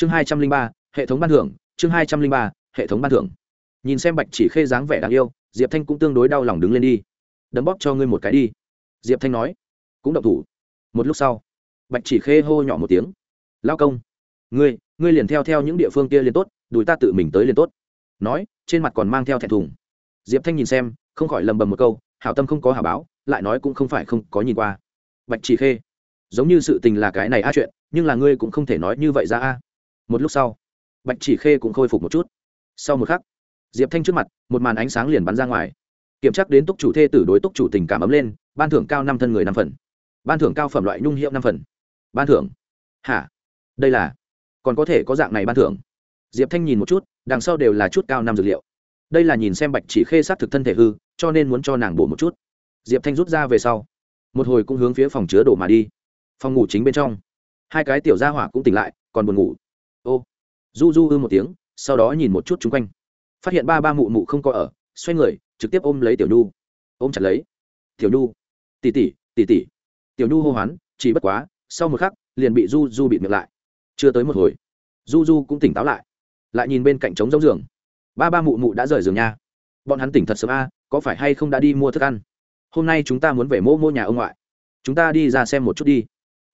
chương hai trăm linh ba, hệ thống ban thưởng, chương hai trăm linh ba, hệ thống ban thưởng. Nhìn xem bạch chỉ khê dáng vẻ đáng yêu, diệp thanh cũng tương đối đau lòng đứng lên đi. Đấm bóp cho ngươi một cái đi. Diệp thanh nói. Cũng động thủ. Một lúc sau, bạch chỉ khê hô nhỏ một tiếng. Lao công, ngươi ngươi liền theo theo những địa phương kia liền tốt, đùi ta tự mình tới liền tốt. Nói, trên mặt còn mang theo thẹn thùng. Diệp thanh nhìn xem, không khỏi lầm bầm một câu, hảo tâm không có hảo báo, lại nói cũng không phải không có nhìn qua. Bạch chỉ khê, giống như sự tình là cái này a chuyện, nhưng là ngươi cũng không thể nói như vậy ra a một lúc sau, bạch chỉ khê cũng khôi phục một chút. Sau một khắc, diệp thanh trước mặt, một màn ánh sáng liền bắn ra ngoài. Kiểm tra đến túc chủ thê tử đối túc chủ tình cảm ấm lên, ban thưởng cao năm thân người năm phần. Ban thưởng cao phẩm loại nhung hiệu năm phần. Ban thưởng? Hả? Đây là? Còn có thể có dạng này ban thưởng? Diệp thanh nhìn một chút, đằng sau đều là chút cao năm dược liệu. Đây là nhìn xem bạch chỉ khê s á t thực thân thể hư, cho nên muốn cho nàng bổ một chút. Diệp thanh rút ra về sau, một hồi cũng hướng phía phòng chứa đồ mà đi. Phòng ngủ chính bên trong. Hai cái tiểu gia hỏa cũng tỉnh lại, còn buồn ngủ ô. Du du ư một tiếng, sau đó nhìn một chút chung quanh. Phát hiện ba ba mụ mụ không có ở, xoay người, trực tiếp ôm lấy tiểu nhu. Ôm chặt lấy. Tiểu nhu. Tỉ tỉ tỉ tỉ. Tiểu nhu hô hoán, chỉ bất quá, sau một khắc, liền bị du du bị miệng lại. Chưa tới một hồi du du cũng tỉnh táo lại. Lại nhìn bên cạnh trống giống giường. Ba ba mụ mụ đã rời giường nha. Bọn hắn tỉnh thật sớm a, có phải hay không đã đi mua thức ăn? Hôm nay chúng ta muốn về mô mô nhà ông ngoại. Chúng ta đi ra xem một chút đi.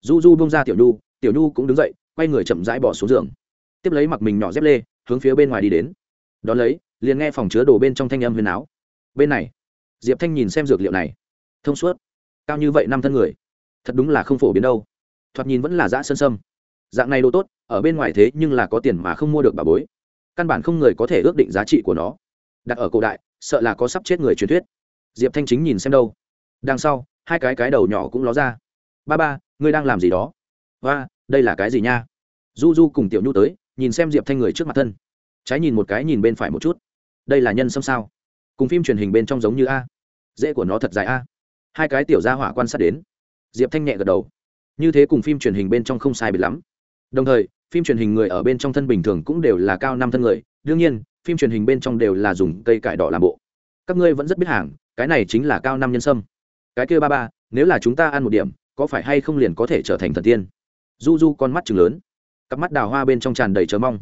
Du du bông ra tiểu nhu tiểu nhu cũng đứng dậy, quay người chậm rãi bỏ xuống giường tiếp lấy mặc mình nhỏ dép lê, hướng phía bên ngoài đi đến. Đón lấy, liền nghe phòng chứa đồ bên trong thanh âm huyền áo. Bên này, diệp thanh nhìn xem dược liệu này. Thông suốt. Cao như vậy năm thân người. Thật đúng là không phổ biến đâu. Thoạt nhìn vẫn là dã sơn sâm. Dạng này đồ tốt, ở bên ngoài thế nhưng là có tiền mà không mua được bà bối. Căn bản không người có thể ước định giá trị của nó. Đặt ở cổ đại, sợ là có sắp chết người truyền thuyết. Diệp thanh chính nhìn xem đâu. Đằng sau, hai cái cái đầu nhỏ cũng ló ra. Ba ba, ngươi đang làm gì đó? Và đây là cái gì nha? Du du cùng tiểu nhu tới nhìn xem diệp thanh người trước mặt thân trái nhìn một cái nhìn bên phải một chút đây là nhân sâm sao cùng phim truyền hình bên trong giống như a dễ của nó thật dài a hai cái tiểu gia hỏa quan sát đến diệp thanh nhẹ gật đầu như thế cùng phim truyền hình bên trong không sai biệt lắm đồng thời phim truyền hình người ở bên trong thân bình thường cũng đều là cao năm thân người đương nhiên phim truyền hình bên trong đều là dùng cây cải đỏ làm bộ các ngươi vẫn rất biết hàng cái này chính là cao năm nhân sâm cái kia ba ba nếu là chúng ta ăn một điểm có phải hay không liền có thể trở thành thần tiên du du con mắt chừng lớn cặp mắt đào hoa bên trong tràn đầy chờ mong.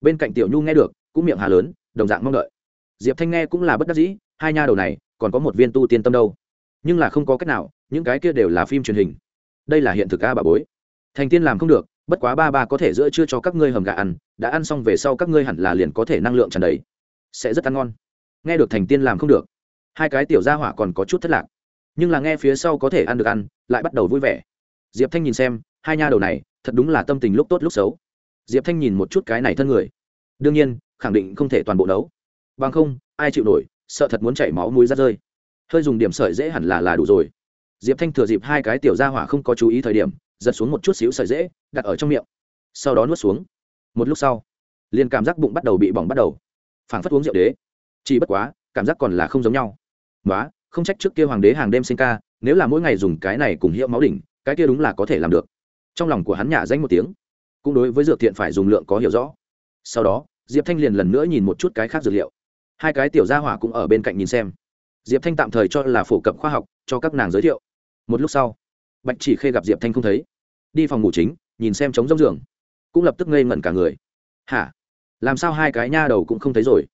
Bên cạnh tiểu nhu nghe được, cũng miệng hà lớn, đồng dạng mong đợi. Diệp thanh nghe cũng là bất đắc dĩ, hai nha đầu này, còn có một viên tu tiên tâm đâu. Nhưng là không có cách nào, những cái kia đều là phim truyền hình. Đây là hiện thực a bà bối. Thành tiên làm không được, bất quá ba ba có thể giữa chưa cho các ngươi hầm gà ăn, đã ăn xong về sau các ngươi hẳn là liền có thể năng lượng tràn đầy. Sẽ rất ăn ngon. Nghe được thành tiên làm không được, hai cái tiểu gia hỏa còn có chút thất lạc. Nhưng là nghe phía sau có thể ăn được ăn, lại bắt đầu vui vẻ. Diệp thanh nhìn xem hai nha đầu này thật đúng là tâm tình lúc tốt lúc xấu. Diệp thanh nhìn một chút cái này thân người. Đương nhiên, khẳng định không thể toàn bộ đấu. bằng không, ai chịu nổi, sợ thật muốn chảy máu mũi ra rơi. Hơi dùng điểm sợi dễ hẳn là là đủ rồi. Diệp thanh thừa dịp hai cái tiểu ra hỏa không có chú ý thời điểm, giật xuống một chút xíu sợi dễ, đặt ở trong miệng. Sau đó nuốt xuống. Một lúc sau, liền cảm giác bụng bắt đầu bị bỏng bắt đầu. Phảng phất uống rượu đế. Chỉ bất quá, cảm giác còn là không giống nhau. Nói không trách trước kia hoàng đế hàng đêm sinh ca, nếu là mỗi ngày dùng cái này cùng hiệu máu đỉnh, cái kia đúng là có thể làm được trong lòng của hắn nhả danh một tiếng. Cũng đối với dược thiện phải dùng lượng có hiểu rõ. Sau đó, diệp thanh liền lần nữa nhìn một chút cái khác dược liệu. Hai cái tiểu gia hỏa cũng ở bên cạnh nhìn xem. Diệp thanh tạm thời cho là phổ cập khoa học, cho các nàng giới thiệu. Một lúc sau, bạch chỉ khê gặp diệp thanh không thấy. Đi phòng ngủ chính, nhìn xem trống rỗng giường. Cũng lập tức ngây ngẩn cả người. Hả? Làm sao hai cái nha đầu cũng không thấy rồi?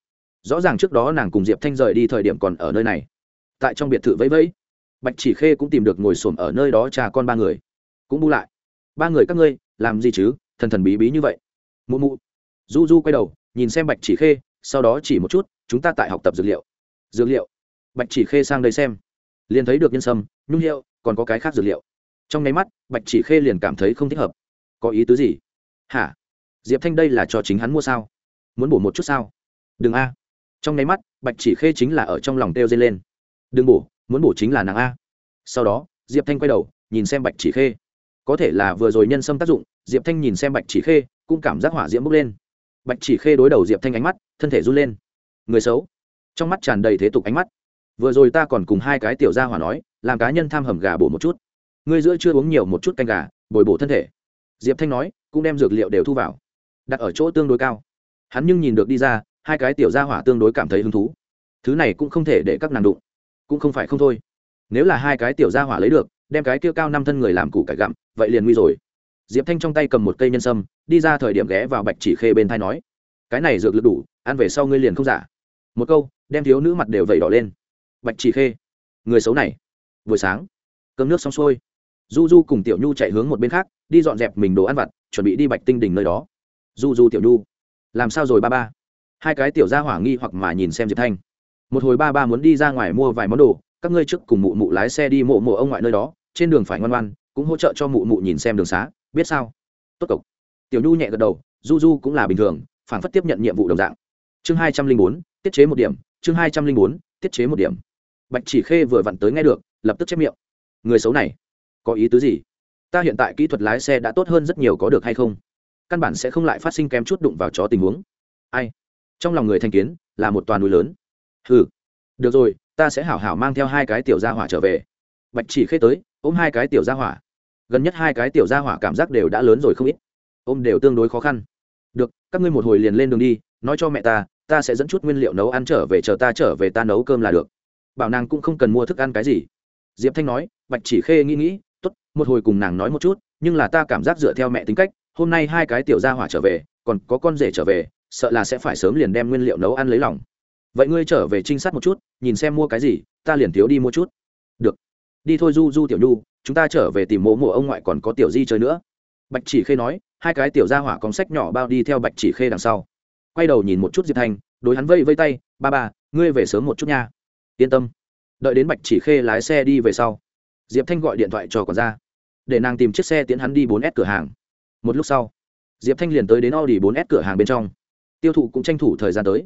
Rõ ràng trước đó nàng cùng diệp thanh rời đi thời điểm còn ở nơi này. Tại trong biệt thự vẫy vẫy, bạch chỉ khê cũng tìm được ngồi xổm ở nơi đó cha con ba người. Cũng bu lại ba người các ngươi, làm gì chứ? Thần thần bí bí như vậy. Mụ mụ. Du du quay đầu, nhìn xem bạch chỉ khê, sau đó chỉ một chút, chúng ta tại học tập dược liệu. Dược liệu. Bạch chỉ khê sang đây xem. Liền thấy được nhân sâm, nhung hiệu, còn có cái khác dược liệu. Trong nháy mắt, bạch chỉ khê liền cảm thấy không thích hợp. Có ý tứ gì? Hả? Diệp thanh đây là cho chính hắn mua sao? Muốn bổ một chút sao? Đừng a. Trong nháy mắt, bạch chỉ khê chính là ở trong lòng têu dây lên. Đừng bổ, muốn bổ chính là nàng a. Sau đó, diệp thanh quay đầu, nhìn xem bạch chỉ khê có thể là vừa rồi nhân sâm tác dụng, diệp thanh nhìn xem bạch chỉ khê, cũng cảm giác hỏa diễm bốc lên. Bạch chỉ khê đối đầu diệp thanh ánh mắt, thân thể run lên. Người xấu. Trong mắt tràn đầy thế tục ánh mắt. Vừa rồi ta còn cùng hai cái tiểu gia hỏa nói, làm cá nhân tham hầm gà bổ một chút. Ngươi giữa chưa uống nhiều một chút canh gà, bồi bổ thân thể. Diệp thanh nói, cũng đem dược liệu đều thu vào. Đặt ở chỗ tương đối cao. Hắn nhưng nhìn được đi ra, hai cái tiểu gia hỏa tương đối cảm thấy hứng thú. Thứ này cũng không thể để các nàng đụng. Cũng không phải không thôi. Nếu là hai cái tiểu gia hỏa lấy được đem cái kia cao năm thân người làm củ cải gặm, vậy liền nguy rồi. Diệp thanh trong tay cầm một cây nhân sâm, đi ra thời điểm ghé vào bạch chỉ khê bên thai nói, cái này dược lực đủ, ăn về sau ngươi liền không giả. Một câu, đem thiếu nữ mặt đều vẩy đỏ lên. Bạch chỉ khê, người xấu này, buổi sáng, cơm nước xong xuôi. Du du cùng tiểu nhu chạy hướng một bên khác, đi dọn dẹp mình đồ ăn vặt, chuẩn bị đi bạch tinh đỉnh nơi đó. Du du, tiểu nhu, làm sao rồi ba ba? Hai cái tiểu gia hỏa nghi hoặc mà nhìn xem diệp thanh. Một hồi ba ba muốn đi ra ngoài mua vài món đồ, các ngươi trước cùng mụ mụ lái xe đi mộ mộ ông ngoại nơi đó trên đường phải ngoan ngoan, cũng hỗ trợ cho mụ mụ nhìn xem đường xá. Biết sao? Tốt cộc tiểu nhu nhẹ gật đầu, du du cũng là bình thường, phản phất tiếp nhận nhiệm vụ đồng dạng. Chương hai trăm linh bốn, tiết chế một điểm, chương hai trăm linh bốn, tiết chế một điểm. Bạch chỉ khê vừa vặn tới nghe được, lập tức chép miệng. Người xấu này, có ý tứ gì? Ta hiện tại kỹ thuật lái xe đã tốt hơn rất nhiều có được hay không? Căn bản sẽ không lại phát sinh kém chút đụng vào chó tình huống. Ai? Trong lòng người thành kiến, là một toàn núi lớn. Ừ được rồi, ta sẽ hảo hảo mang theo hai cái tiểu gia hỏa trở về. Bạch chỉ khê tới ôm hai cái tiểu gia hỏa. Gần nhất hai cái tiểu gia hỏa cảm giác đều đã lớn rồi không ít. Ôm đều tương đối khó khăn. Được, các ngươi một hồi liền lên đường đi, nói cho mẹ ta ta sẽ dẫn chút nguyên liệu nấu ăn trở về chờ ta trở về ta nấu cơm là được. Bảo nàng cũng không cần mua thức ăn cái gì. Diệp thanh nói, bạch chỉ khê nghĩ nghĩ t ố t một hồi cùng nàng nói một chút, nhưng là ta cảm giác dựa theo mẹ tính cách, hôm nay hai cái tiểu gia hỏa trở về, còn có con rể trở về, sợ là sẽ phải sớm liền đem nguyên liệu nấu ăn lấy lòng. Vậy ngươi trở về trinh sát một chút, nhìn xem mua cái gì, ta liền thiếu đi mua chút. Được đi thôi du du tiểu nhu, chúng ta trở về tìm mộ mộ ông ngoại còn có tiểu di chơi nữa. Bạch chỉ khê nói, hai cái tiểu gia hỏa còn sách nhỏ bao đi theo bạch chỉ khê đằng sau. Quay đầu nhìn một chút diệp thanh đối hắn vây vây tay, ba ba, ngươi về sớm một chút nha. Yên tâm. Đợi đến bạch chỉ khê lái xe đi về sau, diệp thanh gọi điện thoại cho còn ra để nàng tìm chiếc xe tiến hắn đi bốn s cửa hàng. Một lúc sau, diệp thanh liền tới đến audi bốn s cửa hàng bên trong. Tiêu thụ cũng tranh thủ thời gian tới.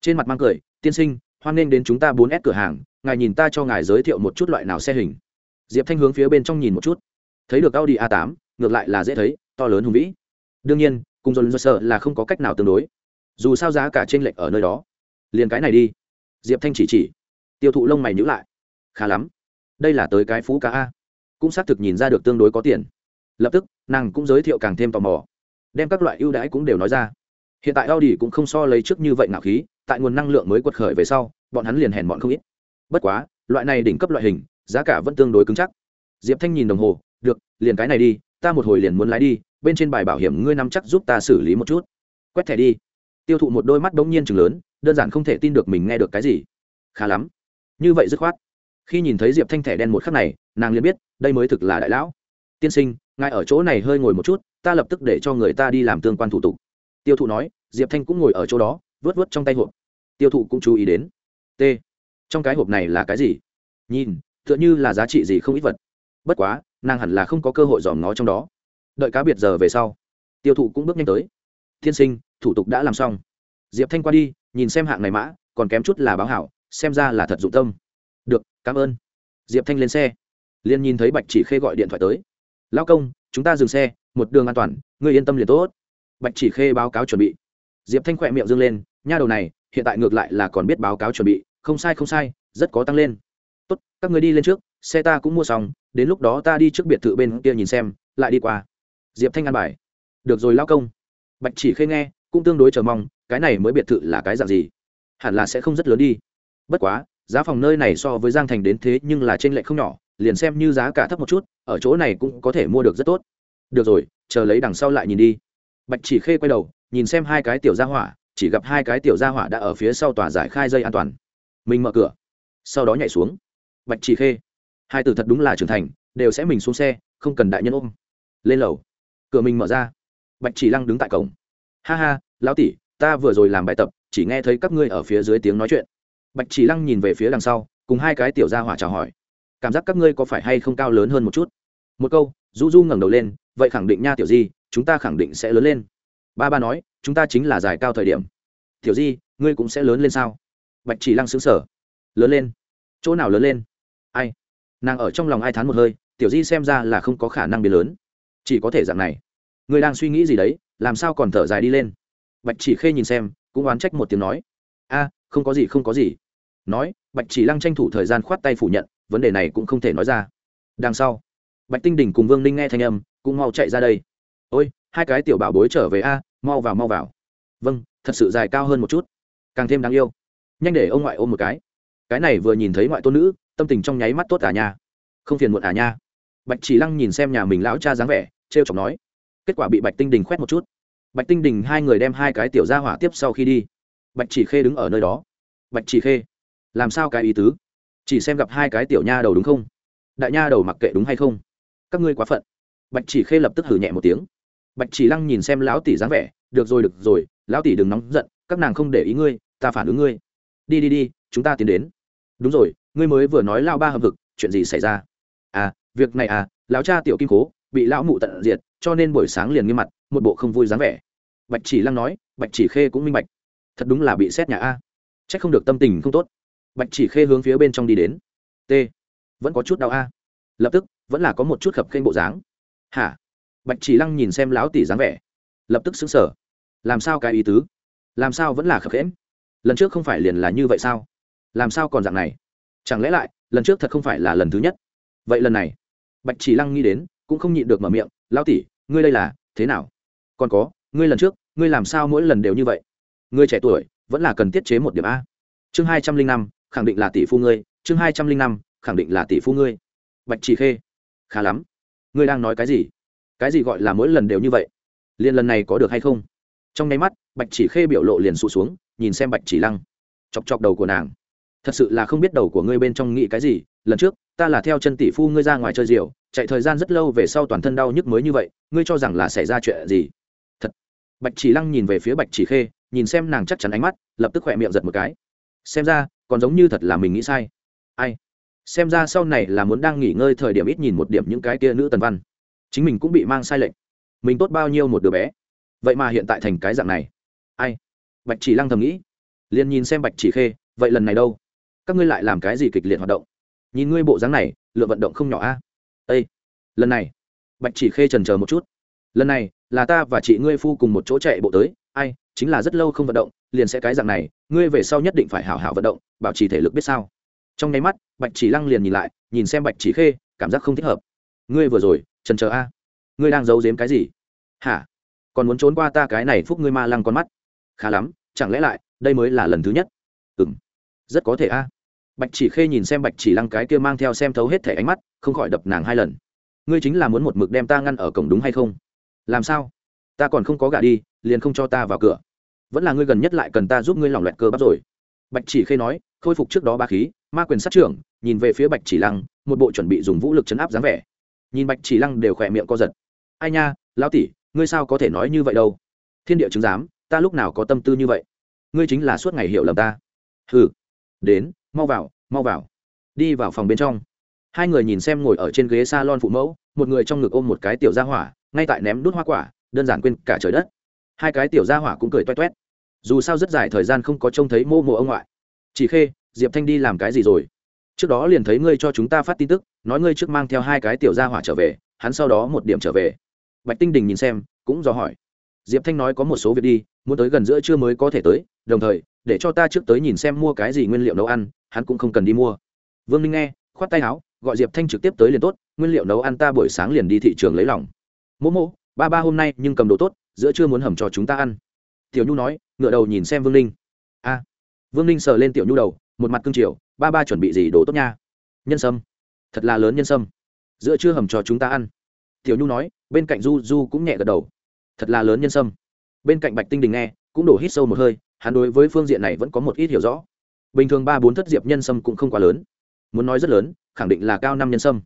Trên mặt mang cười, tiên sinh, hoan nghênh đến chúng ta bốn s cửa hàng, ngài nhìn ta cho ngài giới thiệu một chút loại nào xe hình diệp thanh hướng phía bên trong nhìn một chút. Thấy được audi a 8 ngược lại là dễ thấy, to lớn hùng vĩ. Đương nhiên, cùng dồn dơ sợ là không có cách nào tương đối. Dù sao giá cả t r ê n lệch ở nơi đó. Liền cái này đi. Diệp thanh chỉ chỉ. Tiêu thụ lông mày nhữ lại. Khá lắm. Đây là tới cái phú cá a. Cũng xác thực nhìn ra được tương đối có tiền. Lập tức, nàng cũng giới thiệu càng thêm tò mò. Đem các loại ưu đãi cũng đều nói ra. Hiện tại audi cũng không so lấy trước như vậy ngạo khí, tại nguồn năng lượng mới quật khởi về sau, bọn hắn liền hèn bọn không ít. Bất quá, loại này đỉnh cấp loại hình giá cả vẫn tương đối cứng chắc. Diệp thanh nhìn đồng hồ, được, liền cái này đi, ta một hồi liền muốn lái đi, bên trên bài bảo hiểm ngươi nắm chắc giúp ta xử lý một chút. Quét thẻ đi. Tiêu thụ một đôi mắt bỗng nhiên chừng lớn, đơn giản không thể tin được mình nghe được cái gì. Khá lắm. Như vậy dứt khoát. Khi nhìn thấy diệp thanh thẻ đen một khắc này, nàng liền biết, đây mới thực là đại lão. Tiên sinh, ngài ở chỗ này hơi ngồi một chút, ta lập tức để cho người ta đi làm tương quan thủ tục. Tiêu thụ nói, diệp thanh cũng ngồi ở chỗ đó vớt vớt trong tay hộp. Tiêu thụ cũng chú ý đến. T, trong cái hộp này là cái gì? Nhìn tựa như là giá trị gì không ít vật. Bất quá, nàng hẳn là không có cơ hội dòm nó trong đó. Đợi cá biệt giờ về sau, tiêu thụ cũng bước nhanh tới. Tiên sinh, thủ tục đã làm xong. Diệp thanh qua đi, nhìn xem hạng này mã, còn kém chút là báo hảo, xem ra là thật dụng tâm. Được, cảm ơn. Diệp thanh lên xe. Liền nhìn thấy bạch chỉ khê gọi điện thoại tới. Lao công, chúng ta dừng xe, một đường an toàn, ngươi yên tâm liền tốt. Bạch chỉ khê báo cáo chuẩn bị. Diệp thanh khỏe miệng dâng lên, nha đầu này, hiện tại ngược lại là còn biết báo cáo chuẩn bị, không sai không sai, rất có tăng lên tốt, các người đi lên trước, xe ta cũng mua xong, đến lúc đó ta đi trước biệt thự bên kia nhìn xem, lại đi qua. Diệp thanh an bài. Được rồi lao công. Bạch chỉ khê nghe, cũng tương đối chờ mong, cái này mới biệt thự là cái dạng gì? Hẳn là sẽ không rất lớn đi. Bất quá, giá phòng nơi này so với giang thành đến thế nhưng là trên lệ không nhỏ, liền xem như giá cả thấp một chút, ở chỗ này cũng có thể mua được rất tốt. Được rồi, chờ lấy đằng sau lại nhìn đi. Bạch chỉ khê quay đầu, nhìn xem hai cái tiểu gia hỏa, chỉ gặp hai cái tiểu gia hỏa đã ở phía sau tòa giải khai dây an toàn. Mình mở cửa, sau đó nhảy xuống bạch chỉ khê. Hai từ thật đúng là trưởng thành, đều sẽ mình xuống xe, không cần đại nhân ôm. Lên lầu. Cửa mình mở ra. Bạch chỉ lăng đứng tại cổng. Ha ha, lão tỷ, ta vừa rồi làm bài tập, chỉ nghe thấy các ngươi ở phía dưới tiếng nói chuyện. Bạch chỉ lăng nhìn về phía đằng sau, cùng hai cái tiểu gia hỏa chào hỏi. Cảm giác các ngươi có phải hay không cao lớn hơn một chút? Một câu, du du ngẩng đầu lên, vậy khẳng định nha tiểu di, chúng ta khẳng định sẽ lớn lên. Ba ba nói, chúng ta chính là giải cao thời điểm. Tiểu di, ngươi cũng sẽ lớn lên sao? Bạch chỉ lăng xứng sở lớn lên. Chỗ nào lớn lên? Ai? Nàng ở trong lòng ai thán một hơi, tiểu di xem ra là không có khả năng biến lớn. Chỉ có thể dạng này. Người đang suy nghĩ gì đấy, làm sao còn thở dài đi lên? Bạch chỉ khê nhìn xem, cũng oán trách một tiếng nói. A, không có gì, không có gì. Nói, bạch chỉ lăng tranh thủ thời gian khoát tay phủ nhận, vấn đề này cũng không thể nói ra. Đằng sau, bạch tinh đình cùng vương ninh nghe thanh âm, cũng mau chạy ra đây. Ôi, hai cái tiểu bảo bối trở về a, mau vào mau vào. Vâng thật sự dài cao hơn một chút. Càng thêm đáng yêu. Nhanh để ông ngoại ôm một cái. Cái này vừa nhìn thấy ngoại tôn nữ tâm tình trong nháy mắt tốt à nha. Không phiền muộn à nha. Bạch chỉ lăng nhìn xem nhà mình lão cha dáng vẻ t r e o chọc nói. Kết quả bị bạch tinh đình khoét một chút. Bạch tinh đình hai người đem hai cái tiểu ra hỏa tiếp sau khi đi. Bạch chỉ khê đứng ở nơi đó. Bạch chỉ khê, làm sao cái ý tứ? Chỉ xem gặp hai cái tiểu nha đầu đúng không? Đại nha đầu mặc kệ đúng hay không? Các ngươi quá phận. Bạch chỉ khê lập tức hử nhẹ một tiếng. Bạch chỉ lăng nhìn xem lão tỷ dáng vẻ, được rồi được rồi, lão tỷ đừng nóng giận, các nàng không để ý ngươi, ta phản ứng ngươi. Đi đi đi, chúng ta tiến đến. Đúng rồi ngươi mới vừa nói lao ba hầm hực, chuyện gì xảy ra? À việc này à lão cha tiểu kim cố bị lão mụ tận diệt, cho nên buổi sáng liền nghiêm mặt, một bộ không vui dáng vẻ. Bạch chỉ lăng nói, bạch chỉ khê cũng minh bạch. Thật đúng là bị xét nhà a. C h ắ c không được tâm tình không tốt. Bạch chỉ khê hướng phía bên trong đi đến. T. Vẫn có chút đau a. Lập tức, vẫn là có một chút khập khênh bộ dáng. Hả? Bạch chỉ lăng nhìn xem lão tỷ dáng vẻ. Lập tức xứng sở làm sao cái ý tứ? Làm sao vẫn là khập khẽm lần trước không phải liền là như vậy sao? Làm sao còn dạng này? Chẳng lẽ lại, lần trước thật không phải là lần thứ nhất? Vậy lần này, bạch chỉ lăng nghĩ đến, cũng không nhịn được mở miệng lao tỷ, ngươi đây là, thế nào? Còn có, ngươi lần trước, ngươi làm sao mỗi lần đều như vậy? Ngươi trẻ tuổi, vẫn là cần tiết chế một điểm a. Chương hai trăm linh năm, khẳng định là tỷ phu ngươi, chương hai trăm linh năm, khẳng định là tỷ phu ngươi. Bạch chỉ khê. Khá lắm. Ngươi đang nói cái gì? Cái gì gọi là mỗi lần đều như vậy? Liền lần này có được hay không? Trong nháy mắt, bạch chỉ khê biểu lộ liền sụt xuống, nhìn xem bạch chỉ lăng. Chọc chọc đầu của nàng thật sự là không biết đầu của ngươi bên trong nghĩ cái gì, lần trước, ta là theo chân tỷ phu ngươi ra ngoài chơi diều chạy thời gian rất lâu về sau toàn thân đau nhức mới như vậy, ngươi cho rằng là xảy ra chuyện gì? Thật. Bạch chỉ lăng nhìn về phía bạch chỉ khê, nhìn xem nàng chắc chắn ánh mắt, lập tức khỏe miệng giật một cái. Xem ra, còn giống như thật là mình nghĩ sai. Ai? Xem ra sau này là muốn đang nghỉ ngơi thời điểm ít nhìn một điểm những cái kia nữ tần văn. Chính mình cũng bị mang sai lệnh. Mình tốt bao nhiêu một đứa bé. Vậy mà hiện tại thành cái dạng này. Ai? Bạch chỉ lăng thầm nghĩ. Liền nhìn xem bạch chỉ khê, vậy lần này đâu? Các ngươi lại làm cái gì kịch liệt hoạt động? Nhìn ngươi bộ dáng này, lượng vận động không nhỏ a. À? ây lần này, bạch chỉ khê trần chờ một chút. Lần này, là ta và chị ngươi phu cùng một chỗ chạy bộ tới. Ai, chính là rất lâu không vận động, liền sẽ cái dạng này, ngươi về sau nhất định phải hảo hảo vận động, bảo trì thể lực biết sao. Trong nháy mắt, bạch chỉ lăng liền nhìn lại, nhìn xem bạch chỉ khê, cảm giác không thích hợp. Ngươi vừa rồi, trần chờ a. Ngươi đang giấu giếm cái gì? Hả? Còn muốn trốn qua ta cái này phúc ngươi ma lăng con mắt? Khá lắm, chẳng lẽ lại, đây mới là lần thứ nhất? Ừ m rất có thể a bạch chỉ khê nhìn xem bạch chỉ lăng cái kia mang theo xem thấu hết thẻ ánh mắt, không khỏi đập nàng hai lần. Ngươi chính là muốn một mực đem ta ngăn ở cổng đúng hay không? Làm sao? Ta còn không có gà đi, liền không cho ta vào cửa. Vẫn là ngươi gần nhất lại cần ta giúp ngươi lỏng loẹt cơ bắp rồi. Bạch chỉ khê nói, khôi phục trước đó ba khí, ma quyền sát trưởng, nhìn về phía bạch chỉ lăng, một bộ chuẩn bị dùng vũ lực chấn áp dáng vẻ. Nhìn bạch chỉ lăng đều khỏe miệng co giật. Ai nha, lão tỷ, ngươi sao có thể nói như vậy đâu? Thiên địa chứng giám, ta lúc nào có tâm tư như vậy? Ngươi chính là suốt ngày hiểu lầm ta. Ừ đến mau vào mau vào. Đi vào phòng bên trong. Hai người nhìn xem ngồi ở trên ghế s a lon phụ mẫu, một người trong ngực ôm một cái tiểu gia hỏa, ngay tại ném đút hoa quả, đơn giản quên cả trời đất. Hai cái tiểu gia hỏa cũng cười toét toét. Dù sao rất dài thời gian không có trông thấy mô mộ ông ngoại. Chỉ khê, diệp thanh đi làm cái gì rồi? Trước đó liền thấy ngươi cho chúng ta phát tin tức, nói ngươi trước mang theo hai cái tiểu gia hỏa trở về, hắn sau đó một điểm trở về. Bạch tinh đình nhìn xem, cũng do hỏi diệp thanh nói có một số việc đi, muốn tới gần giữa trưa mới có thể tới, đồng thời, để cho ta trước tới nhìn xem mua cái gì nguyên liệu nấu ăn, hắn cũng không cần đi mua. Vương ninh nghe, khoát tay áo, gọi diệp thanh trực tiếp tới liền tốt, nguyên liệu nấu ăn ta buổi sáng liền đi thị trường lấy lòng. Mỗ mỗ, ba ba hôm nay nhưng cầm đồ tốt, giữa trưa muốn hầm cho chúng ta ăn. Tiểu nhu nói, ngựa đầu nhìn xem vương ninh. A. Vương ninh sờ lên tiểu nhu đầu, một mặt cương triều ba ba chuẩn bị gì đồ tốt nha? Nhân sâm. Thật là lớn nhân sâm. Giữa trưa hầm cho chúng ta ăn. Tiểu nhu nói, bên cạnh du du cũng nhẹ gật đầu thật là lớn nhân sâm. Bên cạnh bạch tinh đình nghe, cũng đổ hít sâu một hơi, hắn đối với phương diện này vẫn có một ít hiểu rõ. Bình thường ba bốn thất diệp nhân sâm cũng không quá lớn. Muốn nói rất lớn, khẳng định là cao năm nhân sâm.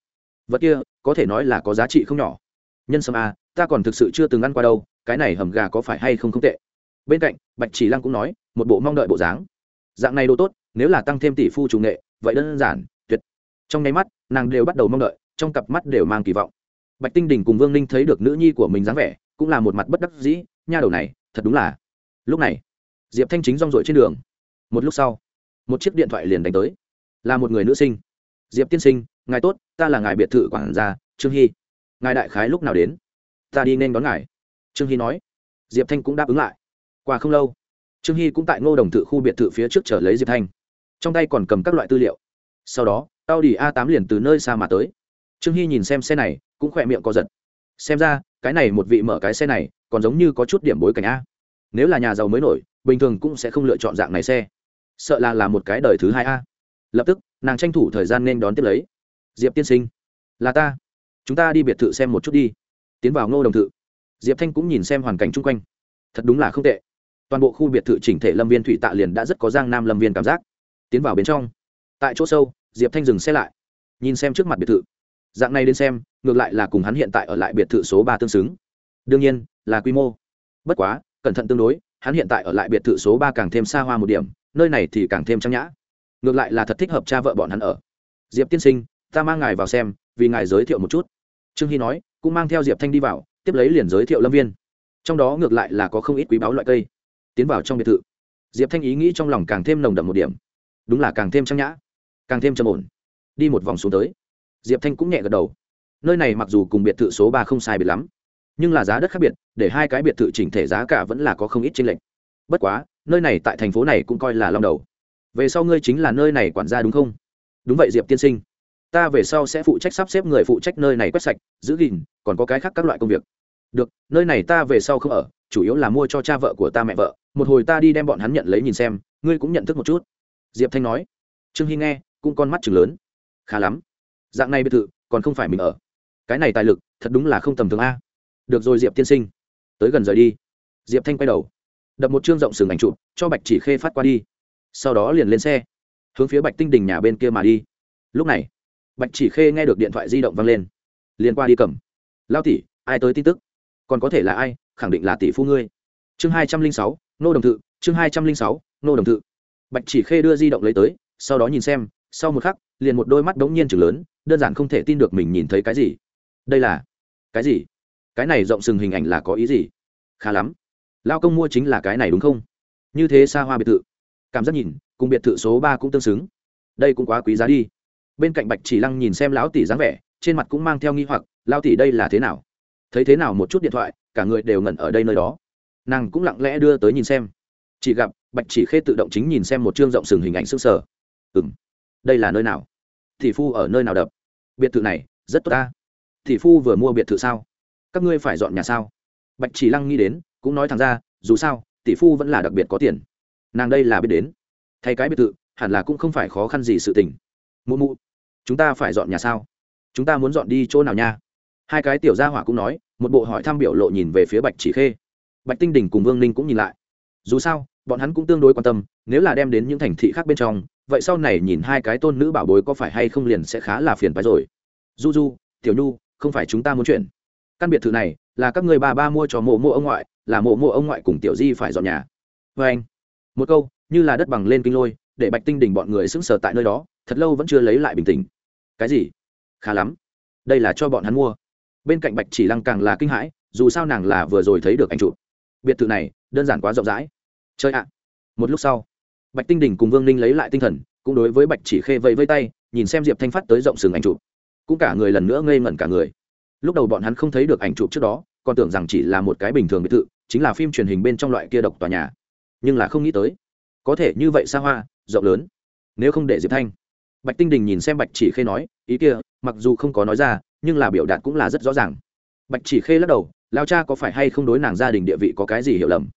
Vật kia, có thể nói là có giá trị không nhỏ. Nhân sâm a ta còn thực sự chưa từng ăn qua đâu, cái này hầm gà có phải hay không không tệ. Bên cạnh, bạch chỉ lăng cũng nói, một bộ mong đợi bộ dáng. Dạng này đồ tốt, nếu là tăng thêm tỷ phu chủ nghệ, vậy đơn giản, tuyệt. Trong nháy mắt, nàng đều bắt đầu mong đợi, trong cặp mắt đều mang kỳ vọng. Bạch tinh đình cùng vương ninh thấy được nữ nhi của mình dáng vẻ cũng là một mặt bất đắc dĩ, nha đầu này, thật đúng là. Lúc này, diệp thanh chính rong rổi trên đường. Một lúc sau, một chiếc điện thoại liền đánh tới. Là một người nữ sinh. Diệp tiên sinh, ngài tốt, ta là ngài biệt thự quản gia, trương hy. Ngài đại khái lúc nào đến? Ta đi nên đón ngài. Trương hy nói. Diệp thanh cũng đáp ứng lại. Qua không lâu, trương hy cũng tại ngô đồng thự khu biệt thự phía trước chờ lấy diệp thanh. Trong tay còn cầm các loại tư liệu. Sau đó tao đi a tám liền từ nơi xa mà tới. Trương hy nhìn xem xe này, cũng khỏe miệng co giật. Xem ra cái này một vị mở cái xe này, còn giống như có chút điểm bối cảnh a. Nếu là nhà giàu mới nổi, bình thường cũng sẽ không lựa chọn dạng này xe. Sợ là là một cái đời thứ hai a. Lập tức, nàng tranh thủ thời gian nên đón tiếp lấy. Diệp tiên sinh. Là ta. Chúng ta đi biệt thự xem một chút đi. Tiến vào ngô đồng thự. Diệp thanh cũng nhìn xem hoàn cảnh chung quanh. Thật đúng là không tệ. Toàn bộ khu biệt thự chỉnh thể lâm viên thủy tạ liền đã rất có giang nam lâm viên cảm giác. Tiến vào bên trong. Tại chỗ sâu, diệp thanh dừng xe lại. Nhìn xem trước mặt biệt thự. Dạng này đến xem ngược lại là cùng hắn hiện tại ở lại biệt thự số ba tương xứng. Đương nhiên, là quy mô. Bất quá, cẩn thận tương đối, hắn hiện tại ở lại biệt thự số ba càng thêm xa hoa một điểm, nơi này thì càng thêm trang nhã. Ngược lại là thật thích hợp cha vợ bọn hắn ở. Diệp tiên sinh, ta mang ngài vào xem, vì ngài giới thiệu một chút. Trương hy nói, cũng mang theo diệp thanh đi vào, tiếp lấy liền giới thiệu lâm viên. Trong đó ngược lại là có không ít quý báu loại cây. Tiến vào trong biệt thự, diệp thanh ý nghĩ trong lòng càng thêm nồng đậm một điểm. Đúng là càng thêm trang nhã, càng thêm trầm ổn. Đi một vòng xuống tới, diệp thanh cũng nhẹ gật đầu nơi này mặc dù cùng biệt thự số ba không sai biệt lắm, nhưng là giá đất khác biệt, để hai cái biệt thự chỉnh thể giá cả vẫn là có không ít tranh lệch. Bất quá, nơi này tại thành phố này cũng coi là long đầu. Về sau ngươi chính là nơi này quản gia đúng không? Đúng vậy, diệp tiên sinh. Ta về sau sẽ phụ trách sắp xếp người phụ trách nơi này quét sạch, giữ gìn, còn có cái khác các loại công việc. Được, nơi này ta về sau không ở, chủ yếu là mua cho cha vợ của ta mẹ vợ. Một hồi ta đi đem bọn hắn nhận lấy nhìn xem, ngươi cũng nhận thức một chút. Diệp thanh nói. Trương hy nghe, cũng con mắt chừng lớn. Khá lắm. Dạng này biệt thự, còn không phải mình ở cái này tài lực, thật đúng là không tầm thường a. Được rồi, diệp tiên sinh. Tới gần rời đi. Diệp thanh quay đầu. Đập một chương rộng sừng ảnh chụp, cho bạch chỉ khê phát qua đi. Sau đó liền lên xe, hướng phía bạch tinh đình nhà bên kia mà đi. Lúc này, bạch chỉ khê nghe được điện thoại di động vang lên. Liền qua đi cầm. Lao tỷ, ai tới tin tức? Còn có thể là ai? Khẳng định là tỷ phu ngươi. Chương hai trăm linh sáu, nô đồng thự, chương hai trăm linh sáu, nô đồng thự. Bạch chỉ khê đưa di động lấy tới, sau đó nhìn xem, sau một khắc, liền một đôi mắt đ ố n g nhiên chừng lớn, đơn giản không thể tin được mình nhìn thấy cái gì đây là cái gì? Cái này rộng sừng hình ảnh là có ý gì? Khá lắm. Lao công mua chính là cái này đúng không? Như thế xa hoa biệt thự. Cảm giác nhìn, cùng biệt thự số ba cũng tương xứng. Đây cũng quá quý giá đi. Bên cạnh bạch chỉ lăng nhìn xem lão tỷ dáng vẻ, trên mặt cũng mang theo nghi hoặc lao tỷ đây là thế nào? Thấy thế nào một chút điện thoại, cả người đều ngẩn ở đây nơi đó. Nàng cũng lặng lẽ đưa tới nhìn xem. Chỉ gặp, bạch chỉ khê tự động chính nhìn xem một chương rộng sừng hình ảnh s ư sở. Ừ m đây là nơi nào? Thị phu ở nơi nào đập? Biệt thự này, rất tốt ta thị phu vừa mua biệt thự sao? Các ngươi phải dọn nhà sao? Bạch chỉ lăng nghĩ đến, cũng nói thẳng ra, dù sao, tỷ phu vẫn là đặc biệt có tiền. Nàng đây là biết đến. Thay cái biệt thự, hẳn là cũng không phải khó khăn gì sự tình. Mụ mụ, chúng ta phải dọn nhà sao? Chúng ta muốn dọn đi chỗ nào nha? Hai cái tiểu gia hỏa cũng nói, một bộ hỏi thăm biểu lộ nhìn về phía bạch chỉ khê. Bạch tinh đình cùng vương ninh cũng nhìn lại. Dù sao, bọn hắn cũng tương đối quan tâm, nếu là đem đến những thành thị khác bên trong, vậy sau này nhìn hai cái tôn nữ bảo bối có phải hay không liền sẽ khá là phiền phái rồi. Du du tiểu nhu không phải chúng ta muốn chuyển. Căn biệt thự này là các người bà ba mua cho mộ mộ ông ngoại, là mộ mộ ông ngoại cùng tiểu di phải dọn nhà. Vê anh, một câu, như là đất bằng lên kinh lôi, để bạch tinh đỉnh bọn người sững sờ tại nơi đó, thật lâu vẫn chưa lấy lại bình tĩnh. Cái gì? Khá lắm. Đây là cho bọn hắn mua. Bên cạnh bạch chỉ lăng càng là kinh hãi, dù sao nàng là vừa rồi thấy được anh chụp. Biệt thự này, đơn giản quá rộng rãi. Chơi ạ. Một lúc sau, bạch tinh đỉnh cùng vương ninh lấy lại tinh thần, cũng đối với bạch chỉ khê vẫy vây tay, nhìn xem diệp thanh phát tới rộng sừng anh chụp cũng cả người lần nữa ngây ngẩn cả người. Lúc đầu bọn hắn không thấy được ảnh chụp trước đó, còn tưởng rằng chỉ là một cái bình thường biệt thự, chính là phim truyền hình bên trong loại kia độc tòa nhà. Nhưng là không nghĩ tới, có thể như vậy xa hoa, rộng lớn. Nếu không để diệp thanh, bạch tinh đình nhìn xem bạch chỉ khê nói, ý kia, mặc dù không có nói ra, nhưng là biểu đạt cũng là rất rõ ràng. Bạch chỉ khê lắc đầu lao cha có phải hay không đối nàng gia đình địa vị có cái gì hiểu lầm?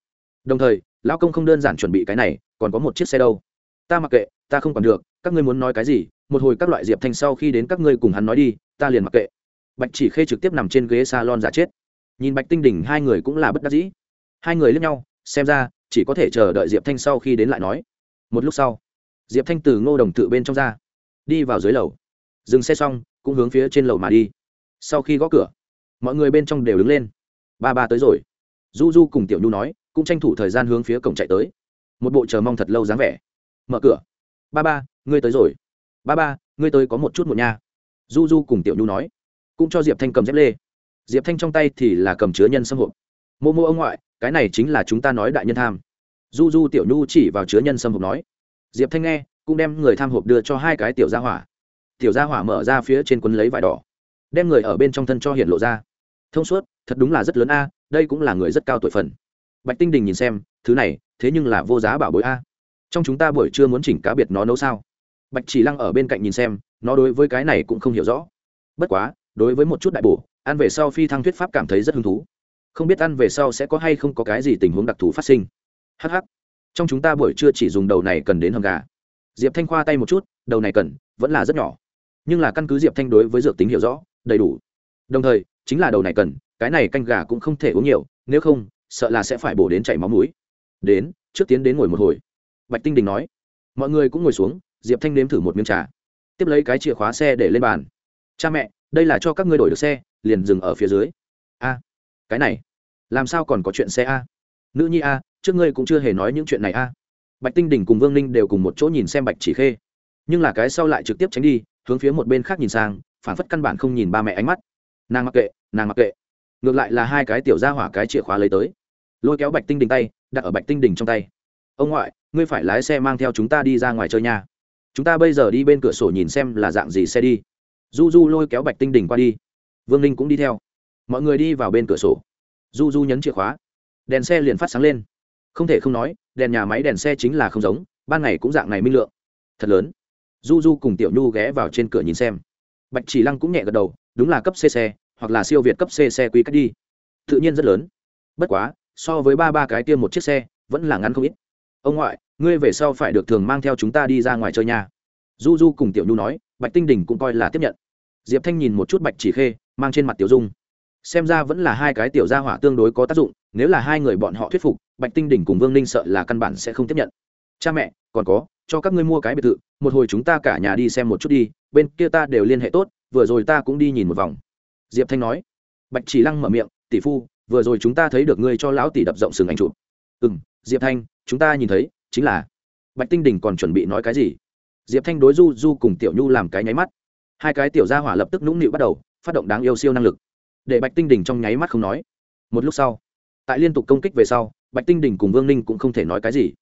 Đồng thời lao công không đơn giản chuẩn bị cái này, còn có một chiếc xe đâu. Ta mặc kệ, ta không còn được, các ngươi muốn nói cái gì một hồi các loại diệp thanh sau khi đến các ngươi cùng hắn nói đi, ta liền mặc kệ. Bạch chỉ khê trực tiếp nằm trên ghế salon giả chết. Nhìn bạch tinh đỉnh hai người cũng là bất đắc dĩ. Hai người lướt nhau, xem ra, chỉ có thể chờ đợi diệp thanh sau khi đến lại nói. Một lúc sau, diệp thanh từ ngô đồng tự bên trong ra, đi vào dưới lầu. Dừng xe xong, cũng hướng phía trên lầu mà đi. Sau khi gõ cửa, mọi người bên trong đều đứng lên. Ba ba tới rồi. Du du cùng tiểu nhu nói, cũng tranh thủ thời gian hướng phía cổng chạy tới. Một bộ chờ mong thật lâu dáng vẻ. Mở cửa. Ba ba, ngươi tới rồi ba ba, ngươi tới có một chút một nha. Du du cùng tiểu nhu nói. Cũng cho diệp thanh cầm dép lê. Diệp thanh trong tay thì là cầm chứa nhân xâm hộp. Mô mô ông ngoại, cái này chính là chúng ta nói đại nhân tham. Du du tiểu nhu chỉ vào chứa nhân xâm hộp nói. Diệp thanh nghe, cũng đem người tham hộp đưa cho hai cái tiểu gia hỏa. Tiểu gia hỏa mở ra phía trên quấn lấy vải đỏ. Đem người ở bên trong thân cho hiện lộ ra. Thông suốt, thật đúng là rất lớn a, đây cũng là người rất cao tuổi phần. Bạch tinh đình nhìn xem, thứ này, thế nhưng là vô giá bảo bối a. Trong chúng ta buổi trưa muốn chỉnh cá biệt nó nấu sao? Bạch chỉ lăng ở bên cạnh nhìn xem, nó đối với cái này cũng không hiểu rõ. Bất quá, đối với một chút đại bổ, ăn về sau phi thăng thuyết pháp cảm thấy rất hứng thú. Không biết ăn về sau sẽ có hay không có cái gì tình huống đặc thù phát sinh. Hh trong chúng ta buổi trưa chỉ dùng đầu này cần đến hầm gà. Diệp thanh khoa tay một chút, đầu này cần, vẫn là rất nhỏ. Nhưng là căn cứ diệp thanh đối với dược tính hiểu rõ, đầy đủ. Đồng thời, chính là đầu này cần, cái này canh gà cũng không thể uống nhiều, nếu không, sợ là sẽ phải bổ đến chảy máu mũi. Đến, trước tiến đến ngồi một hồi. Bạch tinh đình nói. Mọi người cũng ngồi xuống diệp thanh nếm thử một miếng trà. Tiếp lấy cái chìa khóa xe để lên bàn. Cha mẹ, đây là cho các ngươi đổi được xe, liền dừng ở phía dưới. A, cái này, làm sao còn có chuyện xe a? Nữ nhi a, trước ngươi cũng chưa hề nói những chuyện này a. Bạch tinh đình cùng vương ninh đều cùng một chỗ nhìn xem bạch chỉ khê. Nhưng là cái sau lại trực tiếp tránh đi, hướng phía một bên khác nhìn sang, phản phất căn bản không nhìn ba mẹ ánh mắt. Nàng mặc kệ, nàng mặc kệ. Ngược lại là hai cái tiểu ra hỏa cái chìa khóa lấy tới. Lôi kéo bạch tinh đình tay, đặt ở bạch tinh đình trong tay. Ông ngoại, ngươi phải lái xe mang theo chúng ta đi ra ngoài chơi nha chúng ta bây giờ đi bên cửa sổ nhìn xem là dạng gì xe đi. Du du lôi kéo bạch tinh đình qua đi. Vương ninh cũng đi theo. Mọi người đi vào bên cửa sổ. Du du nhấn chìa khóa. Đèn xe liền phát sáng lên. Không thể không nói, đèn nhà máy đèn xe chính là không giống, ban ngày cũng dạng này minh lượng. Thật lớn. Du du cùng tiểu nhu ghé vào trên cửa nhìn xem. Bạch chỉ lăng cũng nhẹ gật đầu, đúng là cấp c xe, hoặc là siêu việt cấp c xe quy cách đi. Tự nhiên rất lớn. Bất quá, so với ba ba cái tiêm một chiếc xe, vẫn là ngắn không ít. Ông ngoại ngươi về sau phải được thường mang theo chúng ta đi ra ngoài chơi nha. Du du cùng tiểu nhu nói, bạch tinh đình cũng coi là tiếp nhận. Diệp thanh nhìn một chút bạch chỉ khê, mang trên mặt tiểu dung. Xem ra vẫn là hai cái tiểu gia hỏa tương đối có tác dụng, nếu là hai người bọn họ thuyết phục, bạch tinh đỉnh cùng vương ninh sợ là căn bản sẽ không tiếp nhận. Cha mẹ, còn có, cho các ngươi mua cái biệt thự, một hồi chúng ta cả nhà đi xem một chút đi, bên kia ta đều liên hệ tốt, vừa rồi ta cũng đi nhìn một vòng. Diệp thanh nói. Bạch chỉ lăng mở miệng, tỷ phu, vừa rồi chúng ta thấy được ngươi cho lão tỷ đập rộng sừng ảnh chụp. Ừ m diệp thanh, chúng ta nhìn thấy chính là, bạch tinh đỉnh còn chuẩn bị nói cái gì? Diệp thanh đối du du cùng tiểu nhu làm cái nháy mắt. Hai cái tiểu gia hỏa lập tức nũng nịu bắt đầu, phát động đáng yêu siêu năng lực. Để bạch tinh đỉnh trong nháy mắt không nói. Một lúc sau, tại liên tục công kích về sau, bạch tinh đỉnh cùng vương ninh cũng không thể nói cái gì.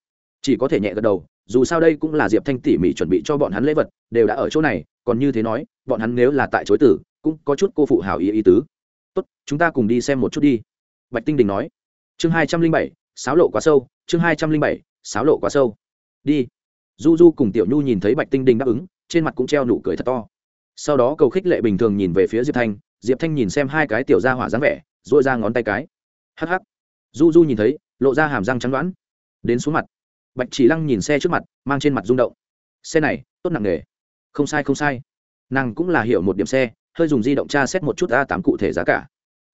Chỉ có thể nhẹ gật đầu, dù sao đây cũng là diệp thanh tỉ mỉ chuẩn bị cho bọn hắn lễ vật, đều đã ở chỗ này, còn như thế nói, bọn hắn nếu là tại chối tử, cũng có chút cô phụ hảo ý ý tứ. Tốt, chúng ta cùng đi xem một chút đi. Bạch tinh đình nói. Chương hai trăm linh bảy sáo lộ quá sâu, chương hai trăm linh bảy sáo lộ quá sâu. Đi. Du du cùng tiểu nhu nhìn thấy bạch tinh đình đáp ứng, trên mặt cũng treo nụ cười thật to. Sau đó cầu khích lệ bình thường nhìn về phía diệp thanh diệp thanh nhìn xem hai cái tiểu ra hỏa dáng vẻ dội ra ngón tay cái. Hh du du nhìn thấy, lộ ra hàm răng trắng đoãn đến xuống mặt. Bạch chỉ lăng nhìn xe trước mặt, mang trên mặt rung động. Xe này, tốt nặng nghề. Không sai không sai. Nàng cũng là hiểu một điểm xe, hơi dùng di động tra xét một chút a tám cụ thể giá cả.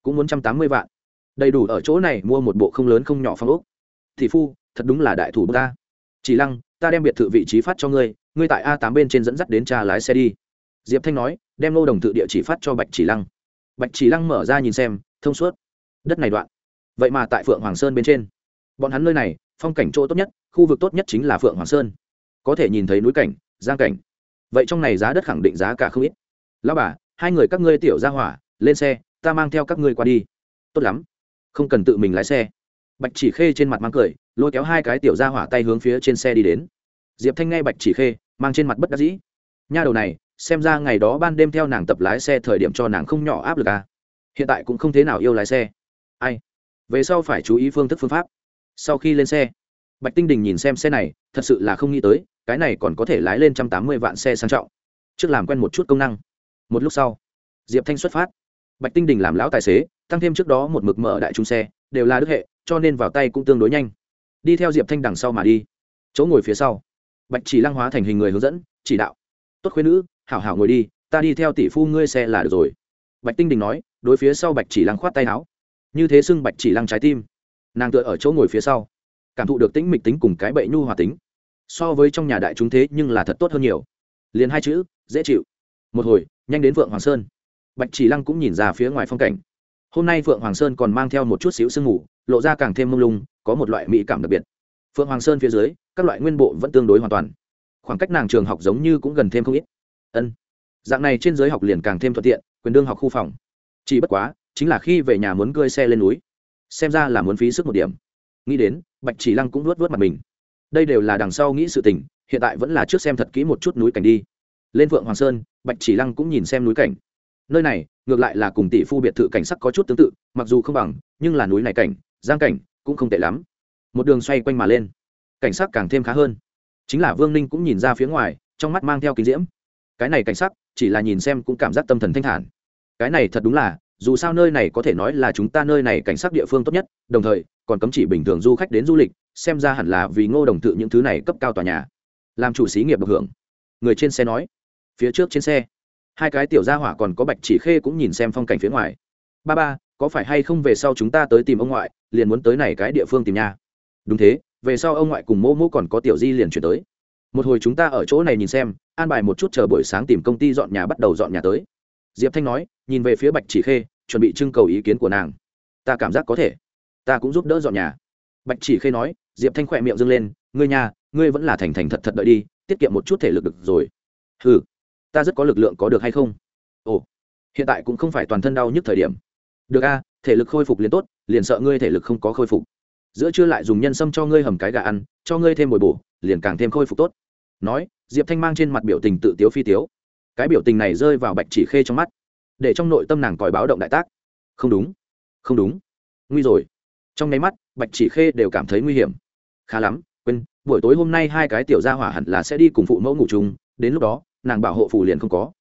Cũng muốn trăm tám mươi vạn. Đầy đủ ở chỗ này, mua một bộ không lớn không nhỏ phong ốc. Thị phu thật đúng là đại thủ ta. Chỉ lăng, ta đem biệt thự vị trí phát cho ngươi ngươi tại a tám bên trên dẫn dắt đến cha lái xe đi. Diệp thanh nói, đem lô đồng tự địa chỉ phát cho bạch chỉ lăng. Bạch chỉ lăng mở ra nhìn xem, thông suốt. Đất này đoạn. Vậy mà tại phượng hoàng sơn bên trên. Bọn hắn nơi này, phong cảnh chỗ tốt nhất, khu vực tốt nhất chính là phượng hoàng sơn. Có thể nhìn thấy núi cảnh, giang cảnh. Vậy trong này giá đất khẳng định giá cả không ít. Lao bà, hai người các ngươi tiểu ra hỏa, lên xe, ta mang theo các ngươi qua đi. Tốt lắm. Không cần tự mình lái xe. Bạch chỉ khê trên mặt mang cười lôi kéo hai cái tiểu ra hỏa tay hướng phía trên xe đi đến. Diệp thanh nghe bạch chỉ khê, mang trên mặt bất đắc dĩ. Nha đầu này, xem ra ngày đó ban đêm theo nàng tập lái xe thời điểm cho nàng không nhỏ áp lực à. hiện tại cũng không thế nào yêu lái xe. Ai? Về sau phải chú ý phương thức phương pháp. Sau khi lên xe, bạch tinh đình nhìn xem xe này, thật sự là không nghĩ tới, cái này còn có thể lái lên trăm tám mươi vạn xe sang trọng. Trước làm quen một chút công năng. Một lúc sau, diệp thanh xuất phát. Bạch tinh đình làm lão tài xế, tăng thêm trước đó một mực mở đại trung xe, đều là đức hệ, cho nên vào tay cũng tương đối nhanh đi theo diệp thanh đằng sau mà đi. Chỗ ngồi phía sau. Bạch chỉ lăng hóa thành hình người hướng dẫn, chỉ đạo. Tốt khuyên nữ, hảo hảo ngồi đi, ta đi theo tỷ phu ngươi xe là được rồi. Bạch tinh đình nói, đối phía sau bạch chỉ lăng khoát tay áo. Như thế xưng bạch chỉ lăng trái tim. Nàng tựa ở chỗ ngồi phía sau. Cảm thụ được tĩnh mịch tính cùng cái bậy nhu hòa tính. So với trong nhà đại chúng thế nhưng là thật tốt hơn nhiều. Liền hai chữ, dễ chịu. Một hồi, nhanh đến vượng hoàng sơn. Bạch chỉ lăng cũng nhìn ra phía ngoài phong cảnh. Hôm nay Vượng hoàng sơn còn mang theo một chút xíu sương mù, lộ ra càng thêm mông lung có một loại mỹ cảm đặc biệt. Phượng hoàng sơn phía dưới, các loại nguyên bộ vẫn tương đối hoàn toàn. Khoảng cách nàng trường học giống như cũng gần thêm không ít. Ân. Dạng này trên giới học liền càng thêm thuận tiện, quyền đương học khu phòng. Chỉ bất quá, chính là khi về nhà muốn cơi xe lên núi, xem ra là muốn phí sức một điểm. Nghĩ đến, bạch chỉ lăng cũng luốt vớt mặt mình. Đây đều là đằng sau nghĩ sự tình, hiện tại vẫn là trước xem thật kỹ một chút núi cảnh đi. Lên vượng hoàng sơn, bạch chỉ lăng cũng nhìn xem núi cảnh. Nơi này, ngược lại là cùng tỷ phu biệt thự cảnh sắc có chút tương tự, mặc dù không bằng, nhưng là núi này cảnh, giang cảnh cũng không tệ lắm. Một đường xoay quanh mà lên. Cảnh sắc càng thêm khá hơn. Chính là vương ninh cũng nhìn ra phía ngoài, trong mắt mang theo kính diễm. Cái này cảnh sắc, chỉ là nhìn xem cũng cảm giác tâm thần thanh thản. Cái này thật đúng là, dù sao nơi này có thể nói là chúng ta nơi này cảnh sắc địa phương tốt nhất, đồng thời, còn cấm chỉ bình thường du khách đến du lịch, xem ra hẳn là vì ngô đồng tự những thứ này cấp cao tòa nhà. Làm chủ xí nghiệp được hưởng. Người trên xe nói. Phía trước trên xe, hai cái tiểu gia hỏa còn có bạch chỉ khê cũng nhìn xem phong cảnh phía ngoài. Ba ba có phải hay không về sau chúng ta tới tìm ông ngoại, liền muốn tới này cái địa phương tìm nha. Đúng thế, về sau ông ngoại cùng mô mô còn có tiểu di liền chuyển tới. Một hồi chúng ta ở chỗ này nhìn xem, an bài một chút chờ buổi sáng tìm công ty dọn nhà bắt đầu dọn nhà tới. Diệp thanh nói, nhìn về phía bạch chỉ khê, chuẩn bị trưng cầu ý kiến của nàng. Ta cảm giác có thể. Ta cũng giúp đỡ dọn nhà. Bạch chỉ khê nói, diệp thanh khỏe miệng dâng lên, ngươi nhà, ngươi vẫn là thành thành thật thật đợi đi, tiết kiệm một chút thể lực được rồi. Ừ ta rất có lực lượng có được hay không? Ồ, hiện tại cũng không phải toàn thân đau nhức thời điểm được a, thể lực khôi phục liền tốt, liền sợ ngươi thể lực không có khôi phục. Giữa trưa lại dùng nhân sâm cho ngươi hầm cái gà ăn, cho ngươi thêm bồi bổ, liền càng thêm khôi phục tốt. Nói, diệp thanh mang trên mặt biểu tình tự tiếu phi tiếu. Cái biểu tình này rơi vào bạch chỉ khê trong mắt, để trong nội tâm nàng còi báo động đại tác. Không đúng không đúng. Nguy rồi. Trong nháy mắt, bạch chỉ khê đều cảm thấy nguy hiểm. Khá lắm, quên, buổi tối hôm nay hai cái tiểu gia hỏa hẳn là sẽ đi cùng phụ mẫu ngủ chung, đến lúc đó, nàng bảo hộ phù liền không có.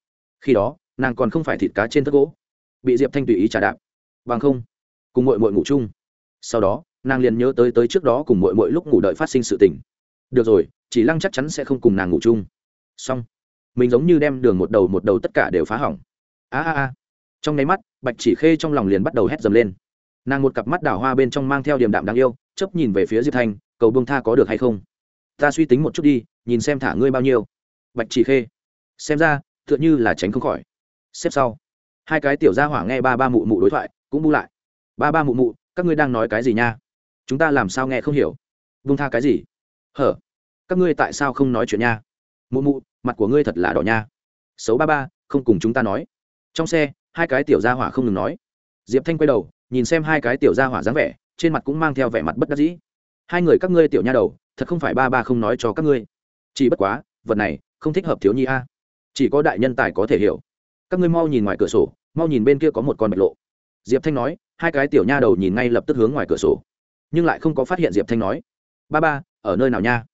Khi đó, nàng còn không phải thịt cá trên thất gỗ. Bị diệp thanh tùy ý trả đạp bằng không, cùng mội mội ngủ chung. Sau đó, nàng liền nhớ tới tới trước đó cùng mội mội lúc ngủ đợi phát sinh sự tình. Được rồi, chỉ lăng chắc chắn sẽ không cùng nàng ngủ chung. Xong, mình giống như đem đường một đầu một đầu tất cả đều phá hỏng. A a a. Trong nháy mắt, bạch chỉ khê trong lòng liền bắt đầu hét dầm lên. Nàng một cặp mắt đào hoa bên trong mang theo điểm đạm đáng yêu chấp nhìn về phía diệp thanh, cầu bông tha có được hay không? Ta suy tính một chút đi, nhìn xem thả ngươi bao nhiêu. Bạch chỉ khê, xem ra, tựa như là tránh không khỏi. Xếp sau, hai cái tiểu gia hỏa nghe ba ba mụ mụ đối thoại cũng bu lại. Ba ba mụ mụ, các ngươi đang nói cái gì nha? Chúng ta làm sao nghe không hiểu? Vung tha cái gì? Hở? Các ngươi tại sao không nói chuyện nha? Mụ mụ, mặt của ngươi thật là đỏ nha. Xấu ba ba, không cùng chúng ta nói. Trong xe, hai cái tiểu gia hỏa không ngừng nói. Diệp thanh quay đầu, nhìn xem hai cái tiểu gia hỏa dáng vẻ, trên mặt cũng mang theo vẻ mặt bất đắc dĩ. Hai người các ngươi tiểu nha đầu, thật không phải ba ba không nói cho các ngươi. Chỉ bất quá, vật này, không thích hợp thiếu nhi a. Chỉ có đại nhân tài có thể hiểu. Các ngươi mau nhìn ngoài cửa sổ, mau nhìn bên kia có một con bạch lộ diệp thanh nói, hai cái tiểu nha đầu nhìn ngay lập tức hướng ngoài cửa sổ. Nhưng lại không có phát hiện diệp thanh nói, ba ba, ở nơi nào nha?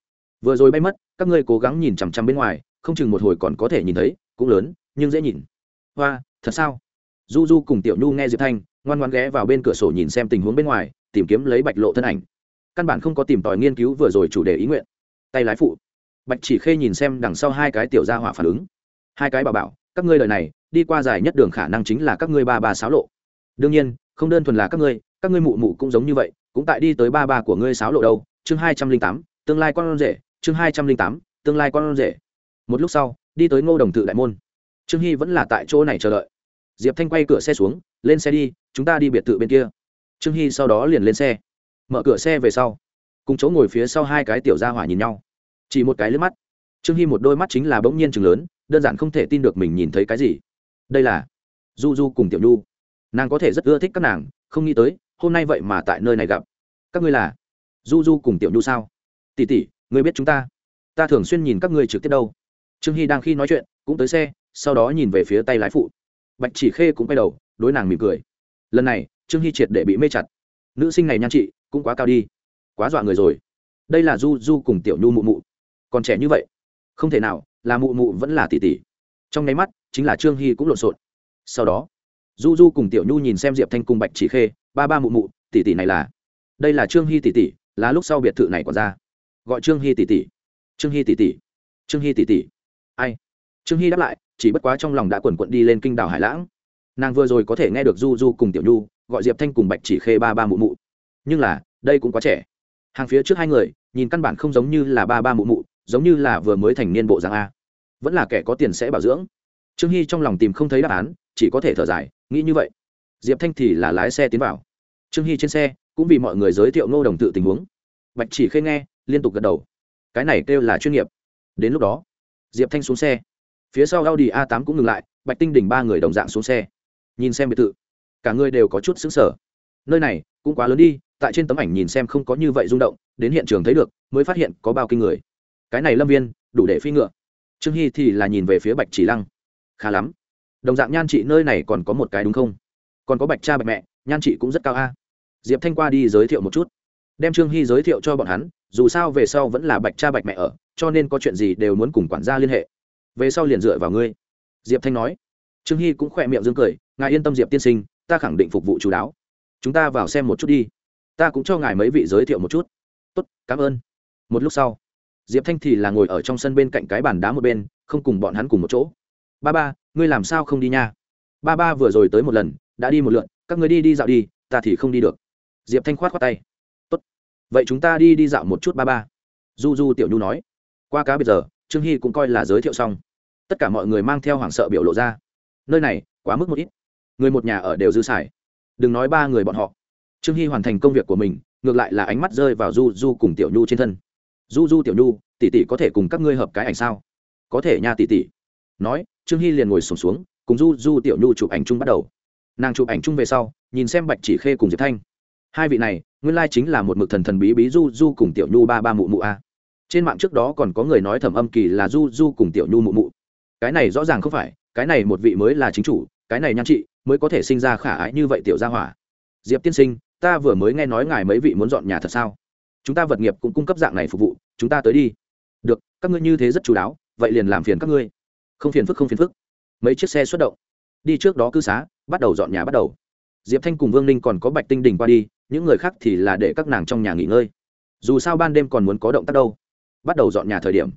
Vừa rồi bay mất, các ngươi cố gắng nhìn chằm chằm bên ngoài, không chừng một hồi còn có thể nhìn thấy, cũng lớn, nhưng dễ nhìn. Hoa, thật sao? Du du cùng tiểu nhu nghe diệp thanh, ngoan ngoan ghé vào bên cửa sổ nhìn xem tình huống bên ngoài, tìm kiếm lấy bạch lộ thân ảnh. Căn bản không có tìm tòi nghiên cứu vừa rồi chủ đề ý nguyện. Tay lái phụ. Bạch chỉ khê nhìn xem đằng sau hai cái tiểu gia hỏa phản ứng. Hai cái bảo bảo, các ngươi lời này, đi qua dài nhất đường khả năng chính là các ngươi ba ba sáo lộ đương nhiên, không đơn thuần là các ngươi các ngươi mụ mụ cũng giống như vậy, cũng tại đi tới ba ba của ngươi sáo lộ đâu. Chương hai trăm linh tám, tương lai con rể. Chương hai trăm linh tám, tương lai con rể. Một lúc sau, đi tới ngô đồng tự đại môn. Trương hy vẫn là tại chỗ này chờ đợi. Diệp thanh quay cửa xe xuống, lên xe đi, chúng ta đi biệt thự bên kia. Trương hy sau đó liền lên xe. Mở cửa xe về sau, cùng chỗ ngồi phía sau hai cái tiểu gia hỏa nhìn nhau. Chỉ một cái lướt mắt. Trương hy một đôi mắt chính là bỗng nhiên chừng lớn, đơn giản không thể tin được mình nhìn thấy cái gì. Đây là du du cùng tiểu nhu nàng có thể rất ưa thích các nàng, không nghĩ tới, hôm nay vậy mà tại nơi này gặp. Các ngươi là du du cùng tiểu nhu sao? Tỉ tỉ ngươi biết chúng ta. Ta thường xuyên nhìn các ngươi trực tiếp đâu. Trương hy đang khi nói chuyện, cũng tới xe, sau đó nhìn về phía tay lái phụ. Bạch chỉ khê cũng quay đầu, đối nàng mỉm cười. Lần này, trương hy triệt để bị mê chặt. Nữ sinh này nhan chị cũng quá cao đi. Quá dọa người rồi. Đây là du du cùng tiểu nhu mụ mụ. Còn trẻ như vậy. Không thể nào, là mụ mụ vẫn là tỷ tỷ. Trong nháy mắt, chính là trương hy cũng lộn xộn. Sau đó du du cùng tiểu nhu nhìn xem diệp thanh cùng bạch chỉ khê, ba ba mụ mụ, tỷ tỷ này là, đây là trương hy tỷ tỷ, là lúc sau biệt thự này còn ra. gọi trương hy tỷ tỷ. trương hy tỷ tỷ. trương hy tỷ tỷ. ai? trương hy đáp lại, chỉ bất quá trong lòng đã quần quận đi lên kinh đảo hải lãng. nàng vừa rồi có thể nghe được du du cùng tiểu nhu, gọi diệp thanh cùng bạch chỉ khê ba ba mụ mụ. nhưng là, đây cũng quá trẻ. hàng phía trước hai người, nhìn căn bản không giống như là ba ba mụ mụ, giống như là vừa mới thành niên bộ dạng a. vẫn là kẻ có tiền sẽ bảo dưỡng. trương hy trong lòng tìm không thấy đáp án chỉ có thể thở dài, nghĩ như vậy. Diệp thanh thì là lái xe tiến vào. Trương hy trên xe, cũng vì mọi người giới thiệu ngô đồng tự tình huống. Bạch chỉ khê nghe, liên tục gật đầu. Cái này kêu là chuyên nghiệp. Đến lúc đó, diệp thanh xuống xe. Phía sau audi a 8 cũng ngừng lại, bạch tinh đỉnh ba người đồng dạng xuống xe. Nhìn xem biệt thự, cả người đều có chút xứng sở nơi này cũng quá lớn đi, tại trên tấm ảnh nhìn xem không có như vậy rung động, đến hiện trường thấy được, mới phát hiện có bao kinh người. Cái này lâm viên, đủ để phi ngựa. Trương hy thì là nhìn về phía bạch chỉ lăng. Khá lắm đồng dạng nhan chị nơi này còn có một cái đúng không? Còn có bạch cha bạch mẹ, nhan chị cũng rất cao a. Diệp thanh qua đi giới thiệu một chút. Đem trương hy giới thiệu cho bọn hắn, dù sao về sau vẫn là bạch cha bạch mẹ ở, cho nên có chuyện gì đều muốn cùng quản gia liên hệ. Về sau liền dựa vào ngươi. Diệp thanh nói. Trương hy cũng khỏe miệng dương cười, ngài yên tâm diệp tiên sinh, ta khẳng định phục vụ chú đáo. Chúng ta vào xem một chút đi. Ta cũng cho ngài mấy vị giới thiệu một chút. Tốt, cảm ơn. Một lúc sau, diệp thanh thì là ngồi ở trong sân bên cạnh cái bàn đá một bên, không cùng bọn hắn cùng một chỗ. Ba ba ngươi làm sao không đi nha? Ba ba vừa rồi tới một lần, đã đi một lượn, các ngươi đi đi dạo đi, ta thì không đi được. Diệp thanh khoát khoát tay. Tốt. Vậy chúng ta đi đi dạo một chút ba ba. Du du tiểu nhu nói. Qua cá bây giờ, trương hy cũng coi là giới thiệu xong. Tất cả mọi người mang theo hoảng sợ biểu lộ ra. Nơi này, quá mức một ít. Người một nhà ở đều dư xài. Đừng nói ba người bọn họ. Trương hy hoàn thành công việc của mình, ngược lại là ánh mắt rơi vào du du cùng tiểu nhu trên thân. Du du tiểu nhu, tỷ tỷ có thể cùng các ngươi hợp cái ảnh sao? Có thể nha tỷ tỷ. Nói trương hy liền ngồi sùng xuống, xuống cùng du du tiểu nhu chụp ảnh chung bắt đầu. Nàng chụp ảnh chung về sau nhìn xem bạch chỉ khê cùng diệp thanh. Hai vị này nguyên lai chính là một mực thần thần bí bí du du cùng tiểu nhu ba ba mụ mụ a. Trên mạng trước đó còn có người nói thẩm âm kỳ là du du cùng tiểu nhu mụ mụ. Cái này rõ ràng không phải cái này một vị mới là chính chủ cái này nhan trị mới có thể sinh ra khả ái như vậy tiểu gia hỏa. Diệp tiên sinh ta vừa mới nghe nói ngài mấy vị muốn dọn nhà thật sao? Chúng ta vật nghiệp cũng cung cấp dạng này phục vụ chúng ta tới đi. Được các ngươi như thế rất chú đáo vậy liền làm phiền các ngươi không phiền phức, không phiền phức. Mấy chiếc xe xuất động. Đi trước đó cư xá, bắt đầu dọn nhà bắt đầu. Diệp thanh cùng vương ninh còn có bạch tinh đình qua đi, những người khác thì là để các nàng trong nhà nghỉ ngơi. Dù sao ban đêm còn muốn có động tác đâu. Bắt đầu dọn nhà thời điểm.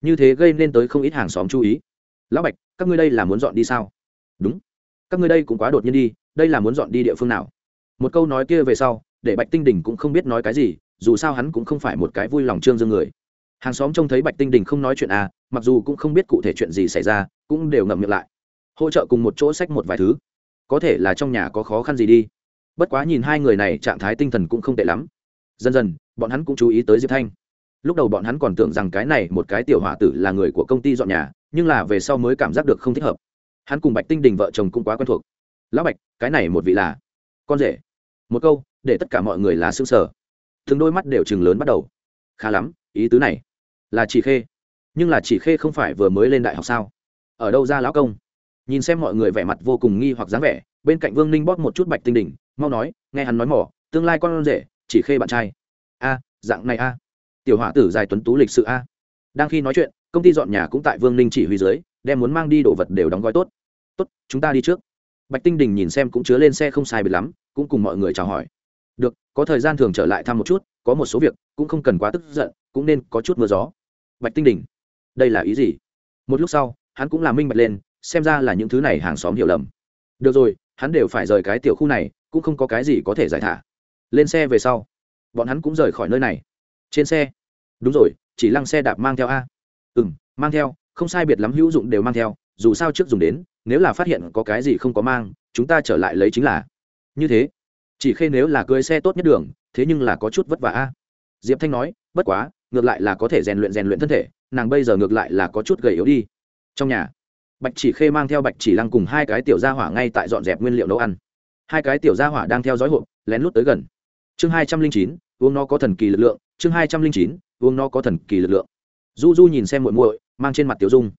Như thế gây nên tới không ít hàng xóm chú ý. Lão bạch, các ngươi đây là muốn dọn đi sao? Đúng. Các ngươi đây cũng quá đột nhiên đi, đây là muốn dọn đi địa phương nào? Một câu nói kia về sau, để bạch tinh đình cũng không biết nói cái gì, dù sao hắn cũng không phải một cái vui lòng trương dương người hàng xóm trông thấy bạch tinh đình không nói chuyện à mặc dù cũng không biết cụ thể chuyện gì xảy ra, cũng đều ngậm miệng lại. Hỗ trợ cùng một chỗ sách một vài thứ. Có thể là trong nhà có khó khăn gì đi. Bất quá nhìn hai người này, trạng thái tinh thần cũng không tệ lắm. Dần dần, bọn hắn cũng chú ý tới diệp thanh. Lúc đầu bọn hắn còn tưởng rằng cái này một cái tiểu hỏa tử là người của công ty dọn nhà, nhưng là về sau mới cảm giác được không thích hợp. Hắn cùng bạch tinh đình vợ chồng cũng quá quen thuộc. Lão bạch, cái này một vị là con rể. Một câu, để tất cả mọi người là xương sở. Thường đôi mắt đều chừng lớn bắt đầu. Khá lắm, ý tứ này là chỉ khê. Nhưng là chỉ khê không phải vừa mới lên đại học sao? Ở đâu ra lão công? Nhìn xem mọi người vẻ mặt vô cùng nghi hoặc dáng vẻ, bên cạnh vương ninh bóp một chút bạch tinh đỉnh, mau nói, nghe hắn nói mỏ, tương lai con rể, chỉ khê bạn trai. A, dạng này a. Tiểu họa tử dài tuấn tú lịch sự a. Đang khi nói chuyện, công ty dọn nhà cũng tại vương ninh chỉ huy dưới, đem muốn mang đi đồ vật đều đóng gói tốt. Tốt, chúng ta đi trước. Bạch tinh đình nhìn xem cũng chứa lên xe không sai biệt lắm, cũng cùng mọi người chào hỏi. Được, có thời gian thường trở lại thăm một chút, có một số việc, cũng không cần quá tức giận, cũng nên có chút mưa gió bạch tinh đỉnh, đây là ý gì? Một lúc sau hắn cũng làm minh bạch lên xem ra là những thứ này hàng xóm hiểu lầm. Được rồi hắn đều phải rời cái tiểu khu này cũng không có cái gì có thể giải thả. Lên xe về sau. Bọn hắn cũng rời khỏi nơi này. Trên xe. Đúng rồi chỉ lăng xe đạp mang theo a. Ừ m mang theo không sai biệt lắm hữu dụng đều mang theo dù sao trước dùng đến nếu là phát hiện có cái gì không có mang chúng ta trở lại lấy chính là. Như thế. Chỉ khê nếu là cưới xe tốt nhất đường thế nhưng là có chút vất vả a. Diệp thanh nói bất quá ngược lại là có thể rèn luyện rèn luyện thân thể, nàng bây giờ ngược lại là có chút gầy yếu đi. Trong nhà, bạch chỉ khê mang theo bạch chỉ lăng cùng hai cái tiểu gia hỏa ngay tại dọn dẹp nguyên liệu nấu ăn. Hai cái tiểu gia hỏa đang theo dõi hộp, lén lút tới gần. Chương hai trăm linh chín, uống nó có thần kỳ lực lượng, chương hai trăm linh chín, uống nó có thần kỳ lực lượng. Du du nhìn xem muội muội, mang trên mặt tiểu dung.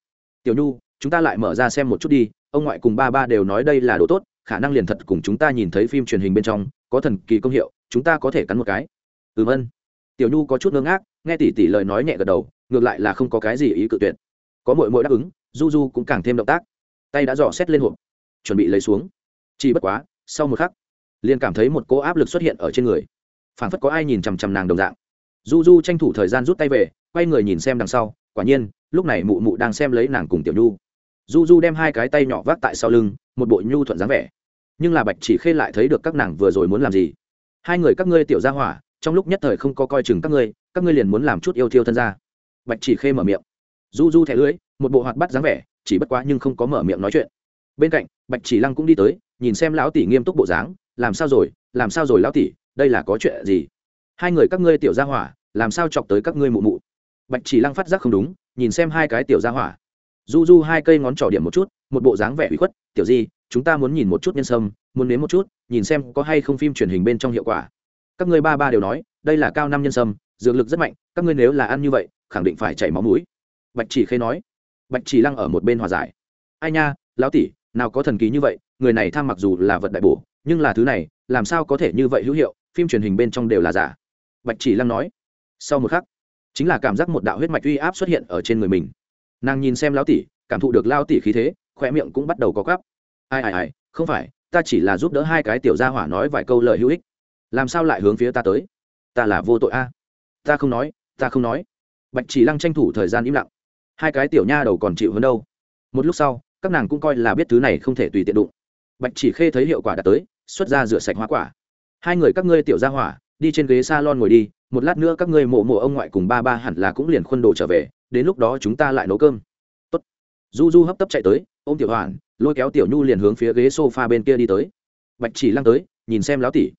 Tiểu nhu, chúng ta lại mở ra xem một chút đi, ông ngoại cùng ba ba đều nói đây là đồ tốt, khả năng liền thật cùng chúng ta nhìn thấy phim truyền hình bên trong, có thần kỳ công hiệu, chúng ta có thể cắn một cái. Ừm ân. Tiểu nhu có chút ngơ ngác nghe tỷ tỷ lời nói nhẹ gật đầu, ngược lại là không có cái gì ý cự tuyệt. Có mội mội đáp ứng, du du cũng càng thêm động tác. Tay đã dò xét lên hộp, chuẩn bị lấy xuống. Chỉ bất quá, sau một khắc, liền cảm thấy một cỗ áp lực xuất hiện ở trên người. Phảng phất có ai nhìn chằm chằm nàng đồng dạng. Du du tranh thủ thời gian rút tay về, quay người nhìn xem đằng sau, quả nhiên, lúc này mụ mụ đang xem lấy nàng cùng tiểu nhu. Du du đem hai cái tay nhỏ vác tại sau lưng, một bộ nhu thuận dáng vẻ. Nhưng là bạch chỉ khê lại thấy được các nàng vừa rồi muốn làm gì. Hai người các ngươi tiểu ra hỏa, trong lúc nhất thời không có coi chừng các ngươi các ngươi liền muốn làm chút yêu thiêu thân ra. Bạch chỉ khê mở miệng. Du du thẻ lưới, một bộ hoạt bắt dáng vẻ, chỉ bất quá nhưng không có mở miệng nói chuyện. Bên cạnh, bạch chỉ lăng cũng đi tới, nhìn xem lão tỷ nghiêm túc bộ dáng, làm sao rồi? Làm sao rồi lão tỷ? Đây là có chuyện gì? Hai người các ngươi tiểu gia hỏa, làm sao chọc tới các ngươi mụ mụ? Bạch chỉ lăng phát giác không đúng, nhìn xem hai cái tiểu gia hỏa. Du du hai cây ngón trỏ điểm một chút, một bộ dáng vẻ ủy khuất, tiểu di, chúng ta muốn nhìn một chút nhân sâm, muốn nếm một chút, nhìn xem có hay không phim truyền hình bên trong hiệu quả. Các ngươi ba ba đều nói, đây là cao năm nhân sâm dược lực rất mạnh, các ngươi nếu là ăn như vậy, khẳng định phải chảy máu mũi. Bạch chỉ khê nói. Bạch chỉ lăng ở một bên hòa giải. Ai nha, lão tỷ, nào có thần kỳ như vậy, người này tham mặc dù là vật đại bổ, nhưng là thứ này, làm sao có thể như vậy hữu hiệu, phim truyền hình bên trong đều là giả. Bạch chỉ lăng nói. Sau một khắc, chính là cảm giác một đạo huyết mạch uy áp xuất hiện ở trên người mình. Nàng nhìn xem lão tỷ, cảm thụ được lao tỷ khí thế khoe miệng cũng bắt đầu có cắp ai ai ai, không phải, ta chỉ là giúp đỡ hai cái tiểu gia hỏa nói vài câu lời hữu ích. Làm sao lại hướng phía ta tới? Ta là vô tội a ta không nói, ta không nói. Bạch chỉ lăng tranh thủ thời gian im lặng. Hai cái tiểu nha đầu còn chịu hơn đâu? Một lúc sau, các nàng cũng coi là biết thứ này không thể tùy tiện đụng. Bạch chỉ khê thấy hiệu quả đã tới, xuất ra rửa sạch hoa quả. Hai người các ngươi tiểu ra hỏa, đi trên ghế s a lon ngồi đi, một lát nữa các ngươi mộ mộ ông ngoại cùng ba ba hẳn là cũng liền khuôn đồ trở về, đến lúc đó chúng ta lại nấu cơm. Tốt. du du hấp tấp chạy tới ô m tiểu hoàn lôi kéo tiểu nhu liền hướng phía ghế s o f a bên kia đi tới. Bạch chỉ lăng tới, nhìn xem láo tỉ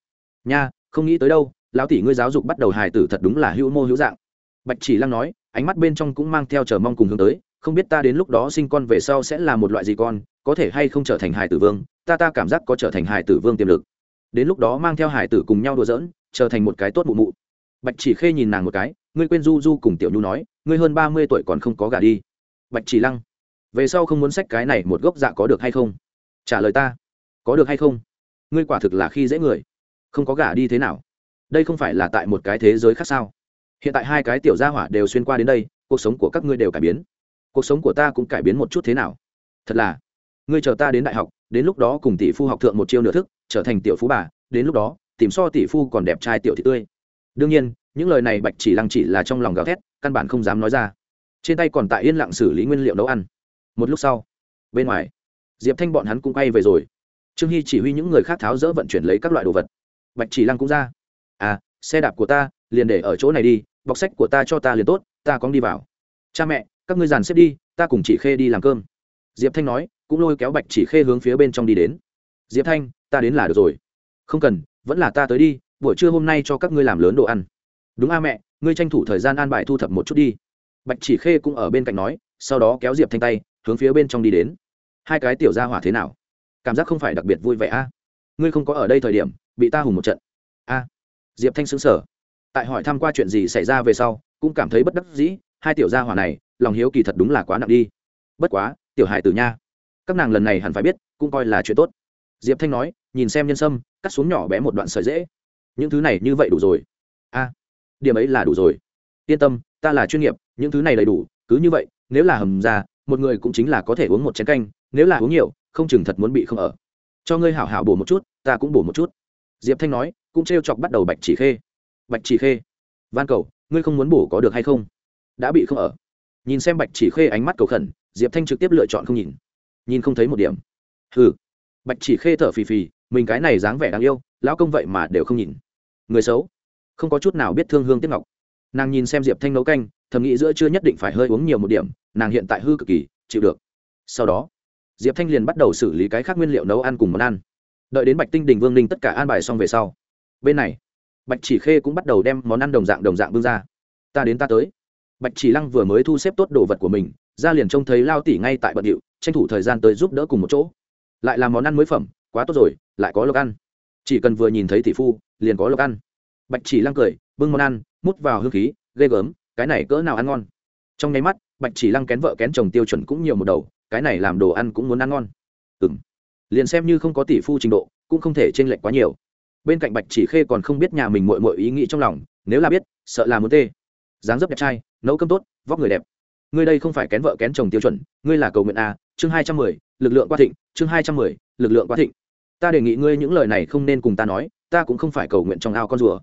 nha, không nghĩ tới đâu lão tỷ ngươi giáo dục bắt đầu hài tử thật đúng là hữu mô hữu dạng. Bạch chỉ lăng nói, ánh mắt bên trong cũng mang theo chờ mong cùng hướng tới, không biết ta đến lúc đó sinh con về sau sẽ là một loại gì con, có thể hay không trở thành hài tử vương, ta ta cảm giác có trở thành hài tử vương tiềm lực. Đến lúc đó mang theo hài tử cùng nhau đùa giỡn, trở thành một cái tốt mụ mụ. Bạch chỉ khê nhìn nàng một cái, ngươi quên du du cùng tiểu nhu nói, ngươi hơn ba mươi tuổi còn không có gà đi. Bạch chỉ lăng, về sau không muốn sách cái này một gốc dạ có được hay không? Trả lời ta, có được hay không? Ngươi quả thực là khi dễ người. Không có gà đi thế nào? Đây không phải là tại một cái thế giới khác sao? Hiện tại hai cái tiểu gia hỏa đều xuyên qua đến đây, cuộc sống của các ngươi đều cải biến. Cuộc sống của ta cũng cải biến một chút thế nào? Thật là, ngươi chờ ta đến đại học, đến lúc đó cùng tỷ phu học thượng một chiêu nửa thức, trở thành tiểu phú bà, đến lúc đó, tìm so tỷ phu còn đẹp trai tiểu thị tươi. Đương nhiên, những lời này bạch chỉ lăng chỉ là trong lòng gào thét, căn bản không dám nói ra. Trên tay còn tại yên lặng xử lý nguyên liệu nấu ăn. Một lúc sau, bên ngoài, diệp thanh bọn hắn cũng quay về rồi. Trương hy chỉ huy những người khác tháo dỡ vận chuyển lấy các loại đồ vật. Bạch chỉ lăng cũng ra à xe đạp của ta, liền để ở chỗ này đi, bọc sách của ta cho ta liền tốt, ta cóng đi vào. Cha mẹ, các ngươi dàn xếp đi, ta cùng chị khê đi làm cơm. Diệp thanh nói, cũng lôi kéo bạch chỉ khê hướng phía bên trong đi đến. Diệp thanh, ta đến là được rồi. Không cần, vẫn là ta tới đi, buổi trưa hôm nay cho các ngươi làm lớn đồ ăn. Đúng a mẹ, ngươi tranh thủ thời gian an bài thu thập một chút đi. Bạch chỉ khê cũng ở bên cạnh nói, sau đó kéo diệp thanh tay, hướng phía bên trong đi đến. Hai cái tiểu ra hỏa thế nào? Cảm giác không phải đặc biệt vui vẻ a. Ngươi không có ở đây thời điểm, bị ta hùng một trận diệp thanh xứng sở tại hỏi thăm qua chuyện gì xảy ra về sau, cũng cảm thấy bất đắc dĩ, hai tiểu gia hỏa này, lòng hiếu kỳ thật đúng là quá nặng đi. Bất quá, tiểu hài tử nha, các nàng lần này hẳn phải biết, cũng coi là chuyện tốt. Diệp thanh nói, nhìn xem nhân sâm, cắt xuống nhỏ bé một đoạn sợi dễ. Những thứ này như vậy đủ rồi. A, điểm ấy là đủ rồi. Yên tâm, ta là chuyên nghiệp, những thứ này đầy đủ, cứ như vậy, nếu là hầm ra, một người cũng chính là có thể uống một chén canh, nếu là uống nhiều, không chừng thật muốn bị không ở. Cho ngươi hảo hảo bổ một chút, ta cũng bổ một chút. Diệp thanh nói cũng t r e o chọc bắt đầu bạch chỉ khê. Bạch chỉ khê, van cầu, ngươi không muốn bổ có được hay không? Đã bị không ở. Nhìn xem bạch chỉ khê ánh mắt cầu khẩn, diệp thanh trực tiếp lựa chọn không nhìn. Nhìn không thấy một điểm. Hừ. Bạch chỉ khê thở phì phì, mình cái này dáng vẻ đáng yêu, lão công vậy mà đều không nhìn. Người xấu. Không có chút nào biết thương hương tiếc ngọc. Nàng nhìn xem diệp thanh nấu canh, thầm nghĩ giữa chưa nhất định phải hơi uống nhiều một điểm, nàng hiện tại hư cực kỳ, chịu được. Sau đó, diệp thanh liền bắt đầu xử lý cái khác nguyên liệu nấu ăn cùng món ăn. Đợi đến bạch tinh đình vương ninh tất cả an bài xong về sau bên này bạch chỉ khê cũng bắt đầu đem món ăn đồng dạng đồng dạng bưng ra ta đến ta tới bạch chỉ lăng vừa mới thu xếp tốt đồ vật của mình ra liền trông thấy lao tỉ ngay tại bận điệu tranh thủ thời gian tới giúp đỡ cùng một chỗ lại làm món ăn mới phẩm quá tốt rồi lại có lộc ăn chỉ cần vừa nhìn thấy tỷ phu liền có lộc ăn bạch chỉ lăng cười bưng món ăn mút vào hương khí ghê gớm cái này cỡ nào ăn ngon trong nháy mắt bạch chỉ lăng kén vợ kén chồng tiêu chuẩn cũng nhiều một đầu cái này làm đồ ăn cũng muốn ăn ngon ừ m liền xem như không có tỷ phu trình độ cũng không thể t r ê n lệch quá nhiều bên cạnh bạch chỉ khê còn không biết nhà mình mội mội ý nghĩ trong lòng, nếu là biết, sợ là muốn tê. Dáng dấp đẹp trai, nấu cơm tốt, vóc người đẹp. Ngươi đây không phải kén vợ kén chồng tiêu chuẩn, ngươi là cầu nguyện a, chương hai trăm mười, lực lượng quá thịnh, chương hai trăm mười, lực lượng quá thịnh. Ta đề nghị ngươi những lời này không nên cùng ta nói, ta cũng không phải cầu nguyện trong ao con rùa.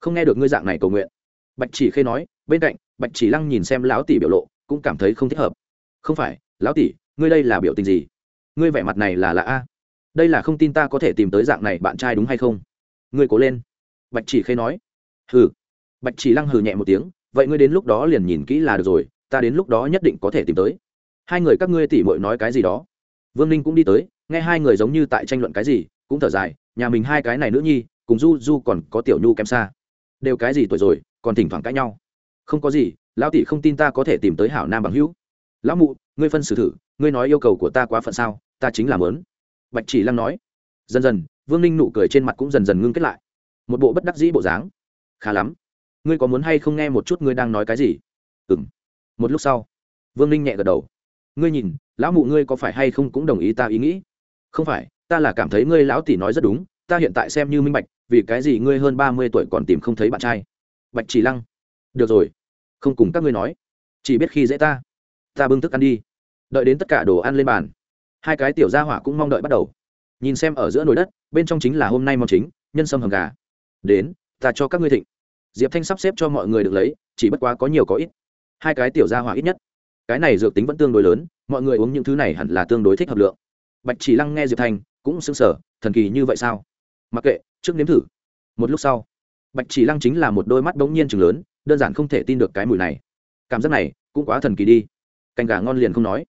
Không nghe được ngươi dạng này cầu nguyện. Bạch chỉ khê nói, bên cạnh, bạch chỉ lăng nhìn xem lão tỷ biểu lộ, cũng cảm thấy không thích hợp. Không phải, lão tỷ, ngươi đây là biểu tình gì? Ngươi vẻ mặt này là lạ a. Đây là không tin ta có thể tìm tới dạng này bạn trai đúng hay không? Ngươi cố lên. Bạch chỉ khê nói. Hừ. Bạch chỉ lăng hừ nhẹ một tiếng, vậy ngươi đến lúc đó liền nhìn kỹ là được rồi, ta đến lúc đó nhất định có thể tìm tới. Hai người các ngươi tỉ mội nói cái gì đó. Vương ninh cũng đi tới, nghe hai người giống như tại tranh luận cái gì, cũng thở dài, nhà mình hai cái này nữ nhi, cùng du du còn có tiểu nhu kém xa. Đều cái gì tuổi rồi, còn thỉnh thoảng cãi nhau. Không có gì, lão tỷ không tin ta có thể tìm tới hảo nam bằng hữu. Lão mụ, ngươi phân xử thử, ngươi nói yêu cầu của ta quá phận sao, ta chính là mớn bạch chỉ lăng nói. Dần dần vương ninh nụ cười trên mặt cũng dần dần ngưng kết lại. Một bộ bất đắc dĩ bộ dáng. Khá lắm. Ngươi có muốn hay không nghe một chút ngươi đang nói cái gì? Ừ m một lúc sau, vương ninh nhẹ gật đầu. Ngươi nhìn, lão mụ ngươi có phải hay không cũng đồng ý ta ý nghĩ? Không phải, ta là cảm thấy ngươi lão tỷ nói rất đúng, ta hiện tại xem như minh bạch, vì cái gì ngươi hơn ba mươi tuổi còn tìm không thấy bạn trai? Bạch chỉ lăng. Được rồi, không cùng các ngươi nói. Chỉ biết khi dễ ta. Ta bưng thức ăn đi. Đợi đến tất cả đồ ăn lên bàn. Hai cái tiểu gia hỏa cũng mong đợi bắt đầu nhìn xem ở giữa nồi đất, bên trong chính là hôm nay mong chính, nhân sâm hầm gà. Đến, ta cho các ngươi thịnh. Diệp thanh sắp xếp cho mọi người được lấy, chỉ bất quá có nhiều có ít. Hai cái tiểu gia hỏa ít nhất. Cái này dược tính vẫn tương đối lớn, mọi người uống những thứ này hẳn là tương đối thích hợp lượng. Bạch chỉ lăng nghe diệp thanh, cũng sững sờ, thần kỳ như vậy sao? Mặc kệ, trước nếm thử. Một lúc sau, bạch chỉ lăng chính là một đôi mắt bỗng nhiên chừng lớn, đơn giản không thể tin được cái mùi này. Cảm giác này, cũng quá thần kỳ đi. Canh gà ngon liền không nói.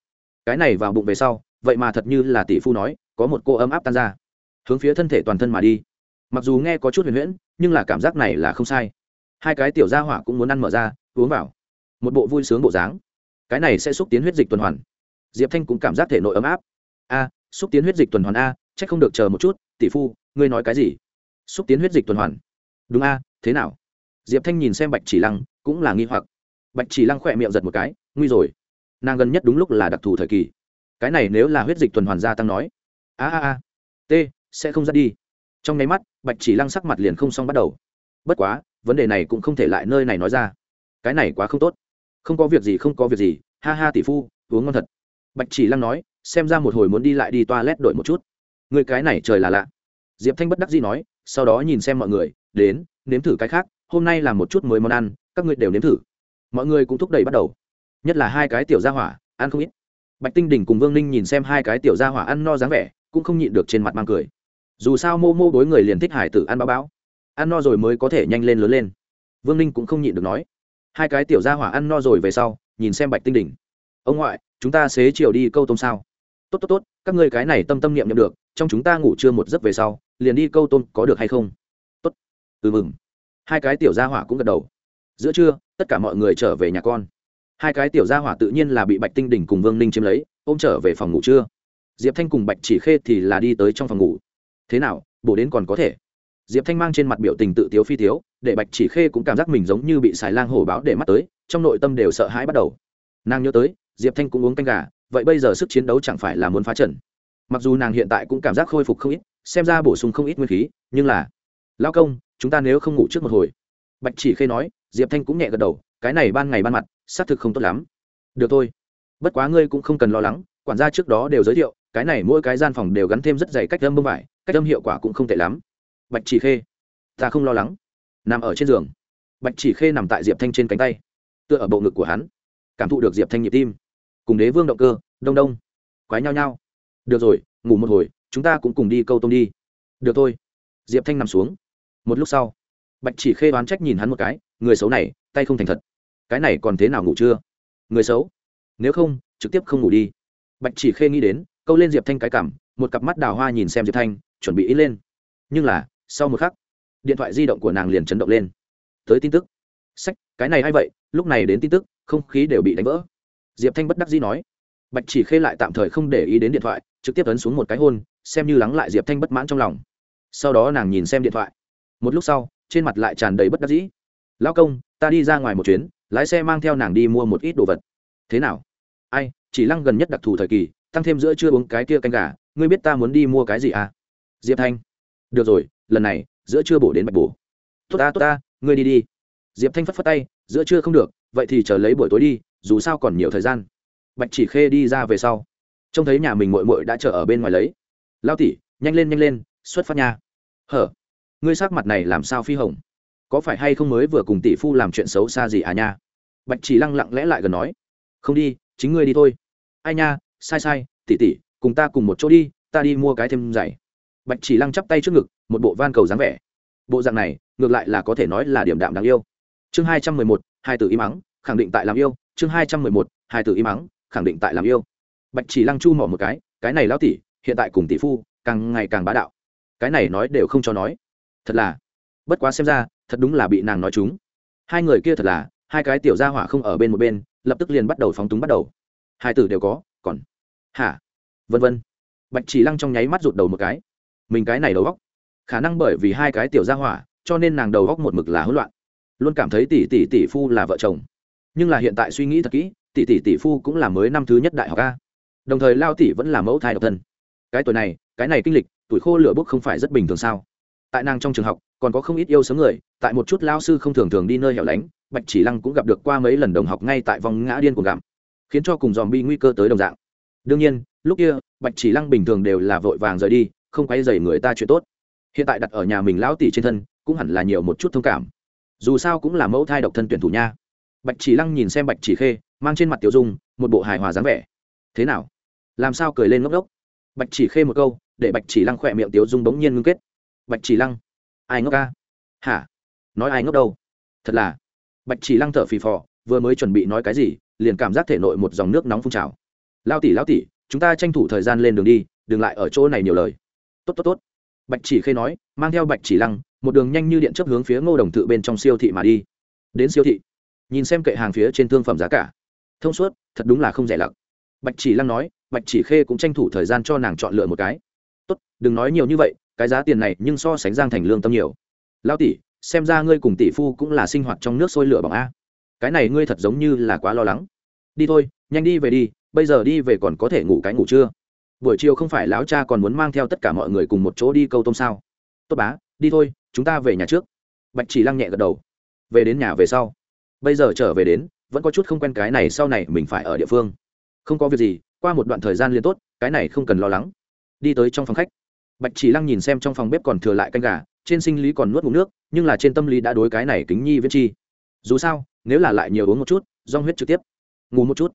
Cái này vào bụng về sau, vậy mà thật như là tỷ phu nói có một cô ấm áp tan ra, hướng phía thân thể toàn thân mà đi. Mặc dù nghe có chút huyền huyễn, nhưng là cảm giác này là không sai. Hai cái tiểu gia hỏa cũng muốn ăn mở ra, uống vào. Một bộ vui sướng bộ dáng. Cái này sẽ xúc tiến huyết dịch tuần hoàn. Diệp thanh cũng cảm giác thể nội ấm áp. A, xúc tiến huyết dịch tuần hoàn a c h ắ c không được chờ một chút, tỷ phu, ngươi nói cái gì? Xúc tiến huyết dịch tuần hoàn. Đúng a, thế nào? Diệp thanh nhìn xem bạch chỉ lăng, cũng là nghi hoặc. Bạch chỉ lăng khỏe miệng giật một cái, nguy rồi. Nàng gần nhất đúng lúc là đặc thù thời kỳ. Cái này nếu là huyết dịch tuần hoàn gia tăng nói a a a, t, sẽ không dắt đi. Trong nháy mắt, bạch chỉ lăng sắc mặt liền không xong bắt đầu. Bất quá, vấn đề này cũng không thể lại nơi này nói ra. Cái này quá không tốt. Không có việc gì, không có việc gì. Ha ha tỷ phu, uống ngon thật. Bạch chỉ lăng nói, xem ra một hồi muốn đi lại đi toa lét đổi một chút. Người cái này trời là lạ. Diệp thanh bất đắc dĩ nói, sau đó nhìn xem mọi người, đến, nếm thử cái khác, hôm nay là một chút mới món ăn, các ngươi đều nếm thử. Mọi người cũng thúc đẩy bắt đầu. Nhất là hai cái tiểu gia hỏa, ăn không ít. Bạch tinh đình cùng vương ninh nhìn xem hai cái tiểu gia hỏa ăn no dáng vẻ cũng không nhịn được trên mặt mang cười. Dù sao mô mô đối người liền thích hải tử ăn bao bão ăn no rồi mới có thể nhanh lên lớn lên. Vương ninh cũng không nhịn được nói. Hai cái tiểu gia hỏa ăn no rồi về sau, nhìn xem bạch tinh đỉnh. Ông ngoại, chúng ta xế chiều đi câu tôm sao? Tốt tốt tốt, các ngươi cái này tâm tâm niệm nhậm được, trong chúng ta ngủ trưa một giấc về sau, liền đi câu tôm có được hay không? Tốt. Ừ mừng. Hai cái tiểu gia hỏa cũng gật đầu. Giữa trưa, tất cả mọi người trở về nhà con. Hai cái tiểu gia hỏa tự nhiên là bị bạch tinh đỉnh cùng vương ninh chiếm lấy, ôm trở về phòng ngủ trưa diệp thanh cùng bạch chỉ khê thì là đi tới trong phòng ngủ. Thế nào, bổ đến còn có thể? Diệp thanh mang trên mặt biểu tình tự tiếu phi tiếu, để bạch chỉ khê cũng cảm giác mình giống như bị xài lang hổ báo để mắt tới, trong nội tâm đều sợ hãi bắt đầu. Nàng nhớ tới, diệp thanh cũng uống canh gà, vậy bây giờ sức chiến đấu chẳng phải là muốn phá trần mặc dù nàng hiện tại cũng cảm giác khôi phục không ít, xem ra bổ sung không ít nguyên khí, nhưng là lao công, chúng ta nếu không ngủ trước một hồi. Bạch chỉ khê nói, diệp thanh cũng nhẹ gật đầu, cái này ban ngày ban mặt, xác thực không tốt lắm. Được thôi, bất quá ngươi cũng không cần lo lắng quản gia trước đó đều giới thiệu, cái này mỗi cái gian phòng đều gắn thêm rất dày cách âm bông vải, cách âm hiệu quả cũng không tệ lắm. Bạch chỉ khê, ta không lo lắng. Nằm ở trên giường. Bạch chỉ khê nằm tại diệp thanh trên cánh tay, tựa ở bộ ngực của hắn, cảm thụ được diệp thanh nhịp tim. Cùng đế vương động cơ, đông đông, quái nhao nhao. Được rồi, ngủ một hồi, chúng ta cũng cùng đi câu tôm đi. Được thôi. Diệp thanh nằm xuống. Một lúc sau, bạch chỉ khê đoán trách nhìn hắn một cái, người xấu này, tay không thành thật. Cái này còn thế nào ngủ chưa? Người xấu? Nếu không, trực tiếp không ngủ đi bạch chỉ khê nghĩ đến, câu lên diệp thanh cái cảm, một cặp mắt đào hoa nhìn xem diệp thanh, chuẩn bị ý lên. Nhưng là, sau một khắc, điện thoại di động của nàng liền chấn động lên. Tới tin tức. Sách, cái này hay vậy, lúc này đến tin tức, không khí đều bị đánh vỡ. Diệp thanh bất đắc dĩ nói. Bạch chỉ khê lại tạm thời không để ý đến điện thoại, trực tiếp ấn xuống một cái hôn, xem như lắng lại diệp thanh bất mãn trong lòng. Sau đó nàng nhìn xem điện thoại. Một lúc sau, trên mặt lại tràn đầy bất đắc dĩ. Lão công, ta đi ra ngoài một chuyến, lái xe mang theo nàng đi mua một ít đồ vật. Thế nào? Chỉ lăng gần nhất đặc thù thời kỳ, tăng thêm giữa chưa uống cái kia canh gà, ngươi biết ta muốn đi mua cái gì à? Diệp thanh. Được rồi, lần này, giữa chưa bổ đến bạch bổ. Tốt ta tốt ta, ngươi đi đi. Diệp thanh phất phất tay, giữa chưa không được, vậy thì chờ lấy buổi tối đi, dù sao còn nhiều thời gian. Bạch chỉ khê đi ra về sau. Trông thấy nhà mình mội mội đã chờ ở bên ngoài lấy. Lao tỉ nhanh lên nhanh lên, xuất phát nha. Hở, ngươi sắc mặt này làm sao phi hồng? Có phải hay không mới vừa cùng tỷ phu làm chuyện xấu xa gì à nha? Bạch chỉ lăng lặng lẽ lại gần nói. Không đi, chính ngươi đi thôi ai nha, sai sai, tỉ tỉ, cùng ta cùng một chỗ đi, ta đi mua cái thêm giày. Bạch chỉ lăng chắp tay trước ngực, một bộ van cầu dáng vẻ. Bộ dạng này, ngược lại là có thể nói là điểm đạm đáng yêu. Chương hai trăm mười một, hai từ im ắng khẳng định tại làm yêu. Chương hai trăm mười một, hai từ im ắng khẳng định tại làm yêu. Bạch chỉ lăng chu mỏ một cái cái này lão tỷ hiện tại cùng tỷ phu, càng ngày càng bá đạo. Cái này nói đều không cho nói. Thật là, bất quá xem ra, thật đúng là bị nàng nói chúng hai người kia thật là, hai cái tiểu gia hỏa không ở bên một bên, lập tức liền bắt đầu phóng túng bắt đầu hai tử đều có, còn, hả? Vân vân. Bạch chỉ lăng trong nháy mắt rụt đầu một cái. Mình cái này đầu góc. Khả năng bởi vì hai cái tiểu gia hỏa, cho nên nàng đầu góc một mực là hỗn loạn. Luôn cảm thấy tỷ tỷ tỷ phu là vợ chồng. Nhưng là hiện tại suy nghĩ thật kỹ, tỷ tỷ tỷ phu cũng là mới năm thứ nhất đại học a. Đồng thời lao tỷ vẫn là mẫu thai độc thân. Cái tuổi này, cái này kinh lịch, tuổi khô lửa bốc không phải rất bình thường sao? Tại nàng trong trường học, còn có không ít yêu sớm người, tại một chút lao sư không thường thường đi nơi hẻo lánh, bạch chỉ lăng cũng gặp được qua mấy lần đồng học ngay tại vòng ngã điên của gặm khiến cho cùng dòm bi nguy cơ tới đồng dạng. Đương nhiên, lúc kia, bạch chỉ lăng bình thường đều là vội vàng rời đi, không quay dày người ta chuyện tốt. Hiện tại đặt ở nhà mình lão tỷ trên thân, cũng hẳn là nhiều một chút thông cảm. Dù sao cũng là mẫu thai độc thân tuyển thủ nha. Bạch chỉ lăng nhìn xem bạch chỉ khê, mang trên mặt tiểu dung, một bộ hài hòa dáng vẻ. Thế nào? Làm sao cười lên ngốc đốc bạch chỉ khê một câu, để bạch chỉ lăng khỏe miệng tiểu dung bỗng nhiên ngưng kết. Bạch chỉ lăng, ai ngốc ca? Hả? Nói ai ngốc đâu? Thật là. Bạch chỉ lăng thở phì phò, vừa mới chuẩn bị nói cái gì liền cảm giác thể nội một dòng nước nóng phun trào. Lao tỷ lao tỷ, chúng ta tranh thủ thời gian lên đường đi đừng lại ở chỗ này nhiều lời. Tốt tốt tốt. Bạch chỉ khê nói mang theo bạch chỉ lăng một đường nhanh như điện chấp hướng phía ngô đồng tự bên trong siêu thị mà đi. Đến siêu thị nhìn xem kệ hàng phía trên thương phẩm giá cả. Thông suốt thật đúng là không rẻ lặc. Bạch chỉ lăng nói bạch chỉ khê cũng tranh thủ thời gian cho nàng chọn lựa một cái. Tốt đừng nói nhiều như vậy cái giá tiền này nhưng so sánh giang thành lương tâm nhiều. Lao tỷ xem ra ngươi cùng tỷ phu cũng là sinh hoạt trong nước sôi lửa bỏng a. Cái này ngươi thật giống như là quá lo lắng đi thôi, nhanh đi về đi, bây giờ đi về còn có thể ngủ cái ngủ chưa? buổi chiều không phải lão cha còn muốn mang theo tất cả mọi người cùng một chỗ đi câu tôm sao? Tốt bá, đi thôi, chúng ta về nhà trước. Bạch chỉ lăng nhẹ gật đầu. Về đến nhà về sau. Bây giờ trở về đến, vẫn có chút không quen cái này sau này mình phải ở địa phương. Không có việc gì, qua một đoạn thời gian liên tốt, cái này không cần lo lắng. Đi tới trong phòng khách. Bạch chỉ lăng nhìn xem trong phòng bếp còn thừa lại canh gà, trên sinh lý còn nuốt ngủ nước, nhưng là trên tâm lý đã đối cái này kính nhi viết chi. Dù sao, nếu là lại nhiều uống một chút, do huyết trực tiếp ngủ một chút.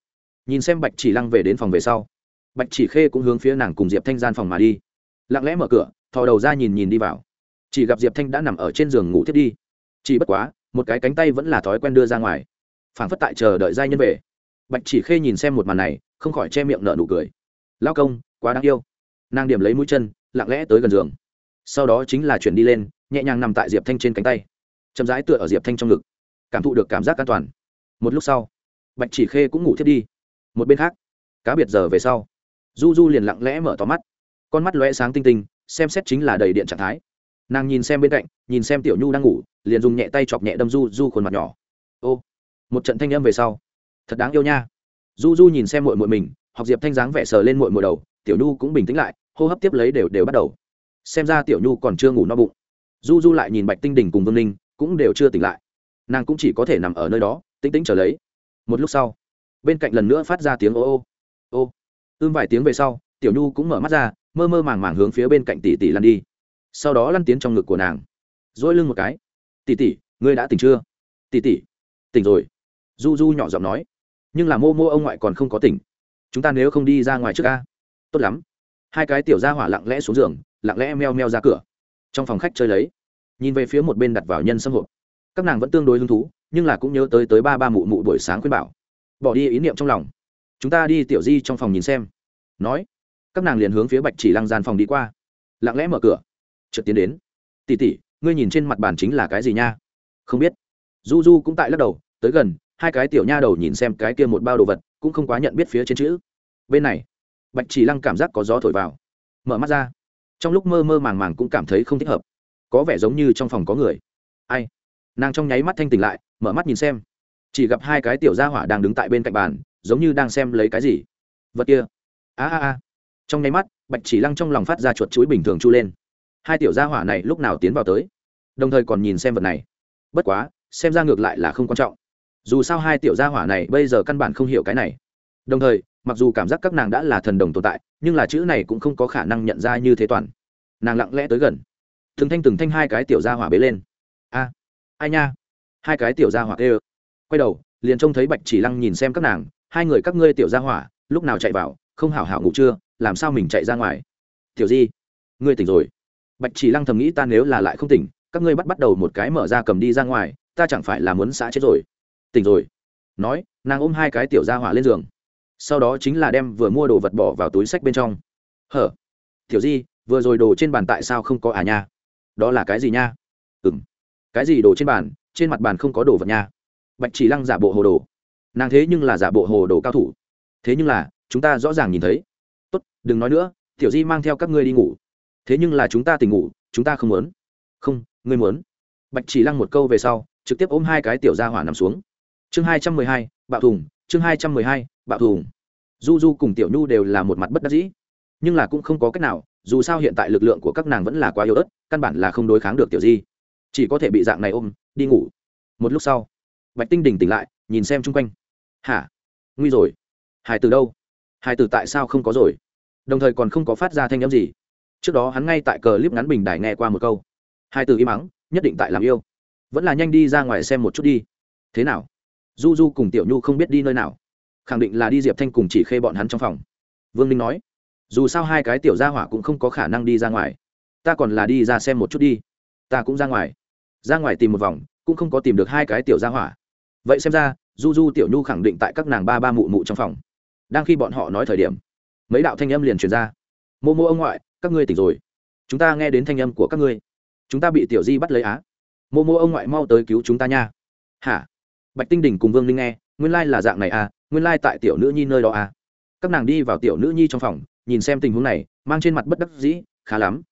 Nhìn xem bạch chỉ lăng về đến phòng về sau, bạch chỉ khê cũng hướng phía nàng cùng diệp thanh gian phòng mà đi. Lặng lẽ mở cửa, thò đầu ra nhìn nhìn đi vào. Chỉ gặp diệp thanh đã nằm ở trên giường ngủ thiết đi. Chỉ bất quá, một cái cánh tay vẫn là thói quen đưa ra ngoài. Phảng phất tại chờ đợi giai nhân về. Bạch chỉ khê nhìn xem một màn này, không khỏi che miệng nở nụ cười. Lao công, quá đáng yêu. Nàng điểm lấy mũi chân, lặng lẽ tới gần giường. Sau đó chính là chuyển đi lên, nhẹ nhàng nằm tại diệp thanh trên cánh tay. Chậm rãi tựa ở diệp thanh trong ngực, cảm thụ được cảm giác an toàn. Một lúc sau bạch chỉ khê cũng ngủ thiết đi. Một bên khác, cá biệt giờ về sau, du du liền lặng lẽ mở tò mắt. Con mắt lóe sáng tinh tinh, xem xét chính là đầy điện trạng thái. Nàng nhìn xem bên cạnh, nhìn xem tiểu nhu đang ngủ, liền dùng nhẹ tay chọc nhẹ đâm du du khuôn mặt nhỏ. Ô, một trận thanh âm về sau. Thật đáng yêu nha. Du du nhìn xem mội mội mình, học diệp thanh dáng vẻ sờ lên mội mội đầu, tiểu nhu cũng bình tĩnh lại, hô hấp tiếp lấy đều đều bắt đầu. Xem ra tiểu nhu còn chưa ngủ no bụng. Du du lại nhìn bạch tinh đình cùng vương ninh, cũng đều chưa tỉnh lại. Nàng cũng chỉ có thể nằm ở nơi đó, tĩnh tĩnh trở lấy một lúc sau, bên cạnh lần nữa phát ra tiếng ô ô. Ô, ưm vài tiếng về sau, tiểu nhu cũng mở mắt ra, mơ mơ màng màng hướng phía bên cạnh tỷ tỷ lăn đi. Sau đó lăn tiến trong ngực của nàng dỗi lưng một cái. Tỷ tỷ, ngươi đã tỉnh chưa? Tỷ tỷ, tỉnh rồi. Du du nhỏ giọng nói. Nhưng là mô mô ông ngoại còn không có tỉnh. Chúng ta nếu không đi ra ngoài trước ca. Tốt lắm. Hai cái tiểu ra hỏa lặng lẽ xuống giường, lặng lẽ meo meo ra cửa. Trong phòng khách chơi lấy. Nhìn về phía một bên đặt vào nhân xâm hộp. Các nàng vẫn tương đối hứng thú nhưng là cũng nhớ tới tới ba ba mụ mụ buổi sáng khuyên bảo. Bỏ đi ý niệm trong lòng. Chúng ta đi tiểu di trong phòng nhìn xem. Nói, các nàng liền hướng phía bạch chỉ lăng gian phòng đi qua. Lặng lẽ mở cửa. Chợt tiến đến. Tỉ tỉ ngươi nhìn trên mặt bàn chính là cái gì nha? Không biết. Du du cũng tại lắc đầu, tới gần, hai cái tiểu nha đầu nhìn xem cái kia một bao đồ vật, cũng không quá nhận biết phía trên chữ. Bên này, bạch chỉ lăng cảm giác có gió thổi vào. Mở mắt ra. Trong lúc mơ mơ màng màng cũng cảm thấy không thích hợp. Có vẻ giống như trong phòng có người. Ai? Nàng trong nháy mắt thanh tỉnh lại mở mắt nhìn xem. Chỉ gặp hai cái tiểu gia hỏa đang đứng tại bên cạnh bàn, giống như đang xem lấy cái gì. Vật kia. A a a. Trong nháy mắt, bạch chỉ lăng trong lòng phát ra chuột chuối bình thường chu lên. Hai tiểu gia hỏa này lúc nào tiến vào tới? Đồng thời còn nhìn xem vật này. Bất quá, xem ra ngược lại là không quan trọng. Dù sao hai tiểu gia hỏa này bây giờ căn bản không hiểu cái này. Đồng thời, mặc dù cảm giác các nàng đã là thần đồng tồn tại, nhưng là chữ này cũng không có khả năng nhận ra như thế toàn. Nàng lặng lẽ tới gần. Từng thanh từng thanh hai cái tiểu gia hỏa bế lên. A. Ai nha? Hai cái tiểu gia hỏa ê quay đầu, liền trông thấy bạch chỉ lăng nhìn xem các nàng, hai người các ngươi tiểu gia hỏa, lúc nào chạy vào, không hảo hảo ngủ chưa làm sao mình chạy ra ngoài? Tiểu di, ngươi tỉnh rồi. Bạch chỉ lăng thầm nghĩ ta nếu là lại không tỉnh, các ngươi bắt bắt đầu một cái mở ra cầm đi ra ngoài, ta chẳng phải là muốn xã chết rồi. Tỉnh rồi. Nói, nàng ôm hai cái tiểu gia hỏa lên giường. Sau đó chính là đem vừa mua đồ vật bỏ vào túi sách bên trong. Hở? Tiểu di, vừa rồi đồ trên bàn tại sao không có à nha? Đó là cái gì nha? Ừ m cái gì đồ trên bàn? Trên mặt bàn không có đồ vật nha. Bạch chỉ lăng giả bộ hồ đồ. Nàng thế nhưng là giả bộ hồ đồ cao thủ. Thế nhưng là, chúng ta rõ ràng nhìn thấy. Tốt, đừng nói nữa, tiểu di mang theo các ngươi đi ngủ. Thế nhưng là chúng ta tỉnh ngủ, chúng ta không muốn. Không, ngươi muốn. Bạch chỉ lăng một câu về sau, trực tiếp ôm hai cái tiểu ra hỏa nằm xuống. Chương hai trăm mười hai, bạo thùng, chương hai trăm mười hai, bạo thùng. Du du cùng tiểu nhu đều là một mặt bất đắc dĩ. Nhưng là cũng không có cách nào, dù sao hiện tại lực lượng của các nàng vẫn là quá yếu ớt, căn bản là không đối kháng được tiểu di chỉ có thể bị dạng này ôm, đi ngủ. Một lúc sau, bạch tinh đình tỉnh lại, nhìn xem chung quanh. Hả? Nguy rồi. Hải từ đâu? Hải từ tại sao không có rồi? Đồng thời còn không có phát ra thanh â m gì. Trước đó hắn ngay tại cờ clip ngắn bình đài nghe qua một câu. Hai từ im mắng nhất định tại làm yêu. Vẫn là nhanh đi ra ngoài xem một chút đi. Thế nào? Du du cùng tiểu nhu không biết đi nơi nào. Khẳng định là đi diệp thanh cùng chỉ khê bọn hắn trong phòng. Vương ninh nói, dù sao hai cái tiểu gia hỏa cũng không có khả năng đi ra ngoài. Ta còn là đi ra xem một chút đi ta cũng ra ngoài. Ra ngoài tìm một vòng, cũng không có tìm được hai cái tiểu gia hỏa. Vậy xem ra, du du, tiểu nhu khẳng định tại các nàng ba ba mụ mụ trong phòng. Đang khi bọn họ nói thời điểm, mấy đạo thanh âm liền truyền ra. Mô mô ông ngoại, các ngươi tỉnh rồi. Chúng ta nghe đến thanh âm của các ngươi. Chúng ta bị tiểu di bắt lấy á. Mô mô ông ngoại mau tới cứu chúng ta nha. Hả? Bạch tinh Đình cùng vương linh nghe, nguyên lai là dạng này à nguyên lai tại tiểu nữ nhi nơi đó à. Các nàng đi vào tiểu nữ nhi trong phòng, nhìn xem tình huống này, mang trên mặt bất đắc dĩ, khá lắm.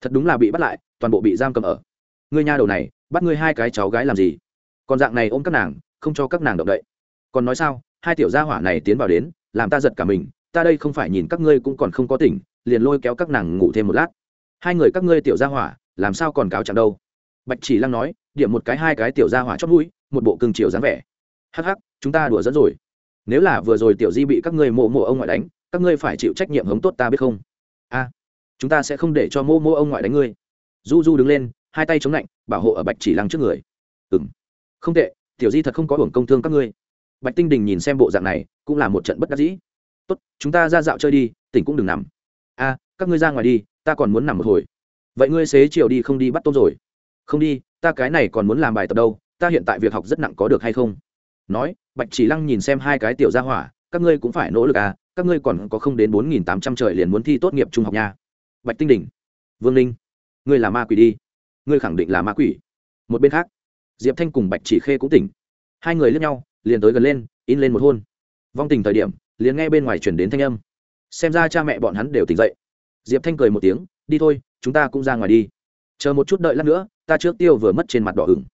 Thật đúng là bị bắt lại, toàn bộ bị giam cầm ở ngươi nha đầu này, bắt ngươi hai cái cháu gái làm gì? Còn dạng này ôm các nàng, không cho các nàng động đậy. Còn nói sao, hai tiểu gia hỏa này tiến vào đến, làm ta giật cả mình, ta đây không phải nhìn các ngươi cũng còn không có tỉnh, liền lôi kéo các nàng ngủ thêm một lát. Hai người các ngươi tiểu gia hỏa, làm sao còn cáo chẳng đâu? Bạch chỉ lăng nói, điểm một cái hai cái tiểu gia hỏa chót mũi, một bộ cưng chiều dáng vẻ. Hắc hắc, chúng ta đùa dẫn rồi. Nếu là vừa rồi tiểu di bị các ngươi mộ mộ ông ngoại đánh, các ngươi phải chịu trách nhiệm hống tốt ta biết không? A, chúng ta sẽ không để cho mô mô ông ngoại đánh ngươi. Du du đứng lên hai tay chống lạnh, bảo hộ ở bạch chỉ lăng trước người. Ừ m không tệ, tiểu di thật không có hưởng công thương các ngươi. Bạch tinh đình nhìn xem bộ dạng này, cũng là một trận bất đắc dĩ. Tốt, chúng ta ra dạo chơi đi, tỉnh cũng đừng nằm. A, các ngươi ra ngoài đi, ta còn muốn nằm một hồi. Vậy ngươi xế chiều đi không đi bắt tôm rồi? Không đi, ta cái này còn muốn làm bài tập đâu, ta hiện tại việc học rất nặng có được hay không? Nói, bạch chỉ lăng nhìn xem hai cái tiểu gia hỏa, các ngươi cũng phải nỗ lực à các ngươi còn có không đến bốn nghìn tám trăm trời liền muốn thi tốt nghiệp trung học nha. Bạch tinh đỉnh vương ninh. Ngươi là ma quỷ đi ngươi khẳng định là ma quỷ. Một bên khác, diệp thanh cùng bạch chỉ khê cũng tỉnh. Hai người lướt nhau, liền tới gần lên, in lên một hôn. Vong tình thời điểm, liền nghe bên ngoài chuyển đến thanh âm. Xem ra cha mẹ bọn hắn đều tỉnh dậy. Diệp thanh cười một tiếng, đi thôi, chúng ta cũng ra ngoài đi. Chờ một chút đợi lát nữa, ta trước tiêu vừa mất trên mặt đỏ ửng.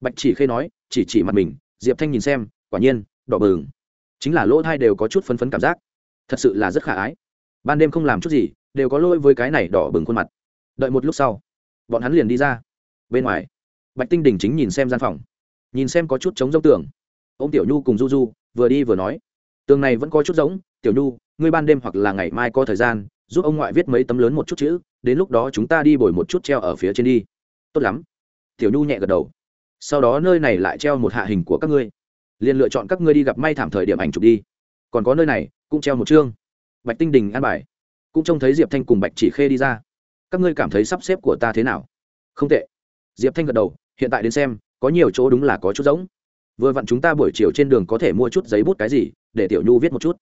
Bạch chỉ khê nói, chỉ chỉ mặt mình, diệp thanh nhìn xem, quả nhiên, đỏ bừng. Chính là lỗ thai đều có chút phấn phấn cảm giác. Thật sự là rất khả ái. Ban đêm không làm chút gì, đều có lỗi với cái này đỏ bừng khuôn mặt. Đợi một lúc sau bọn hắn liền đi ra. Bên ngoài, bạch tinh đình chính nhìn xem gian phòng, nhìn xem có chút trống giống tường. Ô m tiểu nhu cùng du du vừa đi vừa nói, tường này vẫn có chút giống tiểu nhu, ngươi ban đêm hoặc là ngày mai có thời gian, giúp ông ngoại viết mấy tấm lớn một chút chữ, đến lúc đó chúng ta đi bồi một chút treo ở phía trên đi. Tốt lắm. Tiểu nhu nhẹ gật đầu. Sau đó nơi này lại treo một hạ hình của các ngươi. Liền lựa chọn các ngươi đi gặp may thảm thời điểm ảnh chụp đi. Còn có nơi này, cũng treo một chương. Bạch tinh đình an bài. Cũng trông thấy diệp thanh cùng bạch chỉ khê đi ra các ngươi cảm thấy sắp xếp của ta thế nào? Không tệ. Diệp thanh gật đầu, hiện tại đến xem, có nhiều chỗ đúng là có chút giống. Vừa vặn chúng ta buổi chiều trên đường có thể mua chút giấy bút cái gì, để tiểu nhu viết một chút.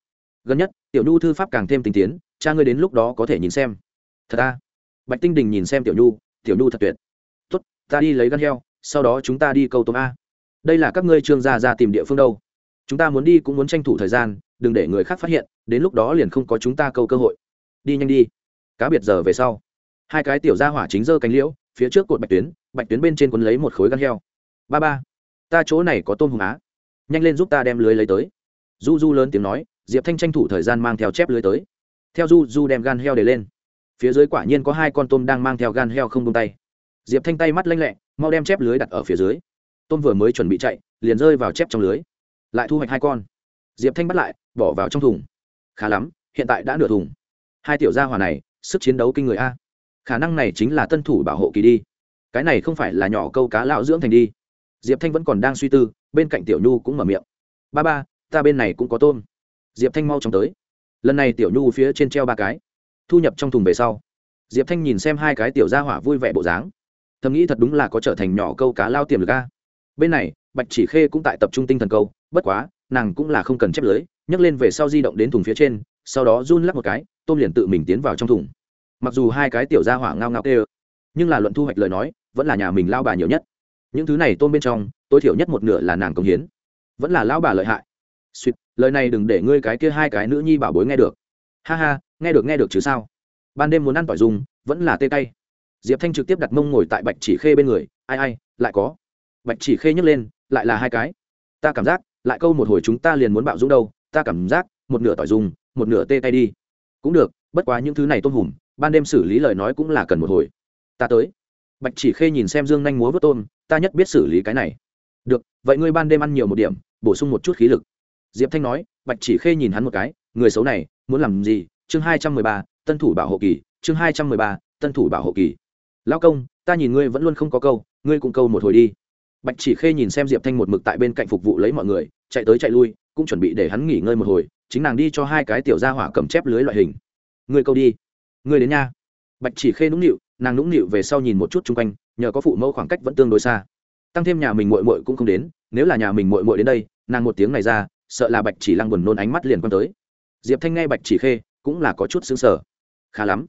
Gần nhất, tiểu nhu thư pháp càng thêm tình tiến, cha ngươi đến lúc đó có thể nhìn xem. Thật ta bạch tinh đình nhìn xem tiểu nhu tiểu nhu thật tuyệt. Tốt, ta đi lấy gan heo, sau đó chúng ta đi câu tôm a. Đây là các ngươi trương gia ra tìm địa phương đâu. Chúng ta muốn đi cũng muốn tranh thủ thời gian, đừng để người khác phát hiện, đến lúc đó liền không có chúng ta câu cơ hội. Đi nhanh đi. Cá biệt giờ về sau hai cái tiểu gia hỏa chính dơ cánh liễu, phía trước cột bạch tuyến bạch tuyến bên trên quấn lấy một khối gan heo. Ba ba, ta chỗ này có tôm hùm á. Nhanh lên giúp ta đem lưới lấy tới. Du du lớn tiếng nói, diệp thanh tranh thủ thời gian mang theo chép lưới tới. Theo du du đem gan heo để lên. Phía dưới quả nhiên có hai con tôm đang mang theo gan heo không tung tay. Diệp thanh tay mắt lanh lẹ, mau đem chép lưới đặt ở phía dưới. Tôm vừa mới chuẩn bị chạy, liền rơi vào chép trong lưới. Lại thu hoạch hai con. Diệp thanh bắt lại, bỏ vào trong thùng. Khá lắm, hiện tại đã nửa thùng. Hai tiểu gia hòa này, sức chiến đấu kinh người a khả năng này chính là tân thủ bảo hộ kỳ đi. Cái này không phải là nhỏ câu cá lão dưỡng thành đi. Diệp thanh vẫn còn đang suy tư, bên cạnh tiểu nhu cũng mở miệng. Ba ba, ta bên này cũng có tôm. Diệp thanh mau chóng tới. Lần này tiểu nhu phía trên treo ba cái. Thu nhập trong thùng về sau, diệp thanh nhìn xem hai cái tiểu gia hỏa vui vẻ bộ dáng. Thầm nghĩ thật đúng là có trở thành nhỏ câu cá lao tiềm lực a. Bên này, bạch chỉ khê cũng tại tập trung tinh thần câu, bất quá, nàng cũng là không cần chép lưới, nhấc lên về sau di động đến thùng phía trên, sau đó run lắc một cái, tôm liền tự mình tiến vào trong thùng mặc dù hai cái tiểu gia hỏa ngao ngao tê nhưng là luận thu hoạch lời nói, vẫn là nhà mình lao bà nhiều nhất. Những thứ này tôm bên trong, tối thiểu nhất một nửa là nàng công hiến. Vẫn là lao bà lợi hại. Suýt lời này đừng để ngươi cái kia hai cái nữ nhi bảo bối nghe được. Ha ha, nghe được nghe được chứ sao? Ban đêm muốn ăn tỏi dùng, vẫn là tê tay. diệp thanh trực tiếp đặt mông ngồi tại bạch chỉ khê bên người. Ai ai, lại có. Bạch chỉ khê nhấc lên, lại là hai cái. Ta cảm giác, lại câu một hồi chúng ta liền muốn bạo dũng đâu. Ta cảm giác, một nửa tỏi dùng, một nửa tê tay đi. Cũng được, bất quá những thứ này tôm hùm ban đêm xử lý lời nói cũng là cần một hồi. Ta tới. Bạch chỉ khê nhìn xem dương nhanh múa vớt tôm, ta nhất biết xử lý cái này. Được, vậy ngươi ban đêm ăn nhiều một điểm, bổ sung một chút khí lực. Diệp thanh nói, bạch chỉ khê nhìn hắn một cái, người xấu này, muốn làm gì? Chương hai trăm mười ba, tân thủ bảo hộ kỳ. Chương hai trăm mười ba, tân thủ bảo hộ kỳ. Lão công, ta nhìn ngươi vẫn luôn không có câu, ngươi cũng câu một hồi đi. Bạch chỉ khê nhìn xem diệp thanh một mực tại bên cạnh phục vụ lấy mọi người, chạy tới chạy lui, cũng chuẩn bị để hắn nghỉ ngơi một hồi, chính nàng đi cho hai cái tiểu gia hỏa cầm chép lưới loại hình. Ngươi câu đi ngươi đến nha. Bạch chỉ khê nũng nịu, nàng nũng nịu về sau nhìn một chút chung quanh, nhờ có phụ mẫu khoảng cách vẫn tương đối xa. Tăng thêm nhà mình mội mội cũng không đến, nếu là nhà mình mội mội đến đây, nàng một tiếng này ra, sợ là bạch chỉ lăng buồn nôn ánh mắt liền quan tới. Diệp thanh nghe bạch chỉ khê, cũng là có chút xứng sở khá lắm.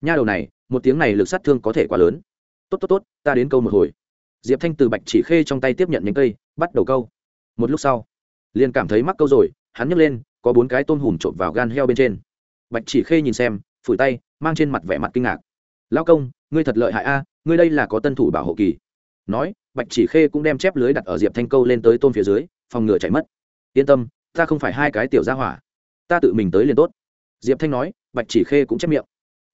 Nha đầu này, một tiếng này lực sát thương có thể quá lớn. Tốt tốt tốt, ta đến câu một hồi. Diệp thanh từ bạch chỉ khê trong tay tiếp nhận những cây, bắt đầu câu. Một lúc sau, liền cảm thấy mắc câu rồi, hắn nhấc lên, có bốn cái tôm hùm trộm vào gan heo bên trên. Bạch chỉ khê nhìn xem phủi tay, mang trên mặt vẻ mặt kinh ngạc. Lao công, ngươi thật lợi hại a, ngươi đây là có tân thủ bảo hộ kỳ. Nói, bạch chỉ khê cũng đem chép lưới đặt ở diệp thanh câu lên tới tôm phía dưới, phòng ngừa chạy mất. Yên tâm, ta không phải hai cái tiểu ra hỏa. Ta tự mình tới liền tốt. Diệp thanh nói, bạch chỉ khê cũng chép miệng.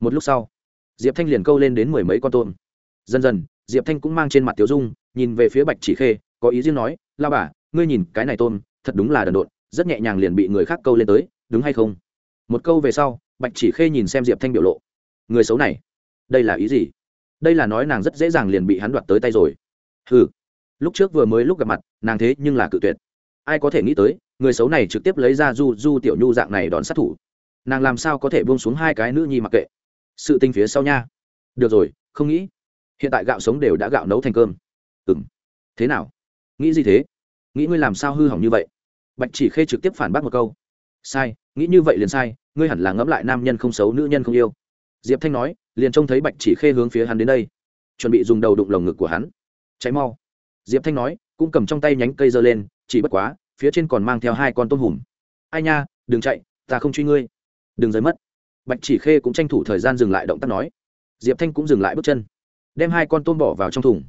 Một lúc sau, diệp thanh liền câu lên đến mười mấy con tôm. Dần dần, diệp thanh cũng mang trên mặt tiểu dung, nhìn về phía bạch chỉ khê, có ý riêng nói lao bà, ngươi nhìn cái này tôm, thật đúng là đần độn, rất nhẹ nhàng liền bị người khác câu lên tới, đúng hay không? Một câu về sau bạch chỉ khê nhìn xem diệp thanh biểu lộ. Người xấu này, đây là ý gì? Đây là nói nàng rất dễ dàng liền bị hắn đoạt tới tay rồi. Ừ lúc trước vừa mới lúc gặp mặt, nàng thế nhưng là cự tuyệt. Ai có thể nghĩ tới, người xấu này trực tiếp lấy ra du du tiểu nhu dạng này đón sát thủ. Nàng làm sao có thể buông xuống hai cái nữ nhi mặc kệ? Sự tinh phía sau nha. Được rồi, không nghĩ. Hiện tại gạo sống đều đã gạo nấu thành cơm. Ừ m thế nào? Nghĩ gì thế? Nghĩ ngươi làm sao hư hỏng như vậy? Bạch chỉ khê trực tiếp phản bác một câu. Sai, nghĩ như vậy liền sai ngươi hẳn là ngẫm lại nam nhân không xấu, nữ nhân không yêu. Diệp thanh nói, liền trông thấy bạch chỉ khê hướng phía hắn đến đây. Chuẩn bị dùng đầu đụng lồng ngực của hắn. Cháy mau. Diệp thanh nói, cũng cầm trong tay nhánh cây giơ lên, chỉ bất quá, phía trên còn mang theo hai con tôm hùm. Ai nha, đừng chạy, ta không truy ngươi. Đừng rời mất. Bạch chỉ khê cũng tranh thủ thời gian dừng lại động tác nói. Diệp thanh cũng dừng lại bước chân. Đem hai con tôm bỏ vào trong thùng.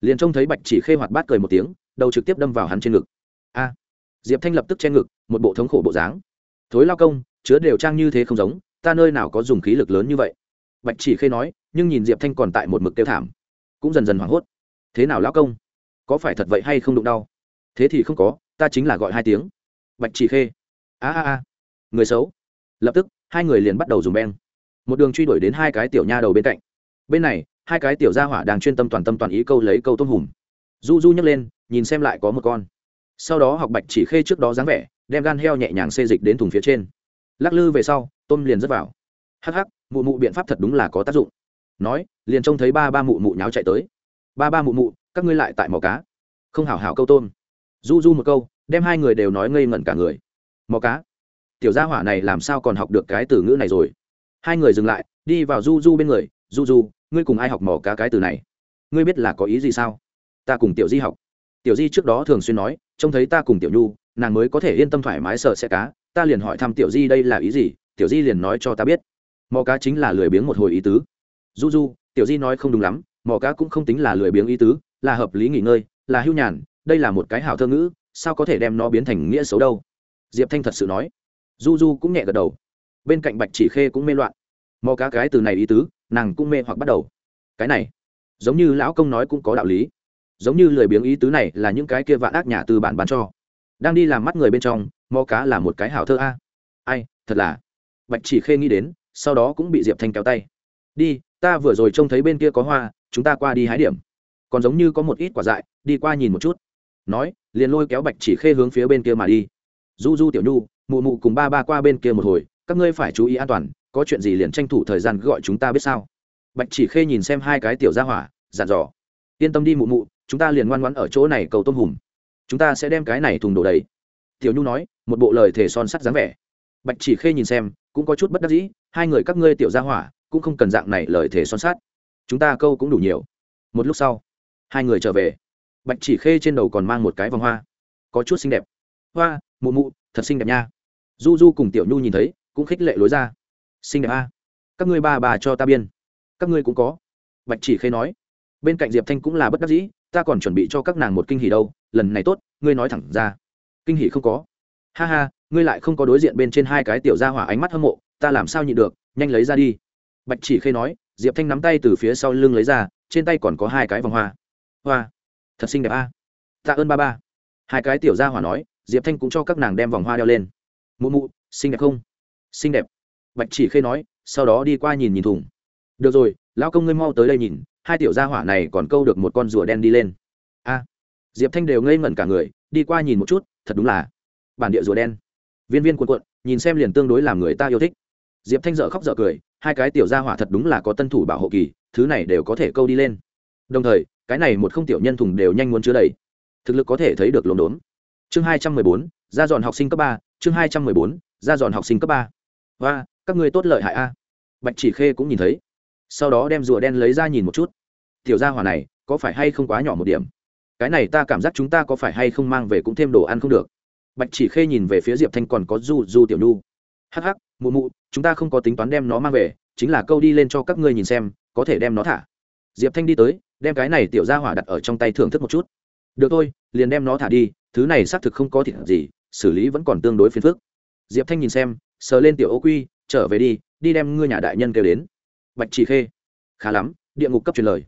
Liền trông thấy bạch chỉ khê hoạt bát cười một tiếng, đầu trực tiếp đâm vào hắn trên ngực. A. Diệp thanh lập tức che ngực, một bộ thống khổ bộ dáng. Thối lao công chứa đều trang như thế không giống, ta nơi nào có dùng khí lực lớn như vậy? Bạch chỉ khê nói, nhưng nhìn diệp thanh còn tại một mực kêu thảm, cũng dần dần hoảng hốt. Thế nào lão công? Có phải thật vậy hay không đụng đau? Thế thì không có, ta chính là gọi hai tiếng. Bạch chỉ khê. A a a. Người xấu. Lập tức, hai người liền bắt đầu dùng beng. Một đường truy đuổi đến hai cái tiểu nha đầu bên cạnh. Bên này, hai cái tiểu gia hỏa đang chuyên tâm toàn tâm toàn ý câu lấy câu tôm hùm. Du du nhấc lên, nhìn xem lại có một con. Sau đó học bạch chỉ khê trước đó dáng vẻ, đem gan heo nhẹ nhàng xê dịch đến thùng phía trên lắc lư về sau, tôm liền rớt vào. Hắc hắc, mụ mụ biện pháp thật đúng là có tác dụng. Nói, liền trông thấy ba ba mụ mụ nháo chạy tới. Ba ba mụ mụ, các ngươi lại tại mò cá. Không hảo hảo câu tôm. Du du một câu, đem hai người đều nói ngây ngẩn cả người. Mò cá? Tiểu gia hỏa này làm sao còn học được cái từ ngữ này rồi? Hai người dừng lại, đi vào du du bên người. Du du, ngươi cùng ai học mò cá cái từ này? Ngươi biết là có ý gì sao? Ta cùng tiểu di học. Tiểu di trước đó thường xuyên nói, trông thấy ta cùng tiểu nhu, nàng mới có thể yên tâm thoải mái sợ sẽ cá ta liền hỏi thăm tiểu di đây là ý gì? Tiểu di liền nói cho ta biết. Mò cá chính là lười biếng một hồi ý tứ. Du du tiểu di nói không đúng lắm, mò cá cũng không tính là lười biếng ý tứ, là hợp lý nghỉ ngơi, là hưu nhàn, đây là một cái hảo thơ ngữ, sao có thể đem nó biến thành nghĩa xấu đâu? Diệp thanh thật sự nói. Du du cũng nhẹ gật đầu. Bên cạnh bạch chỉ khê cũng mê loạn. Mò cá cái từ này ý tứ, nàng cũng mê hoặc bắt đầu. Cái này, giống như lão công nói cũng có đạo lý. Giống như lười biếng ý tứ này là những cái kia vạn ác nhà từ bản bán cho. Đang đi làm mắt người bên trong mò cá là một cái hảo thơ a. Ai, thật là. Bạch chỉ khê nghĩ đến, sau đó cũng bị diệp thanh kéo tay. Đi, ta vừa rồi trông thấy bên kia có hoa, chúng ta qua đi hái điểm. Còn giống như có một ít quả dại, đi qua nhìn một chút. Nói, liền lôi kéo bạch chỉ khê hướng phía bên kia mà đi. Du du tiểu nhu, mụ mụ cùng ba ba qua bên kia một hồi, các ngươi phải chú ý an toàn, có chuyện gì liền tranh thủ thời gian gọi chúng ta biết sao. Bạch chỉ khê nhìn xem hai cái tiểu ra hỏa, dặn dò. Yên tâm đi mụ mụ, chúng ta liền ngoan ngoãn ở chỗ này cầu tôm hùm. Chúng ta sẽ đem cái này thùng đổ đầy tiểu nhu nói, một bộ lời thể son sắt dáng vẻ. Bạch chỉ khê nhìn xem, cũng có chút bất đắc dĩ, hai người các ngươi tiểu gia hỏa, cũng không cần dạng này lời thể son sắt. Chúng ta câu cũng đủ nhiều. Một lúc sau, hai người trở về. Bạch chỉ khê trên đầu còn mang một cái vòng hoa. Có chút xinh đẹp. Hoa, mụ mụ, thật xinh đẹp nha. Du du cùng tiểu nhu nhìn thấy, cũng khích lệ lối ra. Xinh đẹp a. Các ngươi ba bà cho ta biên. Các ngươi cũng có. Bạch chỉ khê nói. Bên cạnh diệp thanh cũng là bất đắc dĩ, ta còn chuẩn bị cho các nàng một kinh hỉ đâu, lần này tốt, ngươi nói thẳng ra kinh hỉ không có. Ha ha, ngươi lại không có đối diện bên trên hai cái tiểu gia hỏa ánh mắt hâm mộ, ta làm sao nhịn được, nhanh lấy ra đi. Bạch chỉ khê nói, diệp thanh nắm tay từ phía sau lưng lấy ra, trên tay còn có hai cái vòng hoa. Hoa, thật xinh đẹp a. Tạ ơn ba ba. Hai cái tiểu gia hỏa nói, diệp thanh cũng cho các nàng đem vòng hoa đeo lên. Mụ mụ, xinh đẹp không? Xinh đẹp. Bạch chỉ khê nói, sau đó đi qua nhìn nhìn thùng. Được rồi, lão công ngươi mau tới đây nhìn, hai tiểu gia hỏa này còn câu được một con rùa đen đi lên. A. Diệp thanh đều ngây ngẩn cả người, đi qua nhìn một chút thật đúng là bản địa rùa đen. Viên viên cuộn cuộn, nhìn xem liền tương đối làm người ta yêu thích. Diệp thanh dợ khóc dợ cười, hai cái tiểu gia hỏa thật đúng là có tân thủ bảo hộ kỳ, thứ này đều có thể câu đi lên. Đồng thời, cái này một không tiểu nhân thùng đều nhanh muốn chứa đầy. Thực lực có thể thấy được lồn đốn. Chương hai trăm mười bốn, ra dọn học sinh cấp ba, chương hai trăm mười bốn, ra dọn học sinh cấp ba. Và các ngươi tốt lợi hại a. Bạch chỉ khê cũng nhìn thấy. Sau đó đem rùa đen lấy ra nhìn một chút. Tiểu gia hỏa này, có phải hay không quá nhỏ một điểm? Cái này ta cảm giác chúng ta có phải hay không mang về cũng thêm đồ ăn không được. Bạch chỉ khê nhìn về phía diệp thanh còn có du du tiểu nhu. Hắc hắc, mụ mụ, chúng ta không có tính toán đem nó mang về, chính là câu đi lên cho các ngươi nhìn xem, có thể đem nó thả. Diệp thanh đi tới, đem cái này tiểu ra hỏa đặt ở trong tay thưởng thức một chút. Được thôi, liền đem nó thả đi, thứ này xác thực không có thịt gì, xử lý vẫn còn tương đối phiền phức. Diệp thanh nhìn xem, sờ lên tiểu ô quy, trở về đi đi đem ngươi nhà đại nhân kêu đến. Bạch chỉ khê. Khá lắm, địa ngục cấp truyền lời.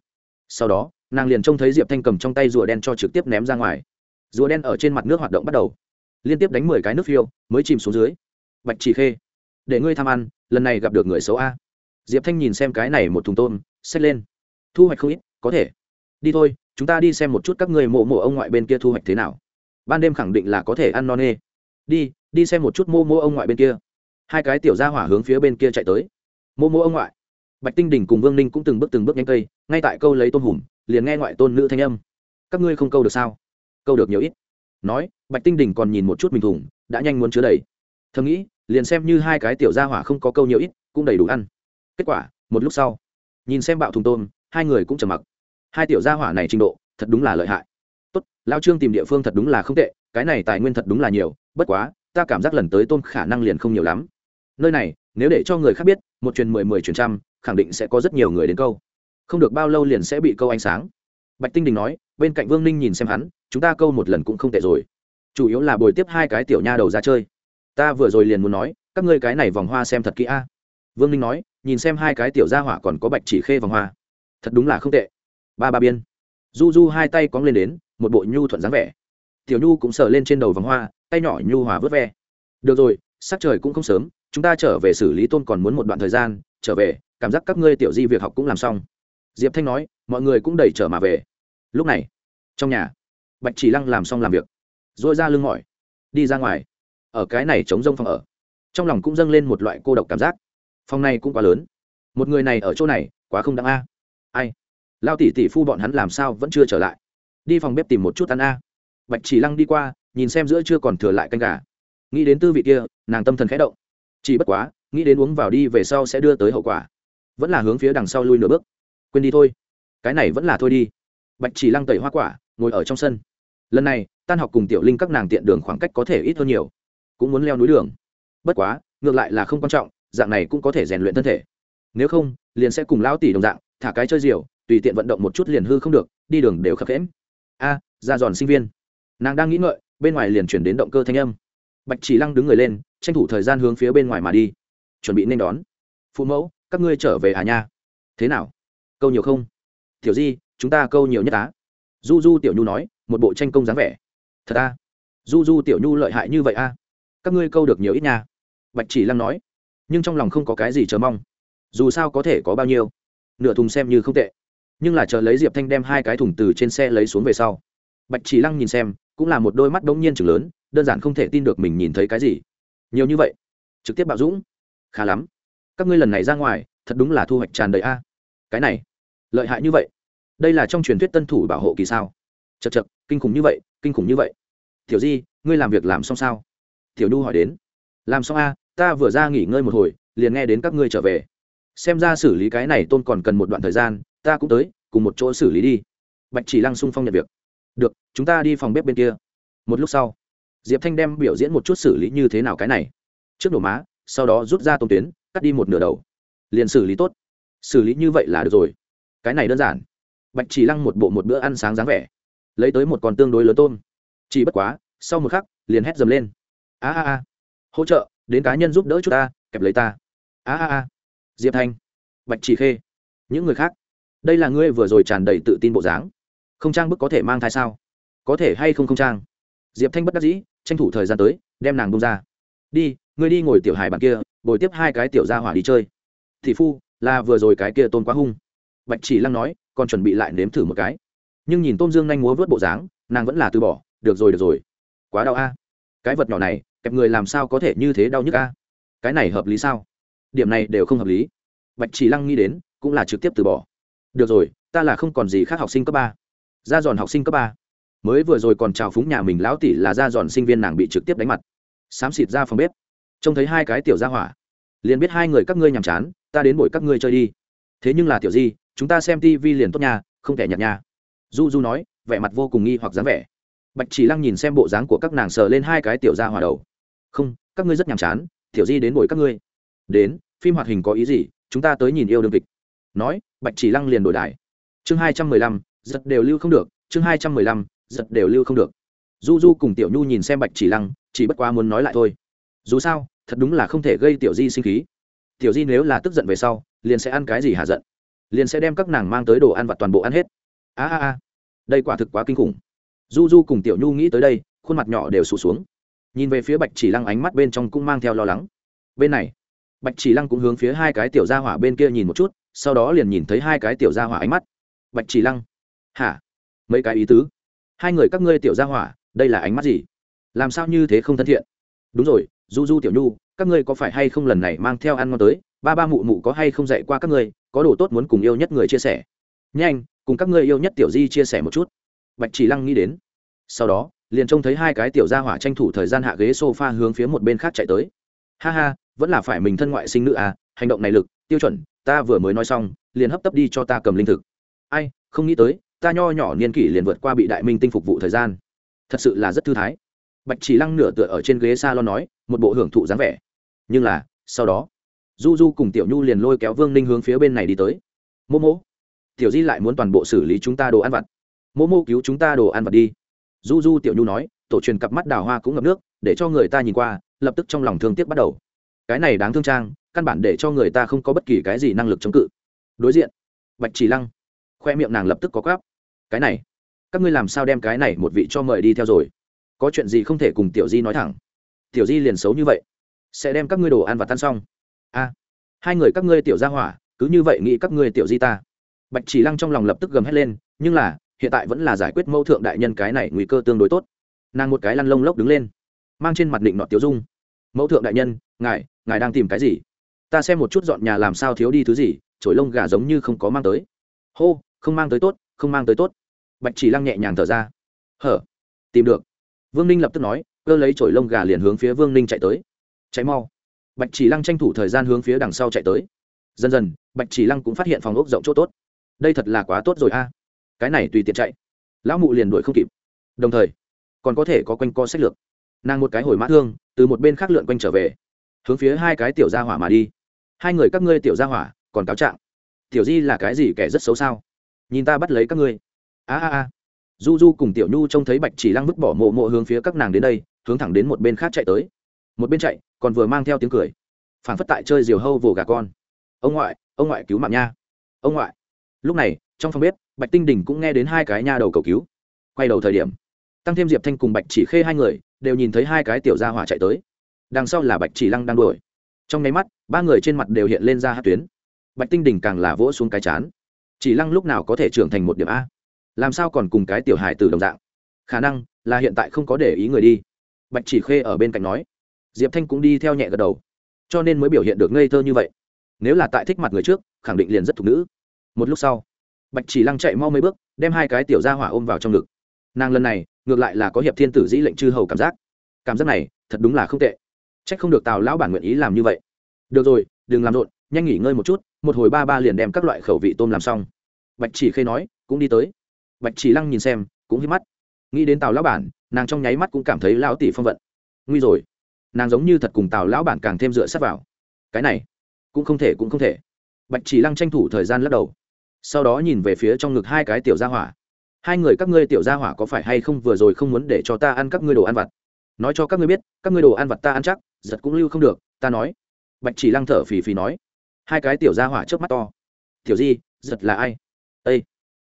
Sau đó nàng liền trông thấy diệp thanh cầm trong tay rùa đen cho trực tiếp ném ra ngoài rùa đen ở trên mặt nước hoạt động bắt đầu liên tiếp đánh mười cái nước phiêu mới chìm xuống dưới bạch chỉ khê để ngươi tham ăn lần này gặp được người xấu a diệp thanh nhìn xem cái này một thùng tôm xách lên thu hoạch không ít có thể đi thôi chúng ta đi xem một chút các người mộ mộ ông ngoại bên kia thu hoạch thế nào ban đêm khẳng định là có thể ăn no nê đi đi xem một chút mô mô ông ngoại bên kia hai cái tiểu ra hỏa hướng phía bên kia chạy tới mô mô ông ngoại bạch tinh đình cùng vương ninh cũng từng bước từng bước nhanh cây ngay tại câu lấy tôm hùm liền nghe ngoại tôn nữ thanh âm. Các ngươi không câu được sao? Câu được nhiều ít. Nói, bạch tinh đình còn nhìn một chút mình thùng, đã nhanh muốn chứa đầy. Thầm nghĩ, liền xem như hai cái tiểu gia hỏa không có câu nhiều ít, cũng đầy đủ ăn. Kết quả, một lúc sau, nhìn xem bạo thùng tôm, hai người cũng trầm mặc. Hai tiểu gia hỏa này trình độ, thật đúng là lợi hại. Tốt, lao trương tìm địa phương thật đúng là không tệ, cái này tài nguyên thật đúng là nhiều, bất quá, ta cảm giác lần tới tôm khả năng liền không nhiều lắm. Nơi này, nếu để cho người khác biết, một truyền mười mười truyền trăm, khẳng định sẽ có rất nhiều người đến câu không được bao lâu liền sẽ bị câu ánh sáng. Bạch tinh đình nói, bên cạnh vương ninh nhìn xem hắn, chúng ta câu một lần cũng không tệ rồi. Chủ yếu là bồi tiếp hai cái tiểu nha đầu ra chơi. Ta vừa rồi liền muốn nói, các ngươi cái này vòng hoa xem thật kỹ a. Vương ninh nói, nhìn xem hai cái tiểu gia hỏa còn có bạch chỉ khê vòng hoa. Thật đúng là không tệ. Ba ba biên. Du du hai tay cóng lên đến, một bộ nhu thuận dáng vẻ. Tiểu nhu cũng sờ lên trên đầu vòng hoa, tay nhỏ nhu hòa vớt ve. Được rồi, sắc trời cũng không sớm, chúng ta trở về xử lý tôn còn muốn một đoạn thời gian, trở về, cảm giác các ngươi tiểu di việc học cũng làm xong diệp thanh nói, mọi người cũng đẩy trở mà về. Lúc này, trong nhà, bạch chỉ lăng làm xong làm việc dội ra lưng mỏi, đi ra ngoài, ở cái này chống rông phòng ở. Trong lòng cũng dâng lên một loại cô độc cảm giác. Phòng này cũng quá lớn. Một người này ở chỗ này, quá không đáng a. Ai? Lao tỷ tỷ phu bọn hắn làm sao vẫn chưa trở lại? Đi phòng bếp tìm một chút ăn a. Bạch chỉ lăng đi qua, nhìn xem giữa chưa còn thừa lại canh gà. Nghĩ đến tư vị kia, nàng tâm thần khẽ động. Chỉ bất quá, nghĩ đến uống vào đi về sau sẽ đưa tới hậu quả. Vẫn là hướng phía đằng sau lui nửa bước quên đi thôi. Cái này vẫn là thôi đi. Bạch chỉ lăng tẩy hoa quả, ngồi ở trong sân. Lần này, tan học cùng tiểu linh các nàng tiện đường khoảng cách có thể ít hơn nhiều. Cũng muốn leo núi đường. Bất quá, ngược lại là không quan trọng, dạng này cũng có thể rèn luyện thân thể. Nếu không, liền sẽ cùng lão tỷ đồng dạng, thả cái chơi diều, tùy tiện vận động một chút liền hư không được, đi đường đều khập khẽm a, ra giòn sinh viên. Nàng đang nghĩ ngợi, bên ngoài liền chuyển đến động cơ thanh âm. Bạch chỉ lăng đứng người lên, tranh thủ thời gian hướng phía bên ngoài mà đi. Chuẩn bị nên đón. Phụ mẫu, các ngươi trở về à nha? Thế nào? Câu nhiều không? Tiểu di, chúng ta câu nhiều nhất á. Du du tiểu nhu nói, một bộ tranh công dáng vẻ. Thật a du du tiểu nhu lợi hại như vậy a các ngươi câu được nhiều ít nha. Bạch chỉ lăng nói, nhưng trong lòng không có cái gì chờ mong. Dù sao có thể có bao nhiêu? Nửa thùng xem như không tệ. Nhưng là chờ lấy diệp thanh đem hai cái thùng từ trên xe lấy xuống về sau. Bạch chỉ lăng nhìn xem, cũng là một đôi mắt đ n g nhiên chừng lớn, đơn giản không thể tin được mình nhìn thấy cái gì. Nhiều như vậy, trực tiếp bạo dũng. Khá lắm. Các ngươi lần này ra ngoài, thật đúng là thu hoạch tràn đầy a. Cái này lợi hại như vậy? Đây là trong truyền thuyết tân thủ bảo hộ kỳ sao? Chật chật kinh khủng như vậy, kinh khủng như vậy. Tiểu di, ngươi làm việc làm xong sao? Tiểu nhu hỏi đến. Làm xong a, ta vừa ra nghỉ ngơi một hồi, liền nghe đến các ngươi trở về. Xem ra xử lý cái này tôn còn cần một đoạn thời gian, ta cũng tới, cùng một chỗ xử lý đi. Bạch chỉ lăng sung phong nhận việc. Được, chúng ta đi phòng bếp bên kia. Một lúc sau, diệp thanh đem biểu diễn một chút xử lý như thế nào cái này. Trước nổ má, sau đó rút ra tôm tuyến, cắt đi một nửa đầu. Liền xử lý tốt. Xử lý như vậy là được rồi cái này đơn giản. Bạch chỉ lăng một bộ một bữa ăn sáng dáng vẻ, lấy tới một con tương đối lớn tôm. Chỉ bất quá, sau một khắc, liền hét dầm lên. A a a, hỗ trợ, đến cá nhân giúp đỡ chúng ta, kẹp lấy ta. A a a, diệp thanh, bạch chỉ khê, những người khác. Đây là ngươi vừa rồi tràn đầy tự tin bộ dáng. Không trang bức có thể mang thai sao? Có thể hay không không trang? Diệp thanh bất đắc dĩ, tranh thủ thời gian tới, đem nàng bông ra. Đi, ngươi đi ngồi tiểu hài bàn kia, bồi tiếp hai cái tiểu gia hỏa đi chơi. Thị phu, là vừa rồi cái kia tôn quá hung bạch chỉ lăng nói, còn chuẩn bị lại nếm thử một cái. Nhưng nhìn tôm dương nhanh múa vớt bộ dáng, nàng vẫn là từ bỏ, được rồi được rồi. Quá đau a. Cái vật nhỏ này, kẹp người làm sao có thể như thế đau nhức a? Cái này hợp lý sao? Điểm này đều không hợp lý. Bạch chỉ lăng nghĩ đến, cũng là trực tiếp từ bỏ. Được rồi, ta là không còn gì khác học sinh cấp ba. Ra giòn học sinh cấp ba. Mới vừa rồi còn chào phúng nhà mình lão tỷ là ra giòn sinh viên nàng bị trực tiếp đánh mặt. Xám xịt ra phòng bếp. Trông thấy hai cái tiểu ra hỏa. Liền biết hai người các ngươi nhàm chán, ta đến bồi các ngươi chơi đi thế nhưng là tiểu di, chúng ta xem tv liền tốt nha, không thể nhặt nha. Du du nói, vẻ mặt vô cùng nghi hoặc dáng vẻ. Bạch chỉ lăng nhìn xem bộ dáng của các nàng sờ lên hai cái tiểu ra hỏa đầu. Không, các ngươi rất nhàm chán, tiểu di đến bồi các ngươi. Đến, phim hoạt hình có ý gì, chúng ta tới nhìn yêu đương kịch. Nói, bạch chỉ lăng liền đổi đài. Chương hai trăm mười lăm, giật đều lưu không được, chương hai trăm mười lăm, giật đều lưu không được. Du du cùng tiểu nhu nhìn xem bạch chỉ lăng, chỉ bất quá muốn nói lại thôi. Dù sao, thật đúng là không thể gây tiểu di sinh khí tiểu di nếu là tức giận về sau, liền sẽ ăn cái gì hạ giận? Liền sẽ đem các nàng mang tới đồ ăn vặt toàn bộ ăn hết. A a a. Đây quả thực quá kinh khủng. Du du cùng tiểu nhu nghĩ tới đây, khuôn mặt nhỏ đều sụt xuống. Nhìn về phía bạch chỉ lăng ánh mắt bên trong cũng mang theo lo lắng. Bên này, bạch chỉ lăng cũng hướng phía hai cái tiểu gia hỏa bên kia nhìn một chút, sau đó liền nhìn thấy hai cái tiểu gia hỏa ánh mắt. Bạch chỉ lăng. Hả? Mấy cái ý tứ? Hai người các ngươi tiểu gia hỏa, đây là ánh mắt gì? Làm sao như thế không thân thiện? Đúng rồi, du du tiểu nhu các ngươi có phải hay không lần này mang theo ăn ngon tới, ba ba mụ mụ có hay không dạy qua các ngươi, có đồ tốt muốn cùng yêu nhất người chia sẻ. Nhanh, cùng các ngươi yêu nhất tiểu di chia sẻ một chút. Bạch chỉ lăng nghĩ đến. Sau đó, liền trông thấy hai cái tiểu gia hỏa tranh thủ thời gian hạ ghế s o f a hướng phía một bên khác chạy tới. Ha ha, vẫn là phải mình thân ngoại sinh nữ à hành động này lực, tiêu chuẩn, ta vừa mới nói xong, liền hấp tấp đi cho ta cầm linh thực. Ai, không nghĩ tới, ta nho nhỏ niên kỷ liền vượt qua bị đại minh tinh phục vụ thời gian. Thật sự là rất thư thái. Bạch chỉ lăng nửa tựa ở trên ghế s a lon nói, một bộ hưởng thụ dáng vẻ nhưng là, sau đó, du du cùng tiểu nhu liền lôi kéo vương ninh hướng phía bên này đi tới. Mô mô, tiểu di lại muốn toàn bộ xử lý chúng ta đồ ăn vặt. Mô mô cứu chúng ta đồ ăn vặt đi. Du du, tiểu nhu nói, tổ truyền cặp mắt đào hoa cũng ngập nước, để cho người ta nhìn qua, lập tức trong lòng thương tiếc bắt đầu. Cái này đáng thương trang, căn bản để cho người ta không có bất kỳ cái gì năng lực chống cự. Đối diện, bạch chỉ lăng, khoe miệng nàng lập tức có quáp. Cái này, các ngươi làm sao đem cái này một vị cho mời đi theo rồi? Có chuyện gì không thể cùng tiểu di nói thẳng? Tiểu di liền xấu như vậy sẽ đem các ngươi đồ ăn và tan xong. A, hai người các ngươi tiểu ra hỏa, cứ như vậy nghĩ các ngươi tiểu di ta. Bạch chỉ lăng trong lòng lập tức gầm hét lên, nhưng là, hiện tại vẫn là giải quyết mâu thượng đại nhân cái này nguy cơ tương đối tốt. Nàng một cái lăn lông lốc đứng lên, mang trên mặt định nọ tiểu dung. Mẫu thượng đại nhân, ngài ngài đang tìm cái gì? Ta xem một chút dọn nhà làm sao thiếu đi thứ gì, chổi lông gà giống như không có mang tới. Hô, không mang tới tốt, không mang tới tốt. Bạch chỉ lăng nhẹ nhàng thở ra. Hở, tìm được. Vương ninh lập tức nói, cơ lấy chổi lông gà liền hướng phía vương ninh chạy tới cháy mau. Bạch chỉ lăng tranh thủ thời gian hướng phía đằng sau chạy tới. Dần dần, bạch chỉ lăng cũng phát hiện phòng ốc rộng chỗ tốt. Đây thật là quá tốt rồi a. Cái này tùy tiện chạy. Lão mụ liền đuổi không kịp. Đồng thời, còn có thể có quanh co sách lược. Nàng một cái hồi mã thương, từ một bên khác lượn quanh trở về. Hướng phía hai cái tiểu gia hỏa mà đi. Hai người các ngươi tiểu gia hỏa, còn cáo trạng. Tiểu di là cái gì kẻ rất xấu sao? Nhìn ta bắt lấy các ngươi. A a a. Du du cùng tiểu nhu trông thấy bạch chỉ lăng vứt bỏ mộ mộ hướng phía các nàng đến đây, hướng thẳng đến một bên khác chạy tới một bên chạy, còn vừa mang theo tiếng cười. Phản phất tại chơi diều hâu vồ gà con. Ông ngoại ông ngoại cứu mạng nha. Ông ngoại. Lúc này, trong phòng bếp, bạch tinh đình cũng nghe đến hai cái nha đầu cầu cứu. Quay đầu thời điểm, tăng thêm diệp thanh cùng bạch chỉ khê hai người đều nhìn thấy hai cái tiểu gia hỏa chạy tới. Đằng sau là bạch chỉ lăng đang đuổi. Trong nháy mắt, ba người trên mặt đều hiện lên ra hát tuyến. Bạch tinh đình càng là vỗ xuống cái chán. Chỉ lăng lúc nào có thể trưởng thành một điểm a? Làm sao còn cùng cái tiểu hài từ đồng dạng? Khả năng là hiện tại không có để ý người đi. Bạch chỉ khê ở bên cạnh nói diệp thanh cũng đi theo nhẹ gật đầu. Cho nên mới biểu hiện được ngây thơ như vậy. Nếu là tại thích mặt người trước, khẳng định liền rất thục nữ. Một lúc sau, bạch chỉ lăng chạy mau mấy bước, đem hai cái tiểu ra hỏa ôm vào trong ngực. Nàng lần này, ngược lại là có hiệp thiên tử dĩ lệnh chư hầu cảm giác. Cảm giác này, thật đúng là không tệ. C h ắ c không được tào lão bản nguyện ý làm như vậy. Được rồi, đừng làm rộn, nhanh nghỉ ngơi một chút, một hồi ba ba liền đem các loại khẩu vị tôm làm xong. Bạch chỉ khê nói, cũng đi tới. Bạch chỉ lăng nhìn xem, cũng hít mắt. Nghĩ đến tào lão bản, nàng trong nháy mắt cũng cảm thấy lão tỷ phong vận. Nguy rồi nàng giống như thật cùng tào lão bản càng thêm dựa sát vào. Cái này, cũng không thể, cũng không thể. Bạch chỉ lăng tranh thủ thời gian lắc đầu. Sau đó nhìn về phía trong ngực hai cái tiểu gia hỏa. Hai người các ngươi tiểu gia hỏa có phải hay không vừa rồi không muốn để cho ta ăn các ngươi đồ ăn vặt? Nói cho các ngươi biết, các ngươi đồ ăn vặt ta ăn chắc, giật cũng lưu không được, ta nói. Bạch chỉ lăng thở phì phì nói. Hai cái tiểu gia hỏa trước mắt to. Tiểu di, giật là ai? Ây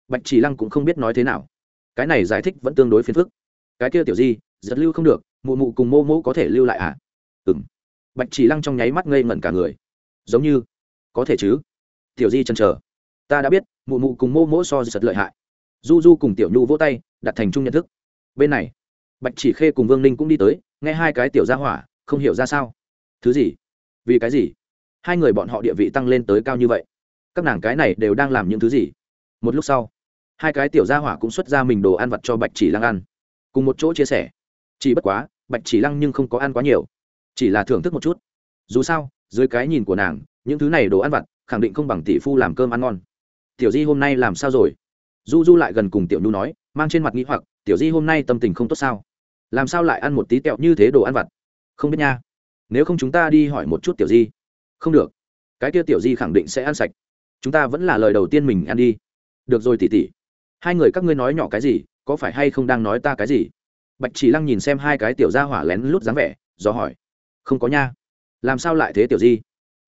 bạch chỉ lăng cũng không biết nói thế nào. Cái này giải thích vẫn tương đối phiền phức. Cái kia tiểu di, giật lưu không được mụ mụ cùng mô mô có thể lưu lại à? Ừ m bạch chỉ lăng trong nháy mắt ngây ngẩn cả người. Giống như, có thể chứ? Tiểu di chân chờ. Ta đã biết, mụ mụ cùng mô mô so sật lợi hại. Du du cùng tiểu nhu vỗ tay, đặt thành chung nhận thức. Bên này, bạch chỉ khê cùng vương ninh cũng đi tới, nghe hai cái tiểu ra hỏa, không hiểu ra sao. Thứ gì? Vì cái gì? Hai người bọn họ địa vị tăng lên tới cao như vậy? Các nàng cái này đều đang làm những thứ gì? Một lúc sau, hai cái tiểu gia hỏa cũng xuất ra mình đồ ăn vặt cho bạch chỉ lăng ăn. Cùng một chỗ chia sẻ chỉ bất quá, bạch chỉ lăng nhưng không có ăn quá nhiều. Chỉ là thưởng thức một chút. Dù sao, dưới cái nhìn của nàng, những thứ này đồ ăn vặt, khẳng định không bằng tỷ phu làm cơm ăn ngon. Tiểu di hôm nay làm sao rồi? Du du lại gần cùng tiểu nhu nói, mang trên mặt nghĩ hoặc, tiểu di hôm nay tâm tình không tốt sao? Làm sao lại ăn một tí tẹo như thế đồ ăn vặt? Không biết nha. Nếu không chúng ta đi hỏi một chút tiểu di. Không được. Cái kia tiểu di khẳng định sẽ ăn sạch. Chúng ta vẫn là lời đầu tiên mình ăn đi. Được rồi tỉ tỉ hai người các ngươi nói nhỏ cái gì, có phải hay không đang nói ta cái gì? Bạch chỉ lăng nhìn xem hai cái tiểu gia hỏa lén lút dáng vẻ, do hỏi, không có nha. Làm sao lại thế tiểu di?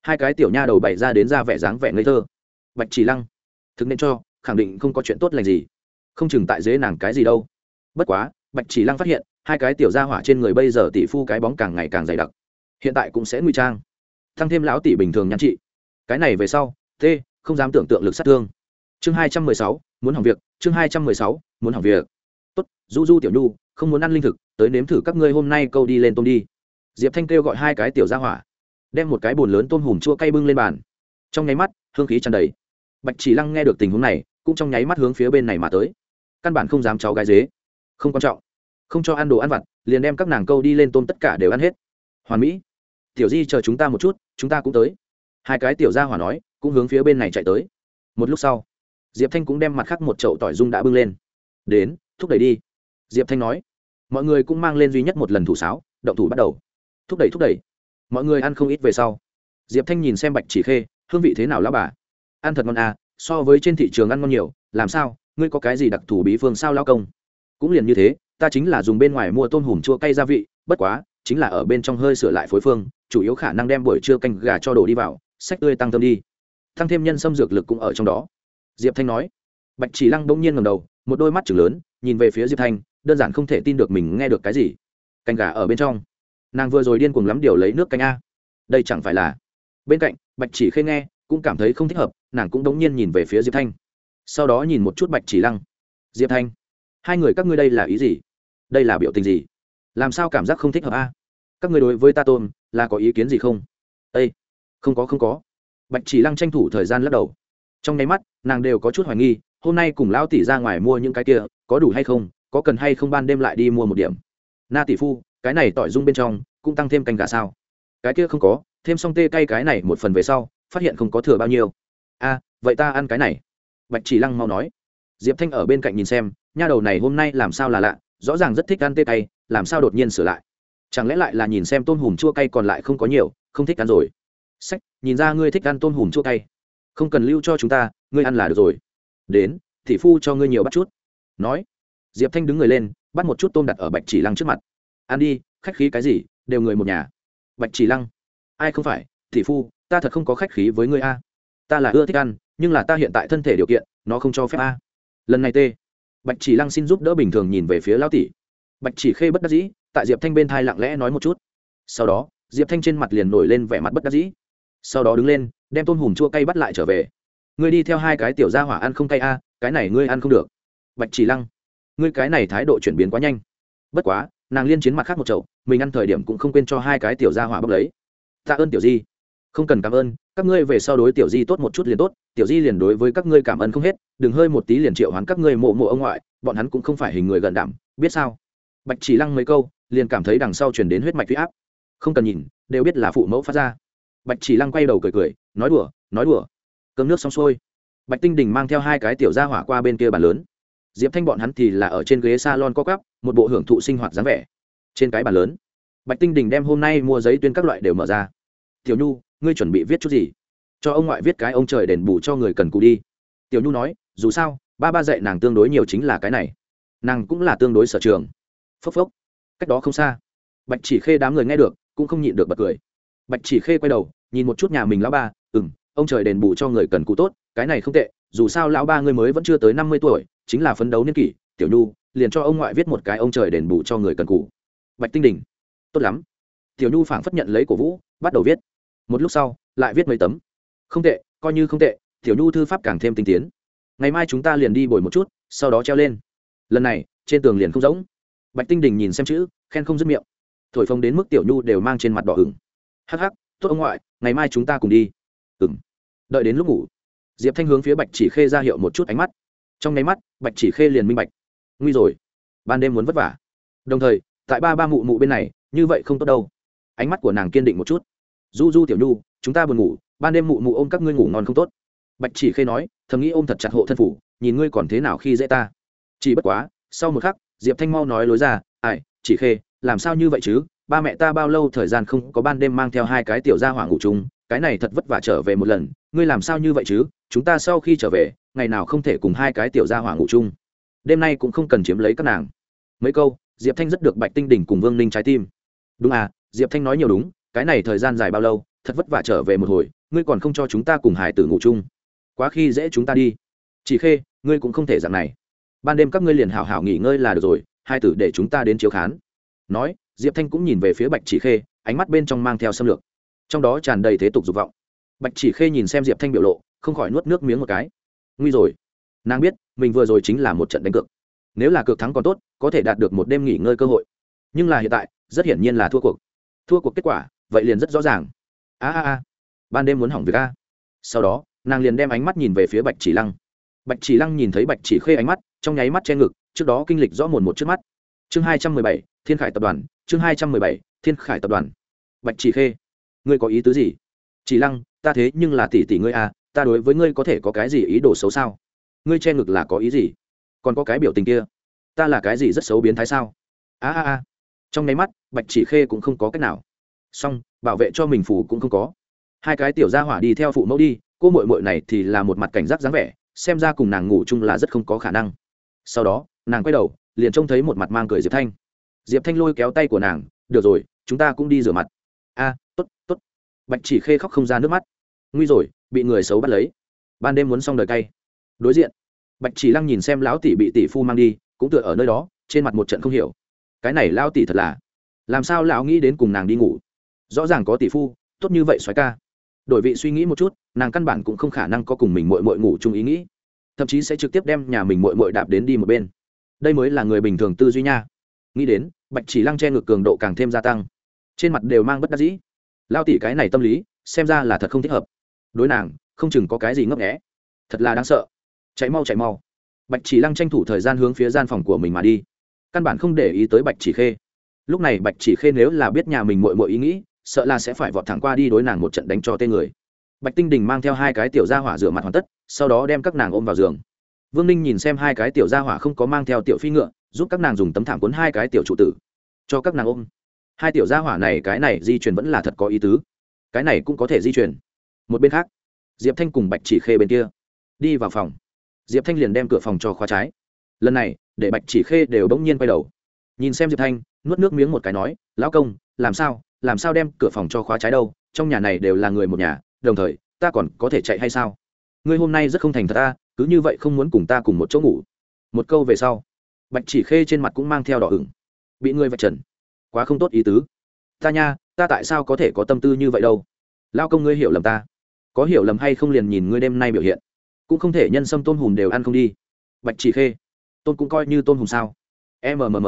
Hai cái tiểu nha đầu bày ra đến ra vẻ dáng vẻ ngây thơ. Bạch chỉ lăng, thực nên cho, khẳng định không có chuyện tốt lành gì. Không chừng tại dế nàng cái gì đâu. Bất quá, bạch chỉ lăng phát hiện, hai cái tiểu gia hỏa trên người bây giờ tỷ phu cái bóng càng ngày càng dày đặc. Hiện tại cũng sẽ nguy trang. Thăng thêm lão tỷ bình thường nhắn chị. cái này về sau, t, không dám tưởng tượng lực sát thương. Chương hai trăm mười sáu, muốn hỏng việc, chương hai trăm mười sáu, muốn hỏng việc. Tốt, du du tiểu nhu không muốn ăn linh thực, tới nếm thử các ngươi hôm nay câu đi lên tôm đi. Diệp thanh kêu gọi hai cái tiểu gia hỏa, đem một cái bồn lớn tôm hùm chua cay bưng lên bàn. Trong nháy mắt, hương khí tràn đầy. Bạch chỉ lăng nghe được tình huống này, cũng trong nháy mắt hướng phía bên này mà tới. Căn bản không dám cháu gái dế. Không quan trọng. Không cho ăn đồ ăn vặt, liền đem các nàng câu đi lên tôm tất cả đều ăn hết. Hoàn mỹ, tiểu di chờ chúng ta một chút, chúng ta cũng tới. Hai cái tiểu gia hỏa nói, cũng hướng phía bên này chạy tới. Một lúc sau, diệp thanh cũng đem mặt khác một chậu tỏi dung đã bưng lên. Đến, thúc đẩy đi diệp thanh nói, mọi người cũng mang lên duy nhất một lần thủ sáo, động thủ bắt đầu. Thúc đẩy thúc đẩy. Mọi người ăn không ít về sau. Diệp thanh nhìn xem bạch chỉ khê, hương vị thế nào lão bà? Ăn thật ngon à so với trên thị trường ăn ngon nhiều, làm sao, ngươi có cái gì đặc thù bí phương sao lao công? Cũng liền như thế, ta chính là dùng bên ngoài mua tôm hùm chua cay gia vị, bất quá, chính là ở bên trong hơi sửa lại phối phương, chủ yếu khả năng đem buổi trưa canh gà cho đổ đi vào, sách tươi tăng thơm đi. Tăng thêm nhân xâm dược lực cũng ở trong đó. Diệp thanh nói. Bạch chỉ lăng bỗng nhiên ngầm đầu, một đôi mắt chừng lớn nhìn về phía diệp thanh, đơn giản không thể tin được mình nghe được cái gì. Canh gà ở bên trong. Nàng vừa rồi điên cuồng lắm điều lấy nước canh a. Đây chẳng phải là. Bên cạnh, bạch chỉ khê nghe, cũng cảm thấy không thích hợp, nàng cũng đống nhiên nhìn về phía diệp thanh. Sau đó nhìn một chút bạch chỉ lăng. Diệp thanh, hai người các ngươi đây là ý gì? Đây là biểu tình gì? Làm sao cảm giác không thích hợp a? Các ngươi đối với ta tôn, là có ý kiến gì không? Ây không có không có. Bạch chỉ lăng tranh thủ thời gian lắc đầu. Trong nháy mắt, nàng đều có chút hoài nghi, hôm nay cùng lão tỷ ra ngoài mua những cái kia có đủ hay không, có cần hay không ban đêm lại đi mua một điểm. Na tỷ phu, cái này tỏi dung bên trong, cũng tăng thêm canh gà sao? Cái kia không có, thêm xong tê cay cái này một phần về sau, phát hiện không có thừa bao nhiêu. A, vậy ta ăn cái này. Bạch chỉ lăng mau nói. Diệp thanh ở bên cạnh nhìn xem, nha đầu này hôm nay làm sao là lạ, rõ ràng rất thích ăn tê cay, làm sao đột nhiên sửa lại. Chẳng lẽ lại là nhìn xem tôm hùm chua cay còn lại không có nhiều, không thích ăn rồi. Sách, nhìn ra ngươi thích ăn tôm hùm chua cay. Không cần lưu cho chúng ta, ngươi ăn là được rồi. Đến thị phu cho ngươi nhiều bắt chút nói. Diệp thanh đứng người lên, bắt một chút tôm đặt ở bạch chỉ lăng trước mặt. Ăn đi, khách khí cái gì, đều người một nhà. Bạch chỉ lăng? Ai không phải? Thị phu, ta thật không có khách khí với ngươi a. Ta là ưa thích ăn, nhưng là ta hiện tại thân thể điều kiện, nó không cho phép a. Lần này t bạch chỉ lăng xin giúp đỡ bình thường nhìn về phía lão tỷ. Bạch chỉ khê bất đắc dĩ, tại diệp thanh bên thai lặng lẽ nói một chút. Sau đó, diệp thanh trên mặt liền nổi lên vẻ mặt bất đắc dĩ. Sau đó đứng lên, đem tôm hùm chua cay bắt lại trở về. Ngươi đi theo hai cái tiểu gia hỏa ăn không cay a, cái này ngươi ăn không được bạch chỉ lăng, ngươi cái này thái độ chuyển biến quá nhanh. Bất quá, nàng liên chiến mặt khác một chậu, mình ăn thời điểm cũng không quên cho hai cái tiểu gia hỏa bốc lấy. Tạ ơn tiểu di. Không cần cảm ơn, các ngươi về sau đối tiểu di tốt một chút liền tốt, tiểu di liền đối với các ngươi cảm ơn không hết, đừng hơi một tí liền triệu hoán các ngươi mộ mộ ông ngoại, bọn hắn cũng không phải hình người gần đảm biết sao? Bạch chỉ lăng mấy câu, liền cảm thấy đằng sau chuyển đến huyết mạch huy áp. Không cần nhìn, đều biết là phụ mẫu phát ra. Bạch chỉ lăng quay đầu cười cười, nói đùa nói đùa. Cơm nước xong xuôi. Bạch tinh đình mang theo hai cái tiểu ra hỏa qua bên kia bàn lớn diệp thanh bọn hắn thì là ở trên ghế s a lon co cắp một bộ hưởng thụ sinh hoạt dáng vẻ. Trên cái bàn lớn, bạch tinh đình đem hôm nay mua giấy tuyên các loại đều mở ra. Tiểu nhu, ngươi chuẩn bị viết chút gì? Cho ông ngoại viết cái ông trời đền bù cho người cần cụ đi. Tiểu nhu nói, dù sao, ba ba dạy nàng tương đối nhiều chính là cái này. Nàng cũng là tương đối sở trường. Phốc phốc. Cách đó không xa, bạch chỉ khê đám người nghe được, cũng không nhịn được bật cười. Bạch chỉ khê quay đầu, nhìn một chút nhà mình lão ba ừ m ông trời đền bù cho người cần cụ tốt, cái này không tệ, dù sao lão ba ngươi mới vẫn chưa tới năm mươi tuổi chính là phấn đấu niên kỷ, tiểu nhu, liền cho ông ngoại viết một cái ông trời đền bù cho người cần cũ bạch tinh đình. Tốt lắm. Tiểu nhu phảng phất nhận lấy cổ vũ, bắt đầu viết. Một lúc sau, lại viết mấy tấm. Không tệ, coi như không tệ, tiểu nhu thư pháp càng thêm tinh tiến. Ngày mai chúng ta liền đi bồi một chút, sau đó treo lên. Lần này, trên tường liền không giống bạch tinh đình nhìn xem chữ, khen không dứt miệng. Thổi phồng đến mức tiểu nhu đều mang trên mặt đỏ ửng. Hắc hắc, tốt ông ngoại, ngày mai chúng ta cùng đi. Ừng đợi đến lúc ngủ, diệp thanh hướng phía bạch chỉ khê ra hiệu một chút ánh mắt trong nháy mắt, bạch chỉ khê liền minh bạch. Nguy rồi, ban đêm muốn vất vả. Đồng thời, tại ba ba mụ mụ bên này, như vậy không tốt đâu. Ánh mắt của nàng kiên định một chút. Du du tiểu nhu, chúng ta buồn ngủ, ban đêm mụ mụ ôm các ngươi ngủ ngon không tốt. Bạch chỉ khê nói, thầm nghĩ ôm thật chặt hộ thân phủ, nhìn ngươi còn thế nào khi dễ ta. Chỉ bất quá, sau một khắc, diệp thanh mau nói lối ra, ai, chỉ khê, làm sao như vậy chứ? Ba mẹ ta bao lâu thời gian không có ban đêm mang theo hai cái tiểu gia hỏa ngủ chung? Cái này thật vất vả trở về một lần, ngươi làm sao như vậy chứ? Chúng ta sau khi trở về, ngày nào không thể cùng hai cái tiểu gia hỏa ngủ chung. Đêm nay cũng không cần chiếm lấy các nàng. Mấy câu, diệp thanh rất được bạch tinh đỉnh cùng vương ninh trái tim. Đúng à diệp thanh nói nhiều đúng, cái này thời gian dài bao lâu, thật vất vả trở về một hồi, ngươi còn không cho chúng ta cùng hải tử ngủ chung. Quá khi dễ chúng ta đi. Chỉ khê, ngươi cũng không thể dạng này. Ban đêm các ngươi liền hảo hảo nghỉ ngơi là được rồi hai tử để chúng ta đến chiếu khán. Nói, diệp thanh cũng nhìn về phía bạch chỉ khê, ánh mắt bên trong mang theo xâm lược. Trong đó tràn đầy thế tục dục vọng. Bạch chỉ khê nhìn xem diệp thanh biểu lộ không khỏi nuốt nước miếng một cái. Nguy rồi. Nàng biết, mình vừa rồi chính là một trận đánh cược. Nếu là cược thắng còn tốt, có thể đạt được một đêm nghỉ ngơi cơ hội. Nhưng là hiện tại, rất hiển nhiên là thua cuộc. Thua cuộc kết quả, vậy liền rất rõ ràng. A a a. Ban đêm muốn hỏng việc a. Sau đó, nàng liền đem ánh mắt nhìn về phía bạch chỉ lăng. Bạch chỉ lăng nhìn thấy bạch chỉ khê ánh mắt, trong nháy mắt che ngực, trước đó kinh lịch rõ mồn một trước mắt. Chương hai trăm mười bảy, thiên khải tập đoàn, chương hai trăm mười bảy, thiên khải tập đoàn. Bạch chỉ khê, ngươi có ý tứ gì? Chỉ lăng, ta thế nhưng là tỷ tỷ ngươi à ta đối với ngươi có thể có cái gì ý đồ xấu sao? Ngươi che ngực là có ý gì? Còn có cái biểu tình kia ta là cái gì rất xấu biến thái sao? A a a. Trong nháy mắt bạch chỉ khê cũng không có cách nào. Song bảo vệ cho mình phủ cũng không có. Hai cái tiểu gia hỏa đi theo phụ mẫu đi cô mội mội này thì là một mặt cảnh giác dáng vẻ xem ra cùng nàng ngủ chung là rất không có khả năng. Sau đó nàng quay đầu liền trông thấy một mặt mang cười diệp thanh. Diệp thanh lôi kéo tay của nàng được rồi chúng ta cũng đi rửa mặt. A à, t ố t t ố t bạch chỉ khê khóc không ra nước mắt. Nguy rồi bị người xấu bắt lấy. Ban đêm muốn xong đời cay. Đối diện, bạch chỉ lăng nhìn xem lão tỷ bị tỷ phu mang đi, cũng tựa ở nơi đó, trên mặt một trận không hiểu. Cái này lão tỷ thật là, làm sao lão nghĩ đến cùng nàng đi ngủ? Rõ ràng có tỷ phu, tốt như vậy xoáy ca. Đổi vị suy nghĩ một chút, nàng căn bản cũng không khả năng có cùng mình mội mội ngủ chung ý nghĩ. Thậm chí sẽ trực tiếp đem nhà mình mội mội đạp đến đi một bên. Đây mới là người bình thường tư duy nha. Nghĩ đến, bạch chỉ lăng che ngược cường độ càng thêm gia tăng. Trên mặt đều mang bất đắc dĩ. Lao tỷ cái này tâm lý, xem ra là thật không thích hợp đối nàng, không chừng có cái gì ngấp nghẽ thật là đáng sợ. Chạy mau chạy mau. Bạch chỉ lăng tranh thủ thời gian hướng phía gian phòng của mình mà đi. Căn bản không để ý tới bạch chỉ khê. Lúc này bạch chỉ khê nếu là biết nhà mình mội mội ý nghĩ, sợ là sẽ phải vọt thẳng qua đi đối nàng một trận đánh cho tên người. Bạch tinh đình mang theo hai cái tiểu gia hỏa rửa mặt hoàn tất, sau đó đem các nàng ôm vào giường. Vương ninh nhìn xem hai cái tiểu gia hỏa không có mang theo tiểu phi ngựa, giúp các nàng dùng tấm thảm cuốn hai cái tiểu trụ tử. Cho các nàng ôm. Hai tiểu gia hỏa này, cái này di chuyển vẫn là thật có ý tứ. Cái này cũng có thể di chuyển một bên khác, diệp thanh cùng bạch chỉ khê bên kia đi vào phòng. Diệp thanh liền đem cửa phòng cho khóa trái. Lần này, để bạch chỉ khê đều đ n g nhiên quay đầu. Nhìn xem diệp thanh, nuốt nước miếng một cái nói, lão công, làm sao làm sao đem cửa phòng cho khóa trái đâu? Trong nhà này đều là người một nhà, đồng thời, ta còn có thể chạy hay sao? Ngươi hôm nay rất không thành thật ta, cứ như vậy không muốn cùng ta cùng một chỗ ngủ. Một câu về sau, bạch chỉ khê trên mặt cũng mang theo đỏ ửng. Bị ngươi vạch trần. Quá không tốt ý tứ. Ta nha, ta tại sao có thể có tâm tư như vậy đâu? Lao công ngươi hiểu lầm ta có hiểu lầm hay không liền nhìn ngươi đêm nay biểu hiện. Cũng không thể nhân sâm tôm hùm đều ăn không đi. Bạch chỉ khê, tôn cũng coi như tôm hùm sao? Mmm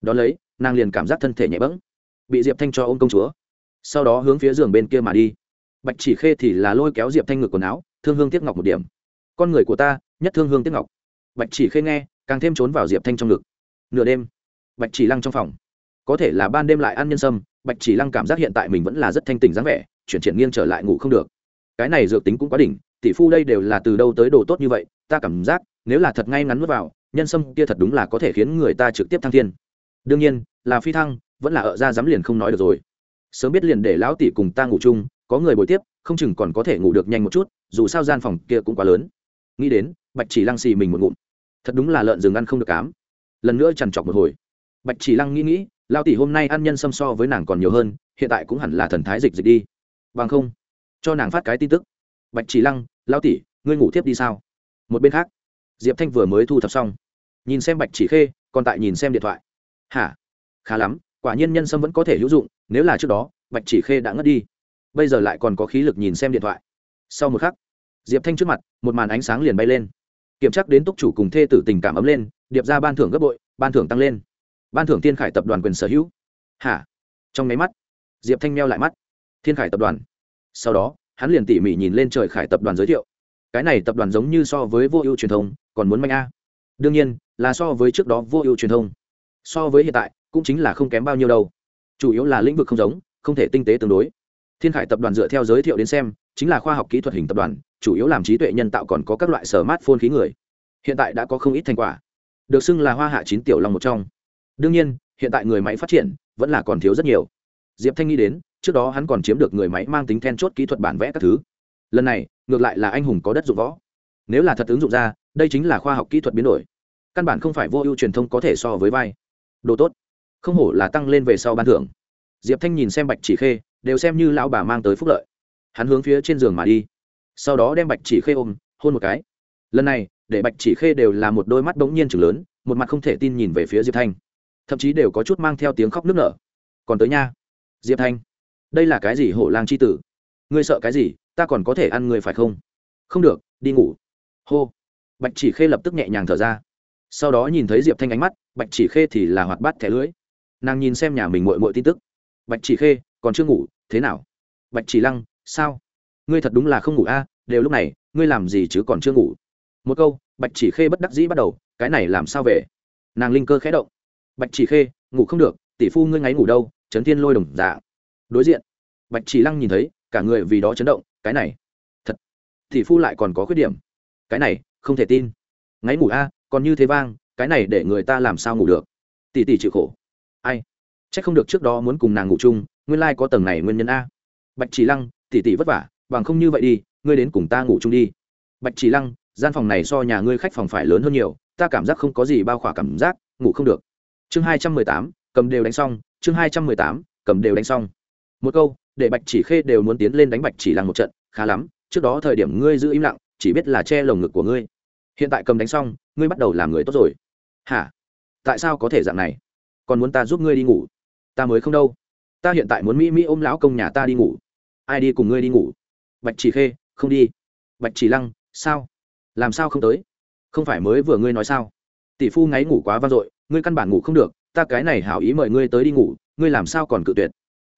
đón lấy, nàng liền cảm giác thân thể nhẹ bẫng, bị diệp thanh cho ôm công chúa. Sau đó hướng phía giường bên kia mà đi. Bạch chỉ khê thì là lôi kéo diệp thanh ngực quần áo, thương hương tiếc ngọc một điểm. Con người của ta, nhất thương hương tiếc ngọc. Bạch chỉ khê nghe, càng thêm trốn vào diệp thanh trong ngực. Nửa đêm, bạch chỉ lăng trong phòng. Có thể là ban đêm lại ăn nhân sâm, bạch chỉ lăng cảm giác hiện tại mình vẫn là rất thanh tỉnh dáng vẻ, chuyển triển nghiêng trở lại ngủ không được cái này dược tính cũng quá đỉnh, tỷ phu đây đều là từ đâu tới đồ tốt như vậy, ta cảm giác, nếu là thật ngay ngắn n vào, nhân sâm kia thật đúng là có thể khiến người ta trực tiếp thăng thiên. Đương nhiên, là phi thăng, vẫn là ở ra dám liền không nói được rồi. Sớm biết liền để lão tỷ cùng ta ngủ chung, có người bồi tiếp, không chừng còn có thể ngủ được nhanh một chút, dù sao gian phòng kia cũng quá lớn. Nghĩ đến, bạch chỉ lăng xì mình một ngụm. Thật đúng là lợn rừng ăn không được cám. Lần nữa trằn trọc một hồi. Bạch chỉ lăng nghĩ nghĩ lao tỷ hôm nay ăn nhân sâm so với nàng còn nhiều hơn, hiện tại cũng hẳn là thần thái dịch dịch đi. Bằng không cho nàng phát cái tin tức. Bạch chỉ lăng lao tỷ, ngươi ngủ tiếp đi sao? Một bên khác, diệp thanh vừa mới thu thập xong. Nhìn xem bạch chỉ khê, còn tại nhìn xem điện thoại. Hả? Khá lắm, quả nhiên nhân sâm vẫn có thể hữu dụng, nếu là trước đó, bạch chỉ khê đã ngất đi. Bây giờ lại còn có khí lực nhìn xem điện thoại. Sau một khắc, diệp thanh trước mặt, một màn ánh sáng liền bay lên. Kiểm tra đến túc chủ cùng thê tử tình cảm ấm lên, điệp ra ban thưởng gấp bội, ban thưởng tăng lên. Ban thưởng thiên khải tập đoàn quyền sở hữu. Hả? Trong máy mắt, diệp thanh meo lại mắt. Thiên khải tập đoàn sau đó, hắn liền tỉ mỉ nhìn lên trời khải tập đoàn giới thiệu. Cái này tập đoàn giống như so với vô ưu truyền thông, còn muốn manh a. Đương nhiên, là so với trước đó vô ưu truyền thông. So với hiện tại, cũng chính là không kém bao nhiêu đâu. Chủ yếu là lĩnh vực không giống, không thể tinh tế tương đối. Thiên khải tập đoàn dựa theo giới thiệu đến xem, chính là khoa học kỹ thuật hình tập đoàn, chủ yếu làm trí tuệ nhân tạo còn có các loại sở mát phôn khí người. Hiện tại đã có không ít thành quả. Được xưng là hoa hạ chín tiểu long một trong. Đương nhiên, hiện tại người máy phát triển vẫn là còn thiếu rất nhiều diệp thanh nghĩ đến, trước đó hắn còn chiếm được người máy mang tính then chốt kỹ thuật bản vẽ các thứ. Lần này, ngược lại là anh hùng có đất dụng võ. Nếu là thật ứng dụng ra, đây chính là khoa học kỹ thuật biến đổi. Căn bản không phải vô ưu truyền thông có thể so với vai. Đồ tốt. Không hổ là tăng lên về sau ban thưởng. Diệp thanh nhìn xem bạch chỉ khê, đều xem như lão bà mang tới phúc lợi. Hắn hướng phía trên giường mà đi. Sau đó đem bạch chỉ khê ôm, hôn một cái. Lần này, để bạch chỉ khê đều là một đôi mắt bỗng nhiên chừng lớn, một mặt không thể tin nhìn về phía diệp thanh. Thậm chí đều có chút mang theo tiếng khóc nức nở. Còn tới nha diệp thanh, đây là cái gì hổ lang c h i tử? Ngươi sợ cái gì? Ta còn có thể ăn ngươi phải không? Không được, đi ngủ. Hô. Bạch chỉ khê lập tức nhẹ nhàng thở ra. Sau đó nhìn thấy diệp thanh ánh mắt, bạch chỉ khê thì là hoạt bát thẻ lưới nàng nhìn xem nhà mình mội mội tin tức. Bạch chỉ khê, còn chưa ngủ, thế nào? Bạch chỉ lăng, sao? Ngươi thật đúng là không ngủ a, đều lúc này, ngươi làm gì chứ còn chưa ngủ? Một câu, bạch chỉ khê bất đắc dĩ bắt đầu, cái này làm sao về? Nàng linh cơ khẽ động. Bạch chỉ khê, ngủ không được, tỷ phu ngươi ngáy ngủ đâu? Chấn thiên lôi đồng dạ đối diện, bạch chỉ lăng nhìn thấy, cả người vì đó chấn động, cái này, thật thì phu lại còn có khuyết điểm. Cái này, không thể tin. Ngáy ngủ a, còn như thế vang, cái này để người ta làm sao ngủ được? Tỷ tỷ chịu khổ. Ai? C h ắ c không được trước đó muốn cùng nàng ngủ chung, nguyên lai có tầng này nguyên nhân a. Bạch chỉ lăng, tỷ tỷ vất vả, bằng không như vậy đi, ngươi đến cùng ta ngủ chung đi. Bạch chỉ lăng, gian phòng này so nhà ngươi khách phòng phải lớn hơn nhiều, ta cảm giác không có gì bao khỏa cảm giác, ngủ không được. Chương hai trăm mười tám, cầm đều đánh xong chương hai trăm mười tám, cầm đều đánh xong. Một câu, để bạch chỉ khê đều muốn tiến lên đánh bạch chỉ lăng một trận, khá lắm, trước đó thời điểm ngươi giữ im lặng, chỉ biết là che lồng ngực của ngươi. Hiện tại cầm đánh xong, ngươi bắt đầu làm người tốt rồi. Hả? Tại sao có thể dạng này? Còn muốn ta giúp ngươi đi ngủ? Ta mới không đâu. Ta hiện tại muốn mỹ mỹ ôm lão công nhà ta đi ngủ. Ai đi cùng ngươi đi ngủ? Bạch chỉ khê, không đi. Bạch chỉ lăng, sao? Làm sao không tới? Không phải mới vừa ngươi nói sao? Tỷ phu ngáy ngủ quá vang dội, ngươi căn bản ngủ không được ta cái này hảo ý mời ngươi tới đi ngủ, ngươi làm sao còn cự tuyệt?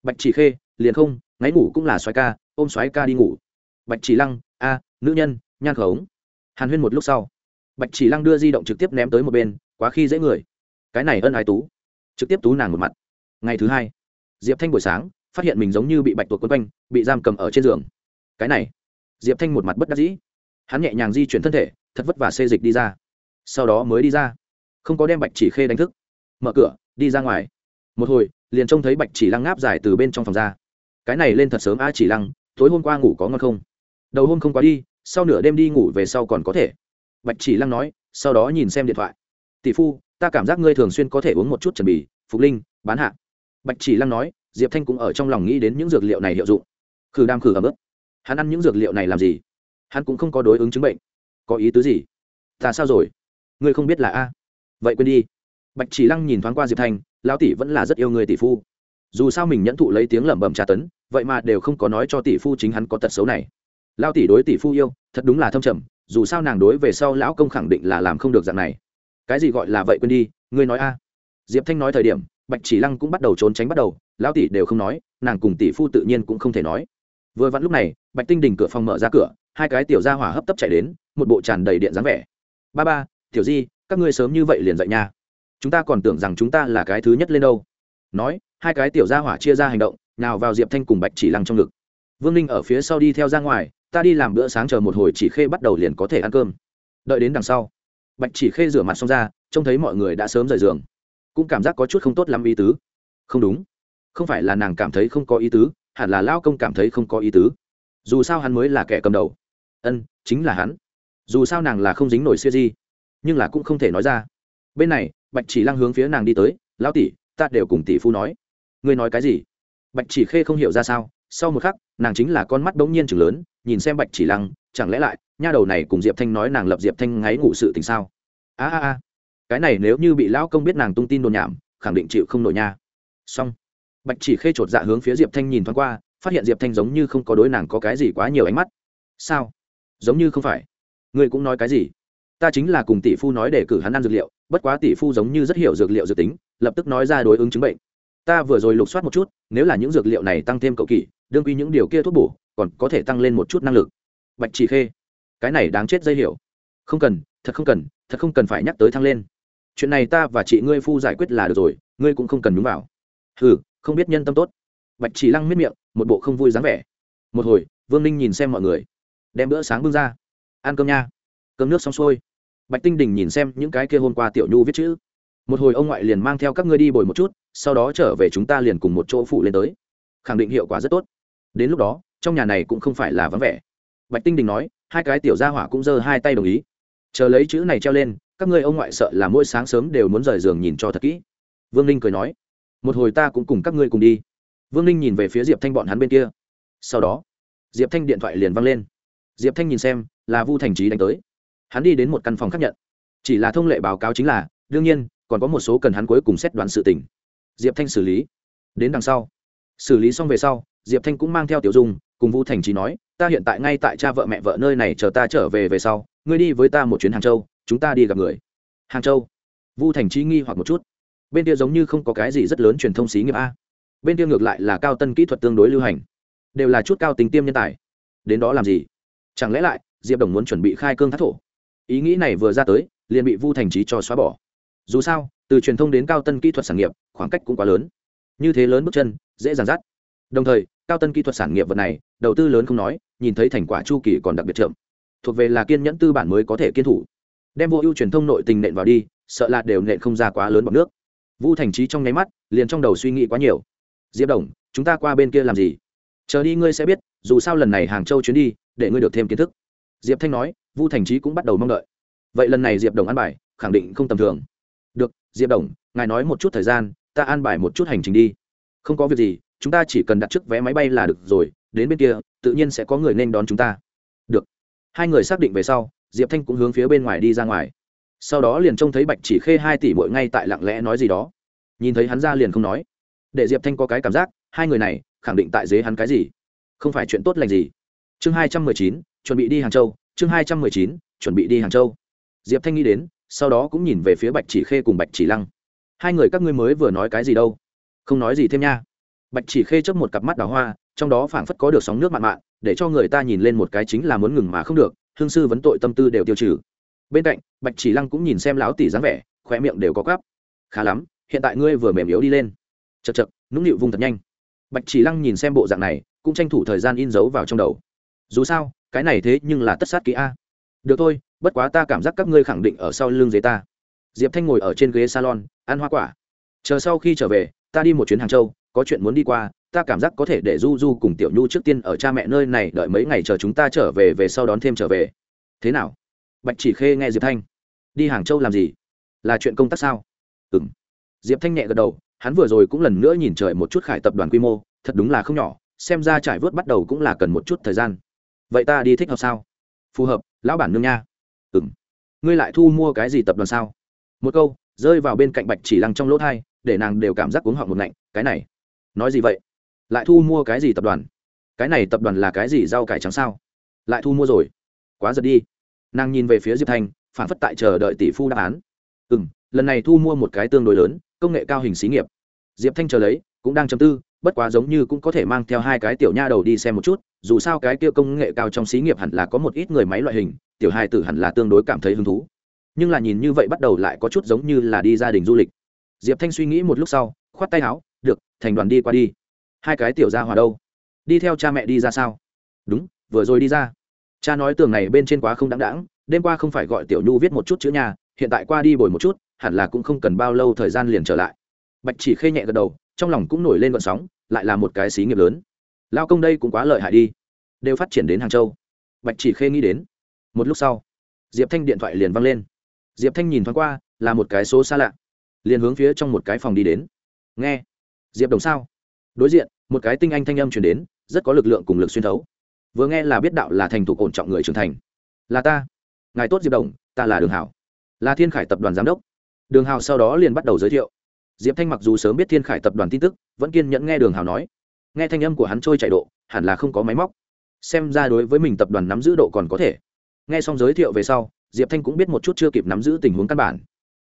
Bạch chỉ khê, liền không, ngáy ngủ cũng là xoái ca, ôm xoái ca đi ngủ. Bạch chỉ lăng, a, nữ nhân, nhan khống. Hàn huyên một lúc sau, bạch chỉ lăng đưa di động trực tiếp ném tới một bên, quá khi dễ người. Cái này ân ái tú. Trực tiếp tú nàng một mặt. Ngày thứ hai, diệp thanh buổi sáng, phát hiện mình giống như bị bạch tuộc quấn quanh, bị giam cầm ở trên giường. Cái này, diệp thanh một mặt bất đắc dĩ. Hắn nhẹ nhàng di chuyển thân thể, thật vất vả xê dịch đi ra. Sau đó mới đi ra. Không có đem bạch chỉ khê đánh thức mở cửa, đi ra ngoài. Một hồi, liền trông thấy bạch chỉ lăng ngáp dài từ bên trong phòng ra. Cái này lên thật sớm a chỉ lăng, tối hôm qua ngủ có ngon không? Đầu hôm không quá đi, sau nửa đêm đi ngủ về sau còn có thể. Bạch chỉ lăng nói, sau đó nhìn xem điện thoại. Tỷ phu, ta cảm giác ngươi thường xuyên có thể uống một chút chuẩn bị phục linh, bán hạ. Bạch chỉ lăng nói, diệp thanh cũng ở trong lòng nghĩ đến những dược liệu này hiệu dụng. Khử đam khử ấm ướp hắn ăn những dược liệu này làm gì? Hắn cũng không có đối ứng chứng bệnh. Có ý tứ gì? Ta sao rồi? Ngươi không biết là a. Vậy quên đi bạch chỉ lăng nhìn thoáng qua diệp thanh lão tỷ vẫn là rất yêu người tỷ phu. Dù sao mình nhẫn thụ lấy tiếng lẩm bẩm tra tấn, vậy mà đều không có nói cho tỷ phu chính hắn có tật xấu này. Lao tỷ đối tỷ phu yêu, thật đúng là thâm trầm, dù sao nàng đối về sau lão công khẳng định là làm không được dạng này. Cái gì gọi là vậy quên đi, ngươi nói a. Diệp thanh nói thời điểm, bạch chỉ lăng cũng bắt đầu trốn tránh bắt đầu, lão tỷ đều không nói, nàng cùng tỷ phu tự nhiên cũng không thể nói. Vừa vặn lúc này, bạch tinh đình cửa phòng mở ra cửa, hai cái tiểu gia hỏa hấp tấp chạy đến, một bộ tràn đầy điện dáng vẻ. Ba ba, tiểu di, các ngươi sớm như vậy liền dậy nha chúng ta còn tưởng rằng chúng ta là cái thứ nhất lên đâu. Nói, hai cái tiểu gia hỏa chia ra hành động, nào vào diệp thanh cùng bạch chỉ lăng trong ngực. Vương ninh ở phía sau đi theo ra ngoài, ta đi làm bữa sáng chờ một hồi chỉ khê bắt đầu liền có thể ăn cơm. Đợi đến đằng sau, bạch chỉ khê rửa mặt xong ra, trông thấy mọi người đã sớm rời giường. Cũng cảm giác có chút không tốt lắm ý tứ. Không đúng. Không phải là nàng cảm thấy không có ý tứ, hẳn là lao công cảm thấy không có ý tứ. Dù sao hắn mới là kẻ cầm đầu. Ân, chính là hắn. Dù sao nàng là không dính nổi siêu di, nhưng là cũng không thể nói ra. Bên này bạch chỉ lăng hướng phía nàng đi tới, lão tỷ, ta đều cùng tỷ phu nói. Ngươi nói cái gì? Bạch chỉ khê không hiểu ra sao, sau một khắc, nàng chính là con mắt bỗng nhiên chừng lớn, nhìn xem bạch chỉ lăng, chẳng lẽ lại, nha đầu này cùng diệp thanh nói nàng lập diệp thanh ngáy ngủ sự tình sao? A a a. Cái này nếu như bị lão công biết nàng tung tin đồn nhảm, khẳng định chịu không nổi nha. Xong, bạch chỉ khê chột dạ hướng phía diệp thanh nhìn thoáng qua, phát hiện diệp thanh giống như không có đối nàng có cái gì quá nhiều ánh mắt. Sao? Giống như không phải. Ngươi cũng nói cái gì? Ta chính là cùng tỷ phu nói để cử hắn ăn dược liệu, bất quá tỷ phu giống như rất hiểu dược liệu dự tính, lập tức nói ra đối ứng chứng bệnh. Ta vừa rồi lục soát một chút, nếu là những dược liệu này tăng thêm cậu kỳ đương quy những điều kia thuốc bổ, còn có thể tăng lên một chút năng lực. Bạch chỉ khê, cái này đáng chết dây hiểu. Không cần, thật không cần, thật không cần phải nhắc tới thăng lên. Chuyện này ta và chị ngươi phu giải quyết là được rồi, ngươi cũng không cần đúng vào. Ừ không biết nhân tâm tốt. Bạch chỉ lăng miết miệng, một bộ không vui dáng vẻ. Một hồi, vương ninh nhìn xem mọi người. Đem bữa sáng bưng ra. Ăn cơm nha. Cơm nước xong xuôi bạch tinh đình nhìn xem những cái kia hôm qua tiểu nhu viết chữ. Một hồi ông ngoại liền mang theo các ngươi đi bồi một chút, sau đó trở về chúng ta liền cùng một chỗ phụ lên tới. Khẳng định hiệu quả rất tốt. Đến lúc đó, trong nhà này cũng không phải là vắng vẻ. Bạch tinh đình nói, hai cái tiểu gia hỏa cũng giơ hai tay đồng ý. Chờ lấy chữ này treo lên, các ngươi ông ngoại sợ là mỗi sáng sớm đều muốn rời giường nhìn cho thật kỹ. Vương ninh cười nói, một hồi ta cũng cùng các ngươi cùng đi. Vương ninh nhìn về phía diệp thanh bọn hắn bên kia. Sau đó, diệp thanh điện thoại liền văng lên. Diệp thanh nhìn xem, là vu thành trí đánh tới hắn đi đến một căn phòng khác nhận. Chỉ là thông lệ báo cáo chính là, đương nhiên, còn có một số cần hắn cuối cùng xét đoán sự tình. Diệp thanh xử lý. Đến đằng sau. Xử lý xong về sau, diệp thanh cũng mang theo tiểu dung, cùng vu thành trí nói, ta hiện tại ngay tại cha vợ mẹ vợ nơi này chờ ta trở về về sau, ngươi đi với ta một chuyến hàng châu, chúng ta đi gặp người. Hàng châu. Vu thành trí nghi hoặc một chút. Bên kia giống như không có cái gì rất lớn truyền thông xí nghiệp a. Bên kia ngược lại là cao tân kỹ thuật tương đối lưu hành. Đều là chút cao tính tiêm nhân tài. Đến đó làm gì? Chẳng lẽ lại, diệp đồng muốn chuẩn bị khai cương thác thổ? Ý nghĩ này vừa ra tới, liền bị vu thành trí cho xóa bỏ. Dù sao, từ truyền thông đến cao tân kỹ thuật sản nghiệp, khoảng cách cũng quá lớn. Như thế lớn bước chân, dễ dàng dắt. Đồng thời, cao tân kỹ thuật sản nghiệp vật này, đầu tư lớn không nói, nhìn thấy thành quả chu kỳ còn đặc biệt chậm. Thuộc về là kiên nhẫn tư bản mới có thể kiên thủ. Đem vô ưu truyền thông nội tình nện vào đi, sợ là đều nện không ra quá lớn bọc nước. Vu thành trí trong nháy mắt, liền trong đầu suy nghĩ quá nhiều. Diệp đồng, chúng ta qua bên kia làm gì? Chờ đi, ngươi sẽ biết, dù sao lần này hàng châu chuyến đi, để ngươi được thêm kiến thức diệp thanh nói, vu thành trí cũng bắt đầu mong đợi. Vậy lần này diệp đồng an bài, khẳng định không tầm thường. Được, diệp đồng, ngài nói một chút thời gian, ta an bài một chút hành trình đi. Không có việc gì, chúng ta chỉ cần đặt trước vé máy bay là được rồi, đến bên kia, tự nhiên sẽ có người nên đón chúng ta. Được. Hai người xác định về sau, diệp thanh cũng hướng phía bên ngoài đi ra ngoài. Sau đó liền trông thấy bạch chỉ khê hai tỷ mỗi ngay tại lặng lẽ nói gì đó. Nhìn thấy hắn ra liền không nói. Để diệp thanh có cái cảm giác, hai người này, khẳng định tại dế hắn cái gì. Không phải chuyện tốt lành gì. Chương hai trăm mười chín chuẩn bị đi hàng châu, chương hai trăm mười chín, chuẩn bị đi hàng châu. Diệp thanh nghĩ đến, sau đó cũng nhìn về phía bạch chỉ khê cùng bạch chỉ lăng. Hai người các ngươi mới vừa nói cái gì đâu? Không nói gì thêm nha. Bạch chỉ khê chấp một cặp mắt đào hoa, trong đó phảng phất có được sóng nước mặn mạn để cho người ta nhìn lên một cái chính là muốn ngừng mà không được, hương sư vấn tội tâm tư đều tiêu trừ. Bên cạnh, bạch chỉ lăng cũng nhìn xem láo tỷ dáng vẻ khoe miệng đều có gắp khá lắm, hiện tại ngươi vừa mềm yếu đi lên. Chật chật nũng nịu vung thật nhanh. Bạch chỉ lăng nhìn xem bộ dạng này, cũng tranh thủ thời gian in dấu vào trong đầu. Dù sao cái này thế nhưng là tất sát kỹ a. Được thôi, bất quá ta cảm giác các ngươi khẳng định ở sau lưng dưới ta. Diệp thanh ngồi ở trên ghế salon, ăn hoa quả. Chờ sau khi trở về, ta đi một chuyến hàng châu, có chuyện muốn đi qua, ta cảm giác có thể để du du cùng tiểu nhu trước tiên ở cha mẹ nơi này đợi mấy ngày chờ chúng ta trở về về sau đón thêm trở về. Thế nào? Bạch chỉ khê nghe diệp thanh. Đi hàng châu làm gì? Là chuyện công tác sao? Ừ m diệp thanh nhẹ gật đầu, hắn vừa rồi cũng lần nữa nhìn trời một chút khải tập đoàn quy mô, thật đúng là không nhỏ, xem ra trải vớt bắt đầu cũng là cần một chút thời gian vậy ta đi thích hợp sao? Phù hợp, lão bản nương nha. Ừ m ngươi lại thu mua cái gì tập đoàn sao? Một câu, rơi vào bên cạnh bạch chỉ lăng trong lỗ thai, để nàng đều cảm giác uống họng một ngạnh, cái này. Nói gì vậy? Lại thu mua cái gì tập đoàn? Cái này tập đoàn là cái gì, rau cải trắng sao? Lại thu mua rồi. Quá giật đi. Nàng nhìn về phía diệp thanh phản phất tại chờ đợi tỷ phu đáp án. Ừ m lần này thu mua một cái tương đối lớn, công nghệ cao hình xí nghiệp. Diệp thanh chờ lấy, cũng đang chầm tư bất quá giống như cũng có thể mang theo hai cái tiểu nha đầu đi xem một chút, dù sao cái kia công nghệ cao trong xí nghiệp hẳn là có một ít người máy loại hình, tiểu hai tử hẳn là tương đối cảm thấy hứng thú. Nhưng là nhìn như vậy bắt đầu lại có chút giống như là đi gia đình du lịch. Diệp thanh suy nghĩ một lúc sau, khoát tay áo, được, thành đoàn đi qua đi. Hai cái tiểu ra hòa đâu? Đi theo cha mẹ đi ra sao? Đúng, vừa rồi đi ra. Cha nói tường này bên trên quá không đáng đáng, đêm qua không phải gọi tiểu nhu viết một chút chữ nhà, hiện tại qua đi bồi một chút, hẳn là cũng không cần bao lâu thời gian liền trở lại. Bạch chỉ khê nhẹ gật đầu, trong lòng cũng nổi lên gọn sóng lại là một cái xí nghiệp lớn. Lao công đây cũng quá lợi hại đi. Đều phát triển đến hàng châu. Bạch chỉ khê nghĩ đến. Một lúc sau, diệp thanh điện thoại liền văng lên. Diệp thanh nhìn thoáng qua, là một cái số xa lạ. Liền hướng phía trong một cái phòng đi đến. Nghe. Diệp đồng sao? Đối diện, một cái tinh anh thanh âm chuyển đến, rất có lực lượng cùng lực xuyên thấu. Vừa nghe là biết đạo là thành thủ ổn trọng người trưởng thành. Là ta. Ngài tốt diệp đồng, ta là đường hảo. Là thiên khải tập đoàn giám đốc. Đường hào sau đó liền bắt đầu giới thiệu diệp thanh mặc dù sớm biết thiên khải tập đoàn tin tức, vẫn kiên nhẫn nghe đường hào nói. Nghe thanh âm của hắn trôi chạy độ, hẳn là không có máy móc. Xem ra đối với mình tập đoàn nắm giữ độ còn có thể. Nghe xong giới thiệu về sau, diệp thanh cũng biết một chút chưa kịp nắm giữ tình huống căn bản.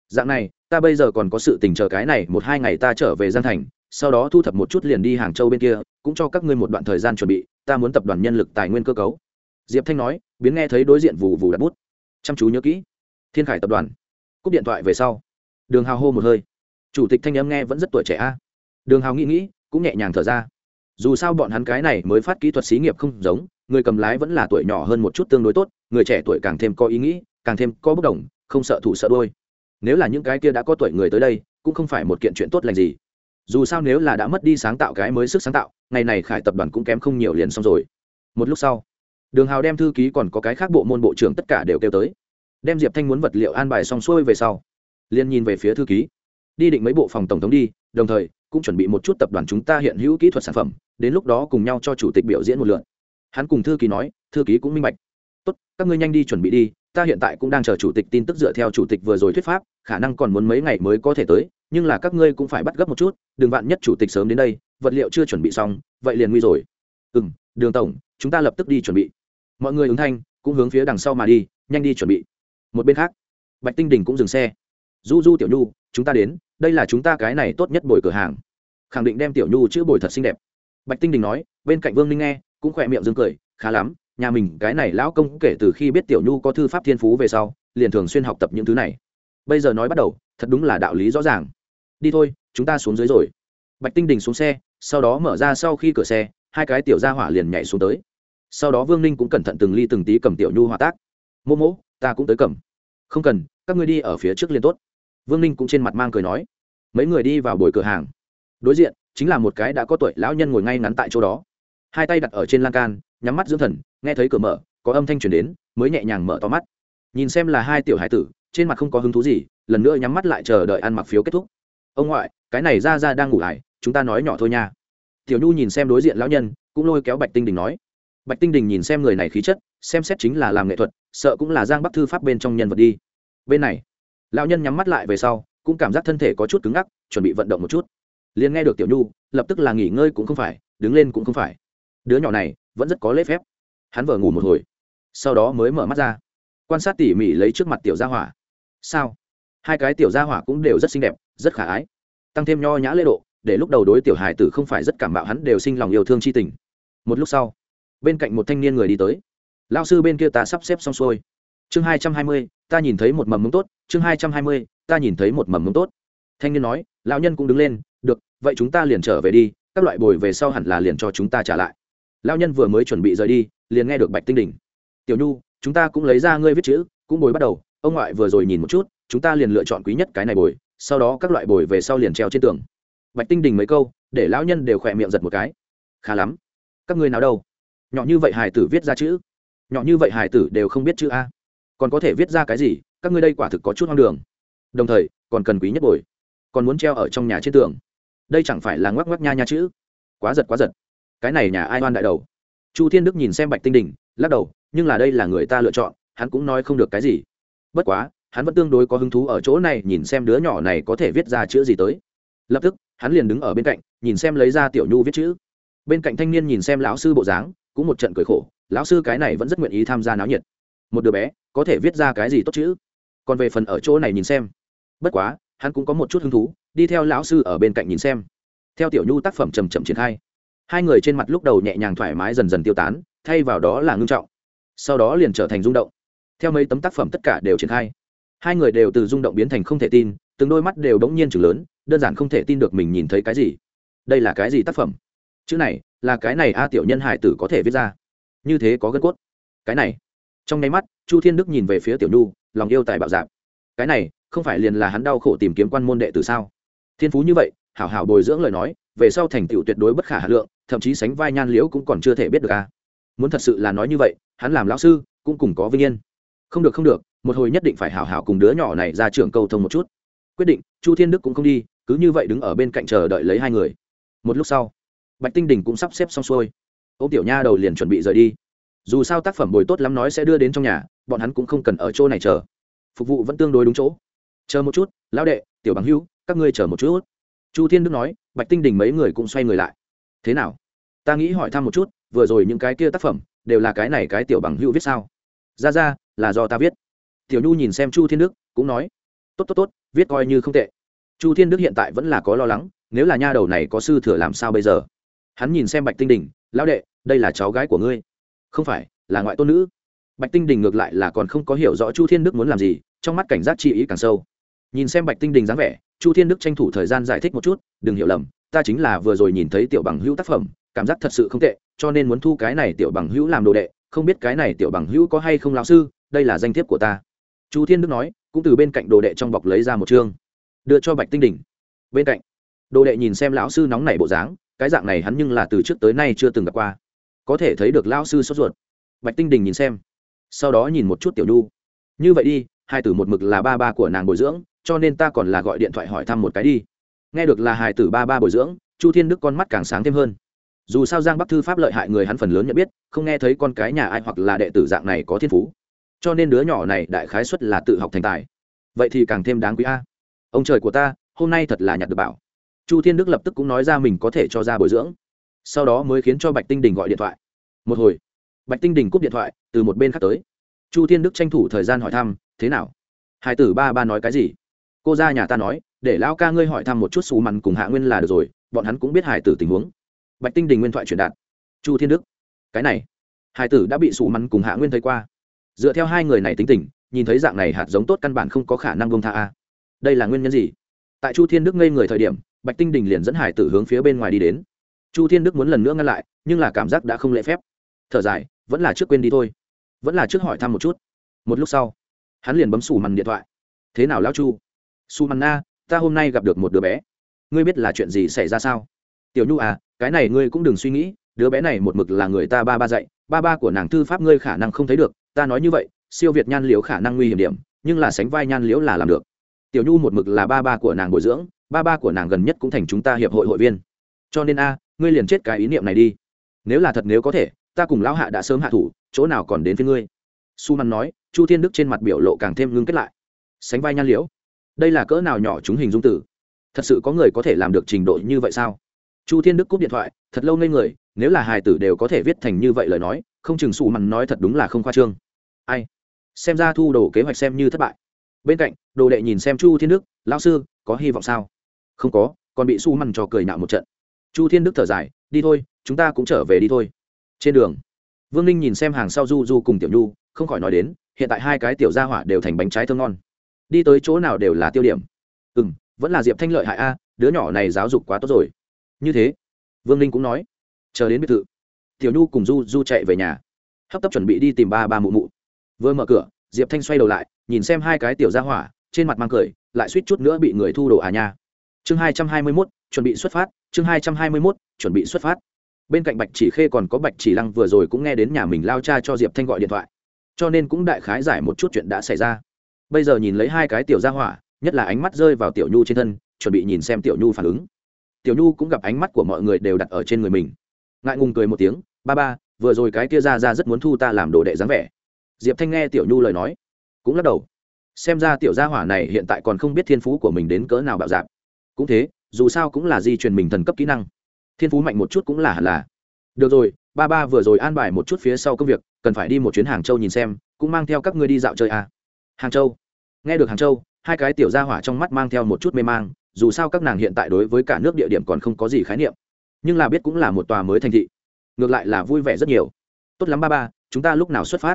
Dạng này, ta bây giờ còn có sự tình chờ cái này một hai ngày ta trở về gian thành, sau đó thu thập một chút liền đi hàng châu bên kia, cũng cho các ngươi một đoạn thời gian chuẩn bị, ta muốn tập đoàn nhân lực tài nguyên cơ cấu. Diệp thanh nói, biến nghe thấy đối diện vù vù đặt bút. Chăm chú nhớ kỹ. Thiên khải tập đoàn. Cúp điện thoại về sau. Đường hào hô một hơi chủ tịch thanh âm nghe vẫn rất tuổi trẻ a. Đường hào nghĩ nghĩ, cũng nhẹ nhàng thở ra. Dù sao bọn hắn cái này mới phát kỹ thuật xí nghiệp không giống, người cầm lái vẫn là tuổi nhỏ hơn một chút tương đối tốt, người trẻ tuổi càng thêm có ý nghĩ, càng thêm có bất đồng, không sợ thủ sợ đôi nếu là những cái kia đã có tuổi người tới đây, cũng không phải một kiện chuyện tốt lành gì. Dù sao nếu là đã mất đi sáng tạo cái mới sức sáng tạo, ngày này khải tập đoàn cũng kém không nhiều liền xong rồi. Một lúc sau, đường hào đem thư ký còn có cái khác bộ môn bộ trưởng tất cả đều kêu tới. Đem diệp thanh muốn vật liệu an bài xong xuôi về sau, liền nhìn về phía thư ký đi định mấy bộ phòng tổng thống đi, đồng thời, cũng chuẩn bị một chút tập đoàn chúng ta hiện hữu kỹ thuật sản phẩm, đến lúc đó cùng nhau cho chủ tịch biểu diễn một lượt. Hắn cùng thư ký nói, thư ký cũng minh bạch. Tốt, các ngươi nhanh đi chuẩn bị đi, ta hiện tại cũng đang chờ chủ tịch tin tức dựa theo chủ tịch vừa rồi thuyết pháp, khả năng còn muốn mấy ngày mới có thể tới, nhưng là các ngươi cũng phải bắt gấp một chút, đừng vạn nhất chủ tịch sớm đến đây, vật liệu chưa chuẩn bị xong, vậy liền nguy rồi. Ừ m đường tổng, chúng ta lập tức đi chuẩn bị. Mọi người ứng thanh, cũng hướng phía đằng sau mà đi, nhanh đi chuẩn bị. Một bên khác, bạch tinh đình cũng dừng xe. Du du tiểu nhu, chúng ta đến đây là chúng ta cái này tốt nhất bồi cửa hàng. Khẳng định đem tiểu nhu chữ bồi thật xinh đẹp. Bạch tinh đình nói, bên cạnh vương ninh nghe, cũng khỏe miệng dương cười, khá lắm, nhà mình cái này lão công kể từ khi biết tiểu nhu có thư pháp thiên phú về sau, liền thường xuyên học tập những thứ này. Bây giờ nói bắt đầu, thật đúng là đạo lý rõ ràng. Đi thôi, chúng ta xuống dưới rồi. Bạch tinh đình xuống xe, sau đó mở ra sau khi cửa xe, hai cái tiểu gia hỏa liền nhảy xuống tới. Sau đó vương ninh cũng cẩn thận từng ly từng tí cầm tiểu nhu hòa tác. Mô mỗ, ta cũng tới cầm. Không cần, các ngươi đi ở phía trước liền tốt vương ninh cũng trên mặt mang cười nói, mấy người đi vào buổi cửa hàng. Đối diện, chính là một cái đã có tuổi lão nhân ngồi ngay ngắn tại chỗ đó. Hai tay đặt ở trên lan can, nhắm mắt dưỡng thần, nghe thấy cửa mở, có âm thanh truyền đến, mới nhẹ nhàng mở to mắt. Nhìn xem là hai tiểu hải tử, trên mặt không có hứng thú gì, lần nữa nhắm mắt lại chờ đợi ăn mặc phiếu kết thúc. Ông ngoại, cái này ra ra đang ngủ lại, chúng ta nói nhỏ thôi nha. Tiểu nhu nhìn xem đối diện lão nhân, cũng lôi kéo bạch tinh đình nói, bạch tinh đình nhìn xem người này khí chất, xem xét chính là làm nghệ thuật, sợ cũng là giang bắc thư pháp bên trong nhân vật đi. Bên này lão nhân nhắm mắt lại về sau, cũng cảm giác thân thể có chút cứng ngắc, chuẩn bị vận động một chút. Liền nghe được tiểu nhu, lập tức là nghỉ ngơi cũng không phải, đứng lên cũng không phải. Đứa nhỏ này, vẫn rất có lễ phép. Hắn vờ ngủ một hồi, sau đó mới mở mắt ra. Quan sát tỉ mỉ lấy trước mặt tiểu gia hỏa. Sao? Hai cái tiểu gia hỏa cũng đều rất xinh đẹp, rất khả ái. Tăng thêm nho nhã lễ độ, để lúc đầu đối tiểu hài tử không phải rất cảm bạo hắn đều sinh lòng yêu thương c h i tình. Một lúc sau, bên cạnh một thanh niên người đi tới. Lao sư bên kia ta sắp xếp xong xuôi. Chương hai trăm hai mươi, ta nhìn thấy một mầm mống tốt chương hai trăm hai mươi, ta nhìn thấy một mầm mống tốt. Thanh niên nói, lão nhân cũng đứng lên, được, vậy chúng ta liền trở về đi, các loại bồi về sau hẳn là liền cho chúng ta trả lại. Lão nhân vừa mới chuẩn bị rời đi, liền nghe được bạch tinh đỉnh tiểu nhu, chúng ta cũng lấy ra ngươi viết chữ, cũng bồi bắt đầu, ông ngoại vừa rồi nhìn một chút, chúng ta liền lựa chọn quý nhất cái này bồi, sau đó các loại bồi về sau liền treo trên tường. Bạch tinh đình mấy câu, để lão nhân đều khỏe miệng giật một cái. Khá lắm. Các ngươi nào đâu? Nhỏ như vậy hải tử viết ra chữ. Nhỏ như vậy hải tử đều không biết chữ a. Còn có thể viết ra cái gì? Các ngươi đây quả thực có chút hoang đường. Đồng thời, còn cần quý nhất bồi. Còn muốn treo ở trong nhà trên tường. Đây chẳng phải là ngoắc ngoắc nha nha chữ? Quá giật quá giật. Cái này nhà ai oan đại đầu? Chu thiên đức nhìn xem bạch tinh đình lắc đầu, nhưng là đây là người ta lựa chọn, hắn cũng nói không được cái gì. Bất quá, hắn vẫn tương đối có hứng thú ở chỗ này nhìn xem đứa nhỏ này có thể viết ra chữ gì tới. Lập tức, hắn liền đứng ở bên cạnh, nhìn xem lấy ra tiểu nhu viết chữ. Bên cạnh thanh niên nhìn xem lão sư bộ dáng, cũng một trận cười khổ, lão sư cái này vẫn rất nguyện ý tham gia náo nhiệt. Một đứa bé có thể viết ra cái gì tốt chữ? Còn về phần ở chỗ này nhìn xem. Bất quá, hắn cũng có một chút hứng thú, đi theo lão sư ở bên cạnh nhìn xem. Theo tiểu nhu tác phẩm chầm chậm triển khai, hai người trên mặt lúc đầu nhẹ nhàng thoải mái dần dần tiêu tán, thay vào đó là ngưng trọng. Sau đó liền trở thành rung động. Theo mấy tấm tác phẩm tất cả đều triển khai, hai người đều từ rung động biến thành không thể tin, từng đôi mắt đều đống nhiên chừng lớn, đơn giản không thể tin được mình nhìn thấy cái gì. Đây là cái gì tác phẩm? Chữ này, là cái này a tiểu nhân hải tử có thể viết ra. Như thế có gân cốt. Cái này. Trong nháy mắt, chu thiên đức nhìn về phía tiểu nhu lòng yêu tài bạo dạp. Cái này, không phải liền là hắn đau khổ tìm kiếm quan môn đệ từ sao? Thiên phú như vậy, hảo hảo bồi dưỡng lời nói, về sau thành tựu tuyệt đối bất khả hà lượng, thậm chí sánh vai nhan liễu cũng còn chưa thể biết được a muốn thật sự là nói như vậy, hắn làm lão sư, cũng cùng có vinh yên. Không được không được, một hồi nhất định phải hảo hảo cùng đứa nhỏ này ra trường câu thông một chút. Quyết định, chu thiên đức cũng không đi, cứ như vậy đứng ở bên cạnh chờ đợi lấy hai người. Một lúc sau, bạch tinh đình cũng sắp xếp xong xuôi. Ô, tiểu nha đầu liền chuẩn bị rời đi. Dù sao tác phẩm bồi tốt lắm nói sẽ đưa đến trong nhà bọn hắn cũng không cần ở chỗ này chờ. Phục vụ vẫn tương đối đúng chỗ. Chờ một chút, lão đệ, tiểu bằng hữu, các ngươi chờ một chút. Chu thiên đức nói, bạch tinh đình mấy người cũng xoay người lại. Thế nào? Ta nghĩ hỏi thăm một chút, vừa rồi những cái kia tác phẩm, đều là cái này cái tiểu bằng hữu viết sao? Ra ra, là do ta viết. Tiểu nhu nhìn xem chu thiên đức, cũng nói, tốt tốt tốt, viết coi như không tệ. Chu thiên đức hiện tại vẫn là có lo lắng, nếu là nha đầu này có sư thừa làm sao bây giờ? Hắn nhìn xem bạch tinh đình, lão đệ, đây là cháu gái của ngươi. Không phải, là ngoại tôn nữ bạch tinh đình ngược lại là còn không có hiểu rõ chu thiên đức muốn làm gì, trong mắt cảnh giác chi ý càng sâu. Nhìn xem bạch tinh đình dáng vẻ, chu thiên đức tranh thủ thời gian giải thích một chút, đừng hiểu lầm, ta chính là vừa rồi nhìn thấy tiểu bằng hữu tác phẩm, cảm giác thật sự không tệ, cho nên muốn thu cái này tiểu bằng hữu làm đồ đệ, không biết cái này tiểu bằng hữu có hay không lão sư, đây là danh thiếp của ta. Chu thiên đức nói, cũng từ bên cạnh đồ đệ trong bọc lấy ra một chương. Đưa cho bạch tinh đình. Bên cạnh, đồ đệ nhìn xem lão sư nóng nảy bộ dáng, cái dạng này hắn nhưng là từ trước tới nay chưa từng gặp qua. Có thể thấy được lão sư sốt ruột. Bạch tinh đình nhìn xem sau đó nhìn một chút tiểu nhu. Như vậy đi, hai tử một mực là ba ba của nàng bồi dưỡng, cho nên ta còn là gọi điện thoại hỏi thăm một cái đi. Nghe được là hài tử ba ba bồi dưỡng, chu thiên đức con mắt càng sáng thêm hơn. Dù sao giang bắc thư pháp lợi hại người hắn phần lớn nhận biết, không nghe thấy con cái nhà ai hoặc là đệ tử dạng này có thiên phú. Cho nên đứa nhỏ này đại khái xuất là tự học thành tài. Vậy thì càng thêm đáng quý a. Ông trời của ta, hôm nay thật là nhặt được bảo. Chu thiên đức lập tức cũng nói ra mình có thể cho ra bồi dưỡng. Sau đó mới khiến cho bạch tinh đình gọi điện thoại. Một hồi bạch tinh đình cúp điện thoại, từ một bên khác tới. Chu thiên đức tranh thủ thời gian hỏi thăm, thế nào? Hải tử ba ba nói cái gì? Cô ra nhà ta nói, để lão ca ngươi hỏi thăm một chút xù mặn cùng hạ nguyên là được rồi, bọn hắn cũng biết hải tử tình huống. Bạch tinh đình nguyên thoại truyền đạt. Chu thiên đức, cái này, hải tử đã bị xù mặn cùng hạ nguyên thấy qua. Dựa theo hai người này tính tình, nhìn thấy dạng này hạt giống tốt căn bản không có khả năng bông tha a. Đây là nguyên nhân gì? Tại chu thiên đức ngây người thời điểm, bạch tinh đình liền dẫn hải tử hướng phía bên ngoài đi đến. Chu thiên đức muốn lần nữa ngăn lại, nhưng là cảm giác đã không lễ phép. Thở dài vẫn là trước quên đi thôi. Vẫn là trước hỏi thăm một chút. Một lúc sau, hắn liền bấm xù mằn điện thoại. Thế nào lão chu? Su mằn na à, ta hôm nay gặp được một đứa bé. Ngươi biết là chuyện gì xảy ra sao? Tiểu nhu à cái này ngươi cũng đừng suy nghĩ, đứa bé này một mực là người ta ba ba dạy, ba ba của nàng thư pháp ngươi khả năng không thấy được, ta nói như vậy, siêu việt nhan liễu khả năng nguy hiểm điểm, nhưng là sánh vai nhan liễu là làm được. Tiểu nhu một mực là ba ba của nàng bồi dưỡng, ba ba của nàng gần nhất cũng thành chúng ta hiệp hội hội viên. Cho nên a, ngươi liền chết cái ý niệm này đi. Nếu là thật, nếu có thể ta cùng lão hạ đã sớm hạ thủ, chỗ nào còn đến với ngươi? Su măn nói, chu thiên đức trên mặt biểu lộ càng thêm ngưng kết lại. Sánh vai nhan liễu. Đây là cỡ nào nhỏ chúng hình dung tử? Thật sự có người có thể làm được trình độ như vậy sao? Chu thiên đức cúp điện thoại, thật lâu ngây người, nếu là hài tử đều có thể viết thành như vậy lời nói, không chừng xù mặn nói thật đúng là không khoa trương. Ai? Xem ra thu đồ kế hoạch xem như thất bại. Bên cạnh, đồ đệ nhìn xem chu thiên đức, lão sư, có hy vọng sao? Không có, còn bị su măn cho cười nạo một trận. Chu thiên đức thở dài, đi thôi, chúng ta cũng trở về đi thôi trên đường, vương ninh nhìn xem hàng sau du du cùng tiểu nhu, không khỏi nói đến, hiện tại hai cái tiểu gia hỏa đều thành bánh trái thơm ngon. Đi tới chỗ nào đều là tiêu điểm. Ừ m vẫn là diệp thanh lợi hại a, đứa nhỏ này giáo dục quá tốt rồi. Như thế, vương ninh cũng nói, chờ đến biệt thự, tiểu nhu cùng du du chạy về nhà. Hấp tấp chuẩn bị đi tìm ba ba mụ mụ. Vừa mở cửa, diệp thanh xoay đầu lại, nhìn xem hai cái tiểu gia hỏa, trên mặt mang cười, lại suýt chút nữa bị người thu đồ à nha. Chương hai trăm hai mươi mốt, chuẩn bị xuất phát, chương hai trăm hai mươi mốt, chuẩn bị xuất phát bên cạnh bạch chỉ khê còn có bạch chỉ lăng vừa rồi cũng nghe đến nhà mình lao cha cho diệp thanh gọi điện thoại cho nên cũng đại khái giải một chút chuyện đã xảy ra bây giờ nhìn lấy hai cái tiểu gia hỏa nhất là ánh mắt rơi vào tiểu nhu trên thân chuẩn bị nhìn xem tiểu nhu phản ứng tiểu nhu cũng gặp ánh mắt của mọi người đều đặt ở trên người mình ngại ngùng cười một tiếng ba ba vừa rồi cái kia ra ra rất muốn thu ta làm đồ đệ dáng vẻ diệp thanh nghe tiểu nhu lời nói cũng lắc đầu xem ra tiểu gia hỏa này hiện tại còn không biết thiên phú của mình đến cỡ nào bạo dạp cũng thế dù sao cũng là di truyền mình thần cấp kỹ năng thiên phú mạnh một chút cũng là hẳn là. Được rồi, ba ba vừa rồi an bài một chút phía sau công việc, cần phải đi một chuyến hàng châu nhìn xem, cũng mang theo các ngươi đi dạo chơi à. hàng châu. Nghe được hàng châu, hai cái tiểu gia hỏa trong mắt mang theo một chút mê mang, dù sao các nàng hiện tại đối với cả nước địa điểm còn không có gì khái niệm. Nhưng là biết cũng là một tòa mới thành thị. Ngược lại là vui vẻ rất nhiều. Tốt lắm ba ba, chúng ta lúc nào xuất phát?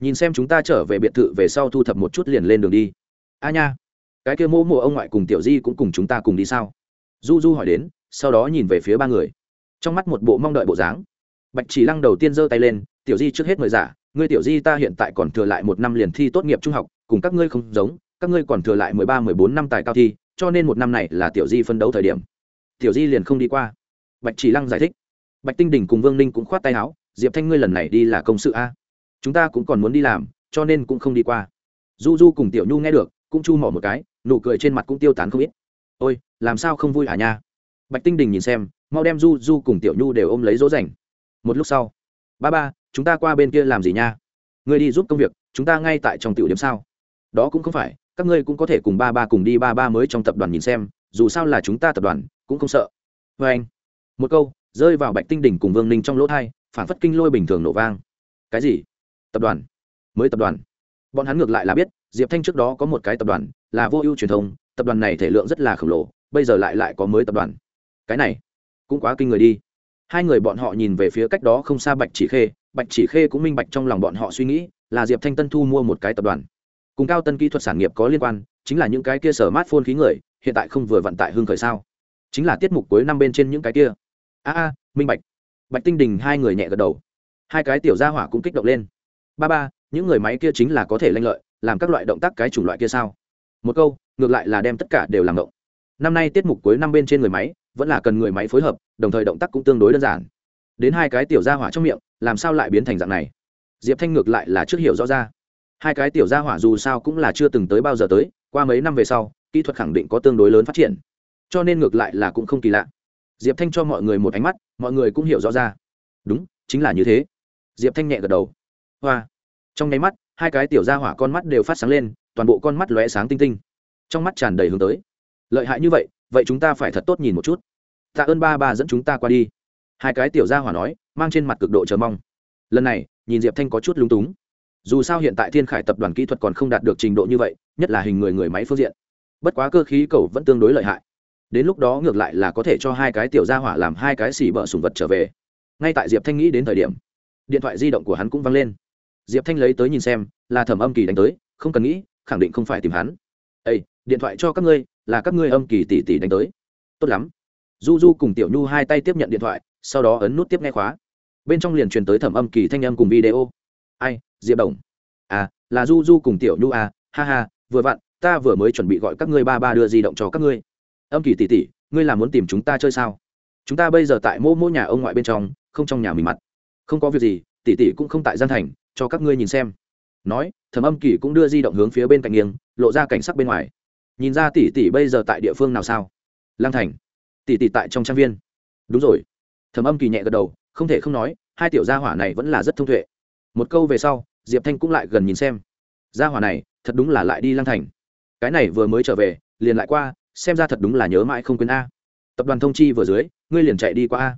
Nhìn xem chúng ta trở về biệt thự về sau thu thập một chút liền lên đường đi. A nha. Cái kia mô mộ ông ngoại cùng tiểu di cũng cùng chúng ta cùng đi sao? Du du hỏi đến sau đó nhìn về phía ba người. Trong mắt một bộ mong đợi bộ dáng. Bạch chỉ lăng đầu tiên giơ tay lên, tiểu di trước hết mời giả, ngươi tiểu di ta hiện tại còn thừa lại một năm liền thi tốt nghiệp trung học, cùng các ngươi không giống, các ngươi còn thừa lại mười ba, mười bốn năm tài cao thi, cho nên một năm này là tiểu di phân đấu thời điểm. Tiểu di liền không đi qua. Bạch chỉ lăng giải thích. Bạch tinh đình cùng vương ninh cũng khoát tay áo, diệp thanh ngươi lần này đi là công sự a. Chúng ta cũng còn muốn đi làm, cho nên cũng không đi qua. Du du cùng tiểu nhu nghe được, cũng chu mỏ một cái, nụ cười trên mặt cũng tiêu tán không ít. Ôi, làm sao không vui hả nha? Bạch tinh đình nhìn xem, mau đem du du cùng tiểu nhu đều ôm lấy dỗ dành. Một lúc sau, ba ba, chúng ta qua bên kia làm gì nha? Ngươi đi giúp công việc, chúng ta ngay tại trong tiểu điểm sao? Đó cũng không phải, các ngươi cũng có thể cùng ba ba cùng đi ba ba mới trong tập đoàn nhìn xem, dù sao là chúng ta tập đoàn, cũng không sợ. Vê anh. Một câu, rơi vào bạch tinh đỉnh cùng vương ninh trong lỗ thai, phản phất kinh lôi bình thường nổ vang. Cái gì? Tập đoàn? Mới tập đoàn? Bọn hắn ngược lại là biết, diệp thanh trước đó có một cái tập đoàn, là vô ưu truyền thông, tập đoàn này thể lượng rất là khổng lồ, bây giờ lại lại có mới tập đoàn cái này cũng quá kinh người đi. Hai người bọn họ nhìn về phía cách đó không xa bạch chỉ khê, bạch chỉ khê cũng minh bạch trong lòng bọn họ suy nghĩ, là diệp thanh tân thu mua một cái tập đoàn. Cùng cao tân kỹ thuật sản nghiệp có liên quan, chính là những cái kia sở mát phôn khí người, hiện tại không vừa vận tải hương khởi sao? Chính là tiết mục cuối năm bên trên những cái kia. A a, minh bạch. Bạch tinh đình hai người nhẹ gật đầu. Hai cái tiểu gia hỏa cũng kích động lên. Ba ba, những người máy kia chính là có thể lanh lợi, làm các loại động tác cái chủng loại kia sao? Một câu, ngược lại là đem tất cả đều làm động. Năm nay tiết mục cuối năm bên trên người máy vẫn là cần người máy phối hợp, đồng thời động tác cũng tương đối đơn giản. Đến hai cái tiểu gia hỏa trong miệng, làm sao lại biến thành dạng này? Diệp thanh ngược lại là trước hiểu rõ ra. Hai cái tiểu gia hỏa dù sao cũng là chưa từng tới bao giờ tới, qua mấy năm về sau, kỹ thuật khẳng định có tương đối lớn phát triển. Cho nên ngược lại là cũng không kỳ lạ. Diệp thanh cho mọi người một ánh mắt, mọi người cũng hiểu rõ ra. Đúng, chính là như thế. Diệp thanh nhẹ gật đầu. Hoa. Trong nháy mắt, hai cái tiểu gia hỏa con mắt đều phát sáng lên, toàn bộ con mắt lóe sáng tinh tinh. Trong mắt tràn đầy hướng tới. Lợi hại như vậy vậy chúng ta phải thật tốt nhìn một chút. Tạ ơn ba ba dẫn chúng ta qua đi. Hai cái tiểu gia hỏa nói, mang trên mặt cực độ chờ mong. Lần này, nhìn diệp thanh có chút lúng túng. Dù sao hiện tại thiên khải tập đoàn kỹ thuật còn không đạt được trình độ như vậy, nhất là hình người người máy phương diện. Bất quá cơ khí cầu vẫn tương đối lợi hại. Đến lúc đó ngược lại là có thể cho hai cái tiểu gia hỏa làm hai cái xỉ bợ sùng vật trở về. Ngay tại diệp thanh nghĩ đến thời điểm, điện thoại di động của hắn cũng văng lên. Diệp thanh lấy tới nhìn xem, là thẩm âm kỳ đánh tới, không cần nghĩ, khẳng định không phải tìm hắn. Ây điện thoại cho các ngươi là các ngươi âm kỳ tỷ tỷ đánh tới. Tốt lắm. Du du cùng tiểu nhu hai tay tiếp nhận điện thoại, sau đó ấn nút tiếp nghe khóa. Bên trong liền truyền tới thẩm âm kỳ thanh âm cùng video. Ai, diệp đồng. À là du du cùng tiểu nhu à ha ha, vừa vặn, ta vừa mới chuẩn bị gọi các ngươi ba ba đưa di động cho các ngươi. Âm kỳ tỷ tỷ, ngươi là muốn tìm chúng ta chơi sao? Chúng ta bây giờ tại mô mô nhà ông ngoại bên trong, không trong nhà mình mặt. Không có việc gì, tỷ tỷ cũng không tại gian thành, cho các ngươi nhìn xem. Nói, thẩm âm kỳ cũng đưa di động hướng phía bên cạnh nghiêng, lộ ra cảnh sắc bên ngoài nhìn ra tỷ tỷ bây giờ tại địa phương nào sao? Lang thành. Tỷ tỷ tại trong trang viên. Đúng rồi. Thẩm âm kỳ nhẹ gật đầu, không thể không nói, hai tiểu gia hỏa này vẫn là rất thông tuệ. Một câu về sau, diệp thanh cũng lại gần nhìn xem. Gia hỏa này, thật đúng là lại đi lang thành. Cái này vừa mới trở về, liền lại qua, xem ra thật đúng là nhớ mãi không quên a. Tập đoàn thông chi vừa dưới, ngươi liền chạy đi qua a.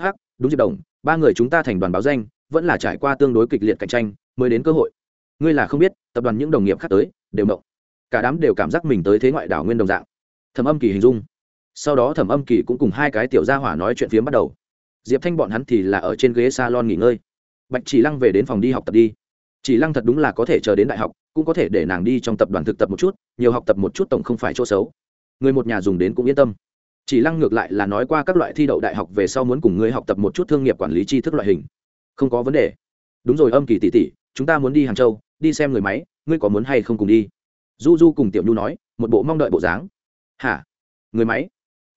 Hh đúng diệp đồng, ba người chúng ta thành đoàn báo danh, vẫn là trải qua tương đối kịch liệt cạnh tranh, mới đến cơ hội. Ngươi là không biết, tập đoàn những đồng nghiệp khác tới, đều mộng cả đám đều cảm giác mình tới thế ngoại đảo nguyên đồng dạng. Thẩm âm kỳ hình dung. Sau đó thẩm âm kỳ cũng cùng hai cái tiểu gia hỏa nói chuyện phiếm bắt đầu. Diệp thanh bọn hắn thì là ở trên ghế salon nghỉ ngơi. Bạch chỉ lăng về đến phòng đi học tập đi. Chỉ lăng thật đúng là có thể chờ đến đại học, cũng có thể để nàng đi trong tập đoàn thực tập một chút, nhiều học tập một chút tổng không phải chỗ xấu. Người một nhà dùng đến cũng yên tâm. Chỉ lăng ngược lại là nói qua các loại thi đậu đại học về sau muốn cùng ngươi học tập một chút thương nghiệp quản lý tri thức loại hình. Không có vấn đề. Đúng rồi âm kỳ tỷ tỷ, chúng ta muốn đi hàng châu, đi xem người máy, ngươi có muốn hay không cùng đi? Du du cùng tiểu nhu nói, một bộ mong đợi bộ dáng. Hả? Người máy?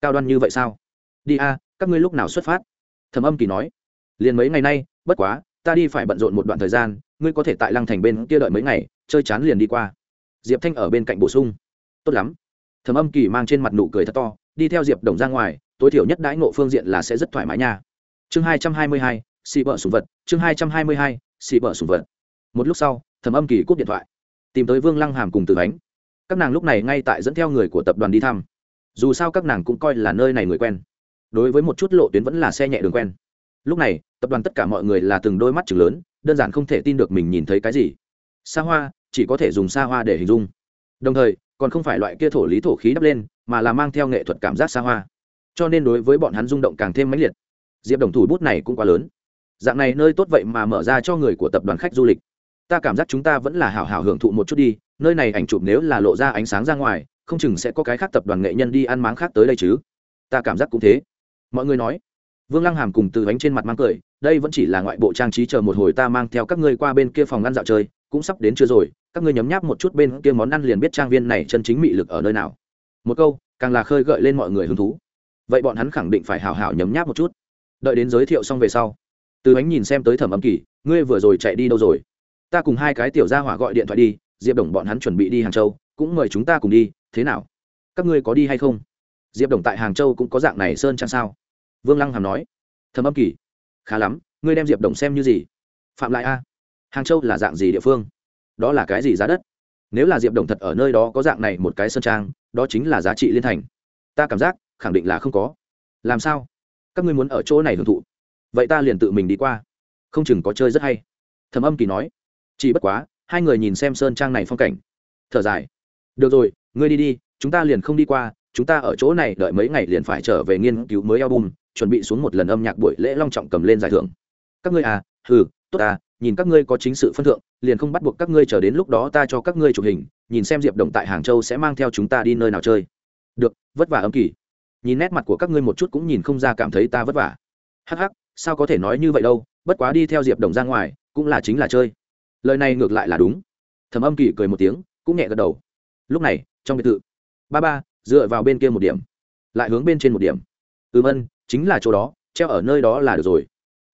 Cao đoan như vậy sao? Đi a, các ngươi lúc nào xuất phát? Thầm âm kỳ nói. Liền mấy ngày nay, bất quá, ta đi phải bận rộn một đoạn thời gian, ngươi có thể tại lăng thành bên kia đợi mấy ngày, chơi chán liền đi qua. Diệp thanh ở bên cạnh bổ sung. Tốt lắm. Thầm âm kỳ mang trên mặt nụ cười thật to, đi theo diệp đồng ra ngoài, tối thiểu nhất đãi ngộ phương diện là sẽ rất thoải mái nha. Chương hai trăm hai mươi hai xị vợ sùng vật, chương hai trăm hai mươi hai xị vợ sùng vật. Một lúc sau thầm âm kỳ cúp điện thoại tìm tới vương lăng hàm cùng từ ánh các nàng lúc này ngay tại dẫn theo người của tập đoàn đi thăm. Dù sao các nàng cũng coi là nơi này người quen. Đối với một chút lộ tuyến vẫn là xe nhẹ đường quen. Lúc này, tập đoàn tất cả mọi người là từng đôi mắt chừng lớn, đơn giản không thể tin được mình nhìn thấy cái gì. Xa hoa, chỉ có thể dùng xa hoa để hình dung. Đồng thời, còn không phải loại kia thổ lý thổ khí đắp lên, mà là mang theo nghệ thuật cảm giác xa hoa. Cho nên đối với bọn hắn rung động càng thêm mãnh liệt. Diệp đồng thủ bút này cũng quá lớn. Dạng này nơi tốt vậy mà mở ra cho người của tập đoàn khách du lịch ta cảm giác chúng ta vẫn là hảo hảo hưởng thụ một chút đi, nơi này ảnh chụp nếu là lộ ra ánh sáng ra ngoài, không chừng sẽ có cái khác tập đoàn nghệ nhân đi ăn máng khác tới đây chứ. Ta cảm giác cũng thế. Mọi người nói. Vương lăng hàm cùng từ bánh trên mặt mang cười, đây vẫn chỉ là ngoại bộ trang trí chờ một hồi ta mang theo các ngươi qua bên kia phòng ăn dạo chơi, cũng sắp đến chưa rồi, các ngươi nhấm nháp một chút bên kia món ăn liền biết trang viên này chân chính mị lực ở nơi nào. Một câu, càng là khơi gợi lên mọi người hứng thú. Vậy bọn hắn khẳng định phải hào hào nhấm nháp một chút. Đợi đến giới thiệu xong về sau, từ bánh nhìn xem tới thẩm âm kỳ, ngươi vừa rồi chạy đi đâu rồi? Ta cùng hai cái tiểu gia hỏa gọi điện thoại đi, diệp đồng bọn hắn chuẩn bị đi hàng châu, cũng mời chúng ta cùng đi, thế nào? Các ngươi có đi hay không? Diệp đồng tại hàng châu cũng có dạng này sơn chăng sao? Vương lăng hàm nói. Thầm âm kỳ. Khá lắm, ngươi đem diệp đồng xem như gì? Phạm lại a. Hàng châu là dạng gì địa phương? Đó là cái gì giá đất? Nếu là diệp đồng thật ở nơi đó có dạng này một cái sơn trang, đó chính là giá trị liên thành. Ta cảm giác, khẳng định là không có. Làm sao? Các ngươi muốn ở chỗ này hưởng thụ. Vậy ta liền tự mình đi qua. Không chừng có chơi rất hay. Thầm âm kỳ nói chỉ bất quá, hai người nhìn xem sơn trang này phong cảnh. Thở dài. Được rồi, ngươi đi đi, chúng ta liền không đi qua, chúng ta ở chỗ này đợi mấy ngày liền phải trở về nghiên cứu mới album, chuẩn bị xuống một lần âm nhạc buổi lễ long trọng cầm lên giải thưởng. Các ngươi à hừ, tốt à nhìn các ngươi có chính sự phân thượng, liền không bắt buộc các ngươi chờ đến lúc đó ta cho các ngươi chụp hình, nhìn xem diệp đồng tại hàng châu sẽ mang theo chúng ta đi nơi nào chơi. Được, vất vả âm kỳ. Nhìn nét mặt của các ngươi một chút cũng nhìn không ra cảm thấy ta vất vả. Hắc hắc, sao có thể nói như vậy đâu, bất quá đi theo diệp đồng ra ngoài, cũng là chính là chơi lời này ngược lại là đúng. Thầm âm kỳ cười một tiếng, cũng nhẹ gật đầu. Lúc này, trong biệt thự, ba ba, dựa vào bên kia một điểm, lại hướng bên trên một điểm. Ừm ân, chính là chỗ đó, treo ở nơi đó là được rồi.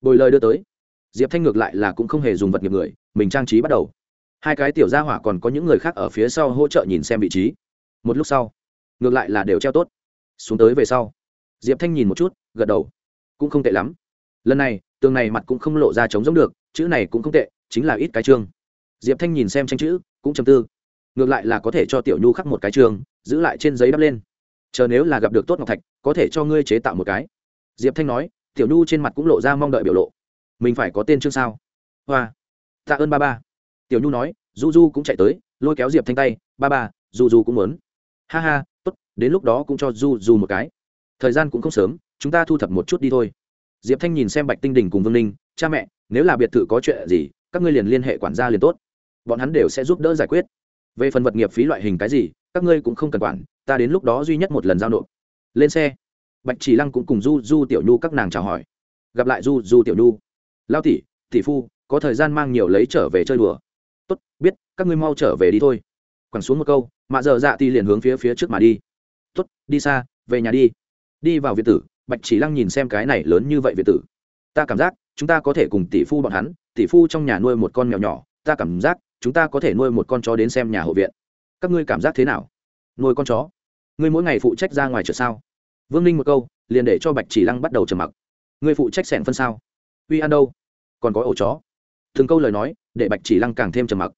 Bồi lời đưa tới. Diệp thanh ngược lại là cũng không hề dùng vật nghiệp người, mình trang trí bắt đầu. Hai cái tiểu gia hỏa còn có những người khác ở phía sau hỗ trợ nhìn xem vị trí. Một lúc sau, ngược lại là đều treo tốt. Xuống tới về sau, diệp thanh nhìn một chút, gật đầu. Cũng không tệ lắm. Lần này, tường này mặt cũng không lộ ra trống giống được, chữ này cũng không tệ chính là ít cái chương. Diệp thanh nhìn xem tranh chữ, cũng chầm tư. Ngược lại là có thể cho tiểu nhu khắc một cái trường giữ lại trên giấy đắp lên. Chờ nếu là gặp được tốt ngọc thạch, có thể cho ngươi chế tạo một cái. Diệp thanh nói, tiểu nhu trên mặt cũng lộ ra mong đợi biểu lộ. Mình phải có tên chương sao? Hoa. Tạ ơn ba ba. Tiểu nhu nói, du du cũng chạy tới, lôi kéo diệp thanh tay, ba ba, du du cũng muốn. Ha ha, tốt, đến lúc đó cũng cho du du một cái. Thời gian cũng không sớm, chúng ta thu thập một chút đi thôi. Diệp thanh nhìn xem bạch tinh đình cùng vương ninh, cha mẹ, nếu là biệt thự có chuyện gì các ngươi liền liên hệ quản gia liền tốt. Bọn hắn đều sẽ giúp đỡ giải quyết. Về phần vật nghiệp phí loại hình cái gì, các ngươi cũng không cần quản, ta đến lúc đó duy nhất một lần giao nộp. Lên xe. Bạch chỉ lăng cũng cùng du du tiểu nhu các nàng chào hỏi. Gặp lại du du tiểu nhu. Lao tỷ tỷ phu, có thời gian mang nhiều lấy trở về chơi đùa. Tốt, biết, các ngươi mau trở về đi thôi. Quẳng xuống một câu, mạ giờ dạ thì liền hướng phía phía trước mà đi. Tốt, đi xa, về nhà đi. Đi vào việt tử, bạch chỉ lăng nhìn xem cái này lớn như vậy việt tử. Ta cảm giác chúng ta có thể cùng tỷ phu bọn hắn, tỷ phu trong nhà nuôi một con mèo nhỏ, ta cảm giác chúng ta có thể nuôi một con chó đến xem nhà hộ viện. Các ngươi cảm giác thế nào? Nuôi con chó? Ngươi mỗi ngày phụ trách ra ngoài chợ sao? Vương ninh một câu, liền để cho bạch chỉ lăng bắt đầu trầm mặc. Ngươi phụ trách sẻn phân sao? Uy ăn đâu? Còn có ổ chó? Thường câu lời nói, để bạch chỉ lăng càng thêm trầm mặc.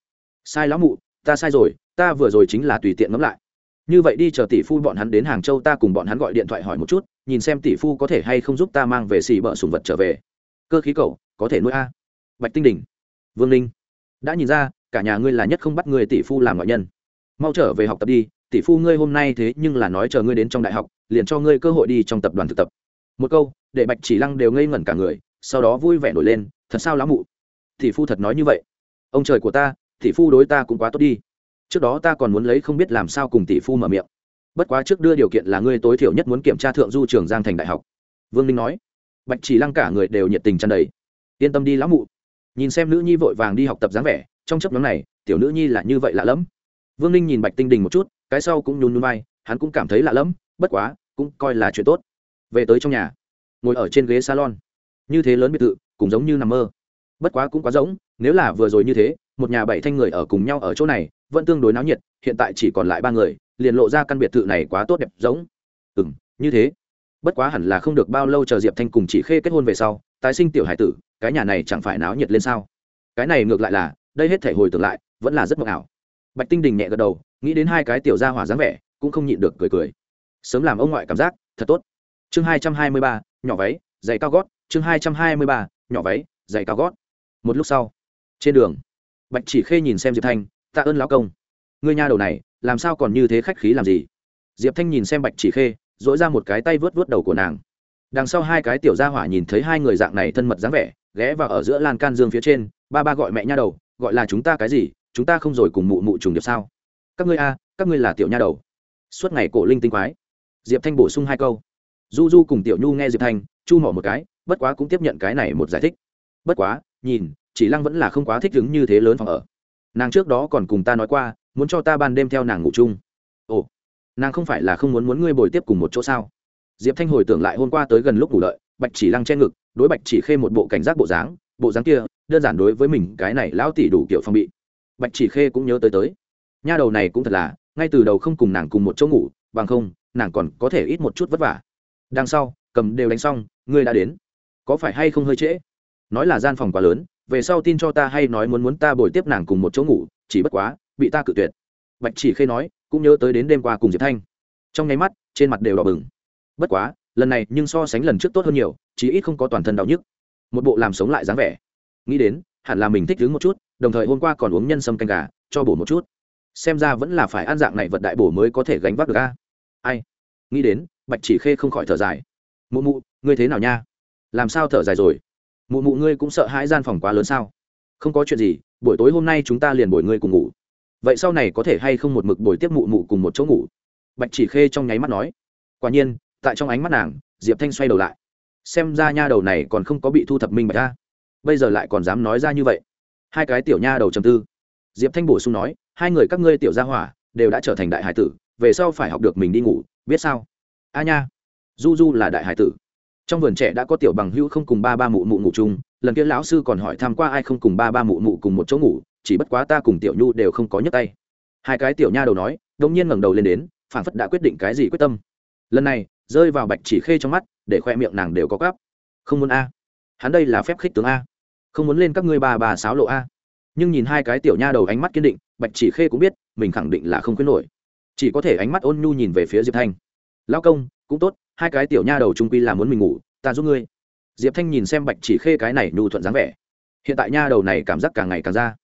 Sai lão mụ, ta sai rồi, ta vừa rồi chính là tùy tiện ngẫm lại. Như vậy đi chờ tỷ phu bọn hắn đến hàng châu ta cùng bọn hắn gọi điện thoại hỏi một chút, nhìn xem tỷ phu có thể hay không giúp ta mang về xì bợ sùng vật trở về cơ khí cậu có thể nuôi a. Bạch tinh đỉnh vương ninh, đã nhìn ra, cả nhà ngươi là nhất không bắt người tỷ phu làm ngoại nhân. Mau trở về học tập đi, tỷ phu ngươi hôm nay thế nhưng là nói chờ ngươi đến trong đại học, liền cho ngươi cơ hội đi trong tập đoàn thực tập. Một câu, để bạch chỉ lăng đều ngây ngẩn cả người, sau đó vui vẻ nổi lên, thật sao lão mụ? Tỷ phu thật nói như vậy. Ông trời của ta, tỷ phu đối ta cũng quá tốt đi. Trước đó ta còn muốn lấy không biết làm sao cùng tỷ phu mở miệng. Bất quá trước đưa điều kiện là ngươi tối thiểu nhất muốn kiểm tra thượng du trường giang thành đại học. Vương ninh nói bạch chỉ lăng cả người đều nhiệt tình tràn đầy. Yên tâm đi lão mụ. Nhìn xem nữ nhi vội vàng đi học tập dáng vẻ, trong chấp nhóm này, tiểu nữ nhi là như vậy lạ lẫm. Vương ninh nhìn bạch tinh đình một chút, cái sau cũng nhún nhún vai, hắn cũng cảm thấy lạ lẫm, bất quá, cũng coi là chuyện tốt. Về tới trong nhà, ngồi ở trên ghế salon. Như thế lớn biệt thự, cũng giống như nằm mơ. Bất quá cũng quá giống, nếu là vừa rồi như thế, một nhà bảy thanh người ở cùng nhau ở chỗ này, vẫn tương đối náo nhiệt, hiện tại chỉ còn lại ba người, liền lộ ra căn biệt thự này quá tốt đẹp, giống. Ừ m như thế bất quá hẳn là không được bao lâu chờ diệp thanh cùng chị khê kết hôn về sau, tái sinh tiểu hải tử, cái nhà này chẳng phải náo nhiệt lên sao? Cái này ngược lại là, đây hết thể hồi tưởng lại, vẫn là rất mộng ảo. Bạch tinh đình nhẹ gật đầu, nghĩ đến hai cái tiểu gia hỏa dáng vẻ, cũng không nhịn được cười cười. Sớm làm ông ngoại cảm giác, thật tốt. Chương hai trăm hai mươi ba, nhỏ váy, giày cao gót. Chương hai trăm hai mươi ba, nhỏ váy, giày cao gót. Một lúc sau, trên đường, bạch chỉ khê nhìn xem diệp thanh, tạ ơn lão công. Người nhà đầu này, làm sao còn như thế khách khí làm gì? Diệp thanh nhìn xem bạch chỉ khê dỗi ra một cái tay vớt vớt đầu của nàng. Đằng sau hai cái tiểu gia hỏa nhìn thấy hai người dạng này thân mật dáng vẻ, ghé vào ở giữa lan can dương phía trên, ba ba gọi mẹ nha đầu, gọi là chúng ta cái gì, chúng ta không rồi cùng mụ mụ trùng điệp sao? Các ngươi a, các ngươi là tiểu nha đầu. Suốt ngày cổ linh tinh quái. Diệp thanh bổ sung hai câu. Du du cùng tiểu nhu nghe diệp thanh, chu mỏ một cái, bất quá cũng tiếp nhận cái này một giải thích. Bất quá, nhìn, chỉ lăng vẫn là không quá thích ứng như thế lớn phòng ở. Nàng trước đó còn cùng ta nói qua, muốn cho ta ban đêm theo nàng ngủ chung. Ồ nàng không phải là không muốn muốn ngươi bồi tiếp cùng một chỗ sao? Diệp thanh hồi tưởng lại hôm qua tới gần lúc ngủ lợi bạch chỉ lăng che ngực, đối bạch chỉ khê một bộ cảnh giác bộ dáng bộ dáng kia, đơn giản đối với mình cái này lão tỷ đủ kiểu phong bị. Bạch chỉ khê cũng nhớ tới tới. Nha đầu này cũng thật là, ngay từ đầu không cùng nàng cùng một chỗ ngủ, bằng không, nàng còn có thể ít một chút vất vả. Đằng sau, cầm đều đánh xong, ngươi đã đến. Có phải hay không hơi trễ? Nói là gian phòng quá lớn, về sau tin cho ta hay nói muốn muốn ta bồi tiếp nàng cùng một chỗ ngủ, chỉ bất quá, bị ta cự tuyệt. Bạch chỉ khê nói cũng nhớ tới đến đêm qua cùng diệp thanh. Trong nháy mắt, trên mặt đều đỏ bừng. Bất quá, lần này nhưng so sánh lần trước tốt hơn nhiều, chí ít không có toàn thân đau nhức. Một bộ làm sống lại dáng vẻ. Nghĩ đến, hẳn là mình thích đứng một chút, đồng thời hôm qua còn uống nhân sâm canh gà, cho bổ một chút. Xem ra vẫn là phải ăn dạng này vật đại bổ mới có thể gánh vác được a. Ai? Nghĩ đến, bạch chỉ khê không khỏi thở dài. Mụ mụ, ngươi thế nào nha? Làm sao thở dài rồi? Mụ mụ ngươi cũng sợ hãi gian phòng quá lớn sao? Không có chuyện gì, buổi tối hôm nay chúng ta liền bồi ngươi cùng ngủ vậy sau này có thể hay không một mực bồi tiếp mụ mụ cùng một chỗ ngủ? Bạch chỉ khê trong nháy mắt nói. Quả nhiên, tại trong ánh mắt nàng, diệp thanh xoay đầu lại. Xem ra nha đầu này còn không có bị thu thập minh bạch ra bây giờ lại còn dám nói ra như vậy. Hai cái tiểu nha đầu trầm tư. Diệp thanh bổ sung nói, hai người các ngươi tiểu gia hỏa, đều đã trở thành đại hải tử, về sau phải học được mình đi ngủ, biết sao? A nha. Du du là đại hải tử. Trong vườn trẻ đã có tiểu bằng hữu không cùng ba ba mụ mụ ngủ chung, lần kia lão sư còn hỏi tham q u a ai không cùng ba ba mụ mụ cùng một chỗ ngủ chỉ bất quá ta cùng tiểu nhu đều không có nhấc tay. Hai cái tiểu nha đầu nói đông nhiên ngẩng đầu lên đến phản phất đã quyết định cái gì quyết tâm. Lần này, rơi vào bạch chỉ khê trong mắt, để khoe miệng nàng đều có cắp không muốn a. Hắn đây là phép khích tướng a. Không muốn lên các ngươi bà bà sáo lộ a. Nhưng nhìn hai cái tiểu nha đầu ánh mắt kiên định, bạch chỉ khê cũng biết, mình khẳng định là không khuyến nổi. Chỉ có thể ánh mắt ôn nhu nhìn về phía diệp thanh. Lao công, cũng tốt, hai cái tiểu nha đầu trung quy là muốn mình ngủ, ta giúp ngươi. Diệp thanh nhìn xem bạch chỉ khê cái này nhu thuận dáng vẻ. Hiện tại nha đầu này cảm giác càng ngày càng ra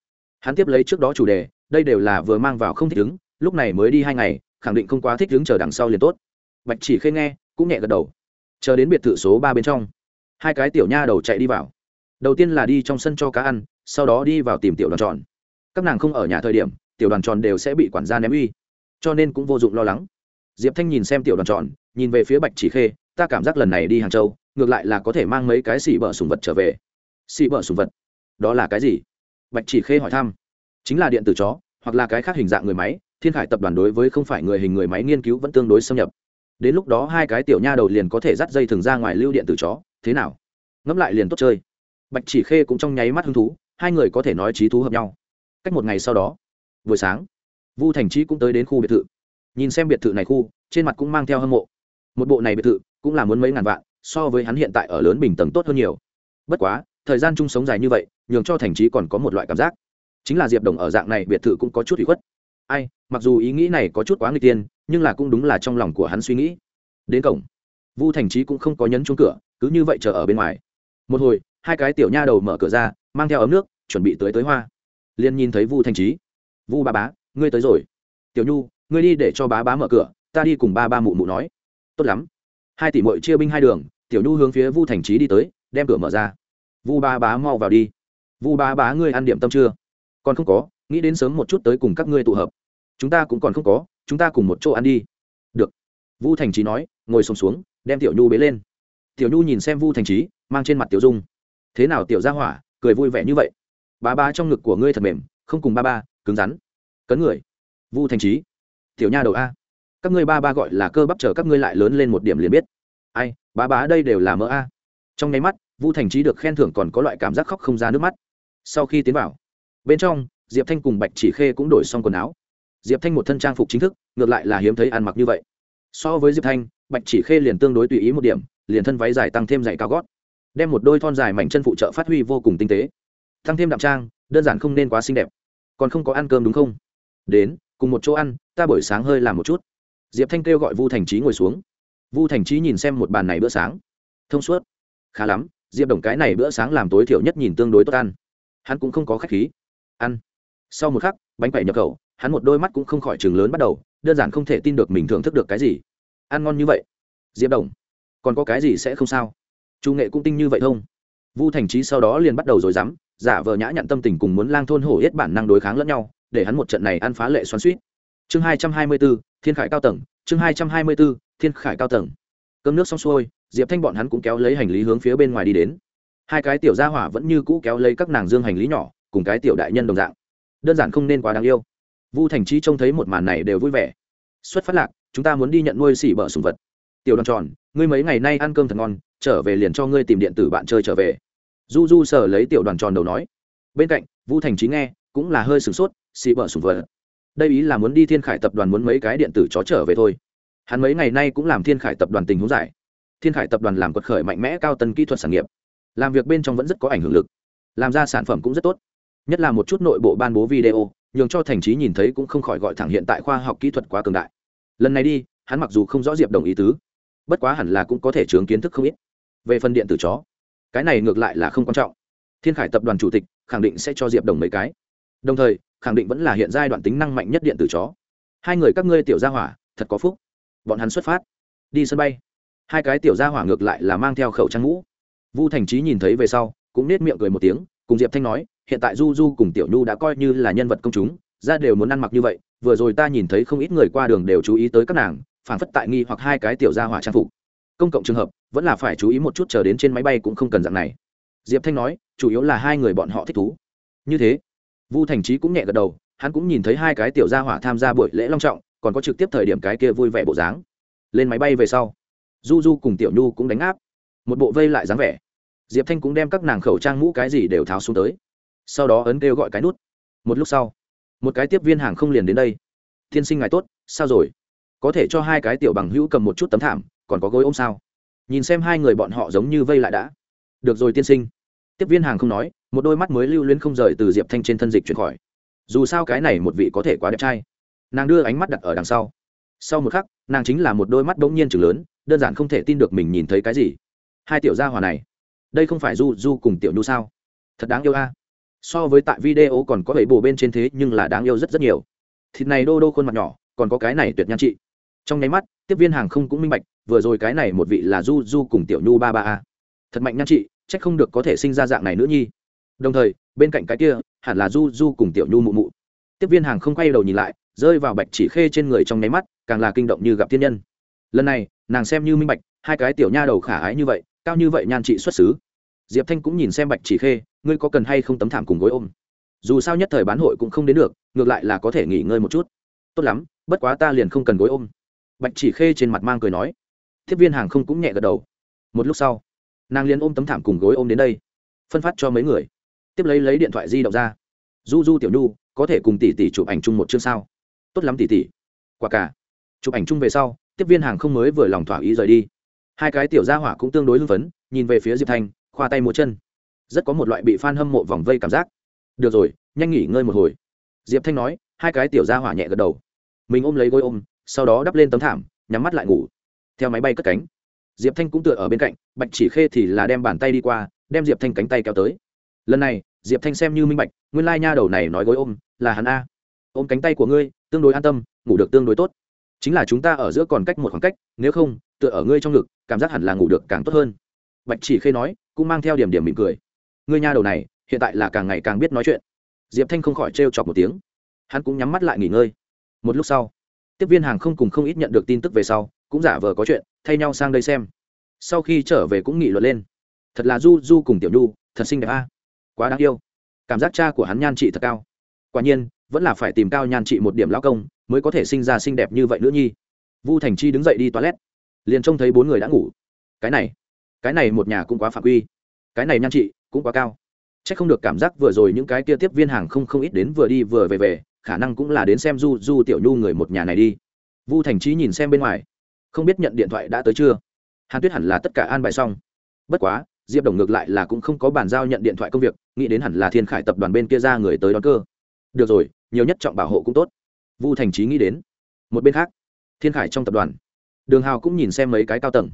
hắn tiếp lấy trước đó chủ đề, đây đều là vừa mang vào không thích ứng, lúc này mới đi hai ngày, khẳng định không quá thích ứng chờ đằng sau liền tốt. Bạch chỉ khê nghe, cũng nhẹ gật đầu. Chờ đến biệt thự số ba bên trong, hai cái tiểu nha đầu chạy đi vào. Đầu tiên là đi trong sân cho cá ăn, sau đó đi vào tìm tiểu đoàn tròn. Các nàng không ở nhà thời điểm, tiểu đoàn tròn đều sẽ bị quản gia ném uy, cho nên cũng vô dụng lo lắng. Diệp thanh nhìn xem tiểu đoàn tròn, nhìn về phía bạch chỉ khê, ta cảm giác lần này đi hàng châu, ngược lại là có thể mang mấy cái xì bờ sùng vật trở về. Xì bờ sùng vật? Đó là cái gì? Bạch chỉ khê hỏi thăm. Chính là điện tử chó, hoặc là cái khác hình dạng người máy, thiên khải tập đoàn đối với không phải người hình người máy nghiên cứu vẫn tương đối xâm nhập. Đến lúc đó hai cái tiểu nha đầu liền có thể dắt dây thừng ra ngoài lưu điện tử chó, thế nào? Ngẫm lại liền tốt chơi. Bạch chỉ khê cũng trong nháy mắt hứng thú, hai người có thể nói trí thú hợp nhau. Cách một ngày sau đó, buổi sáng, vu thành trí cũng tới đến khu biệt thự. Nhìn xem biệt thự này khu, trên mặt cũng mang theo hâm mộ. Một bộ này biệt thự cũng là muốn mấy ngàn vạn, so với hắn hiện tại ở lớn bình tầng tốt hơn nhiều. Bất quá, thời gian chung sống dài như vậy nhường cho thành trí còn có một loại cảm giác. Chính là diệp đồng ở dạng này biệt thự cũng có chút bị khuất. Ai, mặc dù ý nghĩ này có chút quá người tiên, nhưng là cũng đúng là trong lòng của hắn suy nghĩ. Đến cổng, vu thành trí cũng không có nhấn chuông cửa, cứ như vậy chờ ở bên ngoài. Một hồi, hai cái tiểu nha đầu mở cửa ra, mang theo ấm nước, chuẩn bị tới tới hoa. Liền nhìn thấy vu thành trí. Vu ba bá, ngươi tới rồi. Tiểu nhu, ngươi đi để cho bá bá mở cửa, ta đi cùng ba ba mụ mụ nói. Tốt lắm. Hai tỷ mội chia binh hai đường, tiểu nhu hướng phía vu thành trí đi tới, đem cửa mở ra. Vu ba bá mau vào đi vu ba bá ngươi ăn điểm tâm chưa? Còn không có nghĩ đến sớm một chút tới cùng các ngươi tụ hợp. Chúng ta cũng còn không có chúng ta cùng một chỗ ăn đi. Được. Vu thành trí nói ngồi sùng xuống, xuống đem tiểu nhu bế lên. Tiểu nhu nhìn xem vu thành trí mang trên mặt tiểu dung. Thế nào tiểu gia hỏa cười vui vẻ như vậy? Ba ba trong ngực của ngươi thật mềm không cùng ba ba cứng rắn. Cấn người. Vu thành trí. Tiểu nha đầu a. Các ngươi ba ba gọi là cơ bắp chờ các ngươi lại lớn lên một điểm liền biết. Ai ba bá đây đều là mỡ a. Trong nháy mắt vu thành trí được khen thưởng còn có loại cảm giác khóc không ra nước mắt sau khi tiến vào, bên trong, diệp thanh cùng bạch chỉ khê cũng đổi xong quần áo. Diệp thanh một thân trang phục chính thức, ngược lại là hiếm thấy ăn mặc như vậy. So với diệp thanh, bạch chỉ khê liền tương đối tùy ý một điểm, liền thân váy dài tăng thêm giày cao gót, đem một đôi thon dài mảnh chân phụ trợ phát huy vô cùng tinh tế. Tăng thêm đạm trang, đơn giản không nên quá xinh đẹp. Còn không có ăn cơm đúng không? Đến, cùng một chỗ ăn, ta buổi sáng hơi làm một chút. Diệp thanh kêu gọi vu thành trí ngồi xuống. Vu thành trí nhìn xem một bàn này bữa sáng. Thông suốt. Khá lắm, diệp đồng cái này bữa sáng làm tối thiểu nhất nhìn tương đối tốt ăn hắn cũng không có khách khí. Ăn. Sau một khắc, bánh quậy nhập khẩu, hắn một đôi mắt cũng không khỏi chừng lớn bắt đầu, đơn giản không thể tin được mình thưởng thức được cái gì. Ăn ngon như vậy. Diệp đồng, còn có cái gì sẽ không sao? Chu nghệ cũng tinh như vậy không? Vu thành trí sau đó liền bắt đầu rồi dám giả vờ nhã nhặn tâm tình cùng muốn lang thôn hổ hết bản năng đối kháng lẫn nhau, để hắn một trận này ăn phá lệ xoắn suýt chương hai trăm hai mươi b ố thiên khải cao tầng, chương hai trăm hai mươi b ố thiên khải cao tầng. Cơm nước xong xuôi, diệp thanh bọn hắn cũng kéo lấy hành lý hướng phía bên ngoài đi đến hai cái tiểu gia hỏa vẫn như cũ kéo lấy các nàng dương hành lý nhỏ, cùng cái tiểu đại nhân đồng dạng. Đơn giản không nên quá đáng yêu. Vu thành trí trông thấy một màn này đều vui vẻ. Xuất phát lạc, chúng ta muốn đi nhận nuôi xỉ bở sùng vật. Tiểu đoàn tròn, ngươi mấy ngày nay ăn cơm thật ngon, trở về liền cho ngươi tìm điện tử bạn chơi trở về. Du du sờ lấy tiểu đoàn tròn đầu nói. Bên cạnh, vu thành trí nghe, cũng là hơi sửng sốt, xỉ bở sùng vật. Đây ý là muốn đi thiên khải tập đoàn muốn mấy cái điện tử chó trở về thôi. Hắn mấy ngày nay cũng làm thiên khải tập đoàn tình huống giải. Thiên khải tập đoàn làm quật khởi mạnh mẽ cao tân kỹ thuật sản nghiệp làm việc bên trong vẫn rất có ảnh hưởng lực. Làm ra sản phẩm cũng rất tốt. Nhất là một chút nội bộ ban bố video, nhường cho thành trí nhìn thấy cũng không khỏi gọi thẳng hiện tại khoa học kỹ thuật quá cường đại. Lần này đi, hắn mặc dù không rõ diệp đồng ý tứ, bất quá hẳn là cũng có thể chướng kiến thức không ít. Về phần điện tử chó, cái này ngược lại là không quan trọng. Thiên khải tập đoàn chủ tịch khẳng định sẽ cho diệp đồng mấy cái. Đồng thời, khẳng định vẫn là hiện giai đoạn tính năng mạnh nhất điện tử chó. Hai người các ngươi tiểu gia hỏa, thật có phúc. Bọn hắn xuất phát. Đi sân bay. Hai cái tiểu gia hỏa ngược lại là mang theo khẩu trang mũ vu thành trí nhìn thấy về sau, cũng nết miệng cười một tiếng, cùng diệp thanh nói, hiện tại du du cùng tiểu nhu đã coi như là nhân vật công chúng, ra đều muốn ăn mặc như vậy, vừa rồi ta nhìn thấy không ít người qua đường đều chú ý tới các nàng phản phất tại nghi hoặc hai cái tiểu gia hỏa trang phục. Công cộng trường hợp, vẫn là phải chú ý một chút chờ đến trên máy bay cũng không cần dạng này. Diệp thanh nói, chủ yếu là hai người bọn họ thích thú. Như thế, vu thành trí cũng nhẹ gật đầu, hắn cũng nhìn thấy hai cái tiểu gia hỏa tham gia buổi lễ long trọng, còn có trực tiếp thời điểm cái kia vui vẻ bộ dáng. Lên máy bay về sau, du du cùng tiểu nhu cũng đánh áp một bộ vây lại dáng vẻ. Diệp thanh cũng đem các nàng khẩu trang mũ cái gì đều tháo xuống tới. Sau đó ấn kêu gọi cái nút. Một lúc sau, một cái tiếp viên hàng không liền đến đây. Tiên sinh ngài tốt, sao rồi? Có thể cho hai cái tiểu bằng hữu cầm một chút tấm thảm, còn có gối ôm sao? Nhìn xem hai người bọn họ giống như vây lại đã. Được rồi tiên sinh. Tiếp viên hàng không nói, một đôi mắt mới lưu luyến không rời từ diệp thanh trên thân dịch chuyển khỏi. Dù sao cái này một vị có thể quá đẹp trai. Nàng đưa ánh mắt đặt ở đằng sau. Sau một khắc, nàng chính là một đôi mắt bỗng nhiên chừng lớn, đơn giản không thể tin được mình nhìn thấy cái gì hai tiểu gia hòa này đây không phải du du cùng tiểu nhu sao? Thật đáng yêu a. So với tại video còn có bảy bồ bên trên thế nhưng là đáng yêu rất rất nhiều. Thịt này đô đô khuôn mặt nhỏ còn có cái này tuyệt nhan chị. trong nháy mắt tiếp viên hàng không cũng minh bạch vừa rồi cái này một vị là du du cùng tiểu nhu ba ba a. Thật mạnh nhan chị, c h ắ c không được có thể sinh ra dạng này nữa nhi. Đồng thời bên cạnh cái kia hẳn là du du cùng tiểu nhu mụ mụ. Tiếp viên hàng không quay đầu nhìn lại rơi vào bạch chỉ khê trên người trong nháy mắt càng là kinh động như gặp thiên nhân. Lần này nàng xem như minh bạch hai cái tiểu nha đầu khả ái như vậy cao như vậy nhan trị xuất xứ. Diệp thanh cũng nhìn xem bạch chỉ khê, ngươi có cần hay không tấm thảm cùng gối ôm? Dù sao nhất thời bán hội cũng không đến được, ngược lại là có thể nghỉ ngơi một chút. Tốt lắm, bất quá ta liền không cần gối ôm. Bạch chỉ khê trên mặt mang cười nói. Tiếp viên hàng không cũng nhẹ gật đầu. Một lúc sau, nàng liền ôm tấm thảm cùng gối ôm đến đây, phân phát cho mấy người. Tiếp lấy lấy điện thoại di động ra. Du du tiểu nhu, có thể cùng tỷ tỷ chụp ảnh chung một chương sao? Tốt lắm tỷ tỷ. Quả cả. Chụp ảnh chung về sau, tiếp viên hàng không mới vừa lòng thỏa ý rời đi hai cái tiểu gia hỏa cũng tương đối hưng phấn, nhìn về phía diệp thanh, khoa tay múa chân. Rất có một loại bị f a n hâm mộ vòng vây cảm giác. Được rồi, nhanh nghỉ ngơi một hồi. Diệp thanh nói, hai cái tiểu gia hỏa nhẹ gật đầu. Mình ôm lấy gối ôm, sau đó đắp lên tấm thảm, nhắm mắt lại ngủ. Theo máy bay cất cánh. Diệp thanh cũng tựa ở bên cạnh, bạch chỉ khê thì là đem bàn tay đi qua, đem diệp thanh cánh tay kéo tới. Lần này, diệp thanh xem như minh bạch, nguyên lai nha đầu này nói gối ôm, là hắn a. Ôm cánh tay của ngươi, tương đối an tâm, ngủ được tương đối tốt. Chính là chúng ta ở giữa còn cách một khoảng cách, nếu không tựa ở ngươi trong ngực, cảm giác hẳn là ngủ được càng tốt hơn. Bạch chỉ khê nói, cũng mang theo điểm điểm mỉm cười. Ngươi nha đầu này, hiện tại là càng ngày càng biết nói chuyện. Diệp thanh không khỏi trêu chọc một tiếng. Hắn cũng nhắm mắt lại nghỉ ngơi. Một lúc sau, tiếp viên hàng không cùng không ít nhận được tin tức về sau, cũng giả vờ có chuyện, thay nhau sang đây xem. Sau khi trở về cũng nghị luận lên. Thật là du du cùng tiểu nhu, thật xinh đẹp a. Quá đáng yêu. Cảm giác cha của hắn nhan trị thật cao. Quả nhiên, vẫn là phải tìm cao nhan trị một điểm lao công, mới có thể sinh ra xinh đẹp như vậy nữa nhi. Vu thành chi đứng dậy đi toilet liền trông thấy bốn người đã ngủ. Cái này cái này một nhà cũng quá phạm quy. Cái này nhan trị cũng quá cao. C h ắ c không được cảm giác vừa rồi những cái kia tiếp viên hàng không không ít đến vừa đi vừa về về, khả năng cũng là đến xem du du tiểu nhu người một nhà này đi. Vu thành trí nhìn xem bên ngoài, không biết nhận điện thoại đã tới chưa? Hàn tuyết hẳn là tất cả an bài xong. Bất quá, diệp đồng ngược lại là cũng không có bàn giao nhận điện thoại công việc, nghĩ đến hẳn là thiên khải tập đoàn bên kia ra người tới đón cơ. Được rồi, nhiều nhất trọng bảo hộ cũng tốt. Vu thành trí nghĩ đến. Một bên khác, thiên khải trong tập đoàn đường hào cũng nhìn xem mấy cái cao tầng.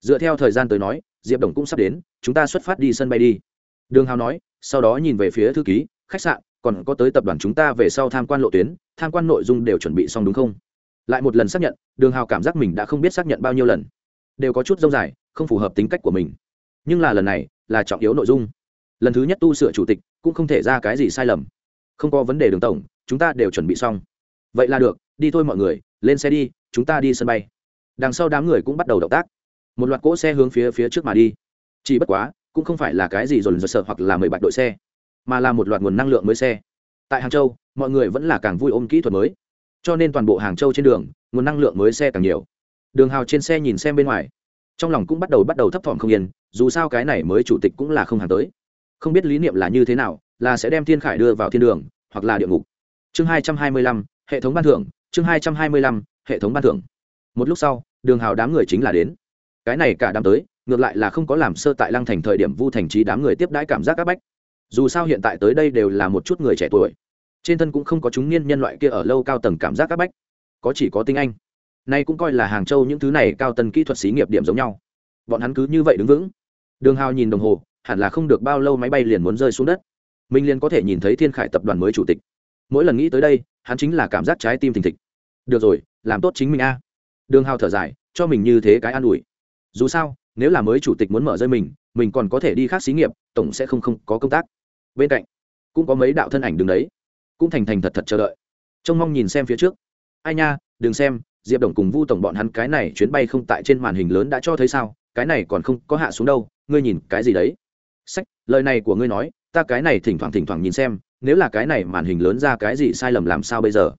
Dựa theo thời gian tới nói, diệp đồng cũng sắp đến, chúng ta xuất phát đi sân bay đi. Đường hào nói, sau đó nhìn về phía thư ký, khách sạn, còn có tới tập đoàn chúng ta về sau tham quan lộ tuyến, tham quan nội dung đều chuẩn bị xong đúng không? Lại một lần xác nhận, đường hào cảm giác mình đã không biết xác nhận bao nhiêu lần. Đều có chút dông dài, không phù hợp tính cách của mình. Nhưng là lần này, là trọng yếu nội dung. Lần thứ nhất tu sửa chủ tịch, cũng không thể ra cái gì sai lầm. Không có vấn đề đường tổng, chúng ta đều chuẩn bị xong. Vậy là được, đi thôi mọi người, lên xe đi, chúng ta đi sân bay đằng sau đám người cũng bắt đầu động tác. Một loạt cỗ xe hướng phía phía trước mà đi. Chỉ bất quá, cũng không phải là cái gì dồn dồn sợ hoặc là mười bạch đội xe, mà là một loạt nguồn năng lượng mới xe. Tại hàng châu, mọi người vẫn là càng vui ôm kỹ thuật mới. Cho nên toàn bộ hàng châu trên đường, nguồn năng lượng mới xe càng nhiều. Đường hào trên xe nhìn xem bên ngoài, trong lòng cũng bắt đầu bắt đầu thấp thỏm không yên, dù sao cái này mới chủ tịch cũng là không hàng tới. Không biết lý niệm là như thế nào, là sẽ đem thiên khải đưa vào thiên đường, hoặc là địa ngục. Chương hai trăm hai mươi lăm, hệ thống ban thưởng, chương hai trăm hai mươi lăm, hệ thống ban thưởng một lúc sau, đường hào đám người chính là đến. Cái này cả đám tới, ngược lại là không có làm sơ tại lăng thành thời điểm vu thành trí đám người tiếp đãi cảm giác áp bách. Dù sao hiện tại tới đây đều là một chút người trẻ tuổi. Trên thân cũng không có chúng niên nhân loại kia ở lâu cao tầng cảm giác áp bách. Có chỉ có tinh anh. Nay cũng coi là hàng châu những thứ này cao tầng kỹ thuật xí nghiệp điểm giống nhau. Bọn hắn cứ như vậy đứng vững. Đường hào nhìn đồng hồ, hẳn là không được bao lâu máy bay liền muốn rơi xuống đất. Mình liền có thể nhìn thấy thiên khải tập đoàn mới chủ tịch. Mỗi lần nghĩ tới đây, hắn chính là cảm giác trái tim thình thịch. Được rồi, làm tốt chính mình a đường hào thở dài, cho mình như thế cái an ủi. Dù sao, nếu là mới chủ tịch muốn mở rơi mình mình còn có thể đi khác xí nghiệp, tổng sẽ không không có công tác. Bên cạnh, cũng có mấy đạo thân ảnh đứng đấy. Cũng thành thành thật thật chờ đợi. Trông mong nhìn xem phía trước. Ai nha, đừng xem, diệp đồng cùng vu tổng bọn hắn cái này chuyến bay không tại trên màn hình lớn đã cho thấy sao, cái này còn không có hạ xuống đâu, ngươi nhìn cái gì đấy? Sách, lời này của ngươi nói, ta cái này thỉnh thoảng thỉnh thoảng nhìn xem, nếu là cái này màn hình lớn ra cái gì sai lầm làm sao bây giờ?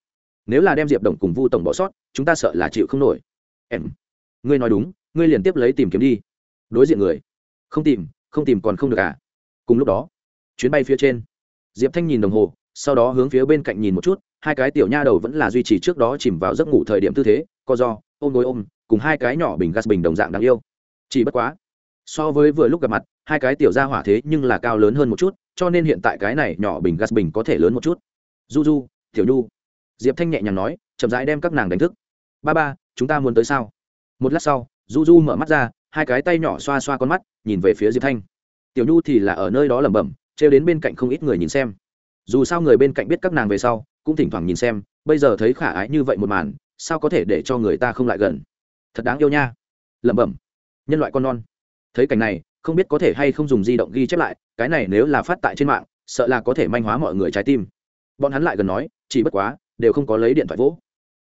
Nếu là đem diệp đồng cùng vu tổng bỏ sót, chúng ta sợ là chịu không nổi. Em, ngươi nói đúng, ngươi liền tiếp lấy tìm kiếm đi. Đối diện người. Không tìm không tìm còn không được à? Cùng lúc đó, chuyến bay phía trên, diệp thanh nhìn đồng hồ, sau đó hướng phía bên cạnh nhìn một chút, hai cái tiểu nha đầu vẫn là duy trì trước đó chìm vào giấc ngủ thời điểm tư thế, co do, ôm gối ôm, cùng hai cái nhỏ bình gas bình đồng dạng đáng yêu. Chỉ bất quá, so với vừa lúc gặp mặt, hai cái tiểu ra hỏa thế nhưng là cao lớn hơn một chút, cho nên hiện tại cái này nhỏ bình gas bình có thể lớn một chút. Du du tiểu nhu diệp thanh nhẹ nhàng nói, chậm rãi đem các nàng đánh thức. Ba ba, chúng ta muốn tới sao? Một lát sau, du du mở mắt ra, hai cái tay nhỏ xoa xoa con mắt, nhìn về phía diệp thanh. Tiểu nhu thì là ở nơi đó lẩm bẩm, trêu đến bên cạnh không ít người nhìn xem. Dù sao người bên cạnh biết các nàng về sau, cũng thỉnh thoảng nhìn xem, bây giờ thấy khả ái như vậy một màn, sao có thể để cho người ta không lại gần? Thật đáng yêu nha. Lẩm bẩm. Nhân loại con non. Thấy cảnh này, không biết có thể hay không dùng di động ghi chép lại, cái này nếu là phát tại trên mạng, sợ là có thể manh hóa mọi người trái tim. Bọn hắn lại gần nói, chỉ bất quá đều không có lấy điện thoại vỗ.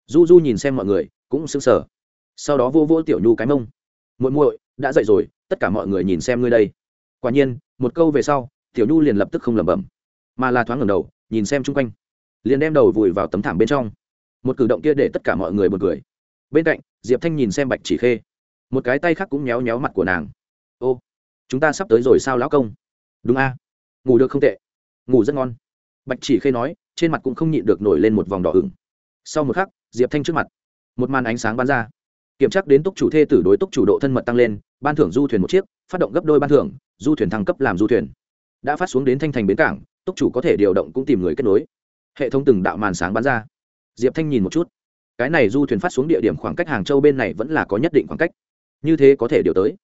Du du nhìn xem mọi người, cũng sững sờ. Sau đó vô vô tiểu nhu cái mông. Muội muội, đã dậy rồi, tất cả mọi người nhìn xem ngươi đây. Quả nhiên, một câu về sau, tiểu nhu liền lập tức không lẩm bẩm, mà là thoáng ngẩng đầu, nhìn xem chung quanh, liền đem đầu vùi vào tấm thảm bên trong. Một cử động kia để tất cả mọi người bật cười. Bên cạnh, diệp thanh nhìn xem bạch chỉ khê. Một cái tay khác cũng méo méo mặt của nàng. Ô, chúng ta sắp tới rồi sao lão công? Đúng a. Ngủ được không tệ. Ngủ rất ngon. Bạch chỉ khê nói trên mặt cũng không nhịn được nổi lên một vòng đỏ ửng. Sau một khắc, diệp thanh trước mặt, một màn ánh sáng bắn ra. Kiểm tra đến túc chủ thê tử đối túc chủ độ thân mật tăng lên, ban thưởng du thuyền một chiếc, phát động gấp đôi ban thưởng, du thuyền thăng cấp làm du thuyền. Đã phát xuống đến thanh thành bến cảng, túc chủ có thể điều động cũng tìm người kết nối. Hệ thống từng đạo màn sáng bắn ra. Diệp thanh nhìn một chút. Cái này du thuyền phát xuống địa điểm khoảng cách hàng châu bên này vẫn là có nhất định khoảng cách. Như thế có thể điều tới.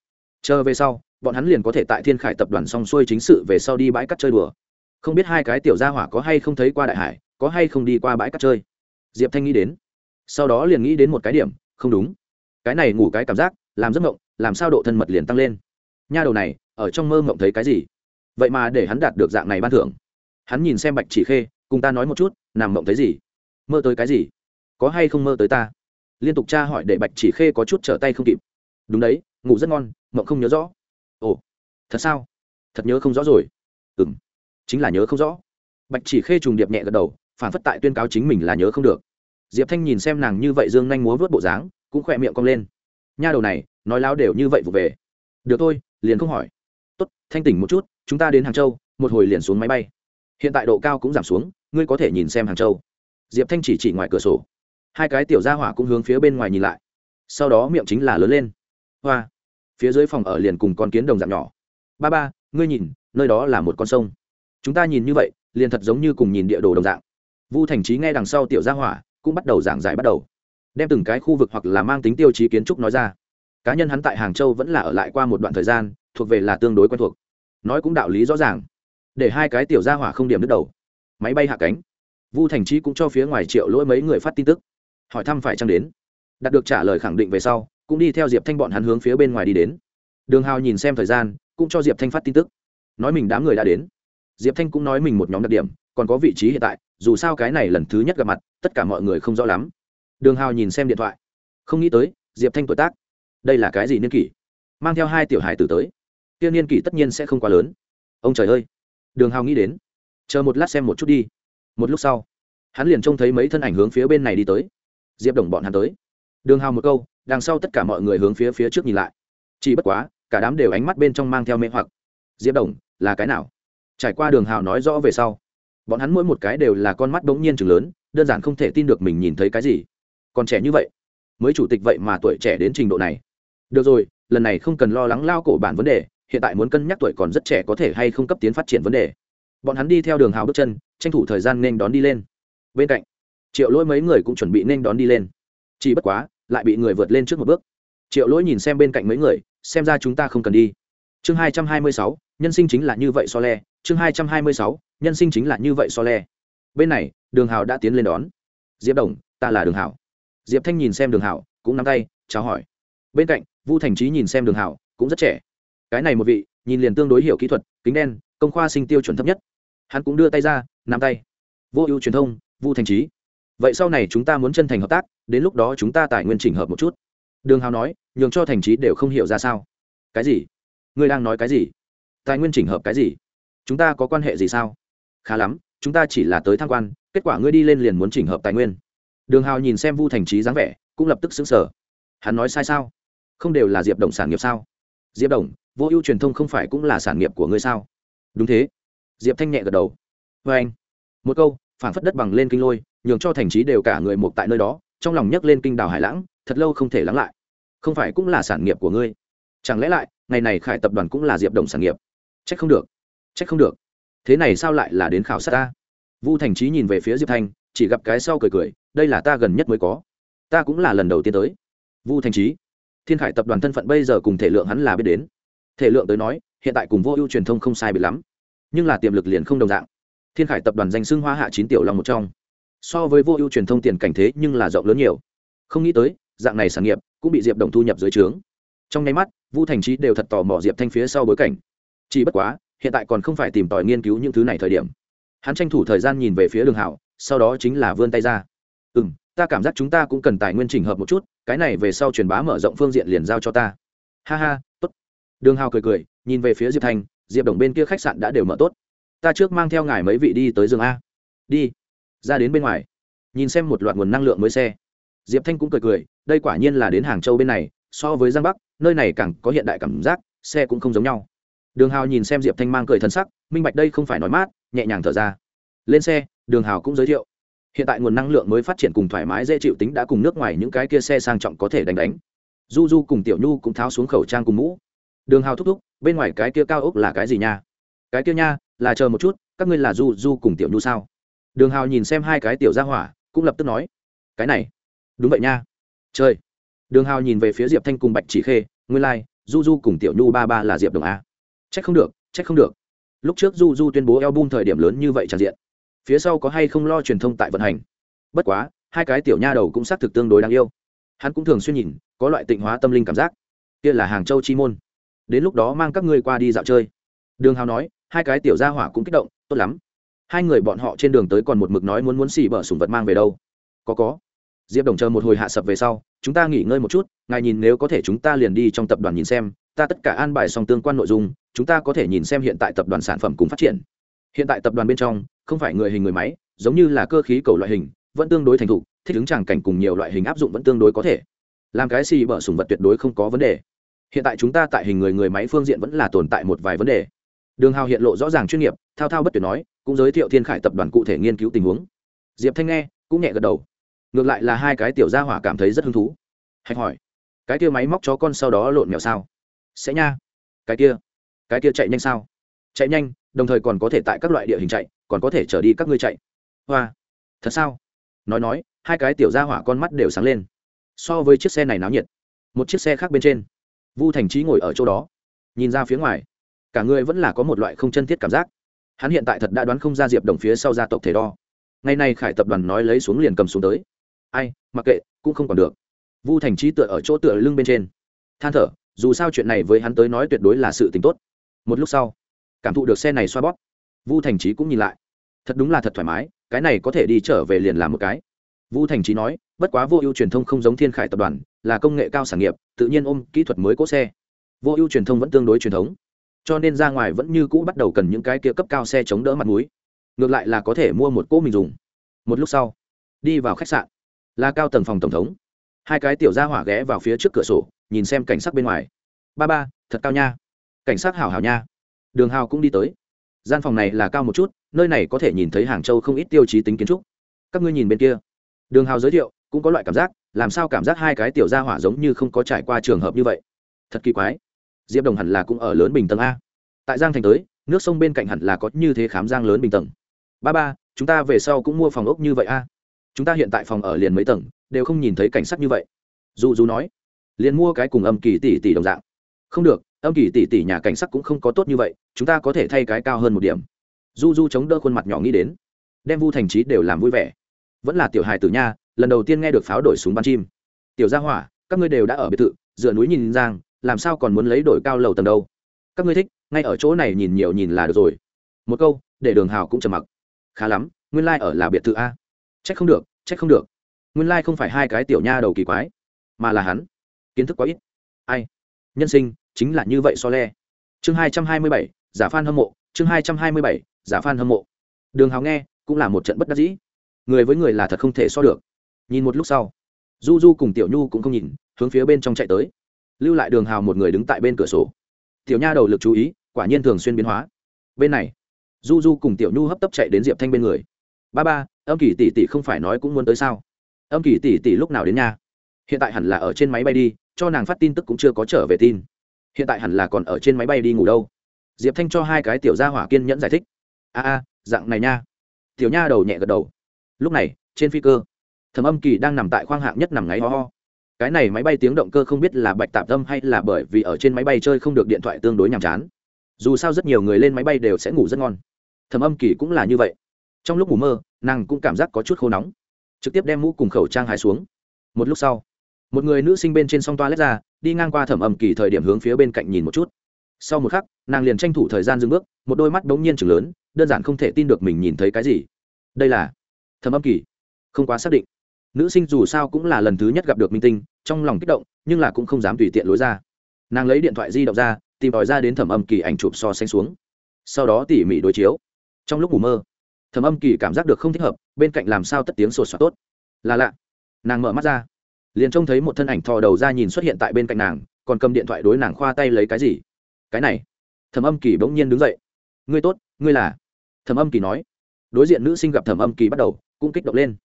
Chờ về sau, bọn hắn liền có thể tại thiên khải tập đoàn xong xuôi chính sự về sau đi bãi cắt chơi đùa không biết hai cái tiểu gia hỏa có hay không thấy qua đại hải, có hay không đi qua bãi cát chơi. Diệp thanh nghĩ đến, sau đó liền nghĩ đến một cái điểm, không đúng. Cái này ngủ cái cảm giác, làm giấc mộng, làm sao độ thân mật liền tăng lên. Nha đầu này, ở trong mơ mộng thấy cái gì? Vậy mà để hắn đạt được dạng này ban thưởng. Hắn nhìn xem bạch chỉ khê, cùng ta nói một chút, nằm mộng thấy gì? Mơ tới cái gì? Có hay không mơ tới ta? Liên tục tra hỏi để bạch chỉ khê có chút trở tay không kịp. Đúng đấy, ngủ rất ngon, mộng không nhớ rõ. Ồ, thật sao? Thật nhớ không rõ rồi. Ừ m chính là nhớ không rõ. Bạch chỉ khê trùng điệp nhẹ gật đầu, phản phất tại tuyên cáo chính mình là nhớ không được. Diệp thanh nhìn xem nàng như vậy dương nhanh múa vớt bộ dáng, cũng khỏe miệng cong lên. Nha đầu này, nói láo đều như vậy vụ về. Được thôi, liền không hỏi. Tốt, thanh tỉnh một chút, chúng ta đến hàng châu, một hồi liền xuống máy bay. Hiện tại độ cao cũng giảm xuống, ngươi có thể nhìn xem hàng châu. Diệp thanh chỉ chỉ ngoài cửa sổ. Hai cái tiểu gia hỏa cũng hướng phía bên ngoài nhìn lại. Sau đó miệng chính là lớn lên. Hoa. Phía dưới phòng ở liền cùng con kiến đồng dạng nhỏ. Ba ba, ngươi nhìn, nơi đó là một con sông chúng ta nhìn như vậy, liền thật giống như cùng nhìn địa đồ đồng dạng. Vu thành trí nghe đằng sau tiểu gia hỏa, cũng bắt đầu giảng giải bắt đầu. Đem từng cái khu vực hoặc là mang tính tiêu chí kiến trúc nói ra. Cá nhân hắn tại hàng châu vẫn là ở lại qua một đoạn thời gian, thuộc về là tương đối quen thuộc. Nói cũng đạo lý rõ ràng. Để hai cái tiểu gia hỏa không điểm đứt đầu. Máy bay hạ cánh. Vu thành trí cũng cho phía ngoài triệu lỗi mấy người phát tin tức. Hỏi thăm phải chăng đến. Đạt được trả lời khẳng định về sau, cũng đi theo diệp thanh bọn hắn hướng phía bên ngoài đi đến. Đường hào nhìn xem thời gian, cũng cho diệp thanh phát tin tức. Nói mình đám người đã đến diệp thanh cũng nói mình một nhóm đặc điểm, còn có vị trí hiện tại, dù sao cái này lần thứ nhất gặp mặt, tất cả mọi người không rõ lắm. Đường hào nhìn xem điện thoại. Không nghĩ tới, diệp thanh tuổi tác. Đây là cái gì niên kỷ? Mang theo hai tiểu hài tử tới. Tiên niên kỷ tất nhiên sẽ không quá lớn. Ông trời ơi! Đường hào nghĩ đến. Chờ một lát xem một chút đi. Một lúc sau, hắn liền trông thấy mấy thân ảnh hướng phía bên này đi tới. Diệp đồng bọn hắn tới. Đường hào một câu, đằng sau tất cả mọi người hướng phía phía trước nhìn lại. Chỉ bất quá, cả đám đều ánh mắt bên trong mang theo mê hoặc. Diệp đồng, là cái nào? Trải qua đường hào nói rõ về sau, bọn hắn mỗi một cái đều là con mắt bỗng nhiên chừng lớn, đơn giản không thể tin được mình nhìn thấy cái gì. Còn trẻ như vậy, mới chủ tịch vậy mà tuổi trẻ đến trình độ này. Được rồi, lần này không cần lo lắng lao cổ bản vấn đề, hiện tại muốn cân nhắc tuổi còn rất trẻ có thể hay không cấp tiến phát triển vấn đề. Bọn hắn đi theo đường hào bước chân, tranh thủ thời gian nên đón đi lên. Bên cạnh, triệu lỗi mấy người cũng chuẩn bị nên đón đi lên. Chỉ bất quá, lại bị người vượt lên trước một bước. Triệu lỗi nhìn xem bên cạnh mấy người, xem ra chúng ta không cần đi. Chương hai trăm hai mươi sáu, nhân sinh chính là như vậy so le chương hai trăm hai mươi sáu, nhân sinh chính là như vậy so le. Bên này, đường hào đã tiến lên đón. Diệp đồng, ta là đường hào diệp thanh nhìn xem đường hào cũng nắm tay, chào hỏi. Bên cạnh, vu thành trí nhìn xem đường hảo, cũng rất trẻ. Cái này một vị, nhìn liền tương đối hiểu kỹ thuật, kính đen, công khoa sinh tiêu chuẩn thấp nhất. Hắn cũng đưa tay ra, nắm tay. Vô ưu truyền thông, vu thành trí. Vậy sau này chúng ta muốn chân thành hợp tác, đến lúc đó chúng ta tài nguyên chỉnh hợp một chút. Đường hào nói, nhường cho thành trí đều không hiểu ra sao. Cái gì? Ngươi đang nói cái gì? Tài nguyên chỉnh hợp cái gì? Chúng ta có quan hệ gì sao? Khá lắm, chúng ta chỉ là tới tham quan, kết quả ngươi đi lên liền muốn chỉnh hợp tài nguyên. Đường hào nhìn xem vu thành trí dáng vẻ, cũng lập tức xứng sở hắn nói sai sao? Không đều là diệp đồng sản nghiệp sao? Diệp đồng, vô ưu truyền thông không phải cũng là sản nghiệp của ngươi sao? Đúng thế. Diệp thanh nhẹ gật đầu. Vê anh, một câu phản phất đất bằng lên kinh lôi, nhường cho thành trí đều cả người một tại nơi đó, trong lòng nhấc lên kinh đảo hải lãng, thật lâu không thể lắng lại. Không phải cũng là sản nghiệp của ngươi. Chẳng lẽ lại, ngày này khải tập đoàn cũng là diệp đồng sản nghiệp? C h ắ c không được chắc không được. Thế này sao lại là đến khảo sát ta? Vu thành trí nhìn về phía diệp thanh, chỉ gặp cái sau cười cười, đây là ta gần nhất mới có. Ta cũng là lần đầu tiên tới. Vu thành trí thiên khải tập đoàn thân phận bây giờ cùng thể lượng hắn là biết đến. Thể lượng tới nói, hiện tại cùng vô ưu truyền thông không sai bị lắm. Nhưng là tiềm lực liền không đồng dạng. Thiên khải tập đoàn danh xưng hoa hạ chín tiểu long một trong. So với vô ưu truyền thông tiền cảnh thế nhưng là rộng lớn nhiều. Không nghĩ tới, dạng này sản nghiệp cũng bị diệp đồng thu nhập dưới trướng. Trong nháy mắt, vu thành trí đều thật tò mò diệp thanh phía sau bối cảnh. Chỉ bất quá hiện tại còn không phải tìm tòi nghiên cứu những thứ này thời điểm. Hắn tranh thủ thời gian nhìn về phía đường hảo, sau đó chính là vươn tay ra. Ừ m ta cảm giác chúng ta cũng cần tài nguyên trình hợp một chút, cái này về sau truyền bá mở rộng phương diện liền giao cho ta. Ha ha t ố t đường hào cười cười, nhìn về phía diệp thanh diệp đồng bên kia khách sạn đã đều mở tốt. Ta trước mang theo ngài mấy vị đi tới giường a. Đi. Ra đến bên ngoài. Nhìn xem một loạt nguồn năng lượng mới xe. Diệp thanh cũng cười cười, đây quả nhiên là đến hàng châu bên này, so với giang bắc, nơi này càng có hiện đại cảm giác, xe cũng không giống nhau đường hào nhìn xem diệp thanh mang cười thân sắc minh bạch đây không phải nói mát nhẹ nhàng thở ra. Lên xe đường hào cũng giới thiệu. Hiện tại nguồn năng lượng mới phát triển cùng thoải mái dễ chịu tính đã cùng nước ngoài những cái kia xe sang trọng có thể đánh đánh. Du du cùng tiểu nhu cũng tháo xuống khẩu trang cùng mũ. Đường hào thúc thúc bên ngoài cái kia cao ốc là cái gì nha? Cái kia nha là chờ một chút các ngươi là du du cùng tiểu nhu sao? Đường hào nhìn xem hai cái tiểu ra hỏa cũng lập tức nói. Cái này. Đúng vậy nha. Chơi. Đường hào nhìn về phía diệp thanh cùng bạch chỉ khê nguyên lai、like, du du cùng tiểu nhu ba ba là diệp đồng a c không được c không được. Lúc trước du du tuyên bố eo thời điểm lớn như vậy tràn diện. Phía sau có hay không lo truyền thông tại vận hành? Bất quá, hai cái tiểu nha đầu cũng xác thực tương đối đáng yêu. Hắn cũng thường xuyên nhìn, có loại tịnh hóa tâm linh cảm giác. Kia là hàng châu chi môn. Đến lúc đó mang các ngươi qua đi dạo chơi. Đường hào nói, hai cái tiểu gia hỏa cũng kích động, tốt lắm. Hai người bọn họ trên đường tới còn một mực nói muốn muốn xỉ bở sùng vật mang về đâu. Có có. Diệp đồng chờ một hồi hạ sập về sau, chúng ta nghỉ ngơi một chút, ngài nhìn nếu có thể chúng ta liền đi trong tập đoàn nhìn xem, ta tất cả an bài xong tương quan nội dung chúng ta có thể nhìn xem hiện tại tập đoàn sản phẩm cùng phát triển. Hiện tại tập đoàn bên trong, không phải người hình người máy, giống như là cơ khí cầu loại hình, vẫn tương đối thành thục, thích ứng tràng cảnh cùng nhiều loại hình áp dụng vẫn tương đối có thể. Làm cái xì bở sùng vật tuyệt đối không có vấn đề. Hiện tại chúng ta tại hình người người máy phương diện vẫn là tồn tại một vài vấn đề. Đường hào hiện lộ rõ ràng chuyên nghiệp, thao thao bất tuyệt nói, cũng giới thiệu thiên khải tập đoàn cụ thể nghiên cứu tình huống. Diệp thanh nghe, cũng nhẹ gật đầu. Ngược lại là hai cái tiểu gia hỏa cảm thấy rất hứng thú. Hạch hỏi, cái kia máy móc chó con sau đó lộn mèo sao? Sẽ nha. Cái kia? Cái kia chạy nhanh sao? Chạy nhanh, đồng thời còn có thể tại các loại địa hình chạy, còn có thể trở đi các ngươi chạy. Hoa, thật sao? Nói nói, hai cái tiểu gia hỏa con mắt đều sáng lên. So với chiếc xe này náo nhiệt. Một chiếc xe khác bên trên. Vu thành trí ngồi ở chỗ đó. Nhìn ra phía ngoài, cả người vẫn là có một loại không chân thiết cảm giác. Hắn hiện tại thật đã đoán không ra diệp đồng phía sau gia tộc thể đo. Ngày nay khải tập đoàn nói lấy xuống liền cầm xuống tới. Ai, mặc kệ, cũng không còn được. Vu thành trí tựa ở chỗ tựa lưng bên trên. Than thở, dù sao chuyện này với hắn tới nói tuyệt đối là sự t ì n h tốt một lúc sau, cảm thụ được xe này xoa bóp, vu thành trí cũng nhìn lại. Thật đúng là thật thoải mái, cái này có thể đi trở về liền làm một cái. Vu thành trí nói, bất quá vô ưu truyền thông không giống thiên khải tập đoàn, là công nghệ cao sản nghiệp, tự nhiên ôm kỹ thuật mới cỗ xe. Vô ưu truyền thông vẫn tương đối truyền thống, cho nên ra ngoài vẫn như cũ bắt đầu cần những cái kia cấp cao xe chống đỡ mặt núi ngược lại là có thể mua một cỗ mình dùng. Một lúc sau, đi vào khách sạn, là cao tầng phòng tổng thống. Hai cái tiểu ra hỏa ghé vào phía trước cửa sổ, nhìn xem cảnh sắc bên ngoài. Ba ba, thật cao nha cảnh sát hảo hảo nha. Đường hào cũng đi tới. Gian phòng này là cao một chút, nơi này có thể nhìn thấy hàng châu không ít tiêu chí tính kiến trúc. Các ngươi nhìn bên kia. Đường hào giới thiệu, cũng có loại cảm giác, làm sao cảm giác hai cái tiểu gia hỏa giống như không có trải qua trường hợp như vậy. Thật kỳ quái. Diệp đồng hẳn là cũng ở lớn bình tầng a. Tại giang thành tới, nước sông bên cạnh hẳn là có như thế khám giang lớn bình tầng. Ba ba, chúng ta về sau cũng mua phòng ốc như vậy a. Chúng ta hiện tại phòng ở liền mấy tầng, đều không nhìn thấy cảnh sắc như vậy. Dù dù nói, liền mua cái cùng âm kỳ tỷ tỷ đồng dạng. Không được âm kỳ tỷ tỷ nhà cảnh sắc cũng không có tốt như vậy, chúng ta có thể thay cái cao hơn một điểm. Du du chống đỡ khuôn mặt nhỏ nghĩ đến, đem vu thành trí đều làm vui vẻ. Vẫn là tiểu hài tử nha, lần đầu tiên nghe được pháo đổi súng bắn chim. Tiểu gia hỏa, các ngươi đều đã ở biệt thự, dựa núi nhìn giang, làm sao còn muốn lấy đổi cao lầu tầng đâu? Các ngươi thích, ngay ở chỗ này nhìn nhiều nhìn là được rồi. Một câu, để đường hào cũng trầm mặc. Khá lắm, nguyên lai、like、ở là biệt thự a. Trách không được, trách không được. Nguyên lai、like、không phải hai cái tiểu nha đầu kỳ quái, mà là hắn. Kiến thức quá ít. Ai? Nhân sinh chính là như vậy so le. Chương hai trăm hai mươi bảy, giả phan hâm mộ. Chương hai trăm hai mươi bảy, giả phan hâm mộ. Đường hào nghe, cũng là một trận bất đắc dĩ. Người với người là thật không thể so được. Nhìn một lúc sau, du du cùng tiểu nhu cũng không nhìn, hướng phía bên trong chạy tới. Lưu lại đường hào một người đứng tại bên cửa sổ. Tiểu nha đầu lực chú ý, quả nhiên thường xuyên biến hóa. Bên này, du du cùng tiểu nhu hấp tấp chạy đến diệp thanh bên người. Ba ba, âm kỳ tỷ tỷ không phải nói cũng muốn tới sao? Âm kỳ tỷ tỷ lúc nào đến nhà? Hiện tại hẳn là ở trên máy bay đi, cho nàng phát tin tức cũng chưa có trở về tin hiện tại hẳn là còn ở trên máy bay đi ngủ đâu. Diệp thanh cho hai cái tiểu gia hỏa kiên nhẫn giải thích. A a, dạng này nha. Tiểu nha đầu nhẹ gật đầu. Lúc này, trên phi cơ, thẩm âm kỳ đang nằm tại khoang hạng nhất nằm ngáy ho ho. Cái này máy bay tiếng động cơ không biết là bạch tạp tâm hay là bởi vì ở trên máy bay chơi không được điện thoại tương đối nhàm chán. Dù sao rất nhiều người lên máy bay đều sẽ ngủ rất ngon. Thẩm âm kỳ cũng là như vậy. Trong lúc ngủ mơ, nàng cũng cảm giác có chút khô nóng. Trực tiếp đem mũ cùng khẩu trang hái xuống. Một lúc sau, một người nữ sinh bên trên song toa lết ra đi ngang qua thẩm âm kỳ thời điểm hướng phía bên cạnh nhìn một chút. Sau một khắc, nàng liền tranh thủ thời gian dừng bước, một đôi mắt đ ố n g nhiên chừng lớn, đơn giản không thể tin được mình nhìn thấy cái gì. Đây là thẩm âm kỳ. Không quá xác định. Nữ sinh dù sao cũng là lần thứ nhất gặp được minh tinh, trong lòng kích động, nhưng là cũng không dám tùy tiện lối ra. Nàng lấy điện thoại di động ra, tìm tòi ra đến thẩm âm kỳ ảnh chụp so sánh xuống. Sau đó tỉ mỉ đối chiếu. Trong lúc ngủ mơ, thẩm âm kỳ cảm giác được không thích hợp, bên cạnh làm sao tất tiếng sột soạt tốt. Là lạ. Nàng mở mắt ra liền trông thấy một thân ảnh thò đầu ra nhìn xuất hiện tại bên cạnh nàng, còn cầm điện thoại đối nàng khoa tay lấy cái gì? Cái này. Thẩm âm kỳ bỗng nhiên đứng dậy. Ngươi tốt, ngươi là? Thẩm âm kỳ nói. Đối diện nữ sinh gặp thẩm âm kỳ bắt đầu, cũng kích động lên.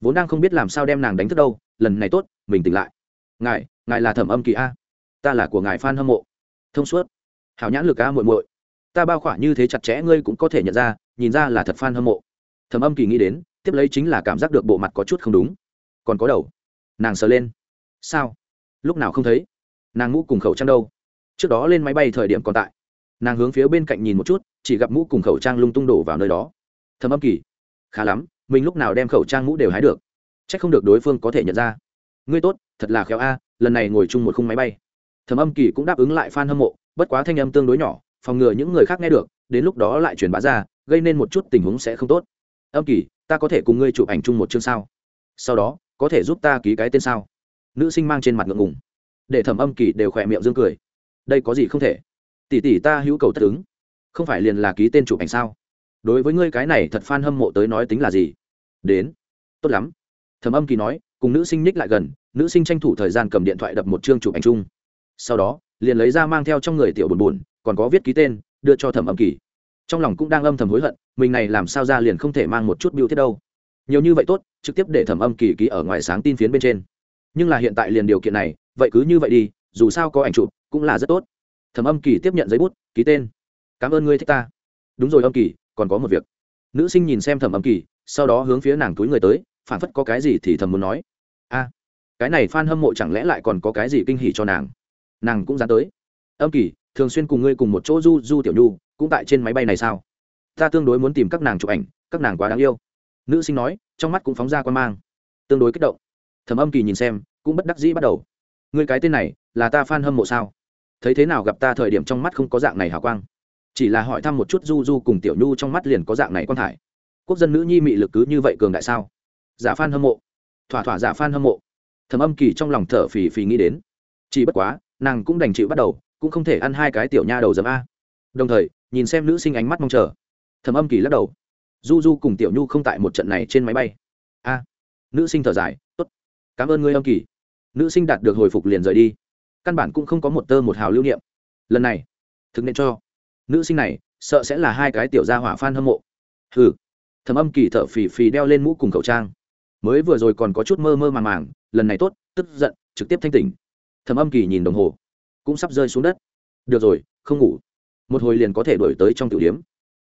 Vốn đang không biết làm sao đem nàng đánh thức đâu, lần này tốt, mình tỉnh lại. Ngài ngài là thẩm âm kỳ a? Ta là của ngài f hâm mộ. Thông suốt. Hảo nhãn lực a muội muội. Ta bao khỏa như thế chặt chẽ ngươi cũng có thể nhận ra, nhìn ra là thật f hâm mộ. Thẩm âm kỳ nghĩ đến, tiếp lấy chính là cảm giác được bộ mặt có chút không đúng. Còn có đầu nàng sờ lên. Sao? Lúc nào không thấy? Nàng mũ cùng khẩu trang đâu? Trước đó lên máy bay thời điểm còn tại. Nàng hướng phía bên cạnh nhìn một chút, chỉ gặp mũ cùng khẩu trang lung tung đổ vào nơi đó. Thầm âm kỳ. Khá lắm, mình lúc nào đem khẩu trang mũ đều hái được. C h ắ c không được đối phương có thể nhận ra. Ngươi tốt, thật là khéo a, lần này ngồi chung một khung máy bay. Thầm âm kỳ cũng đáp ứng lại f a n hâm mộ, bất quá thanh âm tương đối nhỏ, phòng ngừa những người khác nghe được, đến lúc đó lại truyền bá ra, gây nên một chút tình huống sẽ không tốt. Âm kỳ, ta có thể cùng ngươi chụp ảnh chung một chương sao? Sau đó có thể giúp ta ký cái tên sao? Nữ sinh mang trên mặt ngượng ngùng. Để thẩm âm kỳ đều khỏe miệng dương cười. Đây có gì không thể? Tỷ tỷ ta hữu cầu tất ứng. Không phải liền là ký tên chụp ảnh sao? Đối với ngươi cái này thật f a n hâm mộ tới nói tính là gì? Đến. Tốt lắm. Thẩm âm kỳ nói, cùng nữ sinh ních lại gần, nữ sinh tranh thủ thời gian cầm điện thoại đập một chương chụp ảnh chung. Sau đó, liền lấy ra mang theo trong người tiểu buồn buồn, còn có viết ký tên, đưa cho thẩm âm kỳ. Trong lòng cũng đang âm thầm hối hận, mình này làm sao ra liền không thể mang một chút biêu thiết đâu. Nhiều như vậy tốt trực tiếp để thẩm âm kỳ ký ở ngoài sáng tin phiến bên trên. Nhưng là hiện tại liền điều kiện này, vậy cứ như vậy đi, dù sao có ảnh chụp cũng là rất tốt. Thẩm âm kỳ tiếp nhận giấy bút, ký tên. Cảm ơn ngươi thích ta. Đúng rồi âm kỳ, còn có một việc. Nữ sinh nhìn xem thẩm âm kỳ, sau đó hướng phía nàng túi người tới, phản phất có cái gì thì thầm muốn nói. A, cái này f a n hâm mộ chẳng lẽ lại còn có cái gì kinh hỉ cho nàng? Nàng cũng dán tới. Âm kỳ, thường xuyên cùng ngươi cùng một chỗ du du tiểu nhu, cũng tại trên máy bay này sao? Ta tương đối muốn tìm các nàng chụp ảnh, các nàng quá đáng yêu. Nữ sinh nói trong mắt cũng phóng ra quan mang. Tương đối kích động. Thẩm âm kỳ nhìn xem, cũng bất đắc dĩ bắt đầu. Người cái tên này, là ta f a n hâm mộ sao? Thấy thế nào gặp ta thời điểm trong mắt không có dạng này hào quang? Chỉ là hỏi thăm một chút du du cùng tiểu nhu trong mắt liền có dạng này quan thải quốc dân nữ nhi mị lực cứ như vậy cường đại sao? Giả f a n hâm mộ. Thỏa thỏa giả f a n hâm mộ. Thẩm âm kỳ trong lòng thở phì phì nghĩ đến. Chỉ bất quá, nàng cũng đành chịu bắt đầu, cũng không thể ăn hai cái tiểu nha đầu dấm a. Đồng thời, nhìn xem nữ sinh ánh mắt mong chờ. Thẩm âm kỳ lắc đầu du du cùng tiểu nhu không tại một trận này trên máy bay. A nữ sinh thở dài tốt cảm ơn ngươi âm kỳ. Nữ sinh đạt được hồi phục liền rời đi. Căn bản cũng không có một tơ một hào lưu niệm. Lần này thực nên cho. Nữ sinh này sợ sẽ là hai cái tiểu gia hỏa f hâm mộ. Hừ, thầm âm kỳ thở phì phì đeo lên mũ cùng khẩu trang. Mới vừa rồi còn có chút mơ mơ màng màng lần này tốt tức giận trực tiếp thanh tỉnh. Thầm âm kỳ nhìn đồng hồ cũng sắp rơi xuống đất. Được rồi không ngủ. Một hồi liền có thể đổi tới trong tiểu điếm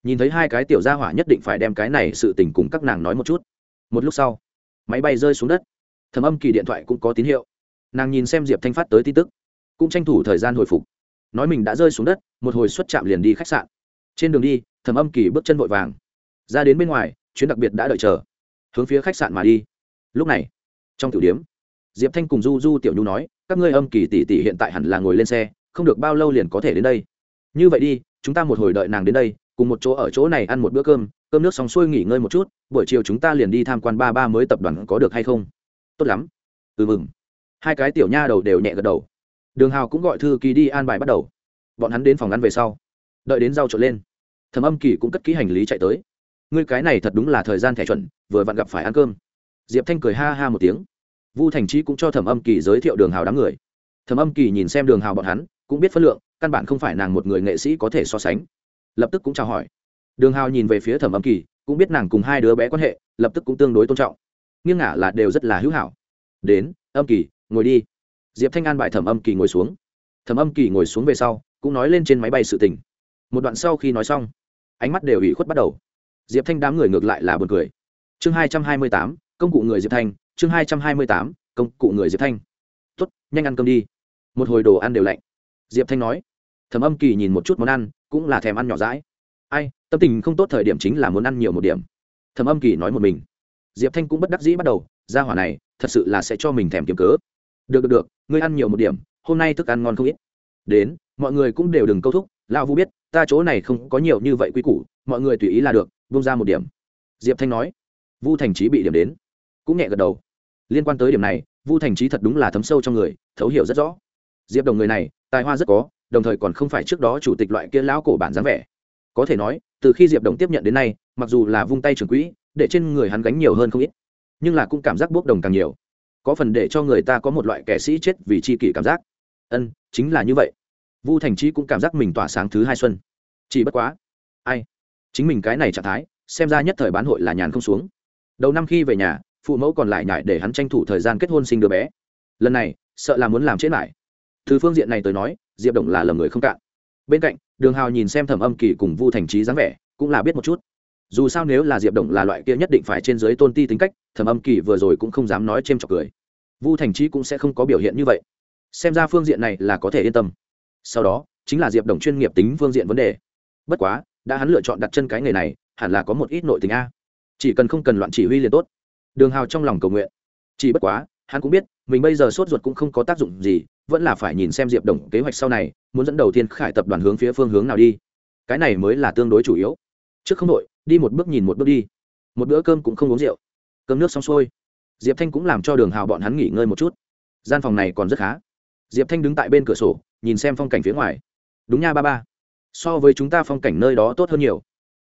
nhìn thấy hai cái tiểu gia hỏa nhất định phải đem cái này sự tình cùng các nàng nói một chút. Một lúc sau, máy bay rơi xuống đất. Thầm âm kỳ điện thoại cũng có tín hiệu. Nàng nhìn xem diệp thanh phát tới tin tức, cũng tranh thủ thời gian hồi phục. Nói mình đã rơi xuống đất, một hồi xuất chạm liền đi khách sạn. Trên đường đi thầm âm kỳ bước chân vội vàng. Ra đến bên ngoài, chuyến đặc biệt đã đợi chờ. Hướng phía khách sạn mà đi. Lúc này, trong tiểu điếm diệp thanh cùng du du tiểu nhu nói, các ngươi âm kỳ tỷ tỷ hiện tại hẳn là ngồi lên xe, không được bao lâu liền có thể đến đây. Như vậy đi, chúng ta một hồi đợi nàng đến đây cùng một chỗ ở chỗ này ăn một bữa cơm cơm nước xong xuôi nghỉ ngơi một chút, buổi chiều chúng ta liền đi tham quan ba ba mới tập đoàn có được hay không? Tốt lắm. Ừ mừng. Hai cái tiểu nha đầu đều nhẹ gật đầu. Đường hào cũng gọi thư ký đi an bài bắt đầu. Bọn hắn đến phòng ăn về sau. Đợi đến rau trộn lên. Thầm âm kỳ cũng cất ký hành lý chạy tới. Ngươi cái này thật đúng là thời gian thẻ chuẩn, vừa vặn gặp phải ăn cơm. Diệp thanh cười ha ha một tiếng. Vu thành trí cũng cho thẩm âm kỳ giới thiệu đường hào đám người. Thẩm âm kỳ nhìn xem đường hào bọn hắn, cũng biết phân lượng, căn bản không phải nàng một người nghệ sĩ có thể so sánh lập tức cũng chào hỏi. Đường hào nhìn về phía thẩm âm kỳ cũng biết nàng cùng hai đứa bé quan hệ lập tức cũng tương đối tôn trọng. Nghiêng ngả là đều rất là hữu hảo. Đến âm kỳ ngồi đi. Diệp thanh an bài thẩm âm kỳ ngồi xuống. Thẩm âm kỳ ngồi xuống về sau cũng nói lên trên máy bay sự tình. Một đoạn sau khi nói xong ánh mắt đều ủy khuất bắt đầu. Diệp thanh đám người ngược lại là b u ồ n cười. Chương hai trăm hai mươi tám công cụ người diệp thanh. Chương hai trăm hai mươi tám công cụ người diệp thanh. Tốt, nhanh ăn cơm đi. Một hồi đồ ăn đều lạnh. Diệp thanh nói. Thẩm âm kỳ nhìn một chút món ăn cũng là thèm ăn nhỏ rãi. Ai, tâm tình không tốt thời điểm chính là muốn ăn nhiều một điểm. Thầm âm kỳ nói một mình. Diệp thanh cũng bất đắc dĩ bắt đầu ra hỏa này, thật sự là sẽ cho mình thèm kiếm cớ. Được được được, ngươi ăn nhiều một điểm, hôm nay thức ăn ngon không ít. Đến, mọi người cũng đều đừng câu thúc, lão vu biết, ta chỗ này không có nhiều như vậy quy củ, mọi người tùy ý là được bung ra một điểm. Diệp thanh nói. Vu thành trí bị điểm đến, cũng nhẹ gật đầu. Liên quan tới điểm này, vu thành trí thật đúng là thấm sâu trong người, thấu hiểu rất rõ. Diệp đồng người này, tài hoa rất có đồng thời còn không phải trước đó chủ tịch loại kia lão cổ bản dáng vẻ. Có thể nói, từ khi diệp đồng tiếp nhận đến nay, mặc dù là vung tay trường quỹ, để trên người hắn gánh nhiều hơn không ít, nhưng là cũng cảm giác bốc đồng càng nhiều. Có phần để cho người ta có một loại kẻ sĩ chết vì chi kỷ cảm giác. Ân, chính là như vậy. Vu thành trí cũng cảm giác mình tỏa sáng thứ hai xuân. Chỉ bất quá, ai? Chính mình cái này trạng thái, xem ra nhất thời bán hội là nhàn không xuống. Đầu năm khi về nhà, phụ mẫu còn lại nhải để hắn tranh thủ thời gian kết hôn sinh đứa bé. Lần này, sợ là muốn làm chết lại. Từ phương diện này tới nói diệp Đồng là lầm người không cạn. Bên cạnh, đường hào nhìn xem thẩm âm kỳ cùng vu thành trí dáng vẻ, cũng là biết một chút. Dù sao nếu là diệp Đồng là loại kia nhất định phải trên dưới tôn ti tính cách, thẩm âm kỳ vừa rồi cũng không dám nói c h ê m trọc cười. Vu thành trí cũng sẽ không có biểu hiện như vậy. Xem ra phương diện này là có thể yên tâm. Sau đó, chính là diệp đồng chuyên nghiệp tính phương diện vấn đề. Bất quá, đã hắn lựa chọn đặt chân cái nghề này, hẳn là có một ít nội tình a. Chỉ cần không cần loạn chỉ huy liền tốt. Đường hào trong lòng cầu nguyện. Chỉ bất quá, hắn cũng biết, mình bây giờ sốt ruột cũng không có tác dụng gì vẫn là phải nhìn xem diệp đồng kế hoạch sau này, muốn dẫn đầu tiên khải tập đoàn hướng phía phương hướng nào đi. Cái này mới là tương đối chủ yếu. Trước không đội, đi một bước nhìn một bước đi. Một bữa cơm cũng không uống rượu. Cơm nước xong xuôi. Diệp thanh cũng làm cho đường hào bọn hắn nghỉ ngơi một chút. Gian phòng này còn rất khá. Diệp thanh đứng tại bên cửa sổ, nhìn xem phong cảnh phía ngoài. Đúng nha ba ba. So với chúng ta phong cảnh nơi đó tốt hơn nhiều.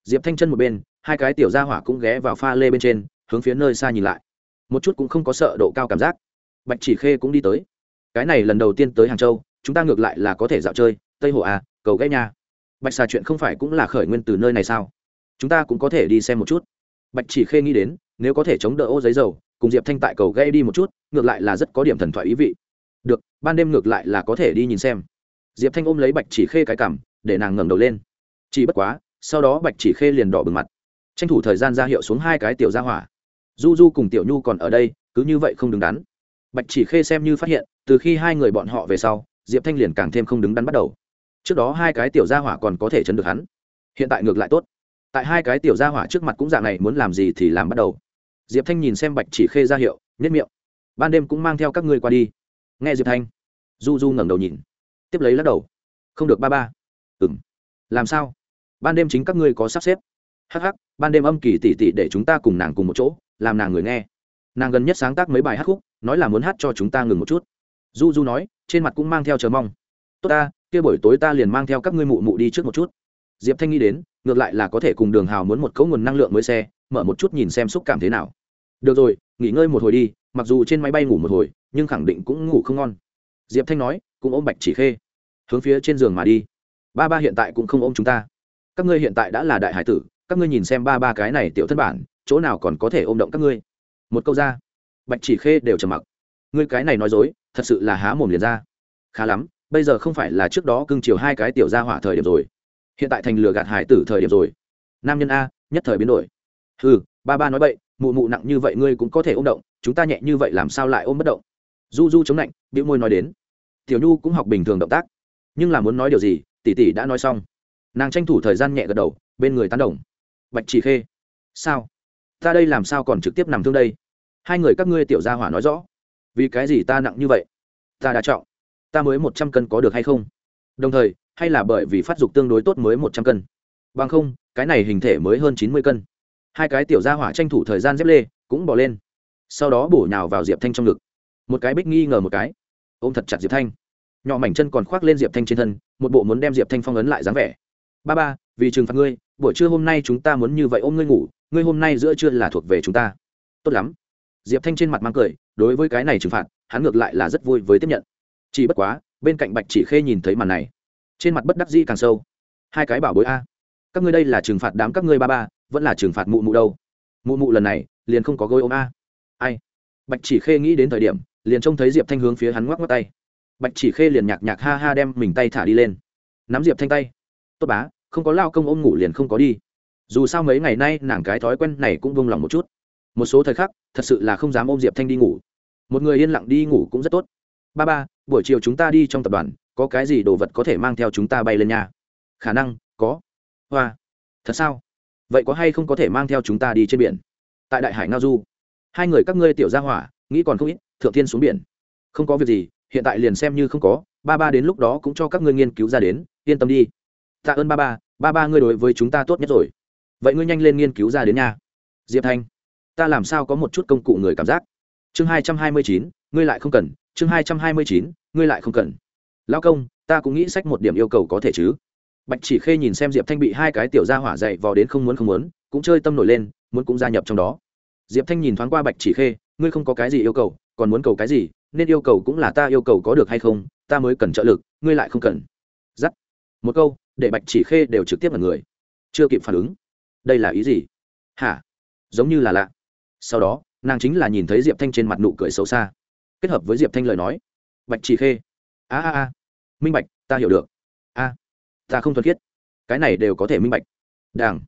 Diệp thanh chân một bên, hai cái tiểu gia hỏa cũng ghé vào pha lê bên trên, hướng phía nơi xa nhìn lại. Một chút cũng không có sợ độ cao cảm giác. Bạch chỉ khê cũng đi tới cái này lần đầu tiên tới hàng châu, chúng ta ngược lại là có thể dạo chơi, tây hồ à cầu ghé nha. Bạch xà chuyện không phải cũng là khởi nguyên từ nơi này sao? Chúng ta cũng có thể đi xem một chút. Bạch chỉ khê nghĩ đến, nếu có thể chống đỡ ô giấy dầu, cùng diệp thanh tại cầu gây đi một chút, ngược lại là rất có điểm thần thoại ý vị. Được, ban đêm ngược lại là có thể đi nhìn xem. Diệp thanh ôm lấy bạch chỉ khê cái cảm để nàng ngẩng đầu lên. Chỉ bất quá, sau đó bạch chỉ khê liền đỏ bừng mặt. Tranh thủ thời gian ra hiệu xuống hai cái tiểu ra hỏa. Du du cùng tiểu nhu còn ở đây, cứ như vậy không đứng đắn bạch chỉ khê xem như phát hiện từ khi hai người bọn họ về sau diệp thanh liền càng thêm không đứng đắn bắt đầu. Trước đó hai cái tiểu gia hỏa còn có thể chấn được hắn. Hiện tại ngược lại tốt. Tại hai cái tiểu gia hỏa trước mặt cũng dạng này muốn làm gì thì làm bắt đầu. Diệp thanh nhìn xem bạch chỉ khê ra hiệu nhất miệng. Ban đêm cũng mang theo các ngươi qua đi. Nghe diệp thanh du du ngẩng đầu nhìn. Tiếp lấy lắc đầu. Không được ba ba. Ừm, làm sao? Ban đêm chính các ngươi có sắp xếp. Hh ban đêm âm kỳ tỉ tỉ để chúng ta cùng nàng cùng một chỗ làm nàng người nghe nàng gần nhất sáng tác mấy bài hát khúc, nói là muốn hát cho chúng ta ngừng một chút. Du du nói, trên mặt cũng mang theo chờ mong. Tốt ta, kia buổi tối ta liền mang theo các ngươi mụ mụ đi trước một chút. Diệp thanh nghĩ đến, ngược lại là có thể cùng đường hào muốn một cấu nguồn năng lượng mới xe, mở một chút nhìn xem xúc cảm thế nào. Được rồi, nghỉ ngơi một hồi đi, mặc dù trên máy bay ngủ một hồi, nhưng khẳng định cũng ngủ không ngon. Diệp thanh nói, cũng ôm bạch chỉ khê. Hướng phía trên giường mà đi. Ba ba hiện tại cũng không ôm chúng ta. Các ngươi hiện tại đã là đại hải tử, các ngươi nhìn xem ba ba cái này tiểu thất bản, chỗ nào còn có thể ôm động các ngươi? Một câu ra. Bạch chỉ khê đều trầm mặc. Ngươi cái này nói dối, thật sự là há mồm liền ra. Khá lắm, bây giờ không phải là trước đó cưng chiều hai cái tiểu ra hỏa thời điểm rồi. Hiện tại thành lừa gạt hải tử thời điểm rồi. Nam nhân a, nhất thời biến đổi. Ừ ba ba nói vậy mụ mụ nặng như vậy ngươi cũng có thể ôm động, chúng ta nhẹ như vậy làm sao lại ôm bất động? Du du chống lạnh, bĩu môi nói đến. Tiểu nhu cũng học bình thường động tác. Nhưng là muốn nói điều gì, tỷ tỷ đã nói xong. Nàng tranh thủ thời gian nhẹ gật đầu, bên người tán đồng. Bạch chỉ khê. Sao? Ta đây làm sao còn trực tiếp nằm thương đây? Hai người các ngươi tiểu gia hỏa nói rõ. Vì cái gì ta nặng như vậy? Ta đã trọng. Ta mới một trăm cân có được hay không? Đồng thời, hay là bởi vì phát dục tương đối tốt mới một trăm cân? Bằng không, cái này hình thể mới hơn chín mươi cân. Hai cái tiểu gia hỏa tranh thủ thời gian dép lê, cũng bỏ lên. Sau đó bổ nhào vào diệp thanh trong ngực. Một cái bích nghi ngờ một cái. Ôm thật chặt diệp thanh. Nhỏ mảnh chân còn khoác lên diệp thanh trên thân, một bộ muốn đem diệp thanh phong ấn lại dáng vẻ. Ba ba, vì trừng phạt ngươi, buổi trưa hôm nay chúng ta muốn như vậy ôm ngươi ngủ ngươi hôm nay giữa trưa là thuộc về chúng ta. Tốt lắm. Diệp thanh trên mặt mang cười, đối với cái này trừng phạt, hắn ngược lại là rất vui với tiếp nhận. Chỉ bất quá, bên cạnh bạch chỉ khê nhìn thấy màn này, trên mặt bất đắc dĩ càng sâu. Hai cái bảo bối a. Các ngươi đây là trừng phạt đám các ngươi ba ba, vẫn là trừng phạt mụ mụ đâu? Mụ mụ lần này, liền không có gối ôm a. Ai? Bạch chỉ khê nghĩ đến thời điểm, liền trông thấy diệp thanh hướng phía hắn ngoắc ngoắc tay. Bạch chỉ khê liền nhạc nhạc ha ha đem mình tay thả đi lên. Nắm diệp thanh tay. Tốt bá, không có lao công ôm ngủ liền không có đi dù sao mấy ngày nay nàng cái thói quen này cũng vung lòng một chút. Một số thời khắc, thật sự là không dám ôm diệp thanh đi ngủ. Một người yên lặng đi ngủ cũng rất tốt. Ba ba, buổi chiều chúng ta đi trong tập đoàn, có cái gì đồ vật có thể mang theo chúng ta bay lên nhà khả năng, có. Hoa. Thật sao? Vậy có hay không có thể mang theo chúng ta đi trên biển? Tại đại hải ngao du. Hai người các ngươi tiểu gia hỏa, nghĩ còn không ít, thượng thiên xuống biển. Không có việc gì, hiện tại liền xem như không có, ba ba đến lúc đó cũng cho các ngươi nghiên cứu ra đến, yên tâm đi. Tạ ơn ba ba ba ba ngươi đối với chúng ta tốt nhất rồi vậy ngươi nhanh lên nghiên cứu ra đến nha. Diệp thanh, ta làm sao có một chút công cụ người cảm giác? Chương hai trăm hai mươi chín, ngươi lại không cần. Chương hai trăm hai mươi chín, ngươi lại không cần. Lão công, ta cũng nghĩ sách một điểm yêu cầu có thể chứ. Bạch chỉ khê nhìn xem diệp thanh bị hai cái tiểu gia hỏa dậy vò đến không muốn không muốn, cũng chơi tâm nổi lên, muốn cũng gia nhập trong đó. Diệp thanh nhìn thoáng qua bạch chỉ khê, ngươi không có cái gì yêu cầu, còn muốn cầu cái gì, nên yêu cầu cũng là ta yêu cầu có được hay không, ta mới cần trợ lực, ngươi lại không cần. Giắt. Một câu, để bạch chỉ khê đều trực tiếp là người. Chưa kịp phản ứng đây là ý gì? Hả? Giống như là lạ. Sau đó, nàng chính là nhìn thấy diệp thanh trên mặt nụ cười xấu xa. Kết hợp với diệp thanh lời nói. Bạch chỉ khê. A a a. Minh bạch, ta hiểu được. A. Ta không thuần khiết. Cái này đều có thể minh bạch. Đảng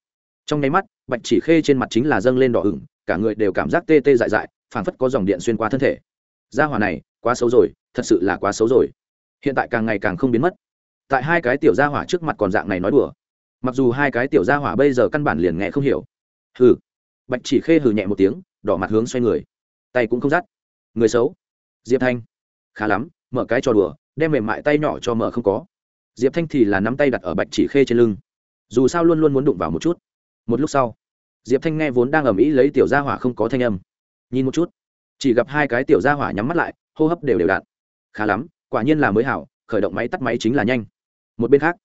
trong nháy mắt, bạch chỉ khê trên mặt chính là dâng lên đỏ ửng, cả người đều cảm giác tê tê dại dại, phảng phất có dòng điện xuyên qua thân thể. Gia hỏa này, quá xấu rồi, thật sự là quá xấu rồi. Hiện tại càng ngày càng không biến mất. Tại hai cái tiểu gia hỏa trước mặt còn dạng này nói đùa mặc dù hai cái tiểu gia hỏa bây giờ căn bản liền nghe không hiểu. Hừ. Bạch chỉ khê hừ nhẹ một tiếng, đỏ mặt hướng xoay người. Tay cũng không dắt. Người xấu. Diệp thanh. Khá lắm, mở cái trò đùa, đem mềm mại tay nhỏ cho mở không có. Diệp thanh thì là nắm tay đặt ở bạch chỉ khê trên lưng. Dù sao luôn luôn muốn đụng vào một chút. Một lúc sau, diệp thanh nghe vốn đang ầm ĩ lấy tiểu gia hỏa không có thanh âm. Nhìn một chút, chỉ gặp hai cái tiểu gia hỏa nhắm mắt lại, hô hấp đều đều đặn khá lắm, quả nhiên là mới hảo, khởi động máy tắt máy chính là nhanh. Một bên khác,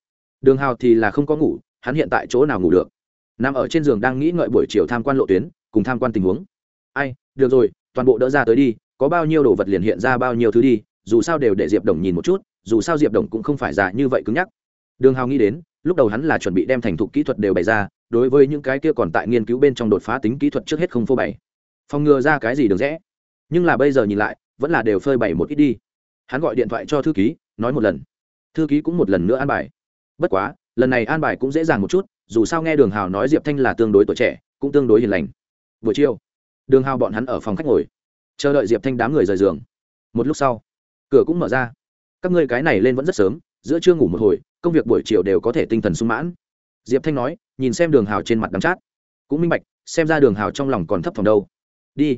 đường hào thì là không có ngủ hắn hiện tại chỗ nào ngủ được? Nằm ở trên giường đang nghĩ ngợi buổi chiều tham quan lộ tuyến, cùng tham quan tình huống. Ai, được rồi, toàn bộ đỡ ra tới đi, có bao nhiêu đồ vật liền hiện ra bao nhiêu thứ đi, dù sao đều để diệp đồng nhìn một chút, dù sao diệp đồng cũng không phải già như vậy cứng nhắc. Đường hào nghĩ đến, lúc đầu hắn là chuẩn bị đem thành thục kỹ thuật đều bày ra, đối với những cái kia còn tại nghiên cứu bên trong đột phá tính kỹ thuật trước hết không phô bày. Phòng ngừa ra cái gì được rẽ nhưng là bây giờ nhìn lại, vẫn là đều phơi bày một ít đi. Hắn gọi điện thoại cho thư ký, nói một lần. Thư ký cũng một lần nữa an bài. Bất quá lần này an bài cũng dễ dàng một chút, dù sao nghe đường hào nói diệp thanh là tương đối tuổi trẻ, cũng tương đối hiền lành. Buổi chiều, đường hào bọn hắn ở phòng khách ngồi, chờ đợi diệp thanh đám người rời giường. Một lúc sau, cửa cũng mở ra. Các ngươi cái này lên vẫn rất sớm, giữa trưa ngủ một hồi, công việc buổi chiều đều có thể tinh thần sung mãn. Diệp thanh nói, nhìn xem đường hào trên mặt đắm chát. Cũng minh bạch, xem ra đường hào trong lòng còn thấp phòng đâu. Đi.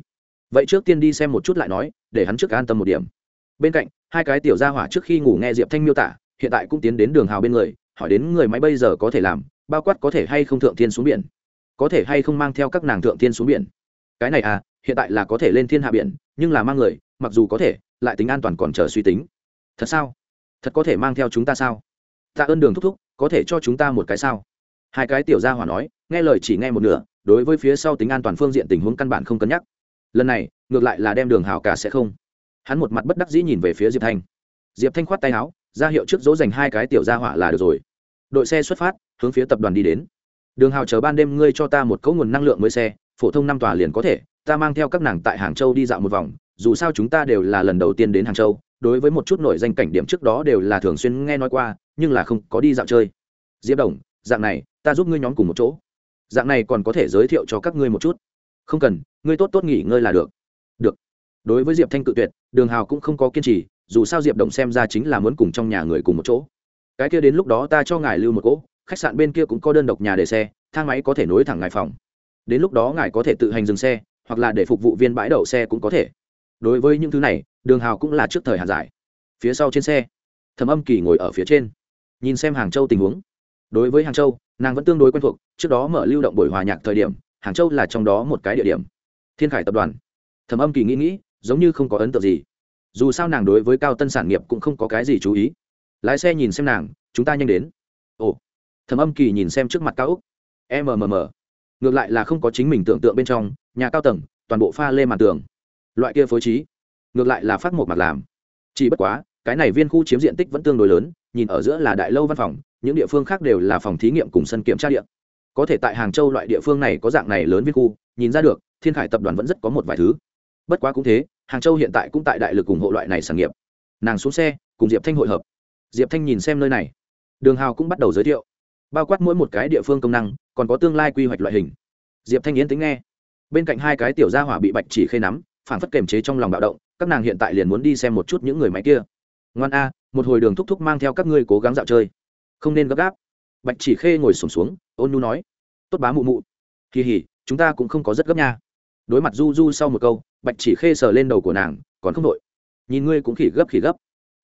Vậy trước tiên đi xem một chút lại nói, để hắn trước an tâm một điểm. Bên cạnh, hai cái tiểu gia hỏa trước khi ngủ nghe diệp thanh miêu tả, hiện tại cũng tiến đến đường hào bên người hỏi đến người máy bây giờ có thể làm, bao quát có thể hay không thượng thiên xuống biển. Có thể hay không mang theo các nàng thượng thiên xuống biển. Cái này à hiện tại là có thể lên thiên hạ biển, nhưng là mang người, mặc dù có thể, lại tính an toàn còn chờ suy tính. Thật sao? Thật có thể mang theo chúng ta sao? Tạ ơn đường thúc thúc, có thể cho chúng ta một cái sao? Hai cái tiểu gia hỏa nói, nghe lời chỉ nghe một nửa, đối với phía sau tính an toàn phương diện tình huống căn bản không cân nhắc. Lần này, ngược lại là đem đường hào cả sẽ không. Hắn một mặt bất đắc dĩ nhìn về phía diệp thanh. Diệp thanh khoát tay áo, ra hiệu trước dỗ dành hai cái tiểu gia hỏa là được rồi đội xe xuất phát, hướng phía tập đoàn đi đến. Đường hào chờ ban đêm ngươi cho ta một cấu nguồn năng lượng mới xe, phổ thông năm tòa liền có thể, ta mang theo các nàng tại hàng châu đi dạo một vòng, dù sao chúng ta đều là lần đầu tiên đến hàng châu, đối với một chút nổi danh cảnh điểm trước đó đều là thường xuyên nghe nói qua, nhưng là không có đi dạo chơi. Diệp đồng, dạng này, ta giúp ngươi nhóm cùng một chỗ. Dạng này còn có thể giới thiệu cho các ngươi một chút. Không cần, ngươi tốt tốt nghỉ ngơi là được. Được. Đối với diệp thanh cự tuyệt, đường hào cũng không có kiên trì, dù sao diệp đồng xem ra chính là muốn cùng trong nhà người cùng một chỗ cái kia đến lúc đó ta cho ngài lưu một cỗ, khách sạn bên kia cũng có đơn độc nhà để xe, thang máy có thể nối thẳng ngài phòng. Đến lúc đó ngài có thể tự hành dừng xe, hoặc là để phục vụ viên bãi đậu xe cũng có thể. Đối với những thứ này, đường hào cũng là trước thời hạn giải. Phía sau trên xe, thẩm âm kỳ ngồi ở phía trên, nhìn xem hàng châu tình huống. Đối với hàng châu, nàng vẫn tương đối quen thuộc, trước đó mở lưu động buổi hòa nhạc thời điểm, hàng châu là trong đó một cái địa điểm. Thiên khải tập đoàn. Thẩm âm kỳ nghĩ nghĩ, giống như không có ấn tượng gì. Dù sao nàng đối với cao tân sản nghiệp cũng không có cái gì chú ý lái xe nhìn xem nàng, chúng ta nhanh đến. Ồ, thầm âm kỳ nhìn xem trước mặt cao úc. Mmm ngược lại là không có chính mình tưởng tượng bên trong, nhà cao tầng, toàn bộ pha lê màn tường. Loại kia phối trí, ngược lại là phát một mặt làm. Chỉ bất quá, cái này viên khu chiếm diện tích vẫn tương đối lớn, nhìn ở giữa là đại lâu văn phòng, những địa phương khác đều là phòng thí nghiệm cùng sân kiểm tra điện có thể tại hàng châu loại địa phương này có dạng này lớn viên khu, nhìn ra được, thiên khải tập đoàn vẫn rất có một vài thứ. Bất quá cũng thế, hàng châu hiện tại cũng tại đại lực ủng hộ loại này sản nghiệp. Nàng xuống xe, cùng diệp thanh hội hợp diệp thanh nhìn xem nơi này. Đường hào cũng bắt đầu giới thiệu. Bao quát mỗi một cái địa phương công năng còn có tương lai quy hoạch loại hình. Diệp thanh yến tính nghe. Bên cạnh hai cái tiểu gia hỏa bị bạch chỉ khê nắm phản phất kềm chế trong lòng bạo động các nàng hiện tại liền muốn đi xem một chút những người máy kia. Ngoan a một hồi đường thúc thúc mang theo các ngươi cố gắng dạo chơi. Không nên gấp gáp. Bạch chỉ khê ngồi sùng xuống, xuống ôn nu nói. Tốt bá mụ mụ. Kỳ hỉ chúng ta cũng không có rất gấp nha. Đối mặt du du sau một câu bạch chỉ khê sờ lên đầu của nàng còn không đội. Nhìn ngươi cũng khỉ gấp khỉ gấp.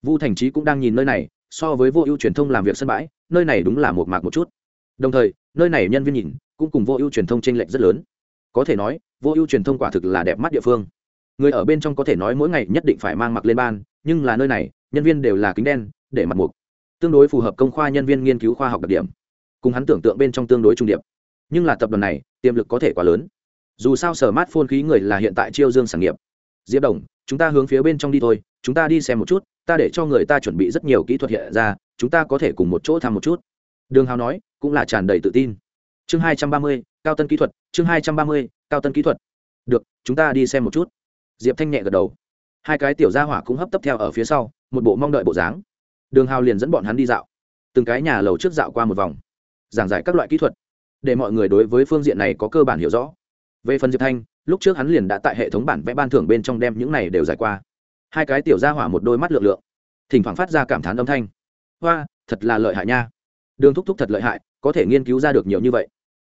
Vu thành trí cũng đang nhìn nơi này so với vô ưu truyền thông làm việc sân bãi, nơi này đúng là một mạc một chút. Đồng thời, nơi này nhân viên nhìn, cũng cùng vô ưu truyền thông tranh lệch rất lớn. Có thể nói, vô ưu truyền thông quả thực là đẹp mắt địa phương. Người ở bên trong có thể nói mỗi ngày nhất định phải mang mặc lên ban, nhưng là nơi này, nhân viên đều là kính đen, để mặt mục. Tương đối phù hợp công khoa nhân viên nghiên cứu khoa học đặc điểm. Cùng hắn tưởng tượng bên trong tương đối trung điệp. Nhưng là tập đoàn này, tiềm lực có thể quá lớn. Dù sao sở mát phôn khí người là hiện tại chiêu dương sản nghiệp. Diệp đồng, chúng ta hướng phía bên trong đi thôi, chúng ta đi xem một chút ta để cho người ta chuẩn bị rất nhiều kỹ thuật hiện ra, chúng ta có thể cùng một chỗ thăm một chút. Đường hào nói, cũng là tràn đầy tự tin. Chương hai trăm ba mươi, cao tân kỹ thuật, chương hai trăm ba mươi, cao tân kỹ thuật. Được, chúng ta đi xem một chút. Diệp thanh nhẹ gật đầu. Hai cái tiểu gia hỏa cũng hấp tấp theo ở phía sau, một bộ mong đợi bộ dáng. Đường hào liền dẫn bọn hắn đi dạo. Từng cái nhà lầu trước dạo qua một vòng, giảng giải các loại kỹ thuật, để mọi người đối với phương diện này có cơ bản hiểu rõ. Về phần diệp thanh, lúc trước hắn liền đã tại hệ thống bản vẽ ban thưởng bên trong đem những này đều giải qua hai cái tiểu gia hỏa một đôi mắt lượng lượng. Thỉnh thoảng phát ra cảm thán âm thanh. Hoa, thật là lợi hại nha. Đường thúc thúc thật lợi hại, có thể nghiên cứu ra được nhiều như vậy.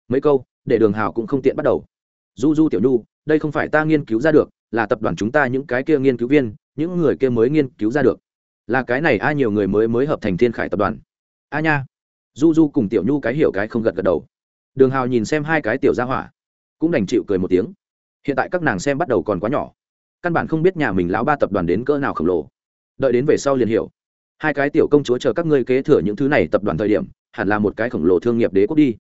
Mấy câu, để đường hào cũng không tiện bắt đầu. Du du tiểu nhu, đây không phải ta nghiên cứu ra được, là tập đoàn chúng ta những cái kia nghiên cứu viên, những người kia mới nghiên cứu ra được. Là cái này ai nhiều người mới mới hợp thành thiên khải tập đoàn. A nha. Du du cùng tiểu nhu cái hiểu cái không gật gật đầu. Đường hào nhìn xem hai cái tiểu ra hỏa, cũng đành chịu cười một tiếng. Hiện tại các nàng xem bắt đầu còn quá nhỏ căn bản không biết nhà mình lão ba tập đoàn đến cỡ nào khổng lồ. Đợi đến về sau liền hiểu. Hai cái tiểu công chúa chờ các ngươi kế thừa những thứ này tập đoàn thời điểm, hẳn là một cái khổng lồ thương nghiệp đế quốc đi.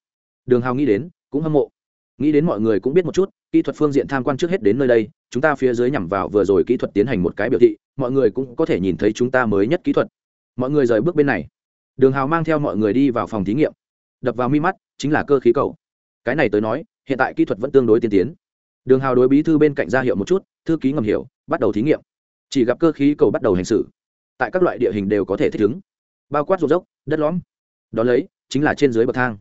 Đường hào nghĩ đến, cũng hâm mộ. Nghĩ đến mọi người cũng biết một chút, kỹ thuật phương diện tham quan trước hết đến nơi đây, chúng ta phía dưới nhằm vào vừa rồi kỹ thuật tiến hành một cái biểu thị, mọi người cũng có thể nhìn thấy chúng ta mới nhất kỹ thuật. Mọi người rời bước bên này. Đường hào mang theo mọi người đi vào phòng thí nghiệm. Đập vào mi mắt, chính là cơ khí cầu. Cái này tới nói, hiện tại kỹ thuật vẫn tương đối tiên tiến đường hào đối bí thư bên cạnh ra hiệu một chút, thư ký ngầm hiểu, bắt đầu thí nghiệm. Chỉ gặp cơ khí cầu bắt đầu hành xử. Tại các loại địa hình đều có thể thích ứng. Bao quát ruộng dốc, đất lõm. Đ ó lấy, chính là trên dưới bậc thang.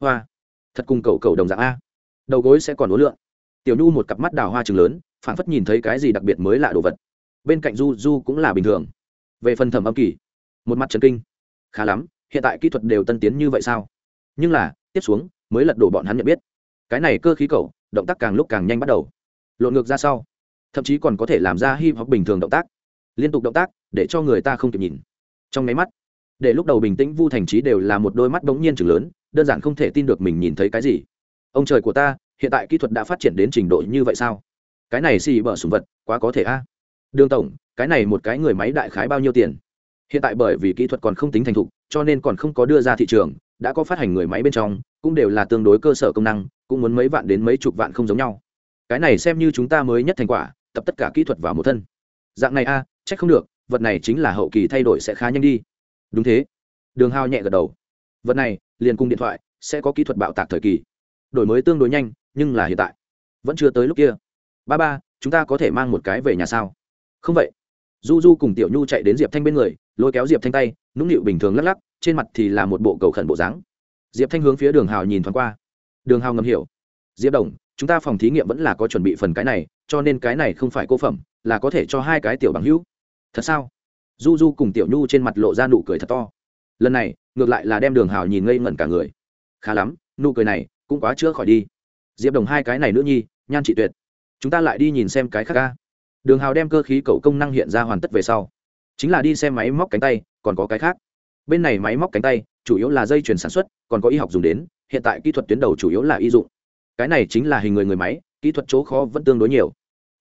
Hoa. Thật cùng cầu cầu đồng dạng a. Đầu gối sẽ còn ố lượng tiểu nhu một cặp mắt đào hoa trừng lớn, phảng phất nhìn thấy cái gì đặc biệt mới lạ đồ vật. Bên cạnh du du cũng là bình thường. Về phần thẩm âm kỳ, một mặt trần kinh. Khá lắm, hiện tại kỹ thuật đều tân tiến như vậy sao? Nhưng là, tiếp xuống, mới lật đổ bọn hắn nhận biết. Cái này cơ khí cầu động tác càng lúc càng nhanh bắt đầu. Lộn ngược ra sau, thậm chí còn có thể làm ra hip hop bình thường động tác. Liên tục động tác, để cho người ta không kịp nhìn. Trong máy mắt, để lúc đầu bình tĩnh vu thành trí đều là một đôi mắt bỗng nhiên chừng lớn, đơn giản không thể tin được mình nhìn thấy cái gì. Ông trời của ta, hiện tại kỹ thuật đã phát triển đến trình độ như vậy sao? Cái này xì bở sùng vật, quá có thể a. Đường tổng, cái này một cái người máy đại khái bao nhiêu tiền? Hiện tại bởi vì kỹ thuật còn không tính thành thục, cho nên còn không có đưa ra thị trường, đã có phát hành người máy bên trong cũng đều là tương đối cơ sở công năng cũng muốn mấy vạn đến mấy chục vạn không giống nhau. Cái này xem như chúng ta mới nhất thành quả tập tất cả kỹ thuật vào một thân. Dạng này a à, trách không được vật này chính là hậu kỳ thay đổi sẽ khá nhanh đi. Đúng thế. Đường hao nhẹ gật đầu. Vật này liền cùng điện thoại sẽ có kỹ thuật bạo tạc thời kỳ. Đổi mới tương đối nhanh nhưng là hiện tại vẫn chưa tới lúc kia. Ba ba chúng ta có thể mang một cái về nhà sao? Không vậy. Du du cùng tiểu nhu chạy đến diệp thanh bên người lôi kéo diệp thanh tay nũng nịu bình thường lắc lắc trên mặt thì là một bộ cầu khẩn bộ dáng diệp thanh hướng phía đường hào nhìn thoáng qua. Đường hào ngầm hiểu. Diệp đồng, chúng ta phòng thí nghiệm vẫn là có chuẩn bị phần cái này, cho nên cái này không phải cô phẩm, là có thể cho hai cái tiểu bằng hữu. Thật sao? Du du cùng tiểu nhu trên mặt lộ ra nụ cười thật to. Lần này, ngược lại là đem đường hào nhìn ngây ngẩn cả người. Khá lắm, nụ cười này cũng quá chữa khỏi đi. Diệp đồng hai cái này nữ nhi, nhan trị tuyệt. Chúng ta lại đi nhìn xem cái khác ca đường hào đem cơ khí cầu công năng hiện ra hoàn tất về sau. Chính là đi xem máy móc cánh tay, còn có cái khác. Bên này máy móc cánh tay chủ yếu là dây chuyển sản xuất, còn có y học dùng đến, hiện tại kỹ thuật tuyến đầu chủ yếu là y dụng. Cái này chính là hình người người máy, kỹ thuật chỗ khó vẫn tương đối nhiều.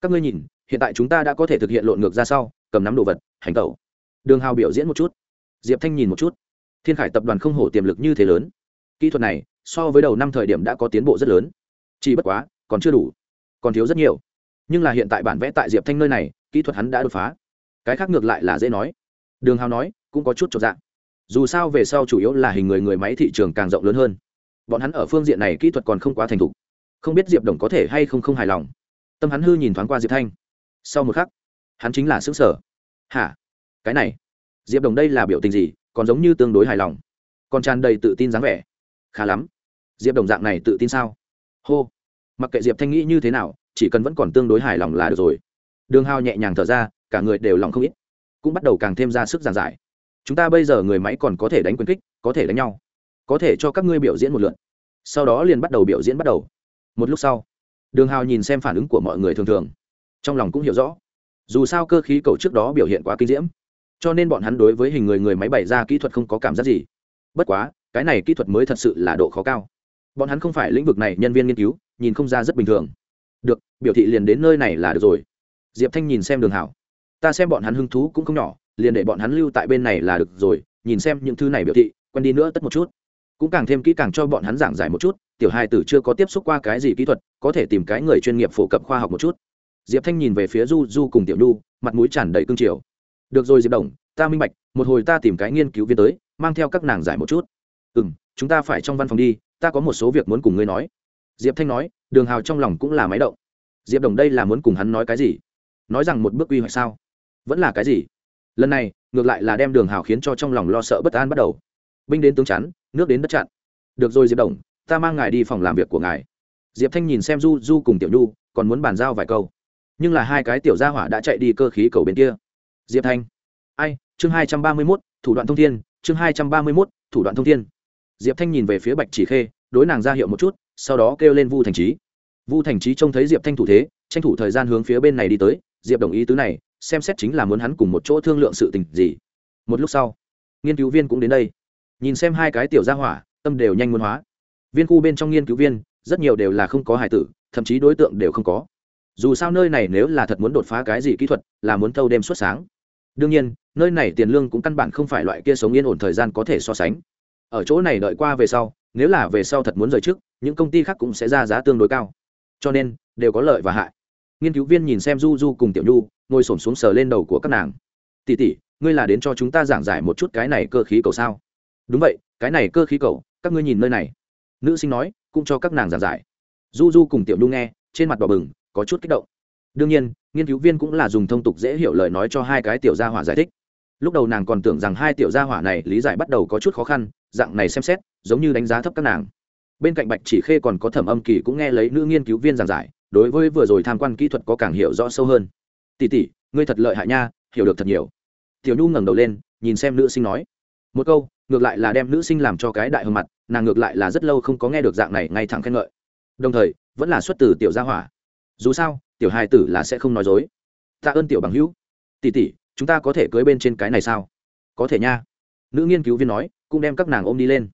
Các ngươi nhìn, hiện tại chúng ta đã có thể thực hiện lộn ngược ra sau, cầm nắm đồ vật, hành tẩu. Đường hào biểu diễn một chút. Diệp thanh nhìn một chút. Thiên khải tập đoàn không hổ tiềm lực như thế lớn. Kỹ thuật này, so với đầu năm thời điểm đã có tiến bộ rất lớn. Chỉ bất quá, còn chưa đủ, còn thiếu rất nhiều. Nhưng là hiện tại bản vẽ tại diệp thanh nơi này, kỹ thuật hắn đã đột phá. Cái khác ngược lại là dễ nói. Đường hào nói, cũng có chút trọn dạng dù sao về sau chủ yếu là hình người người máy thị trường càng rộng lớn hơn. Bọn hắn ở phương diện này kỹ thuật còn không quá thành thục. Không biết diệp đồng có thể hay không không hài lòng. Tâm hắn hư nhìn thoáng qua diệp thanh. Sau một khắc, hắn chính là xứng sở hả? Cái này, diệp đồng đây là biểu tình gì, còn giống như tương đối hài lòng. Còn tràn đầy tự tin dáng vẻ. Khá lắm. Diệp đồng dạng này tự tin sao? Hô. Mặc kệ diệp thanh nghĩ như thế nào, chỉ cần vẫn còn tương đối hài lòng là được rồi. Đường hao nhẹ nhàng thở ra, cả người đều lòng không ít. Cũng bắt đầu càng thêm ra sức giàn giải chúng ta bây giờ người máy còn có thể đánh quyền kích, có thể đánh nhau. Có thể cho các ngươi biểu diễn một lượt. Sau đó liền bắt đầu biểu diễn bắt đầu. Một lúc sau, đường hào nhìn xem phản ứng của mọi người thường thường. Trong lòng cũng hiểu rõ. Dù sao cơ khí cầu trước đó biểu hiện quá kinh diễm, cho nên bọn hắn đối với hình người người máy bày ra kỹ thuật không có cảm giác gì. Bất quá, cái này kỹ thuật mới thật sự là độ khó cao. Bọn hắn không phải lĩnh vực này nhân viên nghiên cứu, nhìn không ra rất bình thường. Được, biểu thị liền đến nơi này là được rồi. Diệp thanh nhìn xem đường hảo ta xem bọn hắn hứng thú cũng không nhỏ liền để bọn hắn lưu tại bên này là được rồi, nhìn xem những thứ này biểu thị, quen đi nữa tất một chút. Cũng càng thêm kỹ càng cho bọn hắn giảng giải một chút, tiểu hai tử chưa có tiếp xúc qua cái gì kỹ thuật, có thể tìm cái người chuyên nghiệp phổ cập khoa học một chút. Diệp thanh nhìn về phía du du cùng tiểu nhu, mặt mũi tràn đầy cương triều. Được rồi diệp đồng, ta minh bạch, một hồi ta tìm cái nghiên cứu viên tới, mang theo các nàng giải một chút. Ừ m chúng ta phải trong văn phòng đi, ta có một số việc muốn cùng ngươi nói. Diệp thanh nói, đường hào trong lòng cũng là máy động. Diệp đồng đây là muốn cùng hắn nói cái gì? Nói rằng một bước quy hoạch sao? Vẫn là cái gì? Lần này, ngược lại là đem đường hào khiến cho trong lòng lo sợ bất an bắt đầu. Binh đến tướng chắn, nước đến đất chặn. Được rồi, diệp đồng, ta mang ngài đi phòng làm việc của ngài. Diệp thanh nhìn xem du du cùng tiểu nhu, còn muốn bàn giao vài câu. Nhưng là hai cái tiểu gia hỏa đã chạy đi cơ khí cầu bên kia. Diệp thanh. Ai, chương hai trăm ba mươi mốt, thủ đoạn thông thiên, chương hai trăm ba mươi mốt, thủ đoạn thông thiên. Diệp thanh nhìn về phía bạch chỉ khê, đối nàng ra hiệu một chút, sau đó kêu lên vu thành trí vu thành trí trông thấy diệp thanh thủ thế, tranh thủ thời gian hướng phía bên này đi tới. Diệp đồng ý tứ này xem xét chính là muốn hắn cùng một chỗ thương lượng sự tình gì. Một lúc sau, nghiên cứu viên cũng đến đây. Nhìn xem hai cái tiểu gia hỏa, tâm đều nhanh muốn hóa. Viên khu bên trong nghiên cứu viên, rất nhiều đều là không có hài tử, thậm chí đối tượng đều không có. Dù sao nơi này nếu là thật muốn đột phá cái gì kỹ thuật, là muốn thâu đêm suốt sáng. Đương nhiên, nơi này tiền lương cũng căn bản không phải loại kia sống yên ổn thời gian có thể so sánh. Ở chỗ này đợi qua về sau, nếu là về sau thật muốn rời trước, những công ty khác cũng sẽ ra giá tương đối cao. Cho nên, đều có lợi và hại nghiên cứu viên nhìn xem du du cùng tiểu nhu, ngồi s ổ m xuống sờ lên đầu của các nàng. Tỉ tỉ ngươi là đến cho chúng ta giảng giải một chút cái này cơ khí cầu sao? Đúng vậy, cái này cơ khí cầu, các ngươi nhìn nơi này. Nữ sinh nói, cũng cho các nàng giảng giải. Du du cùng tiểu nhu nghe, trên mặt đỏ bừng, có chút kích động. Đương nhiên, nghiên cứu viên cũng là dùng thông tục dễ hiểu lời nói cho hai cái tiểu gia hỏa giải thích. Lúc đầu nàng còn tưởng rằng hai tiểu gia hỏa này lý giải bắt đầu có chút khó khăn, dạng này xem xét, giống như đánh giá thấp các nàng. Bên cạnh bạch chỉ khê còn có thẩm âm kỳ cũng nghe lấy nữ nghiên cứu viên giảng giải đối với vừa rồi tham quan kỹ thuật có càng hiểu rõ sâu hơn. Tỷ tỷ, ngươi thật lợi hại nha, hiểu được thật nhiều. Tiểu nhu ngẩng đầu lên, nhìn xem nữ sinh nói. Một câu, ngược lại là đem nữ sinh làm cho cái đại hơn mặt, nàng ngược lại là rất lâu không có nghe được dạng này ngay thẳng khen ngợi. Đồng thời, vẫn là xuất từ tiểu gia hỏa. Dù sao, tiểu hài tử là sẽ không nói dối. Tạ ơn tiểu bằng hữu. Tỷ tỷ, chúng ta có thể cưới bên trên cái này sao? Có thể nha. Nữ nghiên cứu viên nói, cũng đem các nàng ôm đi lên.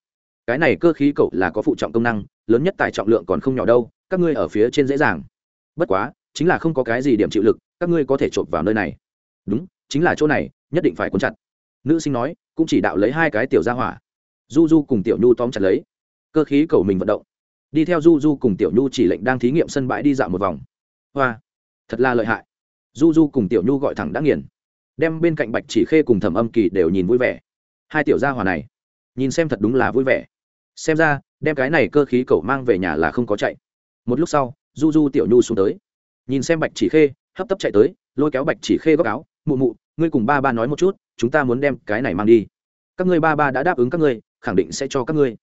Cái này cơ khí cậu là có phụ trọng công năng, lớn nhất tại trọng lượng còn không nhỏ đâu, các ngươi ở phía trên dễ dàng bất quá, chính là không có cái gì điểm chịu lực, các ngươi có thể trộm vào nơi này. Đúng, chính là chỗ này, nhất định phải cuốn chặt. Nữ sinh nói, cũng chỉ đạo lấy hai cái tiểu ra hỏa. Du du cùng tiểu nhu tóm chặt lấy. Cơ khí cầu mình vận động. Đi theo du du cùng tiểu nhu chỉ lệnh đang thí nghiệm sân bãi đi dạo một vòng. Hoa, thật là lợi hại. Du du cùng tiểu nhu gọi thẳng đã nghiền. Đem bên cạnh bạch chỉ khê cùng thẩm âm kỳ đều nhìn vui vẻ. Hai tiểu gia hòa này, nhìn xem thật đúng là vui vẻ. Xem ra, đem cái này cơ khí cầu mang về nhà là không có chạy. Một lúc sau du du tiểu nhu xuống tới. Nhìn xem bạch chỉ khê, hấp tấp chạy tới, lôi kéo bạch chỉ khê góc áo, mụ mụ, ngươi cùng ba ba nói một chút, chúng ta muốn đem cái này mang đi. Các ngươi ba ba đã đáp ứng các ngươi, khẳng định sẽ cho các ngươi.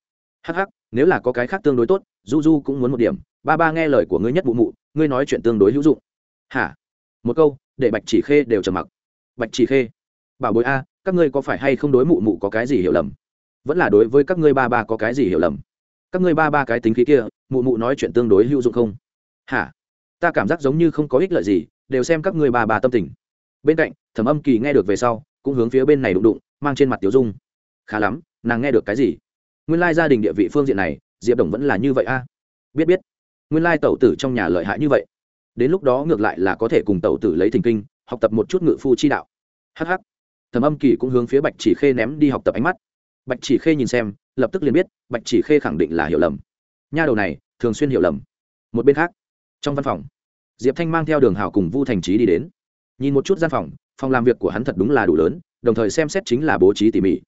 Hắc hắc, nếu là có cái khác tương đối tốt, du du cũng muốn một điểm. Ba ba nghe lời của ngươi nhất mụ mụ, ngươi nói chuyện tương đối hữu dụng. Hả? Một câu, để bạch chỉ khê đều trầm mặc. Bạch chỉ khê, bảo bối a, các ngươi có phải hay không đối mụ mụ có cái gì hiểu lầm? Vẫn là đối với các ngươi ba ba có cái gì hiểu lầm? Các ngươi ba ba cái tính khí kia, mụ mụ nói chuyện tương đối hữu dụng không? Hả? Ta cảm giác giống như không có ích lợi gì, đều xem các người bà bà tâm tình. Bên cạnh, thẩm âm kỳ nghe được về sau, cũng hướng phía bên này đụng đụng, mang trên mặt tiểu dung. Khá lắm, nàng nghe được cái gì? Nguyên lai gia đình địa vị phương diện này, diệp đồng vẫn là như vậy a. Biết biết. Nguyên lai tẩu tử trong nhà lợi hại như vậy. Đến lúc đó ngược lại là có thể cùng tẩu tử lấy thình kinh, học tập một chút ngự phu chi đạo. Hh thẩm âm kỳ cũng hướng phía bạch chỉ khê ném đi học tập ánh mắt. Bạch chỉ khê nhìn xem, lập tức liền biết, bạch chỉ khê khẳng định là hiểu lầm. Nha đầu này, thường xuyên hiểu lầm. Một bên khác trong văn phòng, diệp thanh mang theo đường hào cùng vu thành trí đi đến. Nhìn một chút gian phòng phòng làm việc của hắn thật đúng là đủ lớn, đồng thời xem xét chính là bố trí tỉ mỉ.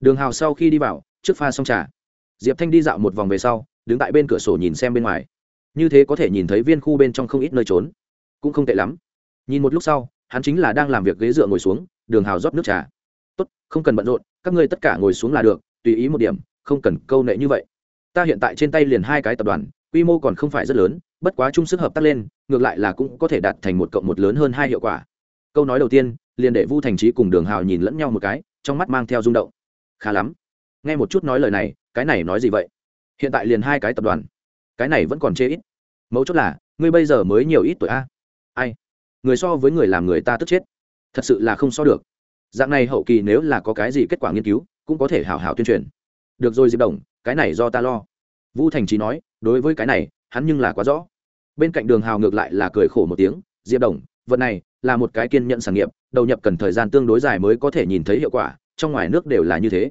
Đường hào sau khi đi vào, trước pha xong trà, diệp thanh đi dạo một vòng về sau, đứng tại bên cửa sổ nhìn xem bên ngoài. Như thế có thể nhìn thấy viên khu bên trong không ít nơi trốn. Cũng không tệ lắm. Nhìn một lúc sau, hắn chính là đang làm việc ghế dựa ngồi xuống, đường hào rót nước trà. Tốt, không cần bận rộn, các ngươi tất cả ngồi xuống là được, tùy ý một điểm, không cần câu nệ như vậy. Ta hiện tại trên tay liền hai cái tập đoàn, quy mô còn không phải rất lớn bất quá chung sức hợp tác lên, ngược lại là cũng có thể đạt thành một cộng một lớn hơn hai hiệu quả. Câu nói đầu tiên, liền để vu thành trí cùng đường hào nhìn lẫn nhau một cái, trong mắt mang theo rung động. Khá lắm. Nghe một chút nói lời này, cái này nói gì vậy? Hiện tại liền hai cái tập đoàn. Cái này vẫn còn chê ít. Mấu chốt là, ngươi bây giờ mới nhiều ít tuổi a. Ai? Người so với người làm người ta tức chết. Thật sự là không so được. Dạng này hậu kỳ nếu là có cái gì kết quả nghiên cứu, cũng có thể hào hào tuyên truyền. Được rồi diệp đồng, cái này do ta lo. Vu thành trí nói, đối với cái này hắn nhưng là quá rõ. Bên cạnh đường hào ngược lại là cười khổ một tiếng, diệp đồng, vật này là một cái kiên nhận sản nghiệp, đầu nhập cần thời gian tương đối dài mới có thể nhìn thấy hiệu quả, trong ngoài nước đều là như thế.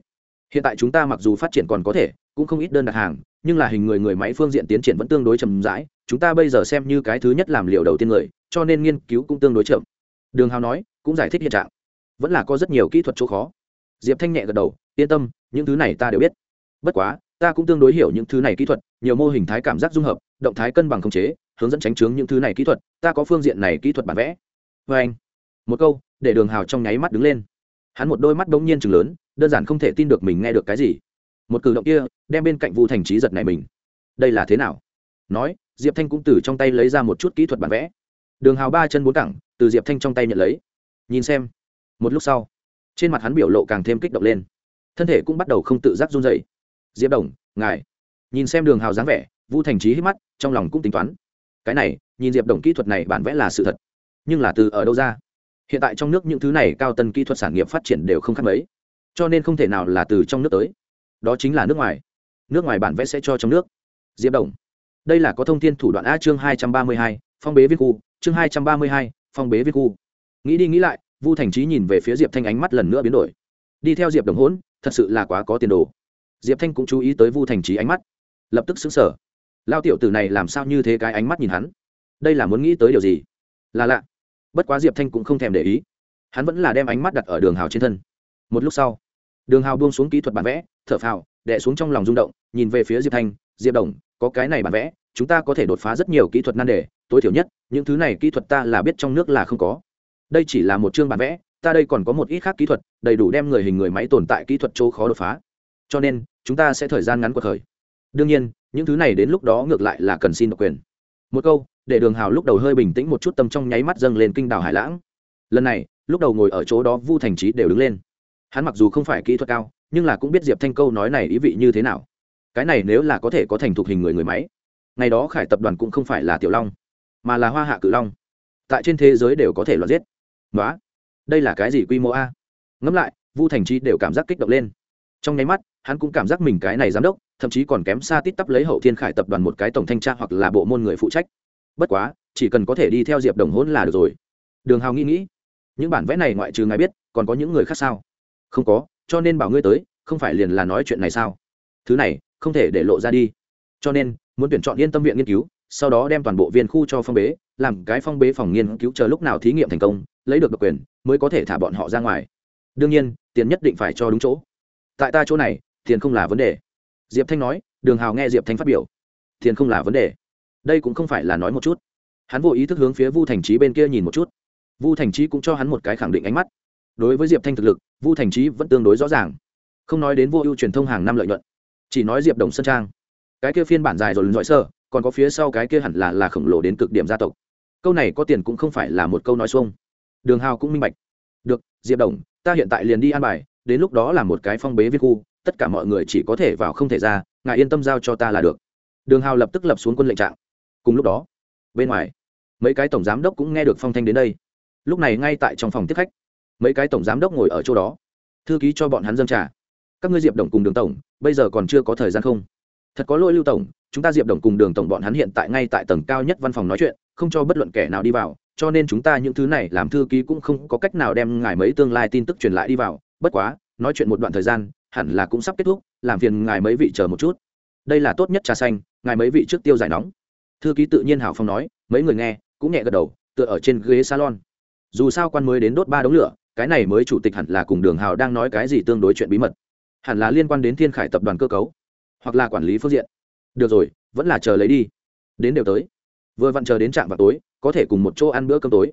Hiện tại chúng ta mặc dù phát triển còn có thể, cũng không ít đơn đặt hàng, nhưng là hình người người máy phương diện tiến triển vẫn tương đối chậm rãi, chúng ta bây giờ xem như cái thứ nhất làm liệu đầu tiên người, cho nên nghiên cứu cũng tương đối chậm. Đường hào nói, cũng giải thích hiện trạng. Vẫn là có rất nhiều kỹ thuật chỗ khó. Diệp thanh nhẹ gật đầu, yên tâm, những thứ này ta đều biết. Bất quá ta cũng tương đối hiểu những thứ này kỹ thuật, nhiều mô hình thái cảm giác dung hợp, động thái cân bằng khống chế, hướng dẫn tránh chướng những thứ này kỹ thuật, ta có phương diện này kỹ thuật bản vẽ. Vê anh, một câu, để đường hào trong nháy mắt đứng lên. Hắn một đôi mắt bỗng nhiên chừng lớn, đơn giản không thể tin được mình nghe được cái gì. Một cử động kia, đem bên cạnh vu thành trí giật này mình. Đây là thế nào? Nói, diệp thanh cũng từ trong tay lấy ra một chút kỹ thuật bản vẽ. Đường hào ba chân bốn cẳng, từ diệp thanh trong tay nhận lấy. Nhìn xem. Một lúc sau, trên mặt hắn biểu lộ càng thêm kích động lên. Thân thể cũng bắt đầu không tự giác run dậy diệp đồng, ngài. Nhìn xem đường hào dáng vẻ, vu thành trí hít mắt, trong lòng cũng tính toán. Cái này, nhìn diệp đồng kỹ thuật này bản vẽ là sự thật. Nhưng là từ ở đâu ra? Hiện tại trong nước những thứ này cao tân kỹ thuật sản nghiệp phát triển đều không khác mấy. Cho nên không thể nào là từ trong nước tới. Đó chính là nước ngoài. Nước ngoài bản vẽ sẽ cho trong nước. Diệp đồng. Đây là có thông tin thủ đoạn a chương hai trăm ba mươi hai, phong bế viên khu. Chương hai trăm ba mươi hai, phong bế viên khu. Nghĩ đi nghĩ lại, vu thành trí nhìn về phía diệp thanh ánh mắt lần nữa biến đổi. Đi theo diệp đồng hỗn, thật sự là quá có tiền đồ diệp thanh cũng chú ý tới vu thành trí ánh mắt. Lập tức xứng sở lao tiểu tử này làm sao như thế cái ánh mắt nhìn hắn? Đây là muốn nghĩ tới điều gì? Là lạ. Bất quá diệp thanh cũng không thèm để ý. Hắn vẫn là đem ánh mắt đặt ở đường hào trên thân. Một lúc sau, đường hào buông xuống kỹ thuật bản vẽ, thở phào đẻ xuống trong lòng rung động, nhìn về phía diệp thanh, diệp đồng, có cái này bản vẽ, chúng ta có thể đột phá rất nhiều kỹ thuật nan đề, tối thiểu nhất, những thứ này kỹ thuật ta là biết trong nước là không có. Đây chỉ là một chương bản vẽ, ta đây còn có một ít khác kỹ thuật, đầy đủ đem người hình người máy tồn tại kỹ thuật chỗ khó đột phá cho nên chúng ta sẽ thời gian ngắn cuộc khởi đương nhiên, những thứ này đến lúc đó ngược lại là cần xin độc quyền. Một câu, để đường hào lúc đầu hơi bình tĩnh một chút tâm trong nháy mắt dâng lên kinh đảo hải lãng. Lần này, lúc đầu ngồi ở chỗ đó vu thành trí đều đứng lên. Hắn mặc dù không phải kỹ thuật cao, nhưng là cũng biết diệp thanh câu nói này ý vị như thế nào. Cái này nếu là có thể có thành thục hình người người máy, ngày đó khải tập đoàn cũng không phải là tiểu long, mà là hoa hạ cự long. Tại trên thế giới đều có thể loạt giết. Nói đây là cái gì quy mô a? Ngẫm lại, vu thành trí đều cảm giác kích động lên. Trong nháy mắt hắn cũng cảm giác mình cái này giám đốc, thậm chí còn kém xa tít tắp lấy hậu thiên khải tập đoàn một cái tổng thanh tra hoặc là bộ môn người phụ trách. Bất quá, chỉ cần có thể đi theo diệp đồng hôn là được rồi. Đường hào nghĩ nghĩ, những bản vẽ này ngoại trừ ngài biết, còn có những người khác sao? Không có, cho nên bảo ngươi tới, không phải liền là nói chuyện này sao? Thứ này, không thể để lộ ra đi. Cho nên, muốn tuyển chọn yên tâm viện nghiên cứu, sau đó đem toàn bộ viên khu cho phong bế, làm cái phong bế phòng nghiên cứu chờ lúc nào thí nghiệm thành công, lấy được độc quyền, mới có thể thả bọn họ ra ngoài. Đương nhiên, tiền nhất định phải cho đúng chỗ. Tại ta chỗ này tiền không là vấn đề. Diệp thanh nói, đường hào nghe diệp thanh phát biểu. Tiền không là vấn đề. Đây cũng không phải là nói một chút. Hắn vô ý thức hướng phía vu thành trí bên kia nhìn một chút. Vu thành trí cũng cho hắn một cái khẳng định ánh mắt. Đối với diệp thanh thực lực, vu thành trí vẫn tương đối rõ ràng. Không nói đến vô ưu truyền thông hàng năm lợi nhuận, chỉ nói diệp đồng sơn trang. Cái kia phiên bản dài rồi dõi sơ, còn có phía sau cái kia hẳn là là khổng lồ đến cực điểm gia tộc. Câu này có tiền cũng không phải là một câu nói xuông. Đường hào cũng minh bạch. Được, diệp đồng, ta hiện tại liền đi an bài, đến lúc đó là một cái phong bế viên khu tất cả mọi người chỉ có thể vào không thể ra, ngài yên tâm giao cho ta là được. Đường hào lập tức lập xuống quân lệnh trạng. Cùng lúc đó, bên ngoài, mấy cái tổng giám đốc cũng nghe được phong thanh đến đây. Lúc này ngay tại trong phòng tiếp khách, mấy cái tổng giám đốc ngồi ở chỗ đó. Thư ký cho bọn hắn dâng trà. Các ngươi diệp đồng cùng đường tổng, bây giờ còn chưa có thời gian không? Thật có lỗi lưu tổng, chúng ta diệp đồng cùng đường tổng bọn hắn hiện tại ngay tại tầng cao nhất văn phòng nói chuyện, không cho bất luận kẻ nào đi vào, cho nên chúng ta những thứ này làm thư ký cũng không có cách nào đem ngài mấy tương lai tin tức truyền lại đi vào. Bất quá, nói chuyện một đoạn thời gian hẳn là cũng sắp kết thúc, làm phiền ngài mấy vị chờ một chút. Đây là tốt nhất trà xanh, ngài mấy vị trước tiêu giải nóng. Thư ký tự nhiên hào phong nói, mấy người nghe, cũng nhẹ gật đầu, tựa ở trên ghế salon. Dù sao quan mới đến đốt ba đống lửa, cái này mới chủ tịch hẳn là cùng đường hào đang nói cái gì tương đối chuyện bí mật. Hẳn là liên quan đến thiên khải tập đoàn cơ cấu, hoặc là quản lý phương diện. Được rồi, vẫn là chờ lấy đi. Đến đều tới. Vừa vặn chờ đến trạm vào tối, có thể cùng một chỗ ăn bữa cơm tối.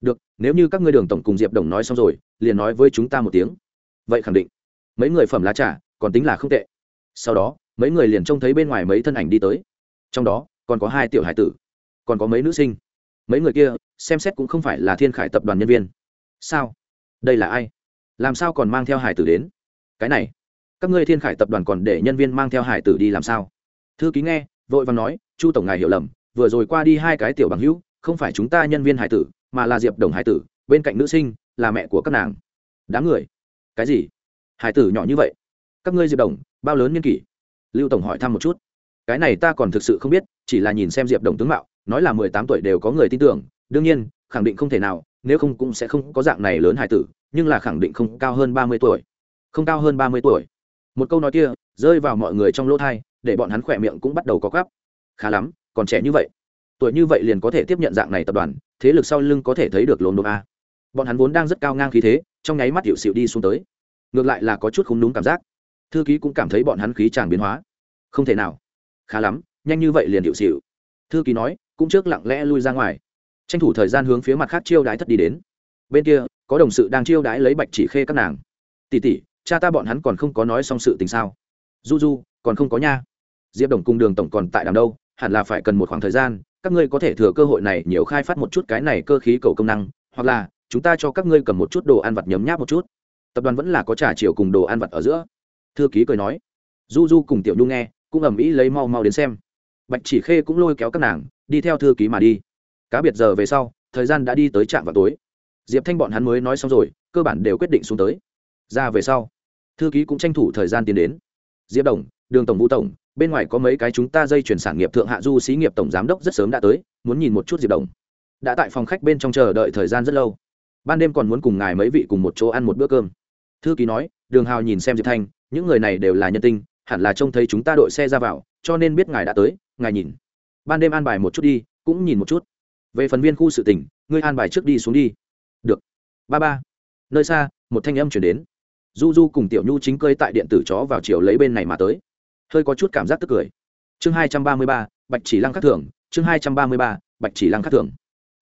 Được, nếu như các ngươi đường tổng cùng diệp đồng nói xong rồi, liền nói với chúng ta một tiếng. Vậy khẳng định mấy người phẩm lá trà, còn tính là không tệ. Sau đó, mấy người liền trông thấy bên ngoài mấy thân ảnh đi tới. Trong đó, còn có hai tiểu hải tử, còn có mấy nữ sinh. Mấy người kia, xem xét cũng không phải là thiên khải tập đoàn nhân viên. Sao? Đây là ai? Làm sao còn mang theo hải tử đến? Cái này, các ngươi thiên khải tập đoàn còn để nhân viên mang theo hải tử đi làm sao? Thư ký nghe, vội vàng nói, chu tổng ngài hiểu lầm, vừa rồi qua đi hai cái tiểu bằng hữu, không phải chúng ta nhân viên hải tử, mà là diệp đồng hải tử, bên cạnh nữ sinh, là mẹ của các nàng. Đám người? Cái gì? Hải tử nhỏ như vậy, các ngươi diệp đồng, bao lớn niên kỷ? Lưu tổng hỏi thăm một chút. Cái này ta còn thực sự không biết, chỉ là nhìn xem diệp đồng tướng mạo, nói là mười tám tuổi đều có người tin tưởng, đương nhiên, khẳng định không thể nào, nếu không cũng sẽ không có dạng này lớn hải tử, nhưng là khẳng định không cao hơn ba mươi tuổi. Không cao hơn ba mươi tuổi. Một câu nói kia, rơi vào mọi người trong lỗ thai, để bọn hắn khỏe miệng cũng bắt đầu có gắp khá lắm, còn trẻ như vậy. Tuổi như vậy liền có thể tiếp nhận dạng này tập đoàn, thế lực sau lưng có thể thấy được lồn đồn a. Bọn hắn vốn đang rất cao ngang khí thế, trong nháy mắt hiệu xịu đi xuống tới ngược lại là có chút không đúng cảm giác. Thư ký cũng cảm thấy bọn hắn khí tràng biến hóa. Không thể nào. Khá lắm, nhanh như vậy liền hiệu xịu thư ký nói, cũng trước lặng lẽ lui ra ngoài. Tranh thủ thời gian hướng phía mặt khác chiêu đái thất đi đến. Bên kia, có đồng sự đang chiêu đái lấy bạch chỉ khê các nàng. Tỉ tỉ cha ta bọn hắn còn không có nói xong sự tình sao? Du du còn không có nha. Diệp đồng cung đường tổng còn tại đằng đâu, hẳn là phải cần một khoảng thời gian, các ngươi có thể thừa cơ hội này nhiều khai phát một chút cái này cơ khí cầu công năng, hoặc là, chúng ta cho các ngươi cầm một chút đồ ăn vặt nhấm nháp một chút tập đoàn vẫn là có trả chiều cùng đồ ăn vặt ở giữa. Thư ký cười nói. Du du cùng tiểu nhu nghe, cũng ầm ĩ lấy mau mau đến xem. Bạch chỉ khê cũng lôi kéo các nàng, đi theo thư ký mà đi. Cá biệt giờ về sau, thời gian đã đi tới trạm vào tối. Diệp thanh bọn hắn mới nói xong rồi, cơ bản đều quyết định xuống tới. Ra về sau, thư ký cũng tranh thủ thời gian tiến đến. Diệp đồng, đường tổng vũ tổng, bên ngoài có mấy cái chúng ta dây chuyển sản nghiệp thượng hạ du xí nghiệp tổng giám đốc rất sớm đã tới, muốn nhìn một chút diệp đồng. Đã tại phòng khách bên trong chờ đợi thời gian rất lâu. Ban đêm còn muốn cùng ngài mấy vị cùng một chỗ ăn một bữa cơm thư ký nói, đường hào nhìn xem diệp thanh, những người này đều là nhân tinh hẳn là trông thấy chúng ta đội xe ra vào, cho nên biết ngài đã tới, ngài nhìn. Ban đêm an bài một chút đi, cũng nhìn một chút. Về phần viên khu sự tỉnh ngươi an bài trước đi xuống đi. Được. Ba ba. Nơi xa, một thanh âm chuyển đến. Du du cùng tiểu nhu chính cơi tại điện tử chó vào chiều lấy bên này mà tới. Hơi có chút cảm giác tức cười. Chương hai trăm ba mươi ba, bạch chỉ lăng khắc thưởng, chương hai trăm ba mươi ba, bạch chỉ lăng khắc thưởng.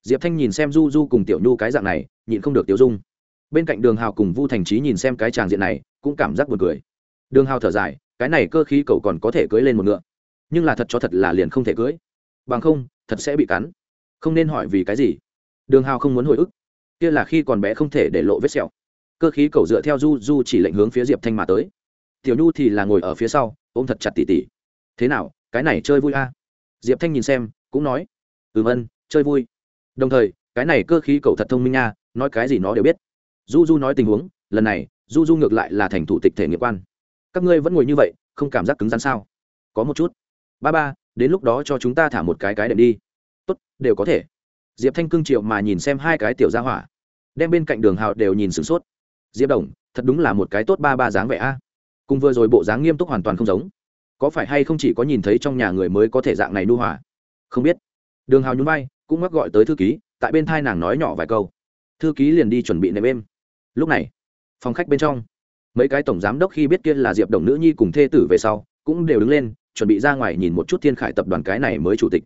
Diệp thanh nhìn xem du du cùng tiểu nhu cái dạng này, nhịn không được tiểu dung bên cạnh đường hào cùng vu thành trí nhìn xem cái tràng diện này, cũng cảm giác buồn cười. Đường hào thở dài, cái này cơ khí cậu còn có thể cưới lên một ngựa. Nhưng là thật cho thật là liền không thể cưới. Bằng không, thật sẽ bị cắn. Không nên hỏi vì cái gì. Đường hào không muốn hồi ức. Kia là khi còn bé không thể để lộ vết sẹo. Cơ khí cầu dựa theo du du chỉ lệnh hướng phía diệp thanh mà tới. Tiểu nhu thì là ngồi ở phía sau, ôm thật chặt tỉ tỉ. Thế nào, cái này chơi vui a? À? diệp thanh nhìn xem, cũng nói. Ừm ân, chơi vui. Đồng thời, cái này cơ khí cầu thật thông minh nha, nói cái gì nó đều biết du du nói tình huống, lần này, du du ngược lại là thành thủ tịch thể nghiệp quan. Các ngươi vẫn ngồi như vậy, không cảm giác cứng rắn sao? Có một chút. Ba ba, đến lúc đó cho chúng ta thả một cái cái đệm đi. Tốt, đều có thể. Diệp thanh cương triệu mà nhìn xem hai cái tiểu gia hỏa. Đem bên cạnh đường hào đều nhìn sửng sốt. Diệp đồng, thật đúng là một cái tốt ba ba dáng vẻ a. Cùng vừa rồi bộ dáng nghiêm túc hoàn toàn không giống. Có phải hay không chỉ có nhìn thấy trong nhà người mới có thể dạng này nu hòa? Không biết. Đường hào nhún vai, cũng mắc gọi tới thư ký, tại bên thai nàng nói nhỏ vài câu. Thư ký liền đi chuẩn bị nệm êm lúc này, phòng khách bên trong, mấy cái tổng giám đốc khi biết kia là diệp đồng nữ nhi cùng thê tử về sau, cũng đều đứng lên, chuẩn bị ra ngoài nhìn một chút thiên khải tập đoàn cái này mới chủ tịch.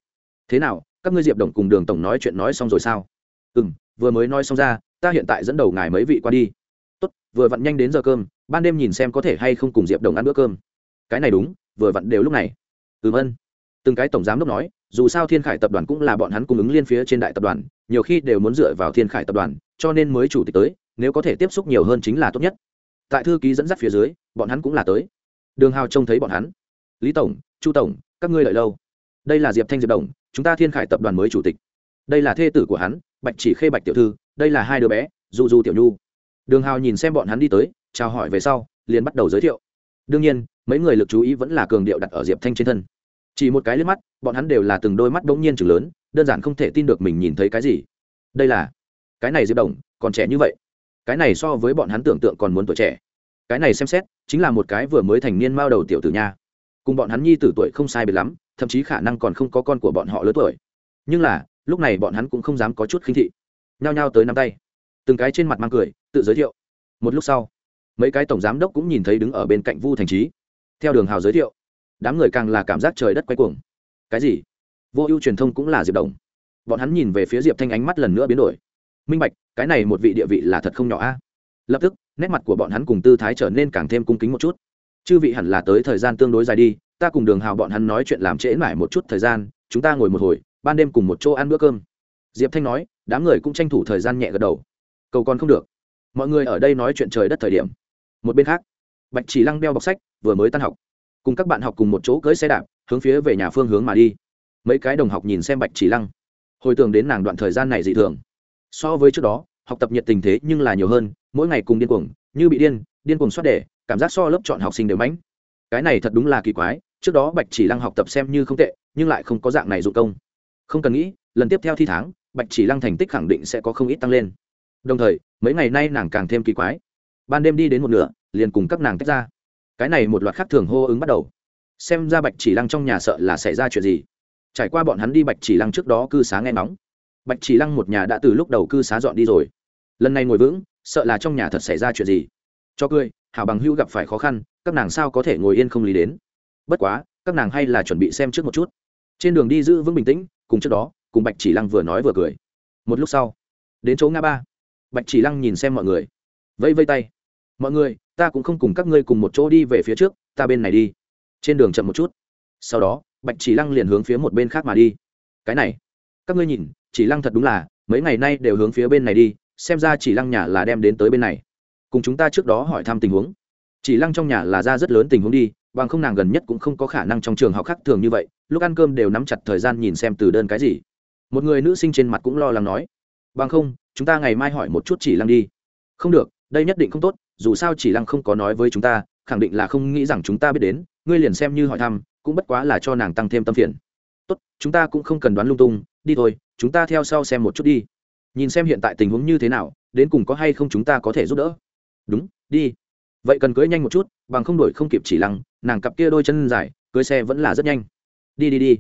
Thế nào, các ngươi diệp đồng cùng đường tổng nói chuyện nói xong rồi sao? Ừ m vừa mới nói xong ra, ta hiện tại dẫn đầu ngài mấy vị qua đi. Tốt, vừa vặn nhanh đến giờ cơm, ban đêm nhìn xem có thể hay không cùng diệp đồng ăn bữa cơm. Cái này đúng, vừa vặn đều lúc này. Ừm, ân. Từng cái tổng giám đốc nói, dù sao thiên khải tập đoàn cũng là bọn hắn cung ứng liên phía trên đại tập đoàn, nhiều khi đều muốn dựa vào thiên khải tập đoàn, cho nên mới chủ tịch tới nếu có thể tiếp xúc nhiều hơn chính là tốt nhất. Tại thư ký dẫn dắt phía dưới, bọn hắn cũng là tới. Đường hào trông thấy bọn hắn. Lý tổng, chu tổng, các ngươi lợi lâu. Đây là diệp thanh diệp đồng, chúng ta thiên khải tập đoàn mới chủ tịch. Đây là thê tử của hắn, bạch chỉ khê bạch tiểu thư, đây là hai đứa bé, du du tiểu nhu. Đường hào nhìn xem bọn hắn đi tới, chào hỏi về sau, liền bắt đầu giới thiệu. Đương nhiên, mấy người lực chú ý vẫn là cường điệu đặt ở diệp thanh trên thân. Chỉ một cái liếc mắt, bọn hắn đều là từng đôi mắt bỗng nhiên chừng lớn, đơn giản không thể tin được mình nhìn thấy cái gì. Đây là cái này diệp đồng, còn trẻ như vậy cái này so với bọn hắn tưởng tượng còn muốn tuổi trẻ. Cái này xem xét, chính là một cái vừa mới thành niên mao đầu tiểu tử nha. Cùng bọn hắn nhi tử tuổi không sai biệt lắm, thậm chí khả năng còn không có con của bọn họ lớn tuổi. Nhưng là, lúc này bọn hắn cũng không dám có chút khinh thị. Nhao nhao tới nắm tay. Từng cái trên mặt mang cười, tự giới thiệu. Một lúc sau, mấy cái tổng giám đốc cũng nhìn thấy đứng ở bên cạnh vu thành trí. Theo đường hào giới thiệu, đám người càng là cảm giác trời đất quay cuồng. Cái gì? Vô ưu truyền thông cũng là diệp đồng. Bọn hắn nhìn về phía diệp thanh ánh mắt lần nữa biến đổi minh bạch, cái này một vị địa vị là thật không nhỏ a. Lập tức, nét mặt của bọn hắn cùng tư thái trở nên càng thêm cung kính một chút. Chư vị hẳn là tới thời gian tương đối dài đi, ta cùng đường hào bọn hắn nói chuyện làm trễ mãi một chút thời gian, chúng ta ngồi một hồi, ban đêm cùng một chỗ ăn bữa cơm. Diệp thanh nói, đám người cũng tranh thủ thời gian nhẹ gật đầu. Cầu còn không được. Mọi người ở đây nói chuyện trời đất thời điểm. Một bên khác, bạch chỉ lăng đeo bọc sách, vừa mới tan học. Cùng các bạn học cùng một chỗ cưỡi xe đạp, hướng phía về nhà phương hướng mà đi. Mấy cái đồng học nhìn xem bạch chỉ lăng. Hồi tưởng đến nàng đoạn thời gian này dị thường so với trước đó, học tập nhiệt tình thế nhưng là nhiều hơn, mỗi ngày cùng điên cuồng, như bị điên điên cuồng xoát đề cảm giác so lớp chọn học sinh đều mãnh. Cái này thật đúng là kỳ quái, trước đó bạch chỉ lăng học tập xem như không tệ, nhưng lại không có dạng này dụng công. Không cần nghĩ, lần tiếp theo thi tháng, bạch chỉ lăng thành tích khẳng định sẽ có không ít tăng lên. Đồng thời, mấy ngày nay nàng càng thêm kỳ quái. Ban đêm đi đến một nửa, liền cùng các nàng tách ra. Cái này một loạt khác thường hô ứng bắt đầu. Xem ra bạch chỉ lăng trong nhà sợ là xảy ra chuyện gì. Trải qua bọn hắn đi bạch chỉ lăng trước đó cư sáng nghe nóng bạch chỉ lăng một nhà đã từ lúc đầu cư xá dọn đi rồi. Lần này ngồi vững, sợ là trong nhà thật xảy ra chuyện gì. Cho cười, hảo bằng hưu gặp phải khó khăn, các nàng sao có thể ngồi yên không lý đến? Bất quá, các nàng hay là chuẩn bị xem trước một chút. Trên đường đi giữ vững bình tĩnh, cùng trước đó, cùng bạch chỉ lăng vừa nói vừa cười. Một lúc sau, đến chỗ ngã ba, bạch chỉ lăng nhìn xem mọi người. Vẫy vây tay. Mọi người, ta cũng không cùng các ngươi cùng một chỗ đi về phía trước, ta bên này đi. Trên đường chậm một chút. Sau đó, bạch chỉ lăng liền hướng phía một bên khác mà đi. Cái này, các ngươi nhìn chỉ lăng thật đúng là, mấy ngày nay đều hướng phía bên này đi, xem ra chỉ lăng nhà là đem đến tới bên này. Cùng chúng ta trước đó hỏi thăm tình huống. Chỉ lăng trong nhà là ra rất lớn tình huống đi, bằng không nàng gần nhất cũng không có khả năng trong trường học khác thường như vậy, lúc ăn cơm đều nắm chặt thời gian nhìn xem từ đơn cái gì. Một người nữ sinh trên mặt cũng lo lắng nói, bằng không, chúng ta ngày mai hỏi một chút chỉ lăng đi. Không được, đây nhất định không tốt, dù sao chỉ lăng không có nói với chúng ta, khẳng định là không nghĩ rằng chúng ta biết đến, ngươi liền xem như hỏi thăm, cũng bất quá là cho nàng tăng thêm tâm phiền. Tốt, chúng ta cũng không cần đoán lung tung đi thôi, chúng ta theo sau xem một chút đi. Nhìn xem hiện tại tình huống như thế nào, đến cùng có hay không chúng ta có thể giúp đỡ. Đúng, đi. Vậy cần cưới nhanh một chút, bằng không đổi không kịp chỉ lăng, nàng cặp kia đôi chân dài, cưới xe vẫn là rất nhanh. Đi đi đi.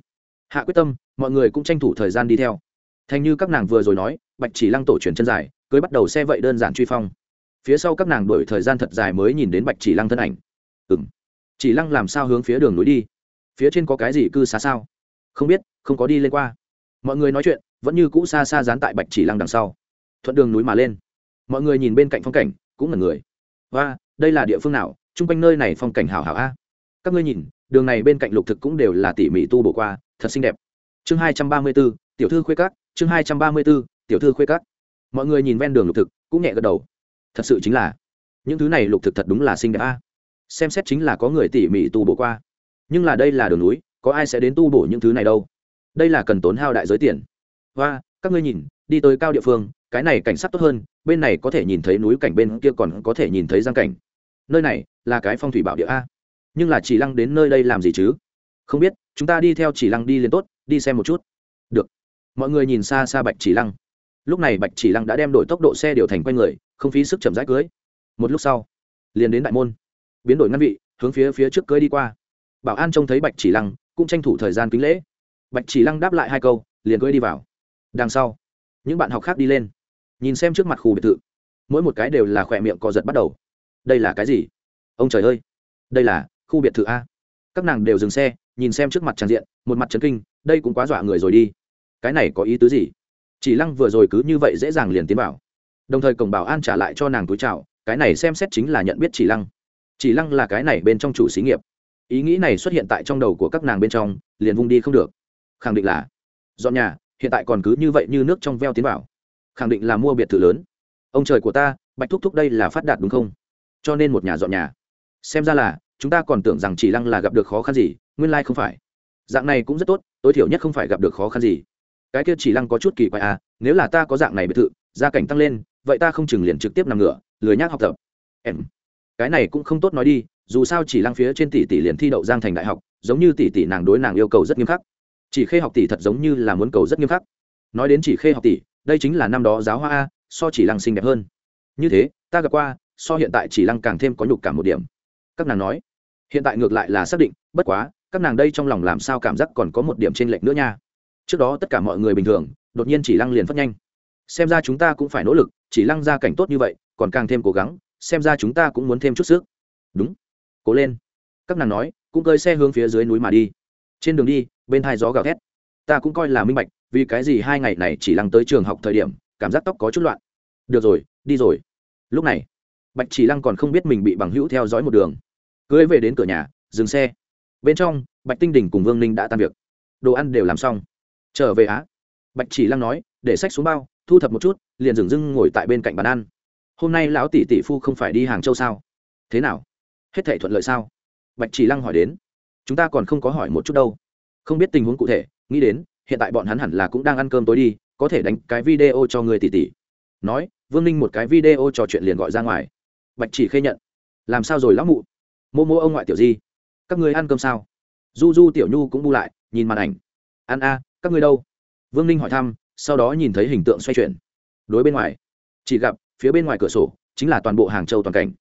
Hạ quyết tâm, mọi người cũng tranh thủ thời gian đi theo. Thành như các nàng vừa rồi nói, bạch chỉ lăng tổ chuyển chân dài, cưới bắt đầu xe vậy đơn giản truy phong. Phía sau các nàng đổi thời gian thật dài mới nhìn đến bạch chỉ lăng thân ảnh. Ừ m chỉ lăng làm sao hướng phía đường núi đi? Phía trên có cái gì cư xá sao? Không biết, không có đi lên qua mọi người nói chuyện, vẫn như cũ xa xa dán tại bạch chỉ lăng đằng sau. Thuận đường núi mà lên. Mọi người nhìn bên cạnh phong cảnh, cũng là người. Và đây là địa phương nào? Chung quanh nơi này phong cảnh hảo hảo a. Các ngươi nhìn, đường này bên cạnh lục thực cũng đều là tỉ mỉ tu bổ qua, thật xinh đẹp. Chương hai trăm ba mươi b ố tiểu thư khuê cát chương hai trăm ba mươi b ố tiểu thư khuê cát mọi người nhìn ven đường lục thực, cũng nhẹ gật đầu. Thật sự chính là, những thứ này lục thực thật đúng là xinh đẹp a. Xem xét chính là có người tỉ mỉ tu bổ qua. Nhưng là đây là đường núi, có ai sẽ đến tu bổ những thứ này đâu? Đây là cần tốn hao đại giới tiền. Và các ngươi nhìn, đi tới cao địa phương, cái này cảnh sát tốt hơn, bên này có thể nhìn thấy núi cảnh bên kia còn có thể nhìn thấy giang cảnh. Nơi này là cái phong thủy bảo địa a. Nhưng là chỉ lăng đến nơi đây làm gì chứ? Không biết, chúng ta đi theo chỉ lăng đi lên tốt, đi xem một chút. Được. Mọi người nhìn xa xa bạch chỉ lăng. Lúc này bạch chỉ lăng đã đem đổi tốc độ xe điều thành q u a n người, không phí sức chậm rãi cưới. Một lúc sau, liền đến đại môn. Biến đổi ngăn vị, hướng phía phía trước cưới đi qua. Bảo an trông thấy bạch chỉ lăng, cũng tranh thủ thời gian kính lễ bạch chỉ lăng đáp lại hai câu, liền cưới đi vào. Đằng sau, những bạn học khác đi lên. Nhìn xem trước mặt khu biệt thự, mỗi một cái đều là khỏe miệng co giật bắt đầu. Đây là cái gì? Ông trời ơi! Đây là khu biệt thự a. Các nàng đều dừng xe, nhìn xem trước mặt tràn diện, một mặt trấn kinh, đây cũng quá dọa người rồi đi. Cái này có ý tứ gì? Chỉ lăng vừa rồi cứ như vậy dễ dàng liền tiến vào. Đồng thời cổng bảo an trả lại cho nàng túi trào cái này xem xét chính là nhận biết chỉ lăng. Chỉ lăng là cái này bên trong chủ xí nghiệp. Ý nghĩ này xuất hiện tại trong đầu của các nàng bên trong, liền vung đi không được khẳng định là dọn nhà, hiện tại còn cứ như vậy như nước trong veo tiến vào. Khẳng định là mua biệt thự lớn. Ông trời của ta, bạch thúc thúc đây là phát đạt đúng không? Cho nên một nhà dọn nhà. Xem ra là, chúng ta còn tưởng rằng chỉ lăng là gặp được khó khăn gì, nguyên lai、like、không phải. Dạng này cũng rất tốt, tối thiểu nhất không phải gặp được khó khăn gì. Cái kia chỉ lăng có chút kỳ quái à nếu là ta có dạng này biệt thự, gia cảnh tăng lên, vậy ta không chừng liền trực tiếp nằm ngửa, lười nhác học tập. Em, cái này cũng không tốt nói đi, dù sao chỉ lăng phía trên tỷ tỷ liền thi đậu giang thành đại học, giống như tỷ tỷ nàng đối nàng yêu cầu rất nghiêm khắc chỉ khê học tỷ thật giống như là muốn cầu rất nghiêm khắc. Nói đến chỉ khê học tỷ, đây chính là năm đó giáo hoa a, so chỉ lăng xinh đẹp hơn. Như thế, ta gặp qua, so hiện tại chỉ lăng càng thêm có nhục cảm một điểm. Các nàng nói, hiện tại ngược lại là xác định, bất quá, các nàng đây trong lòng làm sao cảm giác còn có một điểm trên lệch nữa nha. Trước đó tất cả mọi người bình thường, đột nhiên chỉ lăng liền phát nhanh. Xem ra chúng ta cũng phải nỗ lực, chỉ lăng ra cảnh tốt như vậy, còn càng thêm cố gắng, xem ra chúng ta cũng muốn thêm chút sức. Đúng. Cố lên. Các nàng nói, cũng cơi xe hướng phía dưới núi mà đi trên đường đi, bên hai gió gào thét. Ta cũng coi là minh bạch, vì cái gì hai ngày này chỉ lăng tới trường học thời điểm, cảm giác tóc có chút loạn. Được rồi, đi rồi. Lúc này, bạch chỉ lăng còn không biết mình bị bằng hữu theo dõi một đường. Cưới về đến cửa nhà, dừng xe. Bên trong, bạch tinh đình cùng vương ninh đã tan việc. Đồ ăn đều làm xong. Trở về á. Bạch chỉ lăng nói, để sách xuống bao, thu thập một chút, liền dừng dưng ngồi tại bên cạnh bàn ăn. Hôm nay lão tỷ tỷ phu không phải đi hàng châu sao? Thế nào? Hết thể thuận lợi sao? Bạch chỉ lăng hỏi đến chúng ta còn không có hỏi một chút đâu. Không biết tình huống cụ thể, nghĩ đến, hiện tại bọn hắn hẳn là cũng đang ăn cơm tối đi, có thể đánh cái video cho người tỷ tỷ nói, vương ninh một cái video trò chuyện liền gọi ra ngoài. Bạch chỉ khê nhận. Làm sao rồi lão mụ? Mô mô ông ngoại tiểu di. Các người ăn cơm sao? Du du tiểu nhu cũng bu lại, nhìn màn ảnh. Ăn a, các ngươi đâu? Vương ninh hỏi thăm, sau đó nhìn thấy hình tượng xoay chuyển. Đối bên ngoài. Chỉ gặp, phía bên ngoài cửa sổ, chính là toàn bộ hàng châu toàn cảnh.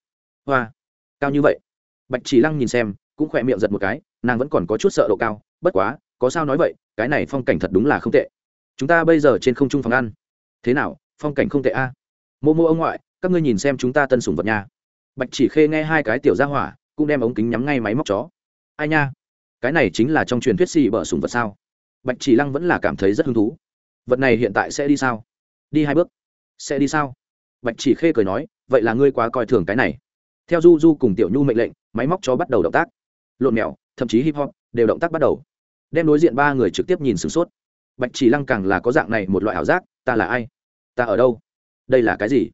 Hoa. Cao như vậy. Bạch chỉ lăng nhìn xem cũng khỏe miệng giật một cái, nàng vẫn còn có chút sợ độ cao, bất quá, có sao nói vậy, cái này phong cảnh thật đúng là không tệ. Chúng ta bây giờ trên không trung phòng ăn. Thế nào, phong cảnh không tệ a? À? mô mô ông ngoại, các ngươi nhìn xem chúng ta tân sùng vật nha. Bạch chỉ khê nghe hai cái tiểu ra hỏa, cũng đem ống kính nhắm ngay máy móc chó. Ai nha? Cái này chính là trong truyền thuyết xì bở sùng vật sao? Bạch chỉ lăng vẫn là cảm thấy rất hứng thú. Vật này hiện tại sẽ đi sao? Đi hai bước. Sẽ đi sao? Bạch chỉ khê cười nói, vậy là ngươi quá coi thường cái này. Theo du du cùng tiểu nhu mệnh lệnh, máy móc chó bắt đầu động tác lộn mèo, thậm chí hip hop, đều động tác bắt đầu. Đem đối diện ba người trực tiếp nhìn sửng sốt. Bạch chỉ lăng càng là có dạng này một loại ảo giác, ta là ai? Ta ở đâu? Đây là cái gì?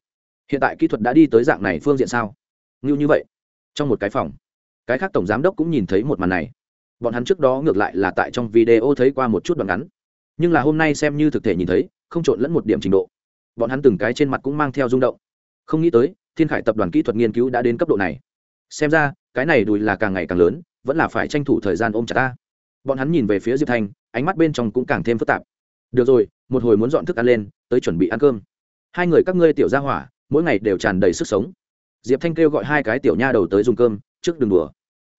Hiện tại kỹ thuật đã đi tới dạng này phương diện sao? Ngưu như vậy. Trong một cái phòng, cái khác tổng giám đốc cũng nhìn thấy một màn này. Bọn hắn trước đó ngược lại là tại trong video thấy qua một chút đoạn ngắn. Nhưng là hôm nay xem như thực thể nhìn thấy, không trộn lẫn một điểm trình độ. Bọn hắn từng cái trên mặt cũng mang theo rung động. Không nghĩ tới, thiên khải tập đoàn kỹ thuật nghiên cứu đã đến cấp độ này. Xem ra, cái này đùi là càng ngày càng lớn vẫn là phải tranh thủ thời gian ôm chặt ta. Bọn hắn nhìn về phía diệp thanh ánh mắt bên trong cũng càng thêm phức tạp. Được rồi, một hồi muốn dọn thức ăn lên, tới chuẩn bị ăn cơm. Hai người các ngươi tiểu ra hỏa, mỗi ngày đều tràn đầy sức sống. Diệp thanh kêu gọi hai cái tiểu nha đầu tới dùng cơm, trước đường đùa.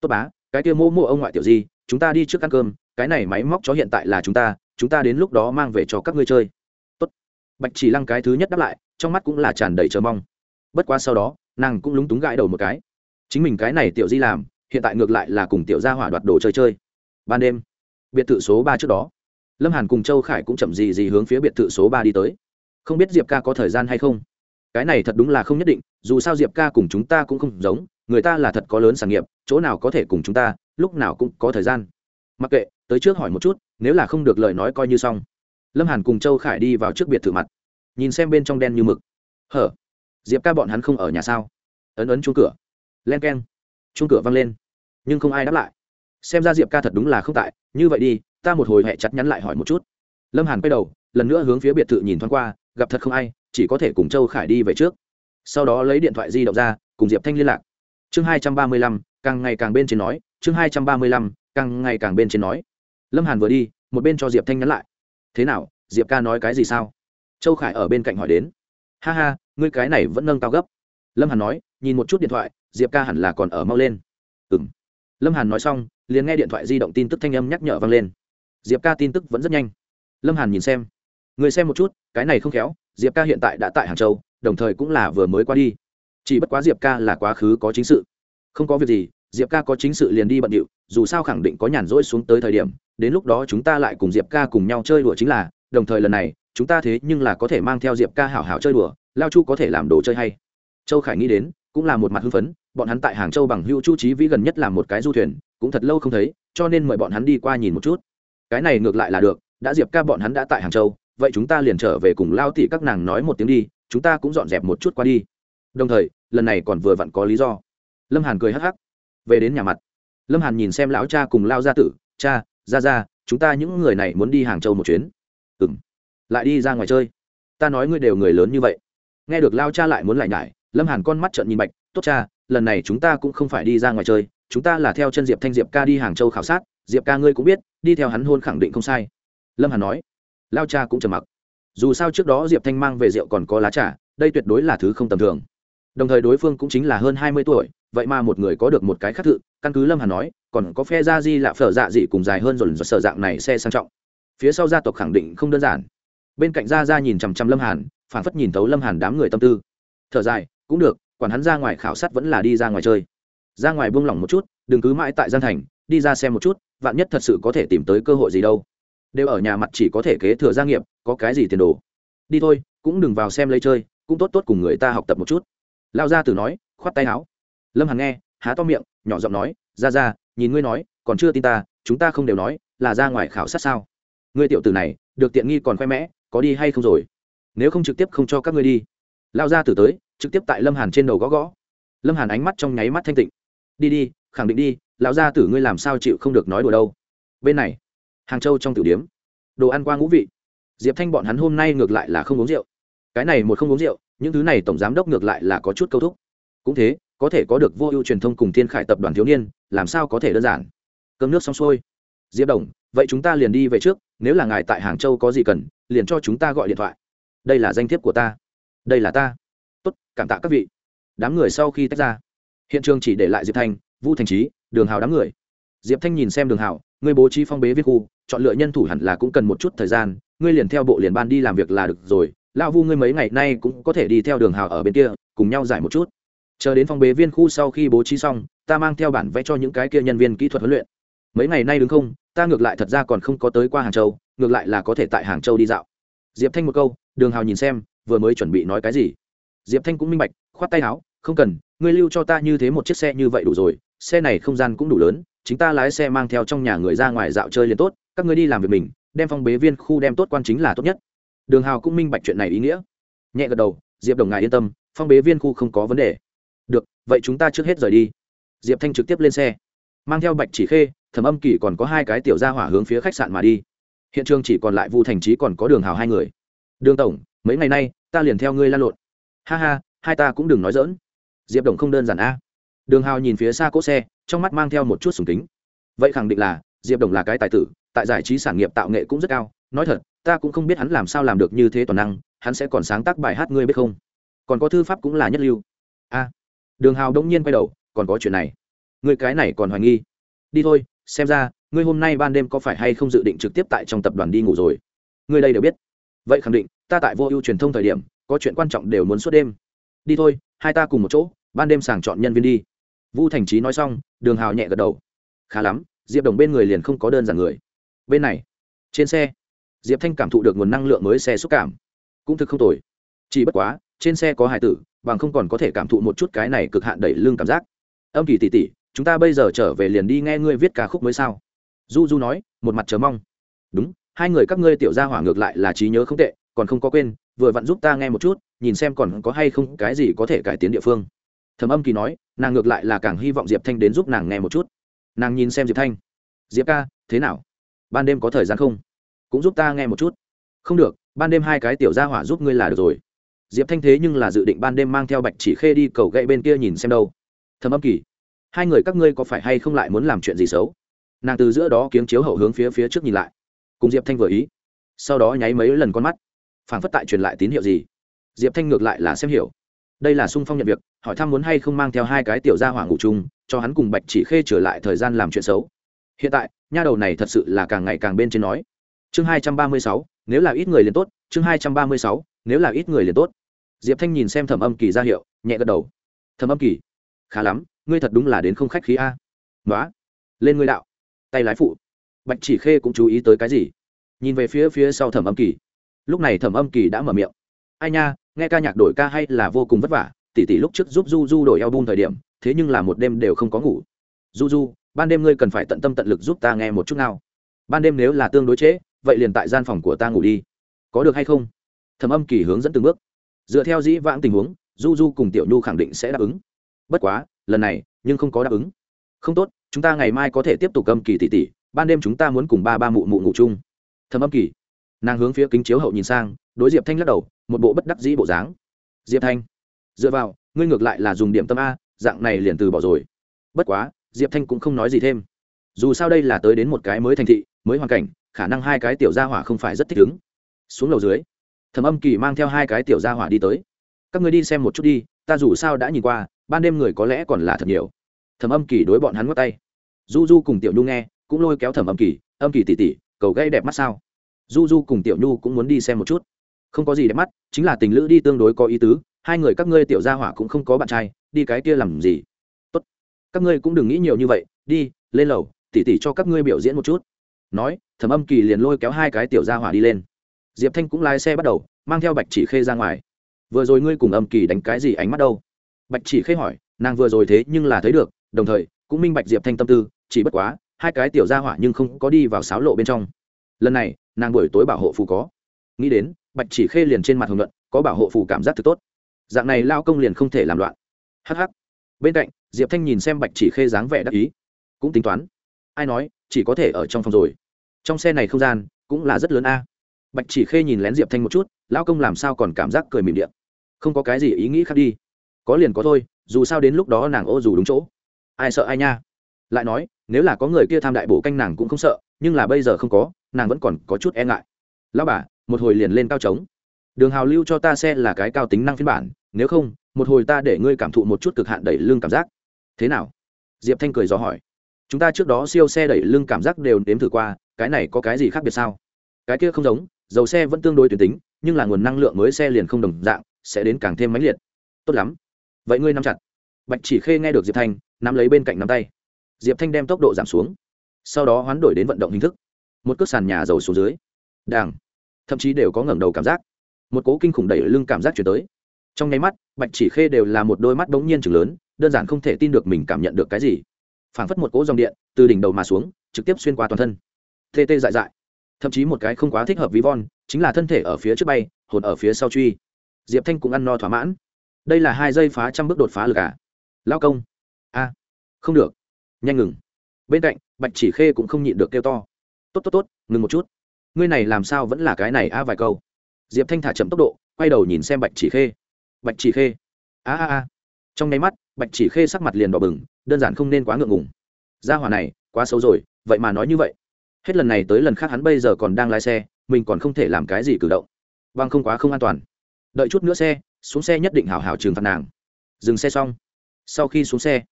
Tốt bá, cái kia mô mô ông ngoại tiểu di, chúng ta đi trước ăn cơm, cái này máy móc chó hiện tại là chúng ta chúng ta đến lúc đó mang về cho các ngươi chơi. Tốt. Bạch chỉ lăng cái thứ nhất đáp lại, trong mắt cũng là tràn đầy chờ mong. Bất quá sau đó, nàng cũng lúng túng gãi đầu một cái. Chính mình cái này tiểu di làm hiện tại ngược lại là cùng tiểu gia hỏa đoạt đồ chơi chơi. Ban đêm, biệt thự số ba trước đó, lâm hàn cùng châu khải cũng chậm gì gì hướng phía biệt thự số ba đi tới. Không biết diệp ca có thời gian hay không? Cái này thật đúng là không nhất định, dù sao diệp ca cùng chúng ta cũng không giống, người ta là thật có lớn sản nghiệp, chỗ nào có thể cùng chúng ta, lúc nào cũng có thời gian. Mặc kệ, tới trước hỏi một chút, nếu là không được lời nói coi như xong. Lâm hàn cùng châu khải đi vào trước biệt thự mặt, nhìn xem bên trong đen như mực. Hở, diệp ca bọn hắn không ở nhà sao? Ấn ấn chuông cửa. Len k e n chuông cửa văng lên nhưng không ai đáp lại. Xem ra diệp ca thật đúng là không tại, như vậy đi, ta một hồi hẹ chặt nhắn lại hỏi một chút. Lâm hàn quay đầu, lần nữa hướng phía biệt thự nhìn thoáng qua, gặp thật không ai, chỉ có thể cùng châu khải đi về trước. Sau đó lấy điện thoại di động ra, cùng diệp thanh liên lạc. Chương hai trăm ba mươi lăm, càng ngày càng bên trên nói, chương hai trăm ba mươi lăm, càng ngày càng bên trên nói. Lâm hàn vừa đi, một bên cho diệp thanh nhắn lại. Thế nào, diệp ca nói cái gì sao? Châu khải ở bên cạnh hỏi đến. Ha ha, ngươi cái này vẫn nâng cao gấp. Lâm hàn nói, nhìn một chút điện thoại, diệp ca hẳn là còn ở mau lên. Ừ m lâm hàn nói xong, liền nghe điện thoại di động tin tức thanh âm nhắc nhở vang lên. Diệp ca tin tức vẫn rất nhanh. Lâm hàn nhìn xem. Người xem một chút, cái này không khéo, diệp ca hiện tại đã tại hàng châu, đồng thời cũng là vừa mới qua đi. Chỉ bất quá diệp ca là quá khứ có chính sự. Không có việc gì, diệp ca có chính sự liền đi bận điệu, dù sao khẳng định có nhàn rỗi xuống tới thời điểm, đến lúc đó chúng ta lại cùng diệp ca cùng nhau chơi đùa chính là, đồng thời lần này, chúng ta thế nhưng là có thể mang theo diệp ca hảo hảo chơi đùa, lao chu có thể làm đồ chơi hay. Châu khải nghĩ đến, cũng là một mặt hưng phấn bọn hắn tại hàng châu bằng hữu chu trí vĩ gần nhất là một cái du thuyền, cũng thật lâu không thấy, cho nên mời bọn hắn đi qua nhìn một chút. Cái này ngược lại là được, đã diệp ca bọn hắn đã tại hàng châu, vậy chúng ta liền trở về cùng lao tỷ các nàng nói một tiếng đi, chúng ta cũng dọn dẹp một chút qua đi. Đồng thời, lần này còn vừa vặn có lý do. Lâm hàn cười hắc hắc. Về đến nhà mặt, lâm hàn nhìn xem lão cha cùng lao gia tử, cha ra ra chúng ta những người này muốn đi hàng châu một chuyến. Ừ m lại đi ra ngoài chơi. Ta nói ngươi đều người lớn như vậy. Nghe được lao cha lại muốn lại nhải, lâm hàn con mắt trợn nhìn bạch, tốt cha lần này chúng ta cũng không phải đi ra ngoài chơi, chúng ta là theo chân diệp thanh diệp ca đi hàng châu khảo sát, diệp ca ngươi cũng biết, đi theo hắn hôn khẳng định không sai. Lâm hàn nói. Lao cha cũng trầm mặc. Dù sao trước đó diệp thanh mang về rượu còn có lá trà, đây tuyệt đối là thứ không tầm thường. Đồng thời đối phương cũng chính là hơn hai mươi tuổi, vậy mà một người có được một cái khác thự căn cứ lâm hàn nói, còn có phe gia di lạ phở dạ dị cùng dài hơn dồn dồn sở dạng này xe sang trọng. Phía sau gia tộc khẳng định không đơn giản. Bên cạnh gia gia nhìn chằm chằm lâm hàn phản phất nhìn thấu lâm hàn đám người tâm tư. Thở dài, cũng được quản hắn ra ngoài khảo sát vẫn là đi ra ngoài chơi. Ra ngoài buông lỏng một chút, đừng cứ mãi tại gian thành, đi ra xem một chút, vạn nhất thật sự có thể tìm tới cơ hội gì đâu. Đều ở nhà mặt chỉ có thể kế thừa gia nghiệp, có cái gì tiền đồ. Đi thôi, cũng đừng vào xem lấy chơi, cũng tốt tốt cùng người ta học tập một chút. Lao gia tử nói, khoát tay áo. Lâm hằng nghe, há to miệng, nhỏ giọng nói, ra ra, nhìn ngươi nói, còn chưa tin ta, chúng ta không đều nói, là ra ngoài khảo sát sao? Ngươi tiểu tử này, được tiện nghi còn khoe mẽ, có đi hay không rồi? Nếu không trực tiếp không cho các ngươi đi. Lao gia tử tới trực tiếp tại lâm hàn trên đầu gõ gõ. Lâm hàn ánh mắt trong nháy mắt thanh tịnh. Đi đi, khẳng định đi, lão gia tử ngươi làm sao chịu không được nói đùa đâu. Bên này, hàng châu trong tử điếm. Đồ ăn qua ngũ vị. Diệp thanh bọn hắn hôm nay ngược lại là không uống rượu. Cái này một không uống rượu, những thứ này tổng giám đốc ngược lại là có chút câu thúc. Cũng thế, có thể có được vô ưu truyền thông cùng thiên khải tập đoàn thiếu niên, làm sao có thể đơn giản? Cơm nước xong xuôi. Diệp đồng, vậy chúng ta liền đi về trước, nếu là ngài tại hàng châu có gì cần, liền cho chúng ta gọi điện thoại. Đây là danh thiếp của ta. Đây là ta tốt, cảm tạ các vị. Đám người sau khi tách ra, hiện trường chỉ để lại diệp thanh, vu thành trí, đường hào đám người. Diệp thanh nhìn xem đường hào người bố trí phong bế viết khu, chọn lựa nhân thủ hẳn là cũng cần một chút thời gian, ngươi liền theo bộ liền ban đi làm việc là được rồi. Lão vu ngươi mấy ngày nay cũng có thể đi theo đường hào ở bên kia, cùng nhau giải một chút. Chờ đến phong bế viên khu sau khi bố trí xong, ta mang theo bản vẽ cho những cái kia nhân viên kỹ thuật huấn luyện. Mấy ngày nay đứng không? Ta ngược lại thật ra còn không có tới qua hàng châu, ngược lại là có thể tại hàng châu đi dạo. Diệp thanh một câu, đường hào nhìn xem, vừa mới chuẩn bị nói cái gì? Diệp thanh cũng minh bạch, khoát tay áo, không cần, ngươi lưu cho ta như thế một chiếc xe như vậy đủ rồi, xe này không gian cũng đủ lớn, chính ta lái xe mang theo trong nhà người ra ngoài dạo chơi liền tốt, các ngươi đi làm việc mình, đem phong bế viên khu đem tốt quan chính là tốt nhất. Đường hào cũng minh bạch chuyện này ý nghĩa. Nhẹ gật đầu, diệp đồng ngài yên tâm, phong bế viên khu không có vấn đề. Được, vậy chúng ta trước hết rời đi. Diệp thanh trực tiếp lên xe, mang theo bạch chỉ khê, thẩm âm kỷ còn có hai cái tiểu gia hỏa hướng phía khách sạn mà đi. Hiện trường chỉ còn lại vu thành trí còn có đường hào hai người. Đường tổng, mấy ngày nay, ta liền theo ngươi lan lộn ha ha, hai ta cũng đừng nói dỡn diệp đồng không đơn giản a. Đường hào nhìn phía xa cỗ xe, trong mắt mang theo một chút sùng kính. Vậy khẳng định là, diệp đồng là cái tài tử, tại giải trí sản nghiệp tạo nghệ cũng rất cao. Nói thật, ta cũng không biết hắn làm sao làm được như thế toàn năng, hắn sẽ còn sáng tác bài hát ngươi biết không? Còn có thư pháp cũng là nhất lưu. A. Đường hào đông nhiên quay đầu, còn có chuyện này. Người cái này còn hoài nghi. Đi thôi, xem ra, ngươi hôm nay ban đêm có phải hay không dự định trực tiếp tại trong tập đoàn đi ngủ rồi? Ngươi đây đều biết. Vậy khẳng định, ta tại vô ưu truyền thông thời điểm có chuyện quan trọng đều muốn suốt đêm. Đi thôi, hai ta cùng một chỗ, ban đêm sàng chọn nhân viên đi. Vu thành trí nói xong, đường hào nhẹ gật đầu. Khá lắm, diệp đồng bên người liền không có đơn giản người. Bên này, trên xe, diệp thanh cảm thụ được nguồn năng lượng mới xe xúc cảm. Cũng thực không tồi. Chỉ bất quá, trên xe có hải tử, bằng không còn có thể cảm thụ một chút cái này cực hạn đẩy lương cảm giác. Âm kỳ tỉ tỉ chúng ta bây giờ trở về liền đi nghe ngươi viết ca khúc mới sao? Du du nói, một mặt chờ mong. Đúng, hai người các ngươi tiểu gia hỏa ngược lại là trí nhớ không tệ, còn không có quên vừa vặn giúp ta nghe một chút, nhìn xem còn có hay không cái gì có thể cải tiến địa phương. Thầm âm kỳ nói, nàng ngược lại là càng hy vọng diệp thanh đến giúp nàng nghe một chút. Nàng nhìn xem diệp thanh. Diệp ca, thế nào? Ban đêm có thời gian không? Cũng giúp ta nghe một chút. Không được, ban đêm hai cái tiểu gia hỏa giúp ngươi là được rồi. Diệp thanh thế nhưng là dự định ban đêm mang theo bạch chỉ khê đi cầu gậy bên kia nhìn xem đâu. Thầm âm kỳ, hai người các ngươi có phải hay không lại muốn làm chuyện gì xấu? Nàng từ giữa đó kiếng chiếu hậu hướng phía phía trước nhìn lại. Cùng diệp thanh vừa ý. Sau đó nháy mấy lần con mắt phảng phất tại truyền lại tín hiệu gì. Diệp thanh ngược lại là xem hiểu. Đây là sung phong nhận việc, hỏi thăm muốn hay không mang theo hai cái tiểu gia hỏa ngủ chung, cho hắn cùng bạch chỉ khê trở lại thời gian làm chuyện xấu. Hiện tại, nha đầu này thật sự là càng ngày càng bên trên nói. Chương hai trăm ba mươi sáu, nếu là ít người liền tốt, chương hai trăm ba mươi sáu, nếu là ít người liền tốt. Diệp thanh nhìn xem thẩm âm kỳ ra hiệu, nhẹ gật đầu. Thẩm âm kỳ, khá lắm, ngươi thật đúng là đến không khách khí a. Nói lên ngươi đạo. Tay lái phụ. Bạch chỉ khê cũng chú ý tới cái gì? Nhìn về phía phía sau thẩm âm kỳ lúc này thẩm âm kỳ đã mở miệng. Ai nha, nghe ca nhạc đổi ca hay là vô cùng vất vả, tỷ tỷ lúc trước giúp du du đổi eo bung thời điểm, thế nhưng là một đêm đều không có ngủ. Du du ban đêm ngươi cần phải tận tâm tận lực giúp ta nghe một chút nào. Ban đêm nếu là tương đối trễ, vậy liền tại gian phòng của ta ngủ đi. Có được hay không? Thẩm âm kỳ hướng dẫn từng bước. Dựa theo dĩ vãng tình huống du du cùng tiểu nhu khẳng định sẽ đáp ứng. Bất quá, lần này, nhưng không có đáp ứng. Không tốt, chúng ta ngày mai có thể tiếp tục âm kỳ tỷ tỷ, ban đêm chúng ta muốn cùng ba ba mụ mụ ngủ chung. Thầm âm kỳ nàng hướng phía kính chiếu hậu nhìn sang, đối diệp thanh lắc đầu, một bộ bất đắc dĩ bộ dáng. Diệp thanh, dựa vào, ngươi ngược lại là dùng điểm tâm a, dạng này liền từ bỏ rồi. Bất quá, diệp thanh cũng không nói gì thêm. Dù sao đây là tới đến một cái mới thành thị, mới hoàn cảnh, khả năng hai cái tiểu gia hỏa không phải rất thích ứng. Xuống lầu dưới, thẩm âm kỳ mang theo hai cái tiểu gia hỏa đi tới. Các người đi xem một chút đi, ta dù sao đã nhìn qua, ban đêm người có lẽ còn là thật nhiều. Thẩm âm kỳ đối bọn hắn ngót tay. Du du cùng tiểu nhu nghe, cũng lôi kéo thẩm âm kỳ. Âm kỳ tỉ tỉ cầu gây đẹp mắt sao? Du du cùng tiểu nhu cũng muốn đi xem một chút. Không có gì đẹp mắt, chính là tình lữ đi tương đối có ý tứ, hai người các ngươi tiểu gia hỏa cũng không có bạn trai, đi cái kia làm gì? Tốt. Các ngươi cũng đừng nghĩ nhiều như vậy, đi, lên lầu, tỉ tỉ cho các ngươi biểu diễn một chút. Nói, thẩm âm kỳ liền lôi kéo hai cái tiểu gia hỏa đi lên. Diệp thanh cũng lái xe bắt đầu, mang theo bạch chỉ khê ra ngoài. Vừa rồi ngươi cùng âm kỳ đánh cái gì ánh mắt đâu? Bạch chỉ khê hỏi, nàng vừa rồi thế nhưng là thấy được, đồng thời, cũng minh bạch diệp thanh tâm tư, chỉ bất quá, hai cái tiểu gia hỏa nhưng không có đi vào sáo lộ bên trong. Lần này nàng buổi tối bảo hộ phù có. Nghĩ đến, bạch chỉ khê liền trên mặt hồng luận có bảo hộ phù cảm giác thực tốt. Dạng này lao công liền không thể làm loạn. Hh bên cạnh, diệp thanh nhìn xem bạch chỉ khê dáng vẻ đắc ý. Cũng tính toán. Ai nói, chỉ có thể ở trong phòng rồi. Trong xe này không gian, cũng là rất lớn a. Bạch chỉ khê nhìn lén diệp thanh một chút lão công làm sao còn cảm giác cười mỉm điện. Không có cái gì ý nghĩ khác đi. Có liền có thôi, dù sao đến lúc đó nàng ô dù đúng chỗ. Ai sợ ai nha. Lại nói, nếu là có người kia tham đại bổ canh nàng cũng không sợ, nhưng là bây giờ không có nàng vẫn còn có chút e ngại. Lão bà, một hồi liền lên cao trống. Đường hào lưu cho ta xe là cái cao tính năng phiên bản, nếu không, một hồi ta để ngươi cảm thụ một chút cực hạn đẩy lưng cảm giác. Thế nào? Diệp thanh cười dò hỏi. Chúng ta trước đó siêu xe đẩy lưng cảm giác đều nếm thử qua, cái này có cái gì khác biệt sao? Cái kia không giống, dầu xe vẫn tương đối tuyến tính, nhưng là nguồn năng lượng mới xe liền không đồng dạng, sẽ đến càng thêm mãnh liệt. Tốt lắm. Vậy ngươi nắm chặt. Bạch chỉ khê nghe được diệp thanh, nắm lấy bên cạnh nắm tay. Diệp thanh đem tốc độ giảm xuống. Sau đó hoán đổi đến vận động hình thức một cước sàn nhà dầu xuống dưới. Đàng. Thậm chí đều có ngẩng đầu cảm giác. Một cố kinh khủng đẩy lưng cảm giác chuyển tới. Trong nháy mắt, bạch chỉ khê đều là một đôi mắt bỗng nhiên chừng lớn, đơn giản không thể tin được mình cảm nhận được cái gì. Phảng phất một cỗ dòng điện, từ đỉnh đầu mà xuống, trực tiếp xuyên qua toàn thân. Tê tê dại dại. Thậm chí một cái không quá thích hợp ví von, chính là thân thể ở phía trước bay, hồn ở phía sau truy. Diệp thanh cũng ăn no thỏa mãn. Đây là hai giây phá trăm bước đột phá lực à? Lao công. A. Không được. Nhanh ngừng. Bên cạnh, bạch chỉ khê cũng không nhịn được kêu to tốt tốt tốt, ngừng một chút. Ngươi này làm sao vẫn là cái này a vài câu. Diệp thanh thả chậm tốc độ, quay đầu nhìn xem bạch chỉ khê. Bạch chỉ khê. A a a. Trong nháy mắt, bạch chỉ khê sắc mặt liền đỏ bừng, đơn giản không nên quá ngượng ngùng. Gia hỏa này, quá xấu rồi, vậy mà nói như vậy. Hết lần này tới lần khác hắn bây giờ còn đang lái xe, mình còn không thể làm cái gì cử động. Vâng không quá không an toàn. Đợi chút nữa xe, xuống xe nhất định hảo hảo trừng phạt nàng. Dừng xe xong. Sau khi xuống xe,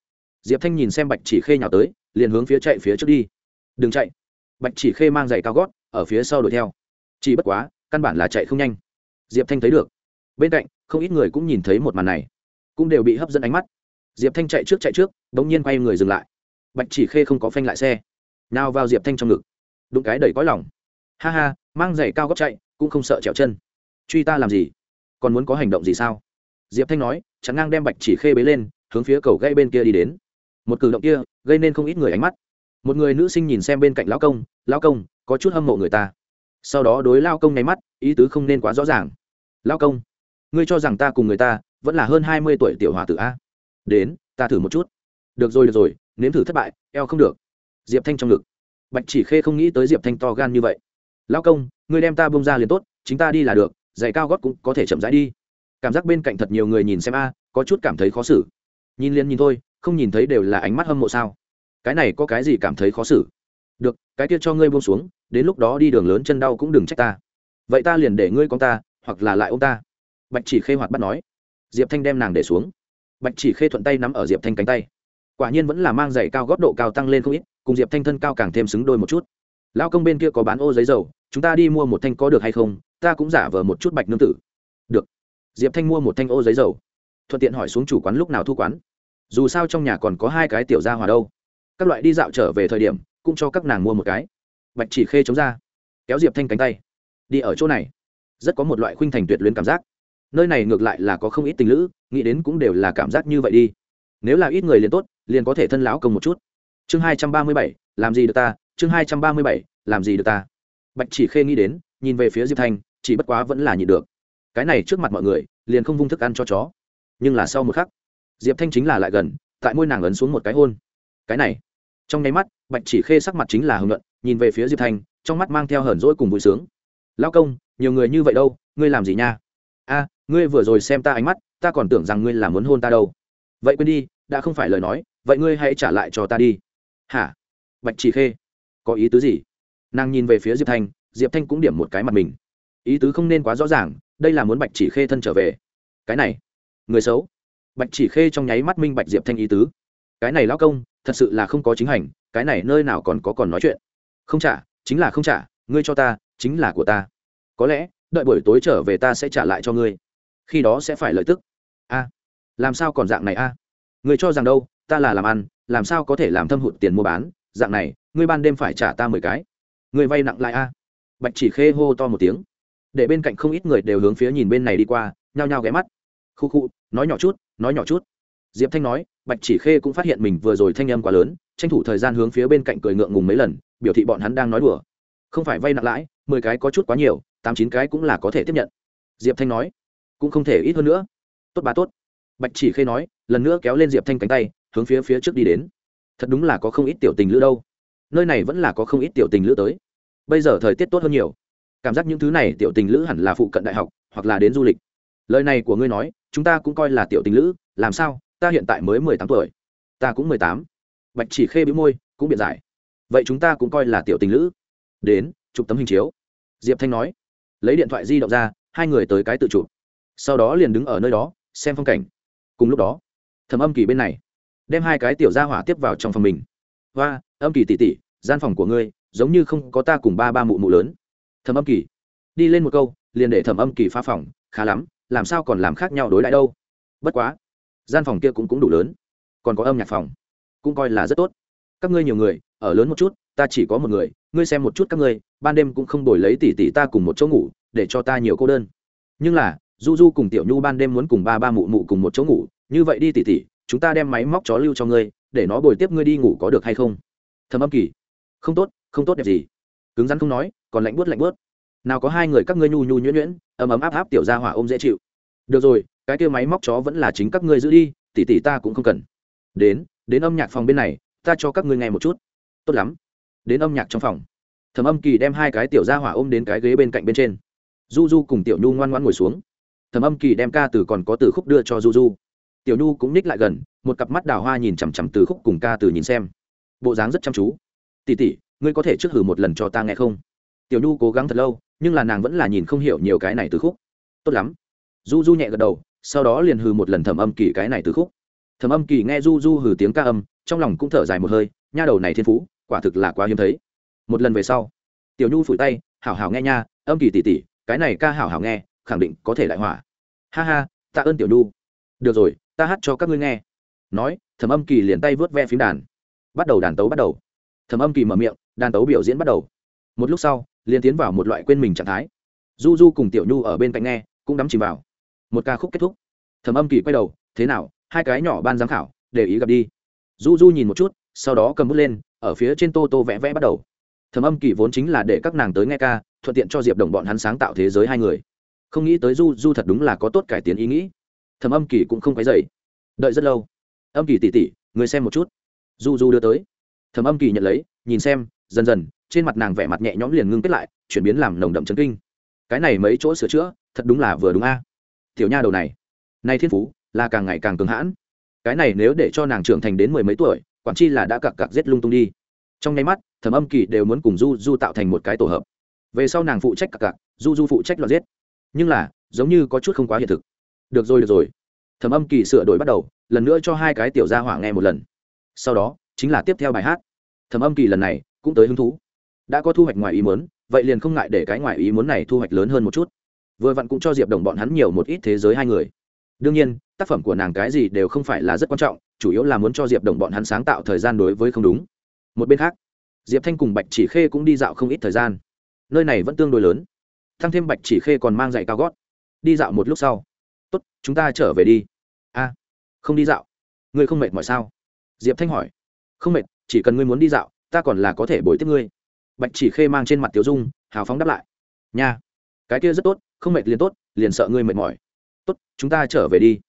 diệp thanh nhìn xem bạch chỉ khê nhào tới, liền hướng phía chạy phía trước đi. Đừng chạy bạch chỉ khê mang giày cao gót, ở phía sau đuổi theo. Chỉ bất quá, căn bản là chạy không nhanh. Diệp thanh thấy được. Bên cạnh, không ít người cũng nhìn thấy một màn này. Cũng đều bị hấp dẫn ánh mắt. Diệp thanh chạy trước chạy trước đ ỗ n g nhiên quay người dừng lại. Bạch chỉ khê không có phanh lại xe. Nào vào diệp thanh trong ngực. Đụng cái đầy cõi lòng. Ha ha, mang giày cao gót chạy, cũng không sợ trèo chân. Truy ta làm gì? Còn muốn có hành động gì sao? Diệp thanh nói chẳng ngang đem bạch chỉ khê bế lên, hướng phía cầu gây bên kia đi đến. Một cử động kia, gây nên không ít người ánh mắt. Một người nữ sinh nhìn xem bên cạnh lão công lão công, có chút hâm mộ người ta. Sau đó đối lao công nháy mắt, ý tứ không nên quá rõ ràng. Lao công, ngươi cho rằng ta cùng người ta vẫn là hơn hai mươi tuổi tiểu hòa tử a? Đến, ta thử một chút. Được rồi được rồi, nếm thử thất bại, eo không được. Diệp thanh trong ngực. Bạch chỉ khê không nghĩ tới diệp thanh to gan như vậy. Lao công, ngươi đem ta bông ra liền tốt, chính ta đi là được, giày cao gót cũng có thể chậm rãi đi. Cảm giác bên cạnh thật nhiều người nhìn xem a, có chút cảm thấy khó xử. Nhìn liền nhìn thôi, không nhìn thấy đều là ánh mắt hâm mộ sao? Cái này có cái gì cảm thấy khó xử? Được, cái kia cho ngươi buông xuống, đến lúc đó đi đường lớn chân đau cũng đừng trách ta. Vậy ta liền để ngươi con ta, hoặc là lại ô m ta. Bạch chỉ khê hoạt bắt nói. Diệp thanh đem nàng để xuống. Bạch chỉ khê thuận tay nắm ở diệp thanh cánh tay. Quả nhiên vẫn là mang giày cao góp độ cao tăng lên không ít, cùng diệp thanh thân cao càng thêm xứng đôi một chút. Lao công bên kia có bán ô giấy dầu, chúng ta đi mua một thanh có được hay không? Ta cũng giả vờ một chút bạch nương tử. Được. Diệp thanh mua một thanh ô giấy dầu. Thuận tiện hỏi xuống chủ quán lúc nào thu quán. Dù sao trong nhà còn có hai cái tiểu gia hòa đâu. Các loại đi dạo trở về thời điểm cũng cho các nàng mua một cái. Bạch chỉ khê chống ra, kéo diệp thanh cánh tay. Đi ở chỗ này, rất có một loại khuynh thành tuyệt luyến cảm giác. Nơi này ngược lại là có không ít tình lữ, nghĩ đến cũng đều là cảm giác như vậy đi. Nếu là ít người liền tốt, liền có thể thân lão công một chút. Chương hai trăm ba mươi bảy, làm gì được ta? Chương hai trăm ba mươi bảy, làm gì được ta? Bạch chỉ khê nghĩ đến, nhìn về phía diệp thanh, chỉ bất quá vẫn là nhịn được. Cái này trước mặt mọi người, liền không vung thức ăn cho chó. Nhưng là sau một khắc, diệp thanh chính là lại gần, tại môi nàng ấn xuống một cái hôn. Cái này, trong nháy mắt bạch chỉ khê sắc mặt chính là hưng luận nhìn về phía diệp thanh trong mắt mang theo hờn rỗi cùng vui sướng. Lao công, nhiều người như vậy đâu, ngươi làm gì nha? A, ngươi vừa rồi xem ta ánh mắt, ta còn tưởng rằng ngươi là muốn hôn ta đâu. Vậy quên đi, đã không phải lời nói, vậy ngươi hãy trả lại cho ta đi. Hả? Bạch chỉ khê. Có ý tứ gì? Nàng nhìn về phía diệp thanh diệp thanh cũng điểm một cái mặt mình. Ý tứ không nên quá rõ ràng, đây là muốn bạch chỉ khê thân trở về. Cái này, người xấu. Bạch chỉ khê trong nháy mắt minh bạch diệp thanh ý tứ. Cái này lao công, thật sự là không có chính hành cái này nơi nào còn có còn nói chuyện? Không trả, chính là không trả, ngươi cho ta, chính là của ta. Có lẽ, đợi buổi tối trở về ta sẽ trả lại cho ngươi. Khi đó sẽ phải lợi tức. A, làm sao còn dạng này a? Người cho rằng đâu, ta là làm ăn, làm sao có thể làm thâm hụt tiền mua bán? Dạng này, ngươi ban đêm phải trả ta mười cái. Người vay nặng lại a. Bạch chỉ khê hô to một tiếng. Để bên cạnh không ít người đều hướng phía nhìn bên này đi qua, nhao nhao ghé mắt. Khu khu, nói nhỏ chút, nói nhỏ chút. Diệp thanh nói, bạch chỉ khê cũng phát hiện mình vừa rồi thanh âm quá lớn tranh thủ thời gian hướng phía bên cạnh cười ngượng ngùng mấy lần, biểu thị bọn hắn đang nói đùa. Không phải vay nặng lãi, mười cái có chút quá nhiều, tám chín cái cũng là có thể tiếp nhận. Diệp thanh nói, cũng không thể ít hơn nữa. Tốt bà tốt. Bạch chỉ khê nói, lần nữa kéo lên diệp thanh cánh tay, hướng phía phía trước đi đến. Thật đúng là có không ít tiểu tình lữ đâu. Nơi này vẫn là có không ít tiểu tình lữ tới. Bây giờ thời tiết tốt hơn nhiều. Cảm giác những thứ này tiểu tình lữ hẳn là phụ cận đại học, hoặc là đến du lịch. Lời này của ngươi nói, chúng ta cũng coi là tiểu tình lữ, làm sao? Ta hiện tại mới mười tám tuổi. Ta cũng mười tám bạch chỉ khê bĩu môi, cũng biện giải. Vậy chúng ta cũng coi là tiểu tình lữ. Đến, chụp tấm hình chiếu. Diệp thanh nói. Lấy điện thoại di động ra, hai người tới cái tự chụp. Sau đó liền đứng ở nơi đó, xem phong cảnh. Cùng lúc đó, thầm âm kỳ bên này, đem hai cái tiểu gia hỏa tiếp vào trong phòng mình. Và âm kỳ tỉ tỉ gian phòng của ngươi, giống như không có ta cùng ba ba mụ mụ lớn. Thầm âm kỳ, đi lên một câu, liền để thầm âm kỳ phá phòng, khá lắm, làm sao còn làm khác nhau đối lại đâu? Bất quá, gian phòng kia cũng cũng đủ lớn, còn có âm nhạc phòng cũng coi là rất tốt. Các ngươi nhiều người, ở lớn một chút, ta chỉ có một người, ngươi xem một chút các ngươi, ban đêm cũng không đổi lấy tỷ tỷ ta cùng một chỗ ngủ, để cho ta nhiều cô đơn. Nhưng là, du du cùng tiểu nhu ban đêm muốn cùng ba ba mụ mụ cùng một chỗ ngủ, như vậy đi tỷ tỷ, chúng ta đem máy móc chó lưu cho ngươi, để nó bồi tiếp ngươi đi ngủ có được hay không? Thầm âm kỳ. Không tốt không tốt đẹp gì. Cứng rắn không nói, còn lạnh bớt lạnh bớt nào có hai người các ngươi nhu nhu nhuyễn nhuyễn, ấm ấm áp áp tiểu ra hỏa ôm dễ chịu. Được rồi, cái kia máy móc chó vẫn là chính các ngươi giữ đi, tỷ tỷ ta cũng không cần. Đến đến âm nhạc phòng bên này, ta cho các ngươi nghe một chút. Tốt lắm. Đến âm nhạc trong phòng, thẩm âm kỳ đem hai cái tiểu ra hỏa ôm đến cái ghế bên cạnh bên trên. Du du cùng tiểu nhu ngoan ngoan ngồi xuống. Thẩm âm kỳ đem ca từ còn có từ khúc đưa cho du du. Tiểu nhu cũng ních lại gần, một cặp mắt đào hoa nhìn chằm chằm từ khúc cùng ca từ nhìn xem. Bộ dáng rất chăm chú. Tỉ tỉ ngươi có thể trước hử một lần cho ta nghe không? Tiểu nhu cố gắng thật lâu, nhưng là nàng vẫn là nhìn không hiểu nhiều cái này từ khúc. Tốt lắm. Du du nhẹ gật đầu, sau đó liền hừ một lần thẩm âm kỳ cái này từ khúc thẩm âm kỳ nghe du du hừ tiếng ca âm, trong lòng cũng thở dài một hơi, nha đầu này thiên phú, quả thực là quá hiếm thấy. Một lần về sau, tiểu nhu phủi tay, hảo hảo nghe nha, âm kỳ tỉ tỉ cái này ca hảo hảo nghe, khẳng định có thể đại hỏa. Ha ha, tạ ơn tiểu nhu. Được rồi, ta hát cho các ngươi nghe. Nói thẩm âm kỳ liền tay vớt ve phím đàn. Bắt đầu đàn tấu bắt đầu. Thẩm âm kỳ mở miệng, đàn tấu biểu diễn bắt đầu. Một lúc sau, liền tiến vào một loại quên mình trạng thái. Du du cùng tiểu nhu ở bên cạnh nghe, cũng đắm chìm vào. Một ca khúc kết thúc. Thẩm âm kỳ quay đầu, thế nào hai cái nhỏ ban giám khảo, để ý gặp đi. Du du nhìn một chút, sau đó cầm bút lên, ở phía trên tô tô vẽ vẽ bắt đầu. Thầm âm kỳ vốn chính là để các nàng tới nghe ca, thuận tiện cho diệp đồng bọn hắn sáng tạo thế giới hai người. Không nghĩ tới du du thật đúng là có tốt cải tiến ý nghĩ. Thầm âm kỳ cũng không cái dậy đợi rất lâu. Âm kỳ tỉ tỉ, người xem một chút. Du du đưa tới. Thầm âm kỳ nhận lấy, nhìn xem, dần dần, trên mặt nàng vẻ mặt nhẹ nhõm liền ngưng kết lại, chuyển biến làm nồng đậm chấn kinh. Cái này mấy chỗ sửa chữa, thật đúng là vừa đúng a. Tiểu nha đầu này. Nay thiên phú là càng ngày càng cường hãn. Cái này nếu để cho nàng trưởng thành đến mười mấy tuổi, quản chi là đã cặc cặc giết lung tung đi. Trong nháy mắt, thẩm âm kỳ đều muốn cùng du du tạo thành một cái tổ hợp. Về sau nàng phụ trách cặc cặc, du du phụ trách loạt giết. Nhưng là, giống như có chút không quá hiện thực. Được rồi được rồi. Thẩm âm kỳ sửa đổi bắt đầu, lần nữa cho hai cái tiểu gia hỏa nghe một lần. Sau đó, chính là tiếp theo bài hát. Thẩm âm kỳ lần này cũng tới hứng thú. Đã có thu hoạch ngoài ý muốn, vậy liền không ngại để cái ngoài ý muốn này thu hoạch lớn hơn một chút. Vừa vặn cũng cho diệp đồng bọn hắn nhiều một ít thế giới hai người. Đương nhiên tác phẩm của nàng cái gì đều không phải là rất quan trọng, chủ yếu là muốn cho diệp đồng bọn hắn sáng tạo thời gian đối với không đúng. Một bên khác, diệp thanh cùng bạch chỉ khê cũng đi dạo không ít thời gian. Nơi này vẫn tương đối lớn. Thăng thêm bạch chỉ khê còn mang giày cao gót. Đi dạo một lúc sau. Tốt, chúng ta trở về đi. A, không đi dạo? Ngươi không mệt mỏi sao? Diệp thanh hỏi. Không mệt, chỉ cần ngươi muốn đi dạo, ta còn là có thể bồi tiếp ngươi. Bạch chỉ khê mang trên mặt tiểu dung, hào phóng đáp lại. Nha, cái kia rất tốt, không mệt liền tốt, liền sợ ngươi mệt mỏi. Tốt, chúng ta trở về đi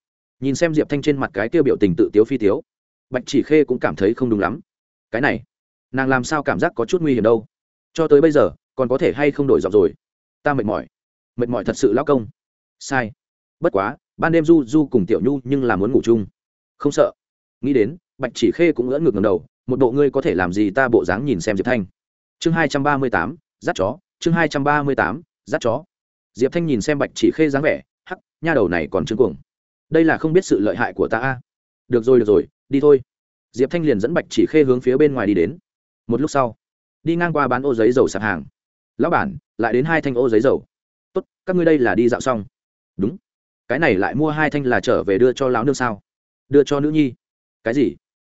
nhìn xem diệp thanh trên mặt cái tiêu biểu tình tự tiếu phi tiếu. Bạch chỉ khê cũng cảm thấy không đúng lắm. Cái này, nàng làm sao cảm giác có chút nguy hiểm đâu? Cho tới bây giờ, còn có thể hay không đổi giọng rồi? Ta mệt mỏi. Mệt mỏi thật sự lão công. Sai. Bất quá, ban đêm du du cùng tiểu nhu nhưng là muốn ngủ chung. Không sợ. Nghĩ đến, bạch chỉ khê cũng ngỡ ngược ngầm đầu, một bộ ngươi có thể làm gì ta bộ dáng nhìn xem diệp thanh. Chương hai trăm ba mươi tám, dắt chó. Chương hai trăm ba mươi tám, dắt chó. Diệp thanh nhìn xem bạch chỉ khê dáng vẻ, hắc, nha đầu này còn trương cuồng đây là không biết sự lợi hại của ta a. Được rồi được rồi, đi thôi. Diệp thanh liền dẫn bạch chỉ khê hướng phía bên ngoài đi đến. Một lúc sau, đi ngang qua bán ô giấy dầu sạp hàng. Lão bản, lại đến hai thanh ô giấy dầu. Tốt, các ngươi đây là đi dạo xong. Đúng. Cái này lại mua hai thanh là trở về đưa cho lão nương sao? Đưa cho nữ nhi. Cái gì?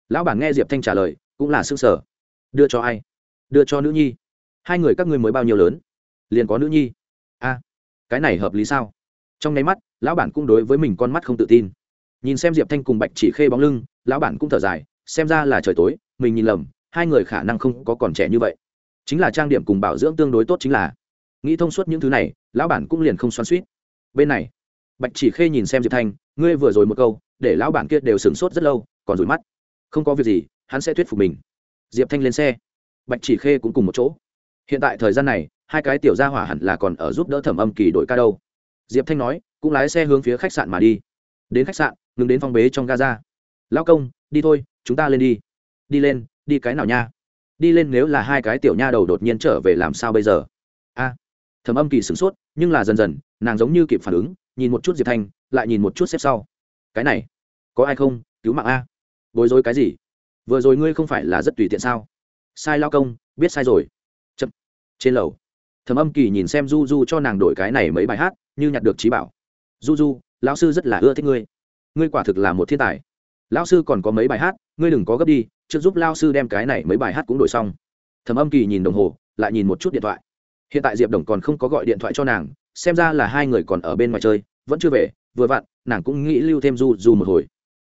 Lão bản nghe diệp thanh trả lời, cũng là xương sở đưa cho ai? Đưa cho nữ nhi. Hai người các ngươi mới bao nhiêu lớn? Liền có nữ nhi. A, cái này hợp lý sao? Trong nháy mắt lão bản cũng đối với mình con mắt không tự tin. Nhìn xem diệp thanh cùng bạch chỉ khê bóng lưng, lão bản cũng thở dài, xem ra là trời tối, mình nhìn lầm, hai người khả năng không có còn trẻ như vậy. Chính là trang điểm cùng bảo dưỡng tương đối tốt chính là. Nghĩ thông suốt những thứ này, lão bản cũng liền không xoắn suýt bên này, bạch chỉ khê nhìn xem diệp thanh, ngươi vừa rồi một câu, để lão bản kia đều sửng sốt rất lâu, còn rủi mắt. Không có việc gì, hắn sẽ thuyết phục mình. Diệp thanh lên xe. Bạch chỉ khê cũng cùng một chỗ. Hiện tại thời gian này, hai cái tiểu gia hỏa hẳn là còn ở giúp đỡ thẩm âm kỳ đội ca đâu. Diệp thanh nói cũng lái xe hướng phía khách sạn mà đi. Đến khách sạn, ngừng đến phòng bế trong gaza. Lao công, đi thôi, chúng ta lên đi. Đi lên, đi cái nào nha? Đi lên nếu là hai cái tiểu nha đầu đột nhiên trở về làm sao bây giờ? A. Thầm âm kỳ sửng sốt, nhưng là dần dần, nàng giống như kịp phản ứng, nhìn một chút diệp thanh, lại nhìn một chút xếp sau. Cái này, có ai không? Cứu mạng a. Bối rối cái gì? Vừa rồi ngươi không phải là rất tùy tiện sao? Sai lao công, biết sai rồi. Chậm. Trên lầu thầm âm kỳ nhìn xem du du cho nàng đổi cái này mấy bài hát, như nhặt được trí bảo du du, lão sư rất là ưa thích ngươi. Ngươi quả thực là một thiên tài. Lão sư còn có mấy bài hát, ngươi đừng có gấp đi, trước giúp lao sư đem cái này mấy bài hát cũng đổi xong. Thầm âm kỳ nhìn đồng hồ, lại nhìn một chút điện thoại. Hiện tại diệp đồng còn không có gọi điện thoại cho nàng, xem ra là hai người còn ở bên ngoài chơi, vẫn chưa về, vừa vặn, nàng cũng nghĩ lưu thêm du du một hồi.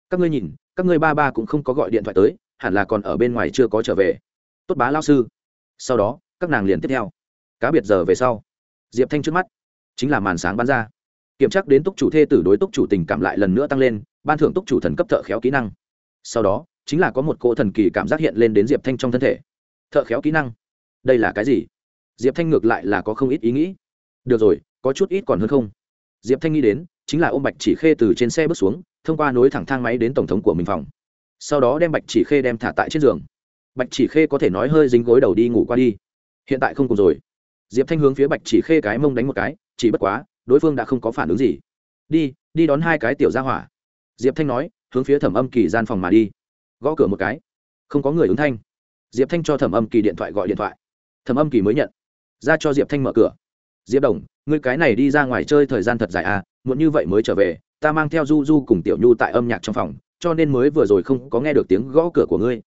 Các ngươi nhìn, các ngươi ba ba cũng không có gọi điện thoại tới, hẳn là còn ở bên ngoài chưa có trở về. Tốt bá lao sư. Sau đó, các nàng liền tiếp theo. Cá biệt giờ về sau. Diệp thanh trước mắt, chính là màn sáng bắn ra kiểm tra đến túc chủ thê tử đối túc chủ tình cảm lại lần nữa tăng lên, ban thưởng túc chủ thần cấp thợ khéo kỹ năng. Sau đó, chính là có một cỗ thần kỳ cảm giác hiện lên đến diệp thanh trong thân thể. Thợ khéo kỹ năng? Đây là cái gì? Diệp thanh ngược lại là có không ít ý nghĩ. Được rồi, có chút ít còn hơn không? Diệp thanh nghĩ đến, chính là ôm bạch chỉ khê từ trên xe bước xuống, thông qua nối thẳng thang máy đến tổng thống của mình phòng. Sau đó đem bạch chỉ khê đem thả tại trên giường. Bạch chỉ khê có thể nói hơi dính gối đầu đi ngủ qua đi. Hiện tại không cùng rồi. Diệp thanh hướng phía bạch chỉ khê cái mông đánh một cái, chỉ bất quá đối phương đã không có phản ứng gì. Đi đi đón hai cái tiểu ra hỏa. Diệp thanh nói, hướng phía thẩm âm kỳ gian phòng mà đi. Gõ cửa một cái. Không có người ứng thanh. Diệp thanh cho thẩm âm kỳ điện thoại gọi điện thoại. Thẩm âm kỳ mới nhận. Ra cho diệp thanh mở cửa. Diệp đồng, ngươi cái này đi ra ngoài chơi thời gian thật dài à muộn như vậy mới trở về, ta mang theo du du cùng tiểu nhu tại âm nhạc trong phòng, cho nên mới vừa rồi không có nghe được tiếng gõ cửa của ngươi.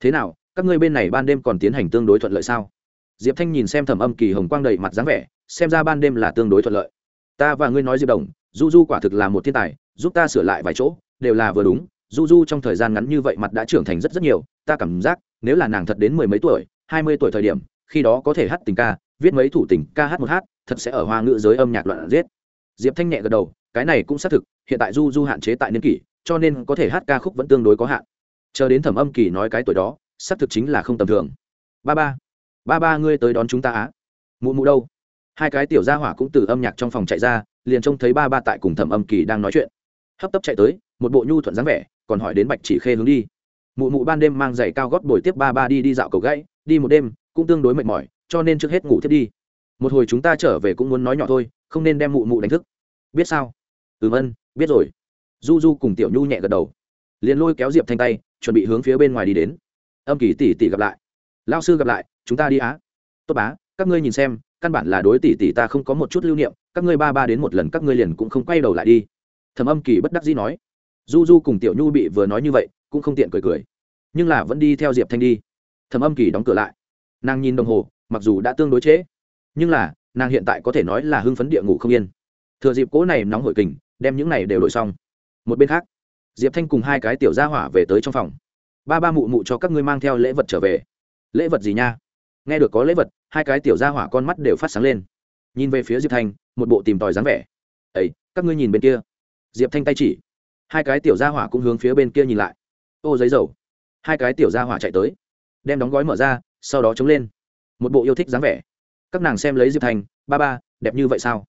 Thế nào, các ngươi bên này ban đêm còn tiến hành tương đối thuận lợi sao? Diệp thanh nhìn xem thẩm âm kỳ hồng quang đầy mặt dáng vẻ, xem ra ban đêm là tương đối thuận lợi ta và ngươi nói diệp đồng, du du quả thực là một thiên tài, giúp ta sửa lại vài chỗ, đều là vừa đúng, du du trong thời gian ngắn như vậy mặt đã trưởng thành rất rất nhiều, ta cảm giác, nếu là nàng thật đến mười mấy tuổi, hai mươi tuổi thời điểm, khi đó có thể hát tình ca, viết mấy thủ tình ca hát một hát, thật sẽ ở hoa ngữ giới âm nhạc loạn giết. Diệp thanh nhẹ gật đầu, cái này cũng xác thực, hiện tại du du hạn chế tại niên kỷ, cho nên có thể hát ca khúc vẫn tương đối có hạn. Chờ đến thẩm âm kỳ nói cái tuổi đó, xác thực chính là không tầm thường. Ba ba ba ba ngươi tới đón chúng ta á. Mụ mụ đâu? Hai cái tiểu gia hỏa cũng từ âm nhạc trong phòng chạy ra, liền trông thấy ba ba tại cùng thẩm âm kỳ đang nói chuyện. Hấp tấp chạy tới, một bộ nhu thuận dáng vẻ, còn hỏi đến bạch chỉ khê hướng đi. Mụ mụ ban đêm mang giày cao gót bồi tiếp ba ba đi đi dạo cầu gãy, đi một đêm, cũng tương đối mệt mỏi, cho nên trước hết ngủ thiết đi. Một hồi chúng ta trở về cũng muốn nói nhỏ thôi, không nên đem mụ mụ đánh thức. Biết sao? Ừm ân, biết rồi. Du du cùng tiểu nhu nhẹ gật đầu. Liền lôi kéo diệp thanh tay, chuẩn bị hướng phía bên ngoài đi đến. Âm kỳ tỷ tỷ gặp lại. Lao sư gặp lại, chúng ta đi á. Tốt bá, các ngươi nhìn xem căn bản là đối tỷ tỷ ta không có một chút lưu niệm, các ngươi ba ba đến một lần các ngươi liền cũng không quay đầu lại đi. Thầm âm kỳ bất đắc dĩ nói. Du du cùng tiểu nhu bị vừa nói như vậy, cũng không tiện cười cười. Nhưng là vẫn đi theo diệp thanh đi. Thầm âm kỳ đóng cửa lại. Nàng nhìn đồng hồ, mặc dù đã tương đối trễ, nhưng là, nàng hiện tại có thể nói là hưng phấn địa ngủ không yên. Thừa dịp cỗ này nóng hội kình, đem những này đều đổi xong. Một bên khác, diệp thanh cùng hai cái tiểu gia hỏa về tới trong phòng. Ba ba mụ mụ cho các ngươi mang theo lễ vật trở về. Lễ vật gì nha? Nghe được có lễ vật hai cái tiểu gia hỏa con mắt đều phát sáng lên. Nhìn về phía diệp thanh, một bộ tìm tòi dáng vẻ. Ấy các ngươi nhìn bên kia. Diệp thanh tay chỉ. Hai cái tiểu gia hỏa cũng hướng phía bên kia nhìn lại. Ô, giấy dầu. Hai cái tiểu gia hỏa chạy tới. Đem đóng gói mở ra, sau đó chống lên. Một bộ yêu thích dáng vẻ. Các nàng xem lấy diệp thanh, ba ba, đẹp như vậy sao?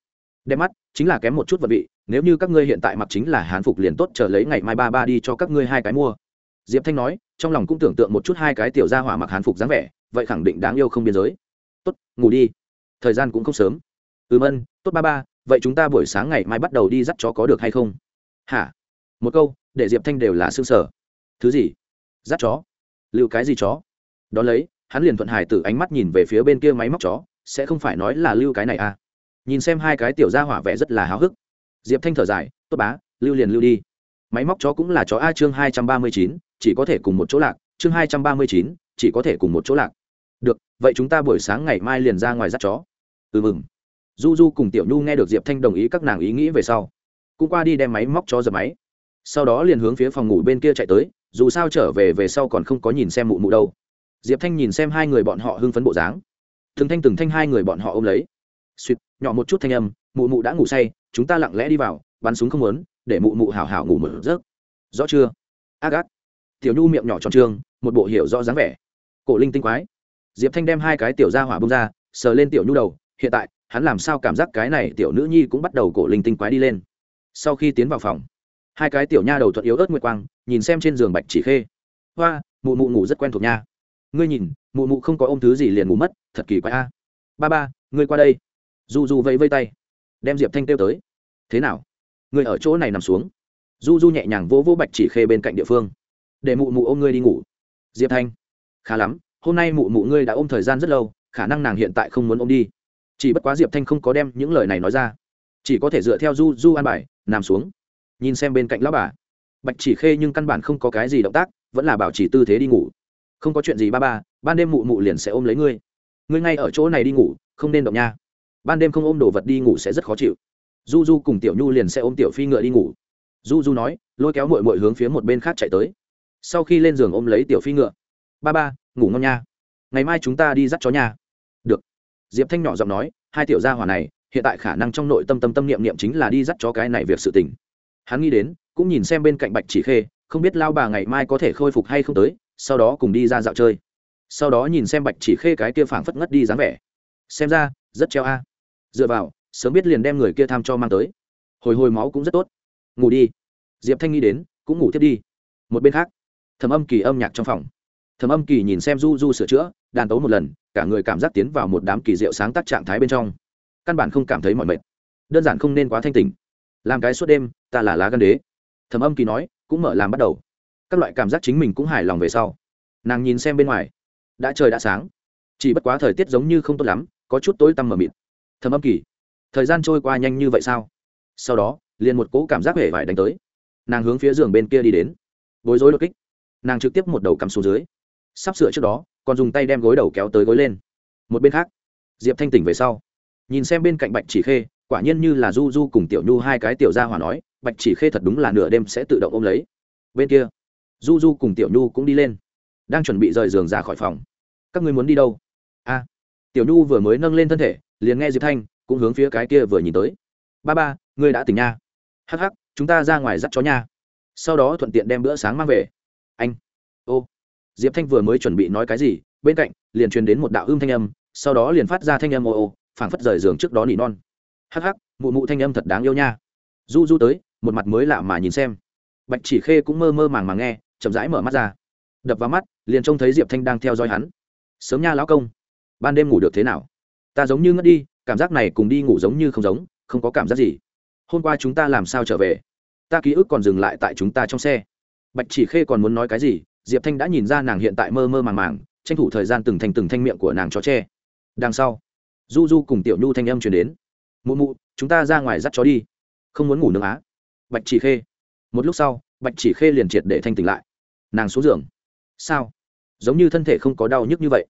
Đẹp mắt, chính là kém một chút vật vị, nếu như các ngươi hiện tại mặc chính là hán phục liền tốt, chờ lấy ngày mai ba ba đi cho các ngươi hai cái mua. Diệp thanh nói, trong lòng cũng tưởng tượng một chút hai cái tiểu gia hỏa mặc hán phục dáng vẻ, vậy khẳng định đáng yêu không biên giới tốt, ngủ đi. Thời gian cũng không sớm. Ừm ân tốt ba ba, vậy chúng ta buổi sáng ngày mai bắt đầu đi dắt chó có được hay không? Hả? Một câu, để diệp thanh đều là xương sở thứ gì? Dắt chó. Lưu cái gì chó? Đón lấy, hắn liền thuận hải từ ánh mắt nhìn về phía bên kia máy móc chó, sẽ không phải nói là lưu cái này à? Nhìn xem hai cái tiểu gia hỏa vẻ rất là háo hức. Diệp thanh thở dài, tốt bá, lưu liền lưu đi. Máy móc chó cũng là chó a chương hai trăm ba mươi chín, chỉ có thể cùng một chỗ lạc. Chương hai trăm ba mươi chín, chỉ có thể cùng một chỗ lạc được, vậy chúng ta buổi sáng ngày mai liền ra ngoài dắt chó. Ừ mừng. Du du cùng tiểu nhu nghe được diệp thanh đồng ý các nàng ý nghĩ về sau, cũng qua đi đem máy móc cho dập máy. Sau đó liền hướng phía phòng ngủ bên kia chạy tới, dù sao trở về về sau còn không có nhìn xem mụ mụ đâu. Diệp thanh nhìn xem hai người bọn họ hưng phấn bộ dáng. Từng thanh từng thanh hai người bọn họ ôm lấy. Suýt, nhỏ một chút thanh âm, mụ mụ đã ngủ say, chúng ta lặng lẽ đi vào, bắn súng không muốn, để mụ mụ hào hào ngủ một giấc. Rõ chưa? Ác ác. Tiểu nhu miệng nhỏ tròn trương, một bộ hiểu rõ dáng vẻ. Cổ linh tinh quái diệp thanh đem hai cái tiểu ra hỏa bông ra, sờ lên tiểu nhu đầu, hiện tại, hắn làm sao cảm giác cái này tiểu nữ nhi cũng bắt đầu cổ linh tinh quái đi lên. Sau khi tiến vào phòng, hai cái tiểu nha đầu thuận yếu ớt nguyệt quang, nhìn xem trên giường bạch chỉ khê. Hoa, mụ mụ ngủ rất quen thuộc nha. Ngươi nhìn, mụ mụ không có ôm thứ gì liền ngủ mất, thật kỳ quái a. Ba ba, ngươi qua đây. Du du vẫy vây tay, đem diệp thanh kêu tới. Thế nào? Ngươi ở chỗ này nằm xuống. Du du nhẹ nhàng vỗ vỗ bạch chỉ khê bên cạnh địa phương. Để mụ mụ ôm ngươi đi ngủ. Diệp thanh, khá lắm hôm nay mụ mụ ngươi đã ôm thời gian rất lâu, khả năng nàng hiện tại không muốn ôm đi. Chỉ bất quá diệp thanh không có đem những lời này nói ra. Chỉ có thể dựa theo du du an bài, nằm xuống. Nhìn xem bên cạnh lão bà. Bạch chỉ khê nhưng căn bản không có cái gì động tác, vẫn là bảo trì tư thế đi ngủ. Không có chuyện gì ba ba, ban đêm mụ mụ liền sẽ ôm lấy ngươi. Ngươi ngay ở chỗ này đi ngủ, không nên động nha. Ban đêm không ôm đồ vật đi ngủ sẽ rất khó chịu. Du du cùng tiểu nhu liền sẽ ôm tiểu phi ngựa đi ngủ. Du du nói, lôi kéo mội mội hướng phía một bên khác chạy tới. Sau khi lên giường ôm lấy tiểu phi ngựa ba ba, ngủ ngon nha. Ngày mai chúng ta đi dắt chó nhà. Được. Diệp thanh nhỏ giọng nói, hai tiểu gia hỏa này, hiện tại khả năng trong nội tâm tâm tâm niệm niệm chính là đi dắt chó cái này việc sự tình. Hắn nghĩ đến, cũng nhìn xem bên cạnh bạch chỉ khê, không biết lao bà ngày mai có thể khôi phục hay không tới, sau đó cùng đi ra dạo chơi. Sau đó nhìn xem bạch chỉ khê cái kia phảng phất ngất đi dáng vẻ. Xem ra, rất treo a. Dựa vào, sớm biết liền đem người kia tham cho mang tới. Hồi hồi máu cũng rất tốt. Ngủ đi. Diệp thanh nghĩ đến, cũng ngủ tiếp đi. Một bên khác, thầm âm kỳ âm nhạc trong phòng thầm âm kỳ nhìn xem du du sửa chữa, đàn tấu một lần, cả người cảm giác tiến vào một đám kỳ diệu sáng tác trạng thái bên trong. Căn bản không cảm thấy mọi mệt. Đơn giản không nên quá thanh tình làm cái suốt đêm, ta là lá gan đế. Thầm âm kỳ nói, cũng mở làm bắt đầu. Các loại cảm giác chính mình cũng hài lòng về sau. Nàng nhìn xem bên ngoài. Đã trời đã sáng. Chỉ bất quá thời tiết giống như không tốt lắm, có chút tối tăm mờ mịt. Thầm âm kỳ, thời gian trôi qua nhanh như vậy sao? Sau đó, liền một cỗ cảm giác hề vải đánh tới. Nàng hướng phía giường bên kia đi đến. Bối rối đột kích. Nàng trực tiếp một đầu cắm xuống dưới sắp sửa trước đó, còn dùng tay đem gối đầu kéo tới gối lên. Một bên khác, diệp thanh tỉnh về sau. Nhìn xem bên cạnh bạch chỉ khê, quả nhiên như là du du cùng tiểu nhu hai cái tiểu gia hỏa nói, bạch chỉ khê thật đúng là nửa đêm sẽ tự động ôm lấy. Bên kia, du du cùng tiểu nhu cũng đi lên, đang chuẩn bị rời giường ra khỏi phòng. Các ngươi muốn đi đâu? A. Tiểu nhu vừa mới nâng lên thân thể, liền nghe diệp thanh cũng hướng phía cái kia vừa nhìn tới. Ba ba, ngươi đã tỉnh nha. Hắc hắc, chúng ta ra ngoài dắt chó nha. Sau đó thuận tiện đem bữa sáng mang về. Anh. Ô diệp thanh vừa mới chuẩn bị nói cái gì, bên cạnh liền truyền đến một đạo ưm thanh âm, sau đó liền phát ra thanh âm ô ô, phảng phất rời giường trước đó nỉ non. Hắc hắc, mụ mụ thanh âm thật đáng yêu nha. Du du tới, một mặt mới lạ mà nhìn xem. Bạch chỉ khê cũng mơ mơ màng màng nghe, chậm rãi mở mắt ra. Đập vào mắt, liền trông thấy diệp thanh đang theo dõi hắn. Sớm nha lão công, ban đêm ngủ được thế nào? Ta giống như ngất đi, cảm giác này cùng đi ngủ giống như không giống, không có cảm giác gì. Hôm qua chúng ta làm sao trở về? Ta ký ức còn dừng lại tại chúng ta trong xe. Bạch chỉ khê còn muốn nói cái gì diệp thanh đã nhìn ra nàng hiện tại mơ mơ màng màng, tranh thủ thời gian từng thành từng thanh miệng của nàng cho tre đằng sau, du du cùng tiểu nhu thanh âm chuyển đến. Mụ mụ, chúng ta ra ngoài dắt chó đi. Không muốn ngủ nương á. Bạch chỉ khê. Một lúc sau, bạch chỉ khê liền triệt để thanh tỉnh lại. Nàng xuống giường. Sao? Giống như thân thể không có đau nhức như vậy.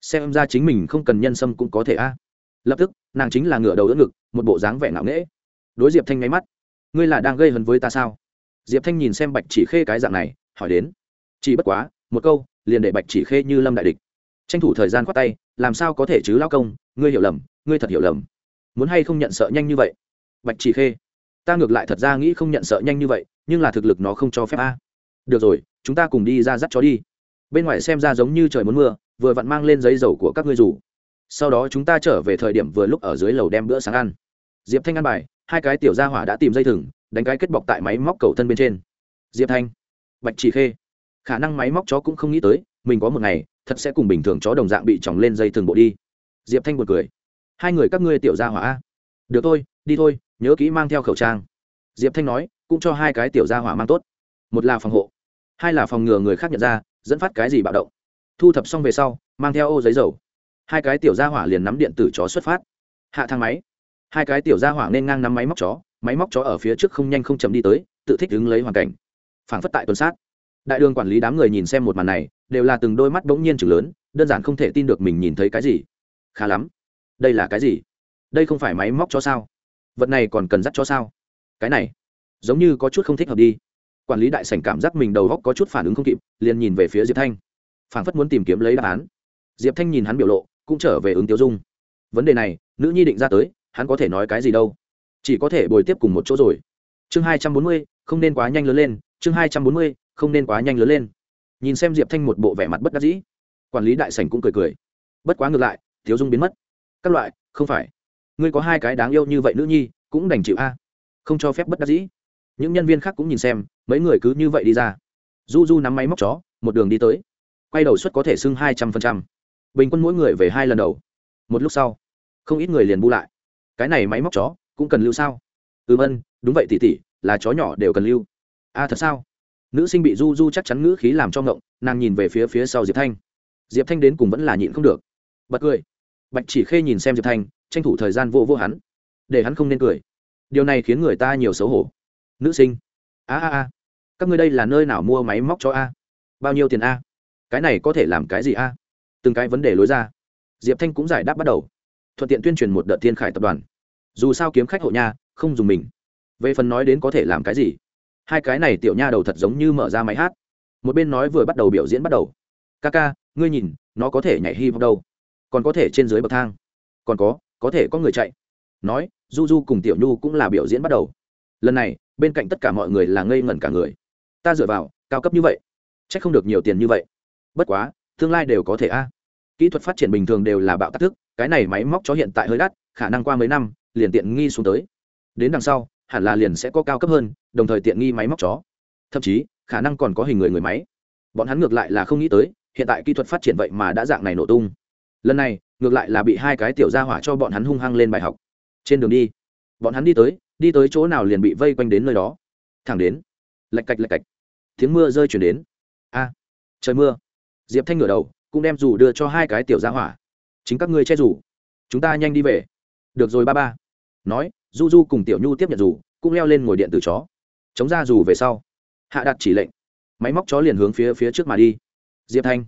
Xem ra chính mình không cần nhân sâm cũng có thể a lập tức, nàng chính là ngửa đầu đỡ ngực, một bộ dáng vẻ ngạo nghễ. Đối diệp thanh nháy mắt. Ngươi là đang gây hấn với ta sao? Diệp thanh nhìn xem bạch chỉ khê cái dạng này, hỏi đến chỉ bất quá, một câu, liền để bạch chỉ khê như lâm đại địch. Tranh thủ thời gian khoát tay, làm sao có thể chứ lao công, ngươi hiểu lầm, ngươi thật hiểu lầm. Muốn hay không nhận sợ nhanh như vậy? Bạch chỉ khê, ta ngược lại thật ra nghĩ không nhận sợ nhanh như vậy, nhưng là thực lực nó không cho phép a. Được rồi, chúng ta cùng đi ra dắt chó đi. Bên ngoài xem ra giống như trời muốn mưa, vừa vặn mang lên giấy dầu của các ngươi rủ. Sau đó chúng ta trở về thời điểm vừa lúc ở dưới lầu đem bữa sáng ăn. Diệp thanh ăn bài, hai cái tiểu gia hỏa đã tìm dây thừng, đánh cái kết bọc tại máy móc cầu thân bên trên. Diệp thanh, bạch chỉ khê khả năng máy móc chó cũng không nghĩ tới, mình có một ngày, thật sẽ cùng bình thường chó đồng dạng bị tròng lên dây thường bộ đi. Diệp thanh buồn cười. Hai người các ngươi tiểu gia hỏa được thôi, đi thôi, nhớ kỹ mang theo khẩu trang. Diệp thanh nói, cũng cho hai cái tiểu gia hỏa mang tốt. Một là phòng hộ, hai là phòng ngừa người khác nhận ra, dẫn phát cái gì bạo động. Thu thập xong về sau, mang theo ô giấy dầu. Hai cái tiểu gia hỏa liền nắm điện tử chó xuất phát. Hạ thang máy. Hai cái tiểu gia hỏa nên ngang nắm máy móc chó, máy móc chó ở phía trước không nhanh không chậm đi tới, tự thích đứng lấy hoàn cảnh. Phản phất tại tuần sát đại đường quản lý đám người nhìn xem một màn này, đều là từng đôi mắt bỗng nhiên chừng lớn, đơn giản không thể tin được mình nhìn thấy cái gì. Khá lắm. Đây là cái gì? Đây không phải máy móc cho sao? Vật này còn cần dắt cho sao? Cái này, giống như có chút không thích hợp đi. Quản lý đại sảnh cảm giác mình đầu góc có chút phản ứng không kịp, liền nhìn về phía diệp thanh. Phản phất muốn tìm kiếm lấy đáp án. Diệp thanh nhìn hắn biểu lộ, cũng trở về ứng tiêu dung. Vấn đề này, nữ nhi định ra tới, hắn có thể nói cái gì đâu? Chỉ có thể bồi tiếp cùng một chỗ rồi. Chương hai trăm bốn mươi, không nên quá nhanh lớn lên, chương hai trăm bốn mươi không nên quá nhanh lớn lên. Nhìn xem diệp thanh một bộ vẻ mặt bất đắc dĩ, quản lý đại sảnh cũng cười cười. Bất quá ngược lại, thiếu dung biến mất. Các loại, không phải. Ngươi có hai cái đáng yêu như vậy nữ nhi, cũng đành chịu a. Không cho phép bất đắc dĩ. Những nhân viên khác cũng nhìn xem, mấy người cứ như vậy đi ra. Du du nắm máy móc chó, một đường đi tới. Quay đầu suất có thể sưng hai trăm phần trăm. Bình quân mỗi người về hai lần đầu. Một lúc sau, không ít người liền bu lại. Cái này máy móc chó, cũng cần lưu sao? Ừm ân đúng vậy tỉ tỉ là chó nhỏ đều cần lưu. A, thật sao? Nữ sinh bị du du chắc chắn ngữ khí làm cho ngộng, nàng nhìn về phía phía sau diệp thanh. Diệp thanh đến cùng vẫn là nhịn không được. Bật cười. Bạch chỉ khê nhìn xem diệp thanh, tranh thủ thời gian vô vô hắn. Để hắn không nên cười. Điều này khiến người ta nhiều xấu hổ. Nữ sinh. A a a. Các ngươi đây là nơi nào mua máy móc cho a? Bao nhiêu tiền a? Cái này có thể làm cái gì a? Từng cái vấn đề lối ra. Diệp thanh cũng giải đáp bắt đầu. Thuận tiện tuyên truyền một đợt thiên khải tập đoàn. Dù sao kiếm khách hộ nha không dùng mình. Về phần nói đến có thể làm cái gì? Hai cái này tiểu nha đầu thật giống như mở ra máy hát. Một bên nói vừa bắt đầu biểu diễn bắt đầu. Ca ca ngươi nhìn, nó có thể nhảy hi vọng đâu? Còn có thể trên dưới bậc thang. Còn có có thể có người chạy. Nói du du cùng tiểu nhu cũng là biểu diễn bắt đầu. Lần này, bên cạnh tất cả mọi người là ngây ngẩn cả người. Ta dựa vào, cao cấp như vậy. C h ắ c không được nhiều tiền như vậy. Bất quá, tương lai đều có thể a. Kỹ thuật phát triển bình thường đều là bạo tác thức, cái này máy móc cho hiện tại hơi đắt, khả năng qua mấy năm, liền tiện nghi xuống tới. Đến đằng sau hẳn là liền sẽ có cao cấp hơn, đồng thời tiện nghi máy móc chó. Thậm chí, khả năng còn có hình người người máy. Bọn hắn ngược lại là không nghĩ tới, hiện tại kỹ thuật phát triển vậy mà đã dạng này nổ tung. Lần này, ngược lại là bị hai cái tiểu gia hỏa cho bọn hắn hung hăng lên bài học. Trên đường đi, bọn hắn đi tới đi tới chỗ nào liền bị vây quanh đến nơi đó. Thẳng đến, lạch cạch lạch cạch, tiếng mưa rơi chuyển đến. A, trời mưa. Diệp thanh ngửa đầu, cũng đem dù đưa cho hai cái tiểu gia hỏa. Chính các ngươi che rủ chúng ta nhanh đi về. Được rồi ba ba. Nói du du cùng tiểu nhu tiếp nhận dù, cũng leo lên ngồi điện từ chó. Chống ra dù về sau, hạ đặt chỉ lệnh, máy móc chó liền hướng phía phía trước mà đi. Diệp thanh,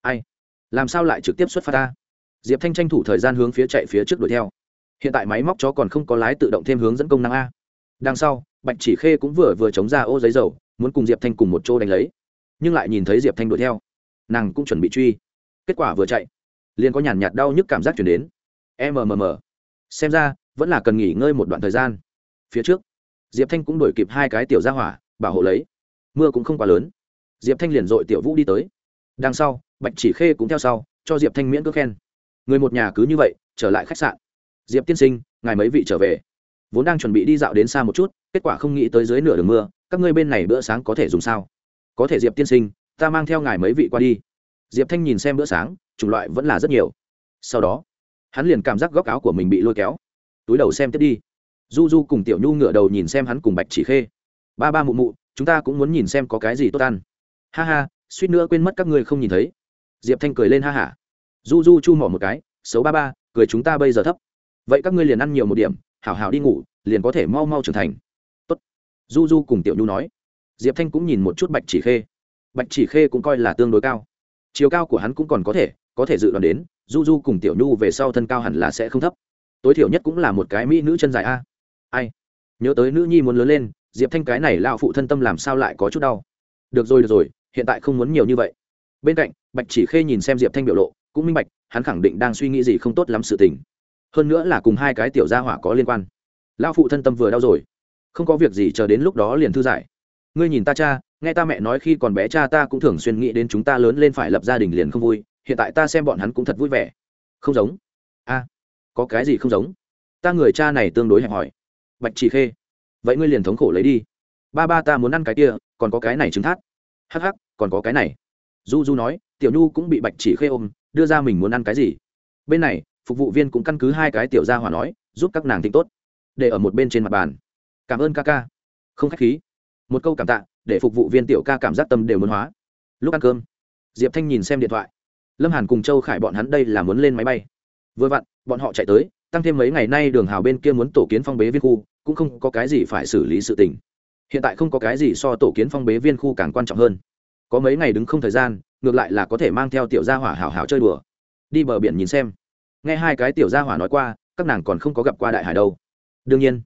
ai? Làm sao lại trực tiếp xuất phát ta? Diệp thanh tranh thủ thời gian hướng phía chạy phía trước đuổi theo. Hiện tại máy móc chó còn không có lái tự động thêm hướng dẫn công năng a. Đằng sau, bạch chỉ khê cũng vừa vừa chống ra ô giấy dầu, muốn cùng diệp thanh cùng một chỗ đánh lấy. Nhưng lại nhìn thấy diệp thanh đuổi theo, nàng cũng chuẩn bị truy. Kết quả vừa chạy, liền có nhàn nhạt đau nhức cảm giác chuyển đến. Mmm xem ra vẫn là cần nghỉ ngơi một đoạn thời gian. Phía trước, diệp thanh cũng đổi kịp hai cái tiểu ra hỏa, bảo hộ lấy. Mưa cũng không quá lớn. Diệp thanh liền dội tiểu vũ đi tới. Đằng sau, bạch chỉ khê cũng theo sau, cho diệp thanh miễn cước khen. Người một nhà cứ như vậy, trở lại khách sạn. Diệp tiên sinh, ngài mấy vị trở về. Vốn đang chuẩn bị đi dạo đến xa một chút, kết quả không nghĩ tới dưới nửa đường mưa, các ngươi bên này bữa sáng có thể dùng sao? Có thể diệp tiên sinh, ta mang theo ngài mấy vị qua đi. Diệp thanh nhìn xem bữa sáng, chủng loại vẫn là rất nhiều. Sau đó, hắn liền cảm giác góc áo của mình bị lôi kéo túi đầu xem tiếp đi. Du du cùng tiểu nhu ngựa đầu nhìn xem hắn cùng bạch chỉ khê. Ba ba mụ mụ, chúng ta cũng muốn nhìn xem có cái gì tốt ăn. Ha ha, suýt nữa quên mất các ngươi không nhìn thấy. Diệp thanh cười lên ha hả du du chu mỏ một cái, xấu ba ba, cười chúng ta bây giờ thấp. Vậy các ngươi liền ăn nhiều một điểm, hảo hảo đi ngủ, liền có thể mau mau trưởng thành. Tốt. du du cùng tiểu nhu nói. Diệp thanh cũng nhìn một chút bạch chỉ khê. Bạch chỉ khê cũng coi là tương đối cao. Chiều cao của hắn cũng còn có thể có thể dự đoán đến du du cùng tiểu nhu về sau thân cao hẳn là sẽ không thấp tối thiểu nhất cũng là một cái mỹ nữ chân dài a. Ai? Nhớ tới nữ nhi muốn lớn lên, diệp thanh cái này lao phụ thân tâm làm sao lại có chút đau. Được rồi được rồi, hiện tại không muốn nhiều như vậy. Bên cạnh, bạch chỉ khê nhìn xem diệp thanh biểu lộ, cũng minh bạch, hắn khẳng định đang suy nghĩ gì không tốt lắm sự tình. Hơn nữa là cùng hai cái tiểu gia hỏa có liên quan. Lao phụ thân tâm vừa đau rồi. Không có việc gì chờ đến lúc đó liền thư giải. Ngươi nhìn ta cha, nghe ta mẹ nói khi còn bé cha ta cũng thường xuyên nghĩ đến chúng ta lớn lên phải lập gia đình liền không vui, hiện tại ta xem bọn hắn cũng thật vui vẻ. Không giống. A có cái gì không giống? Ta người cha này tương đối hẹp hòi. Bạch chỉ khê, vậy ngươi liền thống khổ lấy đi. Ba ba ta muốn ăn cái kia, còn có cái này trứng thát hắc hắc, còn có cái này. Du du nói, tiểu nhu cũng bị bạch chỉ khê ôm, đưa ra mình muốn ăn cái gì. Bên này, phục vụ viên cũng căn cứ hai cái tiểu gia hỏa nói, giúp các nàng tính tốt. Để ở một bên trên mặt bàn. Cảm ơn ca ca. Không k h á c h khí. Một câu cảm tạ, để phục vụ viên tiểu ca cảm giác tâm đều muốn hóa. Lúc ăn cơm, diệp thanh nhìn xem điện thoại. Lâm hàn cùng châu khải bọn hắn đây là muốn lên máy bay vừa vặn, bọn họ chạy tới, tăng thêm mấy ngày nay đường hào bên kia muốn tổ kiến phong bế viên khu, cũng không có cái gì phải xử lý sự tình. Hiện tại không có cái gì so tổ kiến phong bế viên khu càng quan trọng hơn. Có mấy ngày đứng không thời gian, ngược lại là có thể mang theo tiểu gia hỏa hảo hảo chơi đùa. Đi bờ biển nhìn xem. Nghe hai cái tiểu gia hỏa nói qua, các nàng còn không có gặp qua đại hải đâu. Đương nhiên,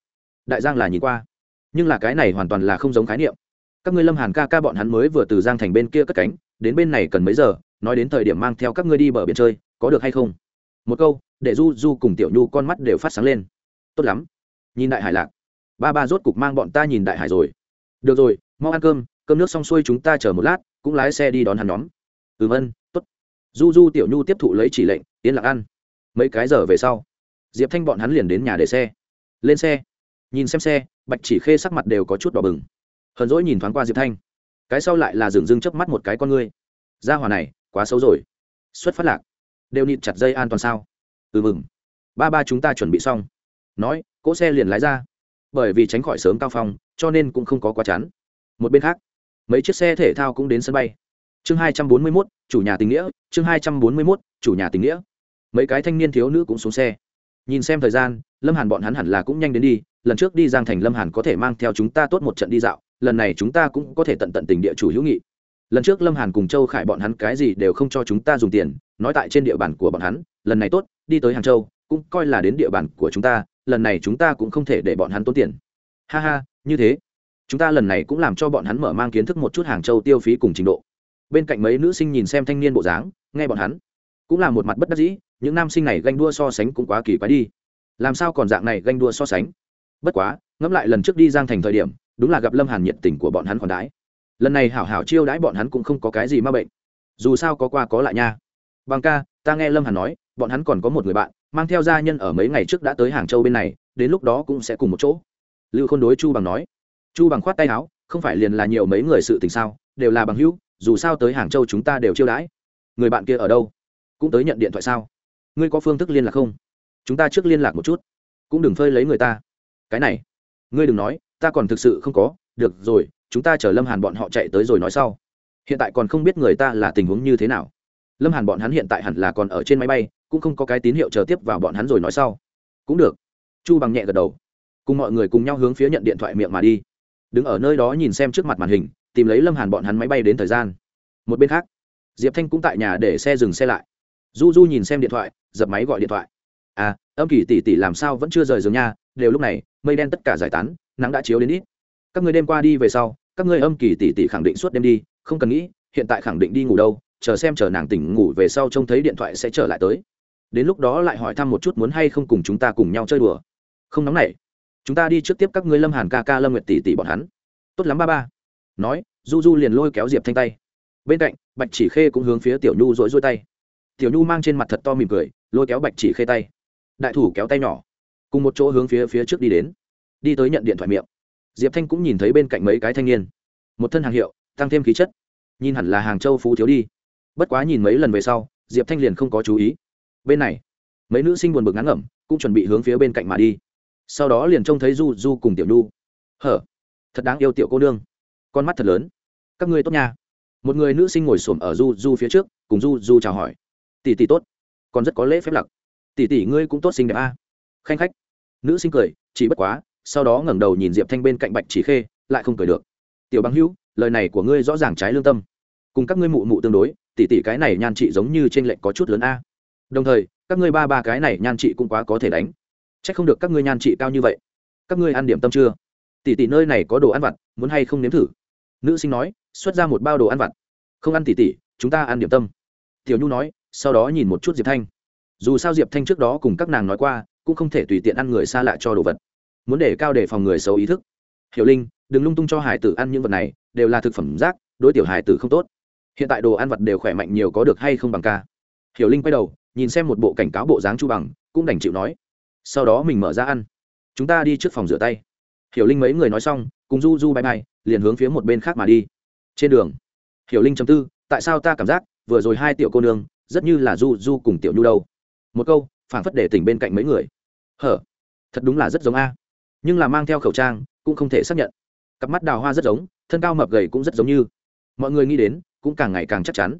đại giang là nhìn qua. Nhưng là cái này hoàn toàn là không giống khái niệm. Các ngươi lâm hàn ca ca bọn hắn mới vừa từ giang thành bên kia cất cánh, đến bên này cần mấy giờ, nói đến thời điểm mang theo các ngươi đi bờ biển chơi, có được hay không? Một câu, để du du cùng tiểu nhu con mắt đều phát sáng lên. Tốt lắm. Nhìn đại hải lạc. Ba ba rốt cục mang bọn ta nhìn đại hải rồi. Được rồi, mau ăn cơm cơm nước xong xuôi chúng ta chờ một lát, cũng lái xe đi đón hắn nhóm. Ừm ân t ố t du du, tiểu nhu tiếp thụ lấy chỉ lệnh yên lặng ăn. Mấy cái giờ về sau, diệp thanh bọn hắn liền đến nhà để xe. Lên xe. Nhìn xem xe, bạch chỉ khê sắc mặt đều có chút đỏ bừng. Hờn rỗi nhìn thoáng qua diệp thanh. Cái sau lại là dừng dưng chớp mắt một cái con ngươi. Ra hòa này, quá xấu rồi. Xuất phát lạc đều nịt chặt dây an toàn sao? Ừ mừng. Ba ba chúng ta chuẩn bị xong. Nói, cỗ xe liền lái ra. Bởi vì tránh khỏi sớm cao phong, cho nên cũng không có quá chắn một bên khác, mấy chiếc xe thể thao cũng đến sân bay. Chương hai trăm bốn mươi mốt, chủ nhà tình nghĩa. Chương hai trăm bốn mươi mốt, chủ nhà tình nghĩa. Mấy cái thanh niên thiếu nữ cũng xuống xe. Nhìn xem thời gian, lâm hàn bọn hắn hẳn là cũng nhanh đến đi. Lần trước đi giang thành lâm hàn có thể mang theo chúng ta tốt một trận đi dạo. Lần này chúng ta cũng có thể tận tận tình địa chủ hữu nghị. Lần trước lâm hàn cùng châu khải bọn hắn cái gì đều không cho chúng ta dùng tiền nói tại trên địa bàn của bọn hắn, lần này tốt, đi tới hàng châu, cũng coi là đến địa bàn của chúng ta, lần này chúng ta cũng không thể để bọn hắn tốn tiền. Ha ha, như thế. Chúng ta lần này cũng làm cho bọn hắn mở mang kiến thức một chút hàng châu tiêu phí cùng trình độ. Bên cạnh mấy nữ sinh nhìn xem thanh niên bộ dáng, nghe bọn hắn, cũng là một mặt bất đắc dĩ, những nam sinh này ganh đua so sánh cũng quá kỳ quái đi. Làm sao còn dạng này ganh đua so sánh? Bất quá, ngẫm lại lần trước đi giang thành thời điểm, đúng là gặp lâm hàn nhiệt tình của bọn hắn còn đái lần này hảo hảo chiêu đãi bọn hắn cũng không có cái gì ma bệnh. Dù sao có qua có lại nha bằng ca, ta nghe lâm hàn nói, bọn hắn còn có một người bạn, mang theo gia nhân ở mấy ngày trước đã tới hàng châu bên này, đến lúc đó cũng sẽ cùng một chỗ. Lưu khôn đối chu bằng nói. Chu bằng khoát tay áo, không phải liền là nhiều mấy người sự tình sao, đều là bằng hữu, dù sao tới hàng châu chúng ta đều chiêu đãi. Người bạn kia ở đâu? Cũng tới nhận điện thoại sao? Ngươi có phương thức liên lạc không? Chúng ta trước liên lạc một chút. Cũng đừng phơi lấy người ta. Cái này, ngươi đừng nói, ta còn thực sự không có. Được rồi, chúng ta chờ lâm hàn bọn họ chạy tới rồi nói sau. Hiện tại còn không biết người ta là tình huống như thế nào lâm hàn bọn hắn hiện tại hẳn là còn ở trên máy bay, cũng không có cái tín hiệu chờ tiếp vào bọn hắn rồi nói sau. Cũng được. Chu bằng nhẹ gật đầu. Cùng mọi người cùng nhau hướng phía nhận điện thoại miệng mà đi. Đứng ở nơi đó nhìn xem trước mặt màn hình, tìm lấy lâm hàn bọn hắn máy bay đến thời gian. Một bên khác, diệp thanh cũng tại nhà để xe dừng xe lại. Du du nhìn xem điện thoại dập máy gọi điện thoại. À âm kỳ tỷ tỷ làm sao vẫn chưa rời giường nha, đều lúc này, mây đen tất cả giải tán, nắng đã chiếu đến ít. Các người đêm qua đi về sau, các người âm kỳ tỷ tỷ khẳng định suốt đêm đi, không cần nghĩ, hiện tại khẳng định đi ngủ đâu chờ xem chờ nàng tỉnh ngủ về sau trông thấy điện thoại sẽ trở lại tới. Đến lúc đó lại hỏi thăm một chút muốn hay không cùng chúng ta cùng nhau chơi đùa. Không nóng nảy. Chúng ta đi trước tiếp các ngươi lâm hàn ca ca lâm nguyệt tỷ tỷ bọn hắn. Tốt lắm ba ba. Nói, du du liền lôi kéo diệp thanh tay. Bên cạnh, bạch chỉ khê cũng hướng phía tiểu nhu rỗi rỗi tay. Tiểu nhu mang trên mặt thật to mỉm cười, lôi kéo bạch chỉ khê tay. Đại thủ kéo tay nhỏ. Cùng một chỗ hướng phía phía trước đi đến. Đi tới nhận điện thoại miệng. Diệp thanh cũng nhìn thấy bên cạnh mấy cái thanh niên. Một thân hàng hiệu, tăng thêm khí chất. Nhìn hẳn là hàng châu phú thiếu đi bất quá nhìn mấy lần về sau, diệp thanh liền không có chú ý. Bên này, mấy nữ sinh buồn bực ngắn ngẩm, cũng chuẩn bị hướng phía bên cạnh mà đi. Sau đó liền trông thấy du du cùng tiểu nhu. Hở, thật đáng yêu tiểu cô nương. Con mắt thật lớn. Các ngươi tốt nha. Một người nữ sinh ngồi xổm ở du du phía trước, cùng du du chào hỏi. Tỷ tỷ tốt. Còn rất có lễ phép lặc. Tỷ tỷ ngươi cũng tốt xinh đẹp a. À. khanh khách. Nữ sinh cười, chỉ bất quá, sau đó ngẩng đầu nhìn diệp thanh bên cạnh bạch chỉ khê, lại không cười được. Tiểu bằng hữu, lời này của ngươi rõ ràng trái lương tâm. Cùng các ngươi mụ mụ tương đối tỷ tỷ cái này nhan trị giống như trên lệnh có chút lớn a. Đồng thời, các ngươi ba ba cái này nhan trị cũng quá có thể đánh. C h ắ c không được các ngươi nhan trị cao như vậy. Các ngươi ăn điểm tâm chưa? Tỷ tỷ nơi này có đồ ăn vặt, muốn hay không nếm thử? Nữ sinh nói, xuất ra một bao đồ ăn vặt. Không ăn tỷ tỷ, chúng ta ăn điểm tâm. Tiểu nhu nói, sau đó nhìn một chút diệp thanh. Dù sao diệp thanh trước đó cùng các nàng nói qua, cũng không thể tùy tiện ăn người xa lạ cho đồ vật. Muốn để cao để phòng người xấu ý thức. Hiểu linh, đừng lung tung cho hải tử ăn những vật này, đều là thực phẩm rác, đối tiểu hải tử không tốt hiện tại đồ ăn vật đều khỏe mạnh nhiều có được hay không bằng ca? Hiểu linh quay đầu, nhìn xem một bộ cảnh cáo bộ dáng chu bằng, cũng đành chịu nói. Sau đó mình mở ra ăn. Chúng ta đi trước phòng rửa tay. Hiểu linh mấy người nói xong, cùng du du bay bay liền hướng phía một bên khác mà đi. Trên đường, hiểu linh chấm tư, tại sao ta cảm giác, vừa rồi hai tiểu cô nương, rất như là du du cùng tiểu nhu đâu? Một câu phản phất để tỉnh bên cạnh mấy người. Hở, thật đúng là rất giống a. Nhưng là mang theo khẩu trang, cũng không thể xác nhận. Cặp mắt đào hoa rất giống, thân cao mập gầy cũng rất giống như. Mọi người nghĩ đến cũng càng ngày càng chắc chắn.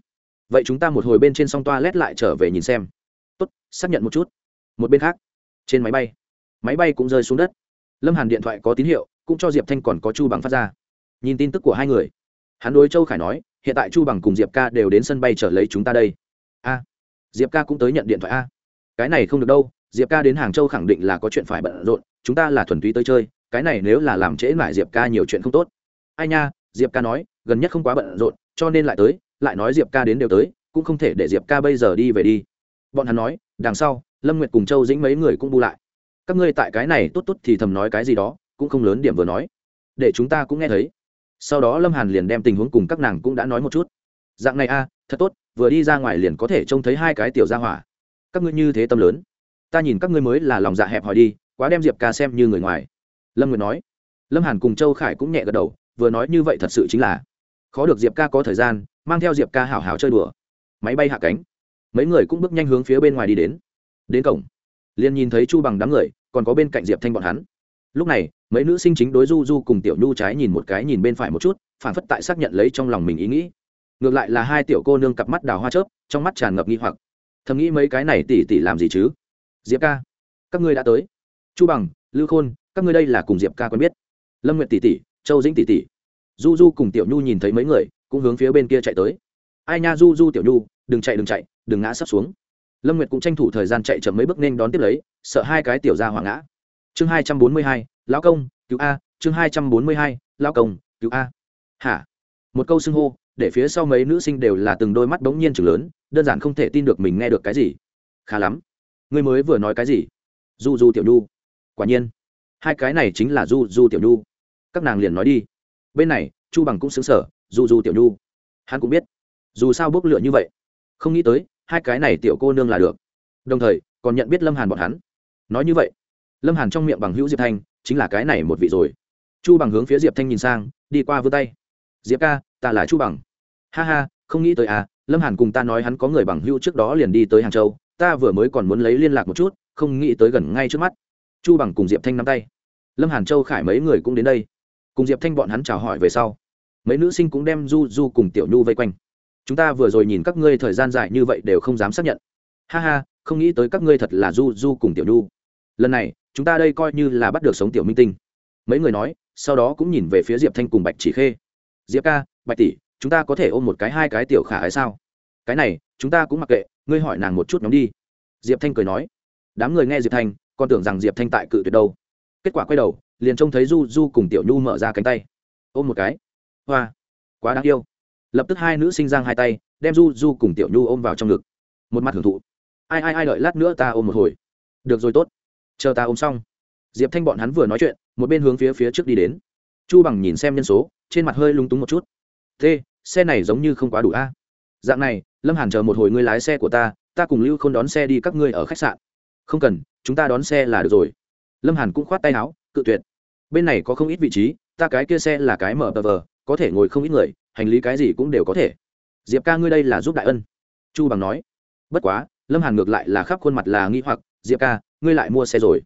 Vậy chúng ta một hồi bên trên song toa lét lại trở về nhìn xem. Tốt, xác nhận một chút. Một bên khác, trên máy bay. Máy bay cũng rơi xuống đất. Lâm hàn điện thoại có tín hiệu, cũng cho diệp thanh còn có chu bằng phát ra. Nhìn tin tức của hai người, hắn đối châu khải nói, hiện tại chu bằng cùng diệp ca đều đến sân bay trở lấy chúng ta đây. A, diệp ca cũng tới nhận điện thoại a. Cái này không được đâu, diệp ca đến hàng châu khẳng định là có chuyện phải bận rộn, chúng ta là thuần túy tới chơi, cái này nếu là làm trễ mãi diệp ca nhiều chuyện không tốt. Ai nha, diệp ca nói, gần nhất không quá bận rộn cho nên lại tới, lại nói diệp ca đến đều tới, cũng không thể để diệp ca bây giờ đi về đi. Bọn hắn nói, đằng sau, lâm nguyệt cùng châu dĩnh mấy người cũng bu lại. Các ngươi tại cái này tốt tốt thì thầm nói cái gì đó, cũng không lớn điểm vừa nói. Để chúng ta cũng nghe thấy. Sau đó lâm hàn liền đem tình huống cùng các nàng cũng đã nói một chút. Dạng này a, thật tốt, vừa đi ra ngoài liền có thể trông thấy hai cái tiểu gia hỏa. Các ngươi như thế tâm lớn. Ta nhìn các ngươi mới là lòng dạ hẹp hòi đi, quá đem diệp ca xem như người ngoài. Lâm nguyệt nói. Lâm hàn cùng châu khải cũng nhẹ gật đầu, vừa nói như vậy thật sự chính là khó được diệp ca có thời gian, mang theo diệp ca hảo hảo chơi đùa. Máy bay hạ cánh. Mấy người cũng bước nhanh hướng phía bên ngoài đi đến. Đến cổng. Liền nhìn thấy chu bằng đám người, còn có bên cạnh diệp thanh bọn hắn. Lúc này, mấy nữ sinh chính đối du du cùng tiểu nhu trái nhìn một cái nhìn bên phải một chút phản phất tại xác nhận lấy trong lòng mình ý nghĩ. Ngược lại là hai tiểu cô nương cặp mắt đào hoa chớp, trong mắt tràn ngập nghi hoặc. Thầm nghĩ mấy cái này tỉ tỉ làm gì chứ? Diệp ca, các ngươi đã tới. Chu bằng, lưu khôn, các ngươi đây là cùng diệp ca quen biết. Lâm nguyệt tỷ tỷ, châu dĩnh tỷ tỷ du du cùng tiểu nhu nhìn thấy mấy người, cũng hướng phía bên kia chạy tới. Ai nha du du tiểu nhu, đừng chạy đừng chạy, đừng ngã sắp xuống. Lâm nguyệt cũng tranh thủ thời gian chạy chậm mấy bước nên đón tiếp lấy, sợ hai cái tiểu ra hoảng ngã. Chương hai trăm bốn mươi hai, lão công, cứu a, chương hai trăm bốn mươi hai, lão công, cứu a. Hả? Một câu xưng hô, để phía sau mấy nữ sinh đều là từng đôi mắt bỗng nhiên chừng lớn, đơn giản không thể tin được mình nghe được cái gì. Khá lắm. Ngươi mới vừa nói cái gì? Du du tiểu nhu. Quả nhiên. Hai cái này chính là du du tiểu nhu. Các nàng liền nói đi bên này chu bằng cũng xứng sở dù dù tiểu nhu hắn cũng biết dù sao bốc lửa như vậy không nghĩ tới hai cái này tiểu cô nương là được đồng thời còn nhận biết lâm hàn bọn hắn nói như vậy lâm hàn trong miệng bằng hữu diệp thanh chính là cái này một vị rồi chu bằng hướng phía diệp thanh nhìn sang đi qua vươn tay diệp ca ta là chu bằng ha ha không nghĩ tới à lâm hàn cùng ta nói hắn có người bằng hữu trước đó liền đi tới hàng châu ta vừa mới còn muốn lấy liên lạc một chút không nghĩ tới gần ngay trước mắt chu bằng cùng diệp thanh nắm tay lâm hàn châu khải mấy người cũng đến đây cùng diệp thanh bọn hắn chào hỏi về sau, mấy nữ sinh cũng đem du du cùng tiểu nhu vây quanh. Chúng ta vừa rồi nhìn các ngươi thời gian dài như vậy đều không dám xác nhận. Ha ha, không nghĩ tới các ngươi thật là du du cùng tiểu nhu. Lần này, chúng ta đây coi như là bắt được sống tiểu minh tinh. Mấy người nói, sau đó cũng nhìn về phía diệp thanh cùng bạch chỉ khê. Diệp ca, bạch tỷ, chúng ta có thể ôm một cái hai cái tiểu khả ái sao? Cái này, chúng ta cũng mặc kệ, ngươi hỏi nàng một chút nhóm đi. Diệp thanh cười nói. Đám người nghe diệp thanh, còn tưởng rằng diệp thanh tại cự tuyệt đâu. Kết quả quay đầu liền trông thấy du du cùng tiểu nhu mở ra cánh tay. Ôm một cái. Hoa. Quá đáng yêu. Lập tức hai nữ sinh giang hai tay, đem du du cùng tiểu nhu ôm vào trong ngực. Một mặt hưởng thụ. Ai ai ai đợi lát nữa ta ôm một hồi. Được rồi tốt. Chờ ta ôm xong. Diệp thanh bọn hắn vừa nói chuyện, một bên hướng phía phía trước đi đến. Chu bằng nhìn xem nhân số, trên mặt hơi lung túng một chút. T xe này giống như không quá đủ a. Dạng này, lâm hàn chờ một hồi ngươi lái xe của ta ta cùng lưu không đón xe đi các ngươi ở khách sạn. Không cần, chúng ta đón xe là được rồi. Lâm hàn cũng khoát tay áo cự tuyệt. Bên này có không ít vị trí, ta cái kia xe là cái mở tờ vờ, có thể ngồi không ít người, hành lý cái gì cũng đều có thể. Diệp ca ngươi đây là giúp đại ân. Chu bằng nói. Bất quá, lâm hàn ngược lại là khắp khuôn mặt là nghi hoặc, diệp ca, ngươi lại mua xe rồi.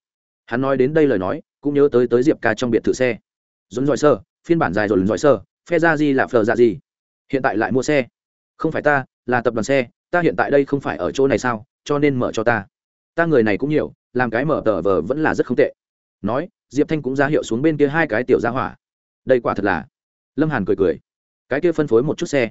Hắn nói đến đây lời nói, cũng nhớ tới tới diệp ca trong biệt thự xe. Dồn dọi sơ, phiên bản dài rồi dọi sơ phe ra gì là phờ ra gì hiện tại lại mua xe. Không phải ta, là tập đoàn xe, ta hiện tại đây không phải ở chỗ này sao, cho nên mở cho ta. Ta người này cũng nhiều, làm cái mở tờ vờ vẫn là rất không tệ. Nói diệp thanh cũng ra hiệu xuống bên kia hai cái tiểu ra hỏa. Đây quả thật là, lâm hàn cười cười. Cái kia phân phối một chút xe.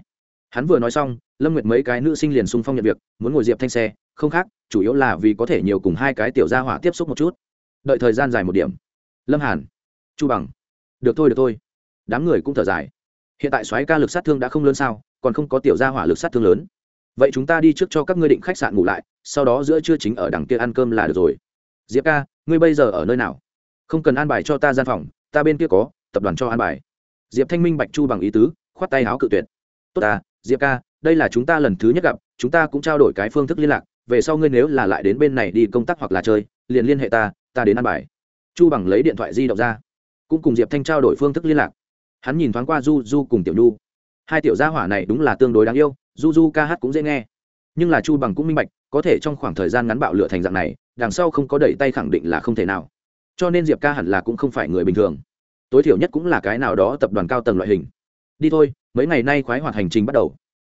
Hắn vừa nói xong, lâm nguyệt mấy cái nữ sinh liền sung phong nhận việc, muốn ngồi diệp thanh xe, không khác, chủ yếu là vì có thể nhiều cùng hai cái tiểu gia hỏa tiếp xúc một chút. Đợi thời gian dài một điểm. Lâm hàn, chu bằng. Được thôi được thôi. Đám người cũng thở dài. Hiện tại xoáy ca lực sát thương đã không lớn sao, còn không có tiểu gia hỏa lực sát thương lớn. Vậy chúng ta đi trước cho các ngươi định khách sạn ngủ lại, sau đó giữa trưa chính ở đằng kia ăn cơm là được rồi. Diệp ca, ngươi bây giờ ở nơi nào? Không cần an bài cho ta gian phòng, ta bên kia có, tập đoàn cho an bài. Diệp thanh minh bạch chu bằng ý tứ, khoát tay áo cự tuyệt. Tốt à diệp ca, đây là chúng ta lần thứ nhất gặp, chúng ta cũng trao đổi cái phương thức liên lạc, về sau ngươi nếu là lại đến bên này đi công tác hoặc là chơi, liền liên hệ ta ta đến an bài. Chu bằng lấy điện thoại di động ra, cũng cùng diệp thanh trao đổi phương thức liên lạc. Hắn nhìn thoáng qua du du cùng tiểu nhu. Hai tiểu gia hỏa này đúng là tương đối đáng yêu, du du ca hát cũng dễ nghe. Nhưng là chu bằng cũng minh bạch, có thể trong khoảng thời gian ngắn bạo lửa thành dạng này, đằng sau không có đẩy tay khẳng định là không thể nào cho nên diệp ca hẳn là cũng không phải người bình thường tối thiểu nhất cũng là cái nào đó tập đoàn cao tầng loại hình đi thôi mấy ngày nay khoái hoạt hành trình bắt đầu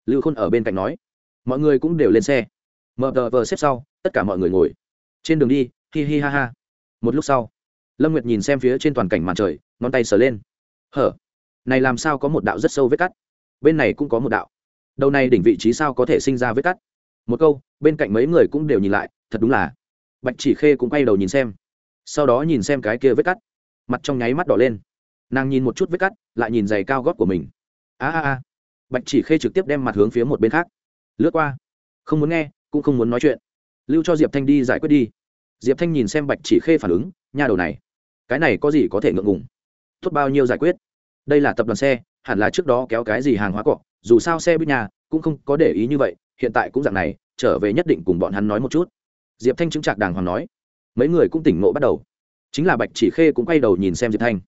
lưu khôn ở bên cạnh nói mọi người cũng đều lên xe mờ tờ vờ xếp sau tất cả mọi người ngồi trên đường đi hi hi ha ha một lúc sau lâm nguyệt nhìn xem phía trên toàn cảnh màn trời ngón tay sờ lên hở này làm sao có một đạo rất sâu vết cắt bên này cũng có một đạo đầu này đỉnh vị trí sao có thể sinh ra vết cắt một câu bên cạnh mấy người cũng đều nhìn lại thật đúng là bạch chỉ khê cũng quay đầu nhìn xem sau đó nhìn xem cái kia vết cắt. Mặt trong nháy mắt đỏ lên. Nàng nhìn một chút vết cắt, lại nhìn giày cao gót của mình. A a a. Bạch chỉ khê trực tiếp đem mặt hướng phía một bên khác. Lướt qua. Không muốn nghe, cũng không muốn nói chuyện. Lưu cho diệp thanh đi giải quyết đi. Diệp thanh nhìn xem bạch chỉ khê phản ứng, nha đầu này. Cái này có gì có thể ngượng ngùng? Tốt bao nhiêu giải quyết? Đây là tập đoàn xe, hẳn là trước đó kéo cái gì hàng hóa cọ. Dù sao xe bên nhà, cũng không có để ý như vậy, hiện tại cũng dạng này, trở về nhất định cùng bọn hắn nói một chút. Diệp thanh chứng trạc đàng hoàng nói mấy người cũng tỉnh ngộ bắt đầu. Chính là bạch chỉ khê cũng quay đầu nhìn xem diệp thanh.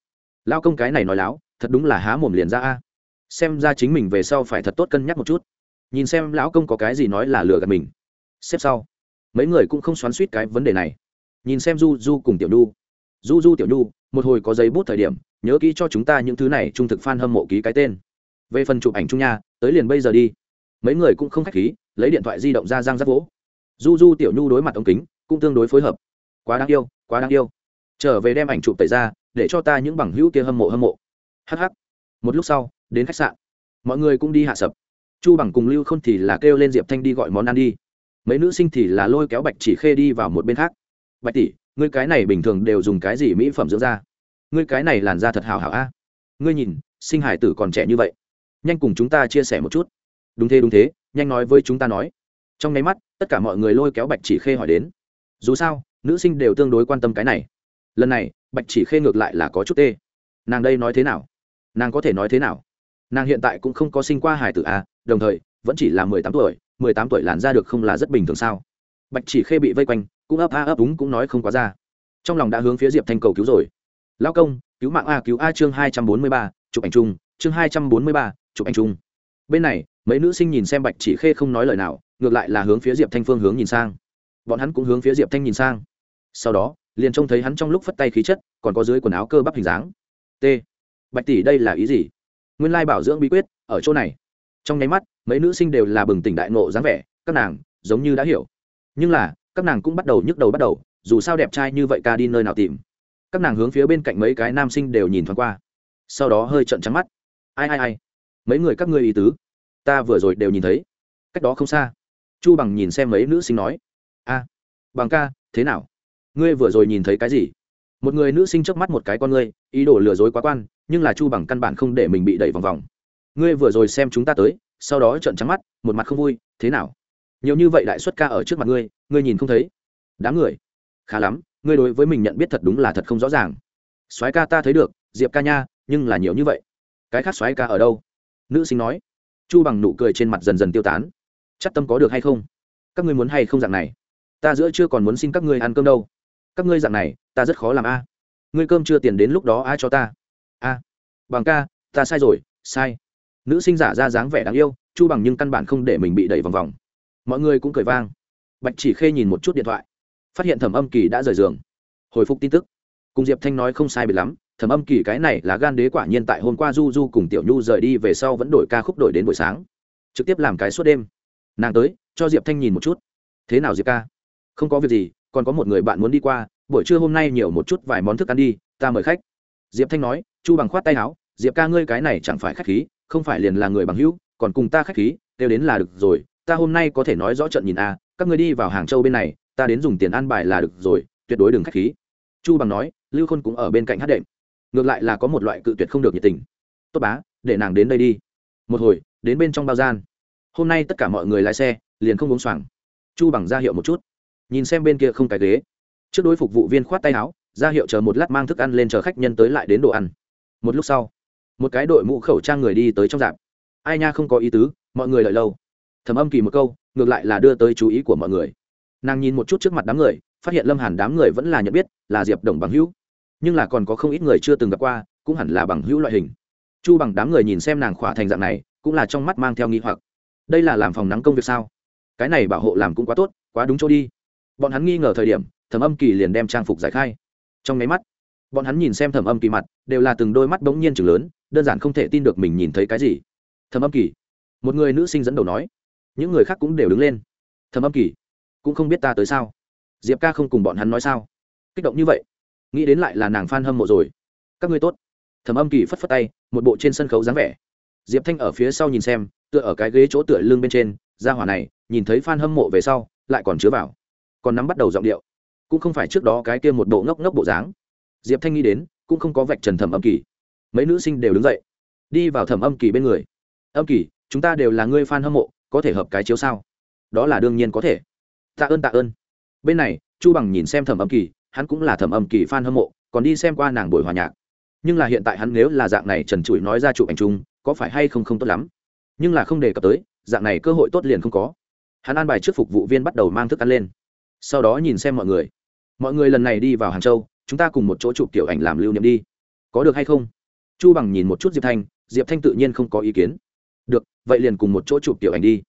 Lao công cái này nói láo, thật đúng là há mồm liền ra a. Xem ra chính mình về sau phải thật tốt cân nhắc một chút. Nhìn xem lão công có cái gì nói là lừa gạt mình. Xếp sau. Mấy người cũng không xoắn suýt cái vấn đề này. Nhìn xem du du cùng tiểu nhu. Du du, tiểu nhu, một hồi có giấy bút thời điểm, nhớ kỹ cho chúng ta những thứ này trung thực f a n hâm mộ ký cái tên. Về phần chụp ảnh trung nha, tới liền bây giờ đi. Mấy người cũng không k h á c h khí, lấy điện thoại di động ra giang giáp vỗ. Du du, tiểu nhu đối mặt ống kính, cũng tương đối phối hợp quá đáng yêu, quá đáng yêu. Trở về đem ảnh chụp tẩy ra, để cho ta những bằng hữu kia hâm mộ hâm mộ. Hh một lúc sau, đến khách sạn. Mọi người cũng đi hạ sập. Chu bằng cùng lưu k h ô n thì là kêu lên diệp thanh đi gọi món ăn đi. Mấy nữ sinh thì là lôi kéo bạch chỉ khê đi vào một bên khác. Bạch tỷ, ngươi cái này bình thường đều dùng cái gì mỹ phẩm dưỡng da? Ngươi cái này làn da thật hào hảo a. Ngươi nhìn, sinh hải tử còn trẻ như vậy. Nhanh cùng chúng ta chia sẻ một chút. Đúng thế đúng thế, nhanh nói với chúng ta nói. Trong nháy mắt, tất cả mọi người lôi kéo bạch chỉ khê hỏi đến. Dù sao nữ sinh đều tương đối quan tâm cái này. Lần này, bạch chỉ khê ngược lại là có chút tê. Nàng đây nói thế nào? Nàng có thể nói thế nào? Nàng hiện tại cũng không có sinh qua hải tử à đồng thời, vẫn chỉ là mười tám tuổi, mười tám tuổi làn ra được không là rất bình thường sao? Bạch chỉ khê bị vây quanh, cũng ấp a ấp úng cũng nói không quá ra. Trong lòng đã hướng phía diệp thanh cầu cứu rồi. Lao công, cứu mạng a, cứu a chương hai trăm bốn mươi ba, chụp ảnh chung, chương hai trăm bốn mươi ba, chụp ảnh chung. Bên này, mấy nữ sinh nhìn xem bạch chỉ khê không nói lời nào, ngược lại là hướng phía diệp thanh phương hướng nhìn sang. Bọn hắn cũng hướng phía diệp thanh nhìn sang sau đó, liền trông thấy hắn trong lúc phất tay khí chất, còn có dưới quần áo cơ bắp hình dáng. T. Bạch tỷ, đây là ý gì? Nguyên lai bảo dưỡng bí quyết, ở chỗ này. Trong nháy mắt, mấy nữ sinh đều là bừng tỉnh đại nộ dáng vẻ, các nàng, giống như đã hiểu. Nhưng là, các nàng cũng bắt đầu nhức đầu bắt đầu, dù sao đẹp trai như vậy ca đi nơi nào tìm. Các nàng hướng phía bên cạnh mấy cái nam sinh đều nhìn thoáng qua. Sau đó hơi trận trắng mắt. Ai ai ai? Mấy người các ngươi ý tứ? Ta vừa rồi đều nhìn thấy. Cách đó không xa. Chu bằng nhìn xem mấy nữ sinh nói. A, bằng ca, thế nào? Ngươi vừa rồi nhìn thấy cái gì? Một người nữ sinh trước mắt một cái con ngươi, ý đồ lừa dối quá quan, nhưng là chu bằng căn bản không để mình bị đẩy vòng vòng. Ngươi vừa rồi xem chúng ta tới, sau đó trợn trắng mắt, một mặt không vui, thế nào? Nhiều như vậy đại xuất ca ở trước mặt ngươi ngươi nhìn không thấy? Đám người. Khá lắm, ngươi đối với mình nhận biết thật đúng là thật không rõ ràng. Soái ca ta thấy được, diệp ca nha, nhưng là nhiều như vậy. Cái khác soái ca ở đâu? Nữ sinh nói. Chu bằng nụ cười trên mặt dần dần tiêu tán. Chắc tâm có được hay không? Các ngươi muốn hay không dạng này? Ta giữa chưa còn muốn xin các ngươi ăn cơm đâu các ngươi dạng này, ta rất khó làm a. Ngươi cơm chưa tiền đến lúc đó ai cho ta. A. Bằng ca, ta sai rồi, sai. Nữ sinh giả ra dáng vẻ đáng yêu, chu bằng nhưng căn bản không để mình bị đẩy vòng vòng. Mọi người cũng cười vang. Bạch chỉ khê nhìn một chút điện thoại. Phát hiện thẩm âm kỳ đã rời giường. Hồi phục tin tức. Cùng diệp thanh nói không sai biệt lắm, thẩm âm kỳ cái này là gan đế quả nhiên tại hôm qua du du cùng tiểu nhu rời đi về sau vẫn đổi ca khúc đổi đến buổi sáng. Trực tiếp làm cái suốt đêm. Nàng tới, cho diệp thanh nhìn một chút. Thế nào diệp ca? Không có việc gì còn có một người bạn muốn đi qua, buổi trưa hôm nay nhiều một chút vài món thức ăn đi, ta mời khách. Diệp thanh nói, chu bằng khoát tay áo, diệp ca ngươi cái này chẳng phải khách khí, không phải liền là người bằng hữu, còn cùng ta khách khí kêu đến là được rồi, ta hôm nay có thể nói rõ trận nhìn a, các ngươi đi vào hàng châu bên này, ta đến dùng tiền ăn bài là được rồi, tuyệt đối đừng khách khí. Chu bằng nói, lưu khôn cũng ở bên cạnh hát đệm. Ngược lại là có một loại cự tuyệt không được nhiệt tình. Tốt bá, để nàng đến đây đi. Một hồi, đến bên trong bao gian. Hôm nay tất cả mọi người lái xe, liền không uống xoàng. Chu bằng ra hiệu một chút nhìn xem bên kia không cái ghế. Trước đối phục vụ viên khoát tay áo, ra hiệu chờ một lát mang thức ăn lên chờ khách nhân tới lại đến đồ ăn. Một lúc sau, một cái đội mũ khẩu trang người đi tới trong dạp. Ai nha không có ý tứ, mọi người lợi lâu. Thầm âm kỳ một câu, ngược lại là đưa tới chú ý của mọi người. Nàng nhìn một chút trước mặt đám người, phát hiện lâm hàn đám người vẫn là nhận biết, là diệp đồng bằng hữu. Nhưng là còn có không ít người chưa từng gặp qua, cũng hẳn là bằng hữu loại hình. Chu bằng đám người nhìn xem nàng khỏa thành dạng này, cũng là trong mắt mang theo nghi hoặc. Đây là làm phòng nắng công việc sao? Cái này bảo hộ làm cũng quá tốt, quá đúng chỗ đi bọn hắn nghi ngờ thời điểm, thẩm âm kỳ liền đem trang phục giải khai. Trong máy mắt, bọn hắn nhìn xem thẩm âm kỳ mặt, đều là từng đôi mắt bỗng nhiên chừng lớn, đơn giản không thể tin được mình nhìn thấy cái gì. Thẩm âm kỳ, một người nữ sinh dẫn đầu nói, những người khác cũng đều đứng lên. Thẩm âm kỳ, cũng không biết ta tới sao? Diệp ca không cùng bọn hắn nói sao? Kích động như vậy, nghĩ đến lại là nàng f a n hâm mộ rồi. Các ngươi tốt. Thẩm âm kỳ phất phất tay, một bộ trên sân khấu dáng vẻ. Diệp thanh ở phía sau nhìn xem, tựa ở cái ghế chỗ tựa lưng bên trên ra hỏa này, nhìn thấy f a n hâm mộ về sau, lại còn chứa vào còn nắm bắt đầu giọng điệu. Cũng không phải trước đó cái kia một bộ ngốc ngốc bộ dáng. Diệp thanh nghĩ đến, cũng không có vạch trần thẩm âm kỳ. Mấy nữ sinh đều đứng dậy, đi vào thẩm âm kỳ bên người. Âm kỳ, chúng ta đều là ngươi f a n hâm mộ, có thể hợp cái chiếu sao? Đó là đương nhiên có thể. Tạ ơn tạ ơn. Bên này, chu bằng nhìn xem thẩm âm kỳ, hắn cũng là thẩm âm kỳ f a n hâm mộ, còn đi xem qua nàng buổi hòa nhạc. Nhưng là hiện tại hắn nếu là dạng này trần trụi nói ra chụp ảnh chung, có phải hay không không tốt lắm? Nhưng là không đề cập tới, dạng này cơ hội tốt liền không có. Hắn an bài trước phục vụ viên bắt đầu mang thức ăn lên sau đó nhìn xem mọi người. Mọi người lần này đi vào hàng châu, chúng ta cùng một chỗ chụp tiểu ảnh làm lưu niệm đi. Có được hay không? Chu bằng nhìn một chút diệp thanh diệp thanh tự nhiên không có ý kiến. Được, vậy liền cùng một chỗ chụp tiểu ảnh đi.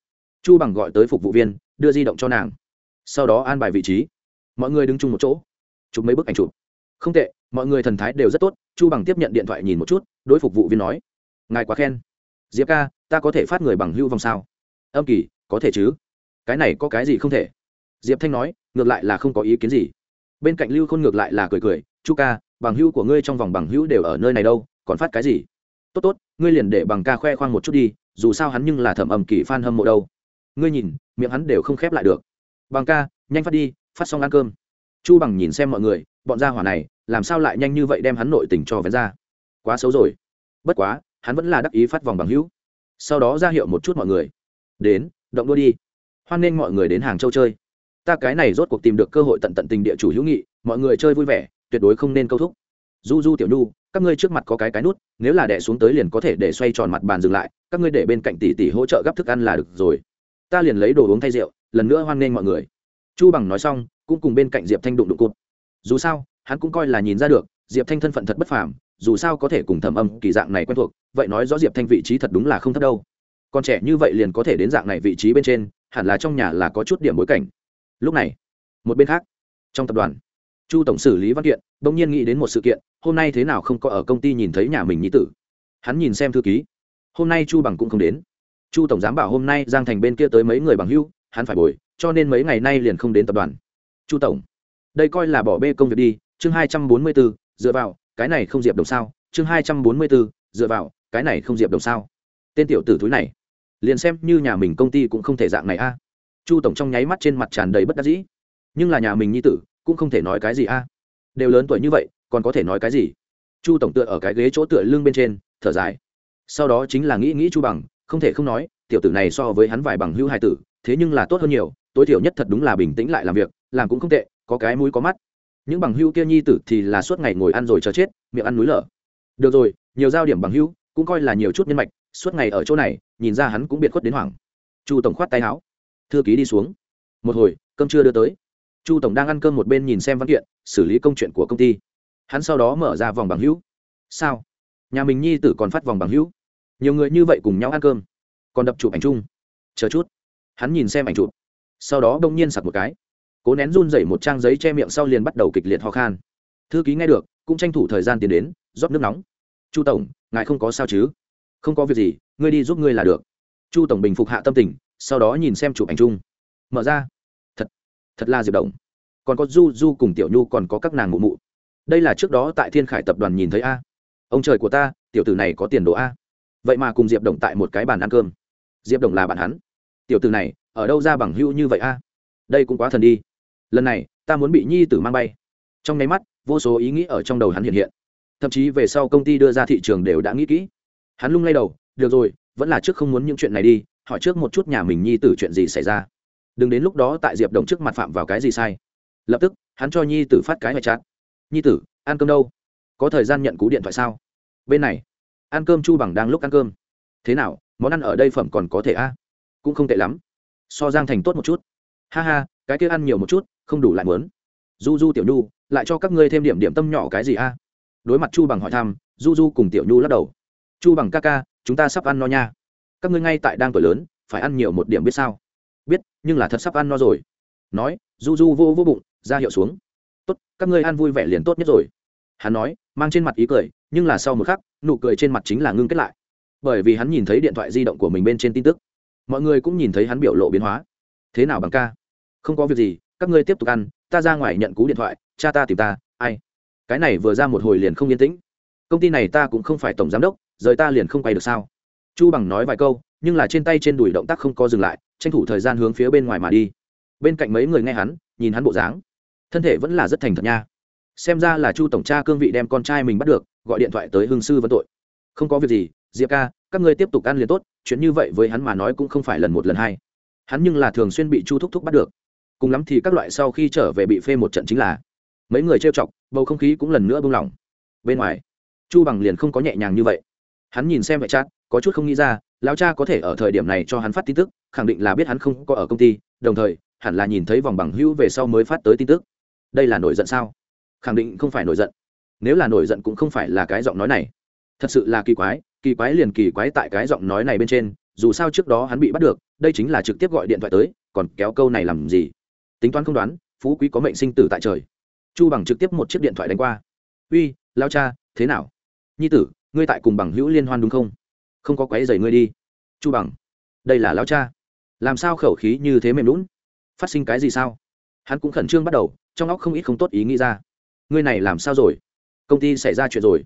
Chu bằng gọi tới phục vụ viên, đưa di động cho nàng. Sau đó an bài vị trí. Mọi người đứng chung một chỗ. Chụp mấy bức ảnh chụp. Không tệ, mọi người thần thái đều rất tốt. Chu bằng tiếp nhận điện thoại nhìn một chút, đối phục vụ viên nói. Ngài quá khen. Diệp ca, ta có thể phát người bằng hưu vòng sao? Âm kỳ, có thể chứ? Cái này có cái gì không thể? Diệp thanh nói, ngược lại là không có ý kiến gì. Bên cạnh lưu khôn ngược lại là cười cười, chu ca, bằng hữu của ngươi trong vòng bằng hữu đều ở nơi này đâu, còn phát cái gì? Tốt tốt, ngươi liền để bằng ca khoe khoang một chút đi, dù sao hắn nhưng là thẩm ẩm kỳ f hâm mộ đâu. Ngươi nhìn, miệng hắn đều không khép lại được. Bằng ca, nhanh phát đi, phát xong ăn cơm. Chu bằng nhìn xem mọi người, bọn gia hỏa này, làm sao lại nhanh như vậy đem hắn nội tình cho vén ra? Quá xấu rồi. Bất quá, hắn vẫn là đắc ý phát vòng bằng hữu. Sau đó ra hiệu một chút mọi người. Đến, động đua đi. Hoan nghênh mọi người đến hàng châu chơi ta cái này rốt cuộc tìm được cơ hội tận tận tình địa chủ hữu nghị, mọi người chơi vui vẻ, tuyệt đối không nên câu thúc. Du du tiểu nhu, các ngươi trước mặt có cái cái nút, nếu là đẻ xuống tới liền có thể để xoay tròn mặt bàn dừng lại, các ngươi để bên cạnh tỷ tỷ hỗ trợ gắp thức ăn là được rồi. Ta liền lấy đồ uống thay rượu, lần nữa hoan nghênh mọi người. Chu bằng nói xong, cũng cùng bên cạnh diệp thanh đụng đụng cụt. Dù sao, hắn cũng coi là nhìn ra được, diệp thanh thân phận thật bất phàm, dù sao có thể cùng thẩm âm kỳ dạng này quen thuộc, vậy nói rõ diệp thanh vị trí thật đúng là không thấp đâu. Còn trẻ như vậy liền có thể đến dạng này vị trí bên trên, hẳn là trong nhà là có chút điểm bối cảnh lúc này, một bên khác, trong tập đoàn, chu tổng xử lý văn kiện đ ỗ n g nhiên nghĩ đến một sự kiện, hôm nay thế nào không có ở công ty nhìn thấy nhà mình nhí tử. Hắn nhìn xem thư ký. Hôm nay chu bằng cũng không đến. Chu tổng giám bảo hôm nay giang thành bên kia tới mấy người bằng hưu hắn phải bồi, cho nên mấy ngày nay liền không đến tập đoàn. Chu tổng, đây coi là bỏ bê công việc đi, chương hai trăm bốn mươi bốn dựa vào, cái này không diệp đồng sao? Chương hai trăm bốn mươi bốn dựa vào, cái này không diệp đồng sao? Tên tiểu tử thúi này, liền xem như nhà mình công ty cũng không thể dạng này a chu tổng trong nháy mắt trên mặt tràn đầy bất đắc dĩ. Nhưng là nhà mình nhi tử, cũng không thể nói cái gì a. Đều lớn tuổi như vậy, còn có thể nói cái gì? Chu tổng tựa ở cái ghế chỗ tựa lưng bên trên, thở dài. Sau đó chính là nghĩ nghĩ chu bằng, không thể không nói, tiểu tử này so với hắn vài bằng hữu hai tử, thế nhưng là tốt hơn nhiều, tối thiểu nhất thật đúng là bình tĩnh lại làm việc, làm cũng không tệ, có cái mũi có mắt. Những bằng hữu kia nhi tử thì là suốt ngày ngồi ăn rồi chờ chết, miệng ăn núi lở. Được rồi, nhiều giao điểm bằng hữu, cũng coi là nhiều chút nhân mạch, suốt ngày ở chỗ này, nhìn ra hắn cũng biệt khuất đến hoảng. Chu tổng khoát tay áo thư ký đi xuống. Một hồi, cơm chưa đưa tới. Chu tổng đang ăn cơm một bên nhìn xem văn kiện, xử lý công chuyện của công ty. Hắn sau đó mở ra vòng bằng hữu. Sao? Nhà mình nhi tử còn phát vòng bằng hữu. Nhiều người như vậy cùng nhau ăn cơm. Còn đập chụp ảnh chung. Chờ chút. Hắn nhìn xem ảnh chụp. Sau đó đông nhiên sặc một cái. Cố nén run dậy một trang giấy che miệng sau liền bắt đầu kịch liệt ho khan. Thư ký nghe được, cũng tranh thủ thời gian tiến đến, rót nước nóng. Chu tổng, ngài không có sao chứ? Không có việc gì, ngươi đi giúp ngươi là được. Chu tổng bình phục hạ tâm tình sau đó nhìn xem chụp ảnh chung. Mở ra. Thật thật là diệp động. Còn có du du cùng tiểu nhu còn có các nàng mụ mụ. Đây là trước đó tại thiên khải tập đoàn nhìn thấy a. Ông trời của ta, tiểu tử này có tiền đồ a. Vậy mà cùng diệp động tại một cái bàn ăn cơm. Diệp động là bạn hắn. Tiểu tử này, ở đâu ra bằng hữu như vậy a? Đây cũng quá thần đi. Lần này, ta muốn bị nhi tử mang bay. Trong nháy mắt, vô số ý nghĩ ở trong đầu hắn hiện hiện. Thậm chí về sau công ty đưa ra thị trường đều đã nghĩ kỹ. Hắn lung lay đầu, được rồi, vẫn là trước không muốn những chuyện này đi hỏi trước một chút nhà mình nhi tử chuyện gì xảy ra. Đừng đến lúc đó tại diệp đồng trước mặt phạm vào cái gì sai. Lập tức, hắn cho nhi tử phát cái ngoại chát. Nhi tử, ăn cơm đâu? Có thời gian nhận cú điện thoại sao? Bên này, ăn cơm chu bằng đang lúc ăn cơm. Thế nào, món ăn ở đây phẩm còn có thể a? Cũng không tệ lắm. So giang thành tốt một chút. Ha ha, cái kia ăn nhiều một chút, không đủ lại muốn. Du du tiểu nhu, lại cho các ngươi thêm điểm điểm tâm nhỏ cái gì a? Đối mặt chu bằng hỏi thăm, du du cùng tiểu nhu lắc đầu. Chu bằng ca ca, chúng ta sắp ăn no nha các ngươi ngay tại đang tuổi lớn, phải ăn nhiều một điểm biết sao? Biết, nhưng là thật sắp ăn no rồi. Nói, du du vô vô bụng, ra hiệu xuống. Tốt, các ngươi ăn vui vẻ liền tốt nhất rồi. Hắn nói, mang trên mặt ý cười, nhưng là sau một khắc, nụ cười trên mặt chính là ngưng kết lại. Bởi vì hắn nhìn thấy điện thoại di động của mình bên trên tin tức. Mọi người cũng nhìn thấy hắn biểu lộ biến hóa. Thế nào bằng ca? Không có việc gì, các ngươi tiếp tục ăn, ta ra ngoài nhận cú điện thoại, cha ta tìm ta, ai? Cái này vừa ra một hồi liền không yên tĩnh. Công ty này ta cũng không phải tổng giám đốc, rời ta liền không quay được sao? Chu bằng nói vài câu, nhưng là trên tay trên đùi động tác không có dừng lại, tranh thủ thời gian hướng phía bên ngoài mà đi. Bên cạnh mấy người nghe hắn, nhìn hắn bộ dáng, thân thể vẫn là rất thành thật nha. Xem ra là chu tổng tra cương vị đem con trai mình bắt được, gọi điện thoại tới hương sư vấn tội. Không có việc gì, diệp ca, các ngươi tiếp tục ăn liền tốt, chuyện như vậy với hắn mà nói cũng không phải lần một lần hai. Hắn nhưng là thường xuyên bị chu thúc thúc bắt được. Cùng lắm thì các loại sau khi trở về bị phê một trận chính là. Mấy người trêu chọc, bầu không khí cũng lần nữa buông lỏng. Bên ngoài, chu bằng liền không có nhẹ nhàng như vậy. Hắn nhìn xem vậy trát có chút không nghĩ ra, lão cha có thể ở thời điểm này cho hắn phát tin tức, khẳng định là biết hắn không có ở công ty, đồng thời, hẳn là nhìn thấy vòng bằng hữu về sau mới phát tới tin tức. Đây là nổi giận sao? Khẳng định không phải nổi giận. Nếu là nổi giận cũng không phải là cái giọng nói này. Thật sự là kỳ quái kỳ quái liền kỳ quái tại cái giọng nói này bên trên, dù sao trước đó hắn bị bắt được, đây chính là trực tiếp gọi điện thoại tới, còn kéo câu này làm gì? Tính toán không đoán, phú quý có mệnh sinh tử tại trời. Chu bằng trực tiếp một chiếc điện thoại đánh qua. Uy lao cha, thế nào? Nhi tử, ngươi tại cùng bằng hữu liên hoan đúng không? Không có quấy dày ngươi đi. Chu bằng, đây là lão cha. Làm sao khẩu khí như thế mềm lún phát sinh cái gì sao? Hắn cũng khẩn trương bắt đầu, trong óc không ít không tốt ý nghĩ ra. Ngươi này làm sao rồi? Công ty xảy ra chuyện rồi.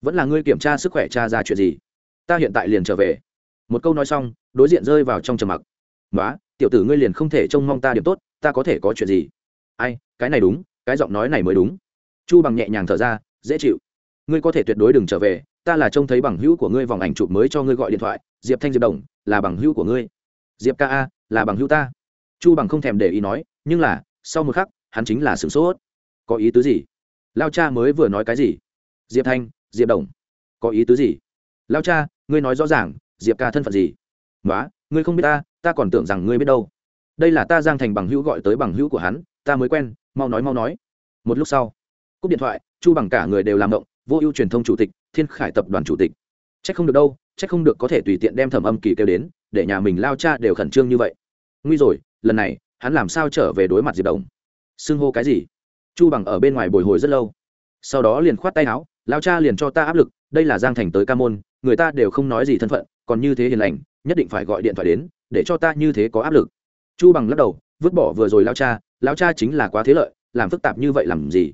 Vẫn là ngươi kiểm tra sức khỏe cha ra chuyện gì? Ta hiện tại liền trở về. Một câu nói xong, đối diện rơi vào trong trầm mặc. Nói tiểu tử ngươi liền không thể trông mong ta điểm tốt, ta có thể có chuyện gì? Ai, cái này đúng, cái giọng nói này mới đúng. Chu bằng nhẹ nhàng thở ra, dễ chịu. Ngươi có thể tuyệt đối đừng trở về ta là trông thấy bằng hữu của ngươi vòng ảnh chụp mới cho ngươi gọi điện thoại, diệp thanh diệp đồng, là bằng hữu của ngươi. Diệp ca a, là bằng hữu ta. Chu bằng không thèm để ý nói, nhưng là, sau một khắc, hắn chính là sửng sốt. Có ý tứ gì? Lao cha mới vừa nói cái gì? Diệp thanh, diệp đồng. Có ý tứ gì? Lao cha, ngươi nói rõ ràng, diệp ca thân phận gì? Nói ngươi không biết ta ta còn tưởng rằng ngươi biết đâu. Đây là ta giang thành bằng hữu gọi tới bằng hữu của hắn, ta mới quen, mau nói mau nói. Một lúc sau, cúp điện thoại, chu bằng cả người đều làm động, vô ưu truyền thông chủ tịch thiên khải tập đoàn chủ tịch. C h ắ c không được đâu c h ắ c không được có thể tùy tiện đem thẩm âm kỳ kêu đến, để nhà mình lao cha đều khẩn trương như vậy. Nguy rồi, lần này, hắn làm sao trở về đối mặt diệp đồng? Xưng hô cái gì? Chu bằng ở bên ngoài bồi hồi rất lâu. Sau đó liền khoát tay áo, lao cha liền cho ta áp lực, đây là giang thành tới ca môn, người ta đều không nói gì thân phận, còn như thế hiền lành, nhất định phải gọi điện thoại đến, để cho ta như thế có áp lực. Chu bằng lắc đầu, vứt bỏ vừa rồi lao cha lao cha chính là quá thế lợi, làm phức tạp như vậy làm gì?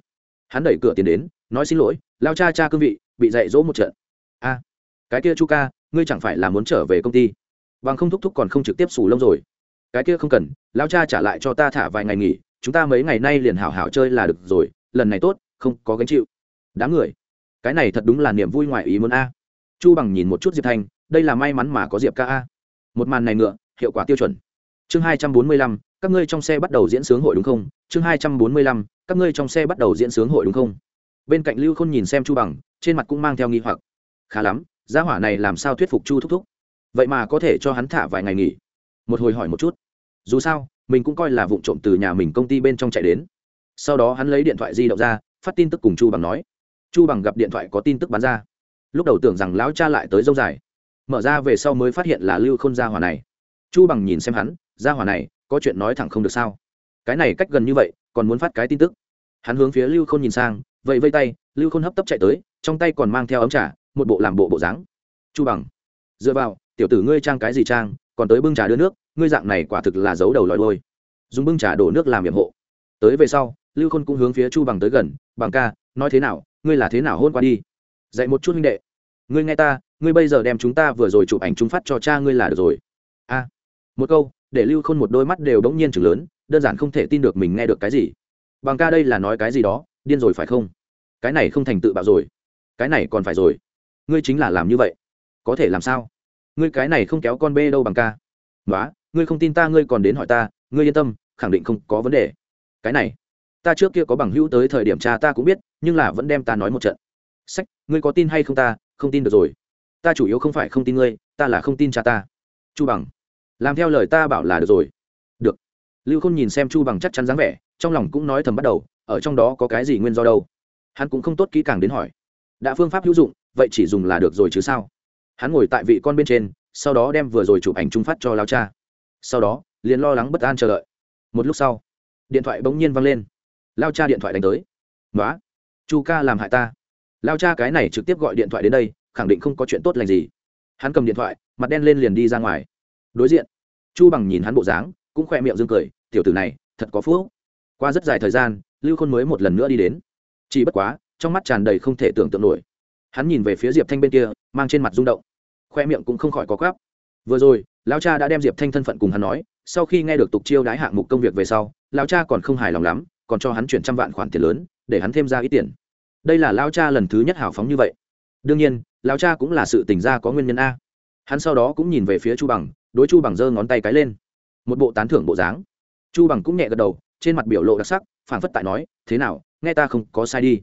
Hắn đẩy cửa tiến đến, nói, xin lỗi, lao cha cha cương vị bị dạy dỗ một trận. A, cái kia chu ca, ngươi chẳng phải là muốn trở về công ty? Bằng không thúc thúc còn không trực tiếp xù lông rồi. Cái kia không cần lao cha trả lại cho ta thả vài ngày nghỉ, chúng ta mấy ngày nay liền hảo hảo chơi là được rồi, lần này tốt, không có gánh chịu. Đáng người. Cái này thật đúng là niềm vui ngoài ý muốn a. Chu bằng nhìn một chút diệp thanh, đây là may mắn mà có diệp ca a. Một màn này ngựa, hiệu quả tiêu chuẩn. Chương hai trăm bốn mươi lăm, các ngươi trong xe bắt đầu diễn sướng hội đúng không? Chương hai trăm bốn mươi lăm, các ngươi trong xe bắt đầu diễn sướng hội đúng không? Bên cạnh lưu khôn nhìn xem chu bằng, trên mặt cũng mang theo nghi hoặc. Khá lắm, gia hỏa này làm sao thuyết phục chu thúc thúc? Vậy mà có thể cho hắn thả vài ngày nghỉ. Một hồi hỏi một chút. Dù sao, mình cũng coi là vụ trộm từ nhà mình công ty bên trong chạy đến. Sau đó hắn lấy điện thoại di động ra, phát tin tức cùng chu bằng nói. Chu bằng gặp điện thoại có tin tức bán ra. Lúc đầu tưởng rằng lão cha lại tới dâu dài. Mở ra về sau mới phát hiện là lưu khôn gia hỏa này. Chu bằng nhìn xem hắn, gia hỏa này, có chuyện nói thẳng không được sao? Cái này cách gần như vậy, còn muốn phát cái tin tức? Hắn hướng phía lưu khôn nhìn sang vậy vây tay, lưu khôn hấp tấp chạy tới, trong tay còn mang theo ấm trà, một bộ làm bộ bộ dáng. Chu bằng, dựa vào, tiểu tử ngươi trang cái gì trang, còn tới bưng trà đưa nước, ngươi dạng này quả thực là giấu đầu lòi đôi dùng bưng trà đổ nước làm nhiệm hộ. Tới về sau, lưu khôn cũng hướng phía chu bằng tới gần, bằng ca, nói thế nào, ngươi là thế nào hôn qua đi? Dạy một chút huynh đệ. Ngươi nghe ta, ngươi bây giờ đem chúng ta vừa rồi chụp ảnh chúng phát cho cha ngươi là được rồi. A. Một câu, để lưu khôn một đôi mắt đều đống nhiên chừng lớn, đơn giản không thể tin được mình nghe được cái gì. Bằng ca đây là nói cái gì đó? Điên rồi phải không? Cái này không thành tự bạo rồi. Cái này còn phải rồi. Ngươi chính là làm như vậy. Có thể làm sao? Ngươi cái này không kéo con bê đâu bằng ca. Nói ngươi không tin ta, ngươi còn đến hỏi ta. Ngươi yên tâm, khẳng định không có vấn đề. Cái này, ta trước kia có bằng hữu tới thời điểm cha ta cũng biết, nhưng là vẫn đem ta nói một trận. Sách, ngươi có tin hay không ta? Không tin được rồi. Ta chủ yếu không phải không tin ngươi, ta là không tin cha ta. Chu bằng, làm theo lời ta bảo là được rồi. Được. Lưu khôn nhìn xem chu bằng chắc chắn dáng vẻ, trong lòng cũng nói thầm bắt đầu ở trong đó có cái gì nguyên do đâu? Hắn cũng không tốt kỹ càng đến hỏi. Đã phương pháp hữu dụng, vậy chỉ dùng là được rồi chứ sao? Hắn ngồi tại vị con bên trên, sau đó đem vừa rồi chụp ảnh trung phát cho lao cha. Sau đó, liền lo lắng bất an chờ đợi. Một lúc sau, điện thoại bỗng nhiên văng lên. Lao cha điện thoại đánh tới. Nói chu ca làm hại ta. Lao cha cái này trực tiếp gọi điện thoại đến đây, khẳng định không có chuyện tốt lành gì. Hắn cầm điện thoại, mặt đen lên liền đi ra ngoài. Đối diện, chu bằng nhìn hắn bộ dáng, cũng khoe miệng dương cười, tiểu tử này, thật có phước qua rất dài thời gian, lưu khôn mới một lần nữa đi đến. Chỉ bất quá, trong mắt tràn đầy không thể tưởng tượng nổi. Hắn nhìn về phía diệp thanh bên kia, mang trên mặt rung động. Khoe miệng cũng không khỏi có gáp vừa rồi, lão cha đã đem diệp thanh thân phận cùng hắn nói, sau khi nghe được tục chiêu đái hạng mục công việc về sau, lão cha còn không hài lòng lắm, còn cho hắn chuyển trăm vạn khoản tiền lớn, để hắn thêm ra ít tiền. Đây là lão cha lần thứ nhất hào phóng như vậy. Đương nhiên, lão cha cũng là sự tình ra có nguyên nhân a. Hắn sau đó cũng nhìn về phía chu bằng, đối chu bằng giơ ngón tay cái lên. Một bộ tán thưởng bộ dáng. Chu bằng cũng nhẹ gật đầu trên mặt biểu lộ đặc sắc phản phất tại nói, thế nào, nghe ta không có sai đi.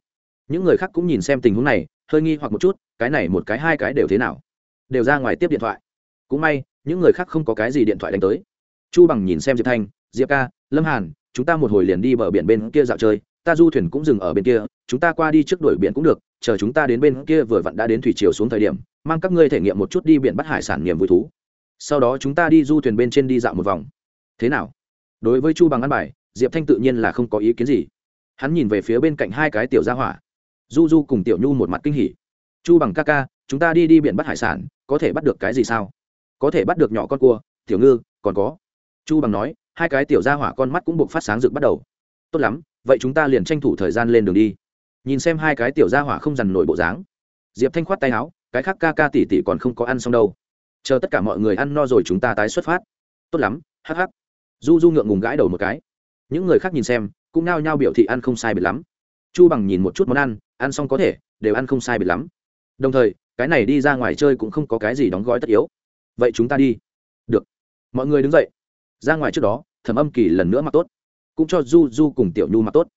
Những người khác cũng nhìn xem tình huống này, hơi nghi hoặc một chút, cái này một cái, hai cái đều thế nào? Đều ra ngoài tiếp điện thoại. Cũng may, những người khác không có cái gì điện thoại đánh tới. Chu bằng nhìn xem diệp thanh, diệp ca, lâm hàn, chúng ta một hồi liền đi bờ biển bên kia dạo chơi, ta du thuyền cũng dừng ở bên kia, chúng ta qua đi trước đuổi biển cũng được, chờ chúng ta đến bên kia vừa vặn đã đến thủy chiều xuống thời điểm, mang các ngươi thể nghiệm một chút đi biển bắt hải sản niềm vui thú. Sau đó chúng ta đi du thuyền bên trên đi dạo một vòng. Thế nào? Đối với chu bằng ăn bài diệp thanh tự nhiên là không có ý kiến gì. Hắn nhìn về phía bên cạnh hai cái tiểu gia hỏa. Du du cùng tiểu nhu một mặt kinh hỉ. Chu bằng ca ca, chúng ta đi đi biển bắt hải sản, có thể bắt được cái gì sao? Có thể bắt được nhỏ con cua, tiểu ngư, còn có. Chu bằng nói, hai cái tiểu gia hỏa con mắt cũng buộc phát sáng rực bắt đầu. Tốt lắm, vậy chúng ta liền tranh thủ thời gian lên đường đi. Nhìn xem hai cái tiểu gia hỏa không dằn nổi bộ dáng, diệp thanh khoát tay áo, cái khác ca ca tỉ tỉ còn không có ăn xong đâu. Chờ tất cả mọi người ăn no rồi chúng ta tái xuất phát. Tốt lắm, hắc hắc. Du du ngượng ngùng gãi đầu một cái những người khác nhìn xem, cũng nao nhao biểu thị ăn không sai biệt lắm. Chu bằng nhìn một chút món ăn ăn xong có thể, đều ăn không sai biệt lắm. Đồng thời, cái này đi ra ngoài chơi cũng không có cái gì đóng gói tất yếu. Vậy chúng ta đi. Được. Mọi người đứng dậy. Ra ngoài trước đó, thẩm âm kỳ lần nữa mặc tốt. Cũng cho du du cùng tiểu nhu mặc tốt.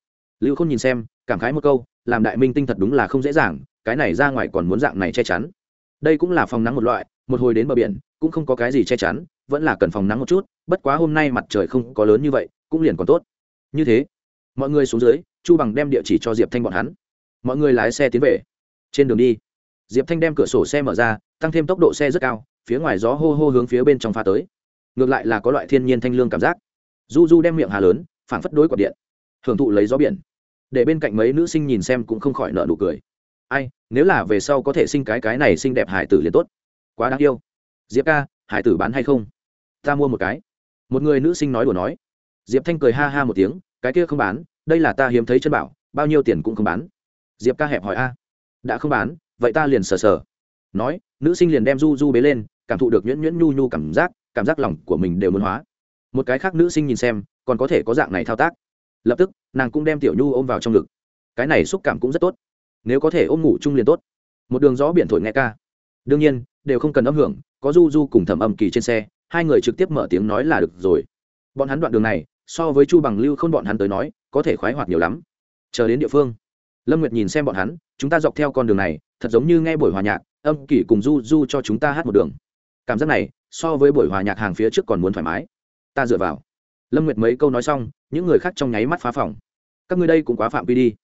Lưu không nhìn xem, cảm khái một câu, làm đại minh tinh thật đúng là không dễ dàng, cái này ra ngoài còn muốn dạng này che chắn. Đây cũng là phòng nắng một loại, một hồi đến bờ biển, cũng không có cái gì che chắn, vẫn là cần phòng nắng một chút, bất quá hôm nay mặt trời không có lớn như vậy cũng liền còn tốt. Như thế, mọi người xuống dưới, chu bằng đem địa chỉ cho diệp thanh bọn hắn. Mọi người lái xe tiến về. Trên đường đi, diệp thanh đem cửa sổ xe mở ra, tăng thêm tốc độ xe rất cao, phía ngoài gió hô hô hướng phía bên trong pha tới. Ngược lại là có loại thiên nhiên thanh lương cảm giác. Du du đem miệng hà lớn phản phất đối quạt điện, hưởng thụ lấy gió biển. Để bên cạnh mấy nữ sinh nhìn xem cũng không khỏi nợ nụ cười. Ai, nếu là về sau có thể sinh cái cái này xinh đẹp hải tử liền tốt. Quá đáng yêu. Diệp ca, hải tử bán hay không? Ta mua một cái. Một người nữ sinh nói đùa nói diệp thanh cười ha ha một tiếng, cái kia không bán, đây là ta hiếm thấy chân bảo, bao nhiêu tiền cũng không bán. Diệp ca hẹp hỏi, a, đã không bán, vậy ta liền sờ sờ. Nói, nữ sinh liền đem du du bế lên, cảm thụ được nhuyễn nhuyễn nhu nhu cảm giác cảm giác lòng của mình đều muốn hóa. Một cái khác nữ sinh nhìn xem, còn có thể có dạng này thao tác. Lập tức, nàng cũng đem tiểu nhu ôm vào trong ngực. Cái này xúc cảm cũng rất tốt. Nếu có thể ôm ngủ chung liền tốt. Một đường gió biển thổi nghe ca. Đương nhiên, đều không cần âm hưởng, có du du cùng thẩm âm kỳ trên xe, hai người trực tiếp mở tiếng nói là được rồi. Bọn hắn đoạn đường này so với chu bằng lưu không bọn hắn tới nói, có thể khoái hoạt nhiều lắm. Chờ đến địa phương, lâm nguyệt nhìn xem bọn hắn, chúng ta dọc theo con đường này, thật giống như nghe buổi hòa nhạc, âm kỷ cùng du du cho chúng ta hát một đường. Cảm giác này, so với buổi hòa nhạc hàng phía trước còn muốn thoải mái. Ta dựa vào. Lâm nguyệt mấy câu nói xong, những người khác trong nháy mắt phá phòng. Các ngươi đây cũng quá phạm vi đi,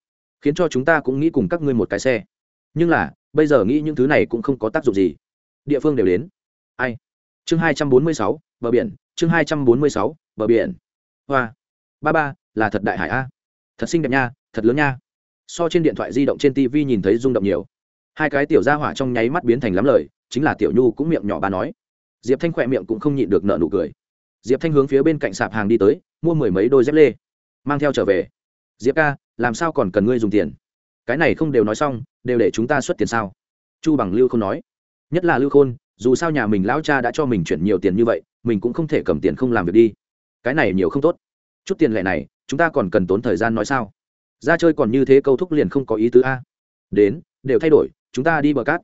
khiến cho chúng ta cũng nghĩ cùng các ngươi một cái xe. Nhưng là, bây giờ nghĩ những thứ này cũng không có tác dụng gì. Địa phương đều đến. Ai? Chương hai trăm bốn mươi sáu, bờ biển. Chương hai trăm bốn mươi sáu, bờ biển hoa. Ba ba, là thật đại hải a. Thật xinh đẹp nha, thật lớn nha. So trên điện thoại di động trên tv nhìn thấy rung động nhiều. Hai cái tiểu gia hỏa trong nháy mắt biến thành lắm lời, chính là tiểu nhu cũng miệng nhỏ bà nói. Diệp thanh khỏe miệng cũng không nhịn được nợ nụ cười. Diệp thanh hướng phía bên cạnh sạp hàng đi tới, mua mười mấy đôi dép lê. Mang theo trở về. Diệp ca, làm sao còn cần ngươi dùng tiền? Cái này không đều nói xong, đều để chúng ta xuất tiền sao? Chu bằng lưu không nói. Nhất là lưu khôn, dù sao nhà mình lão cha đã cho mình chuyển nhiều tiền như vậy, mình cũng không thể cầm tiền không làm việc đi cái này nhiều không tốt. Chút tiền lệ này, chúng ta còn cần tốn thời gian nói sao? Ra chơi còn như thế câu thúc liền không có ý tứ a. Đến, đều thay đổi, chúng ta đi bờ cát.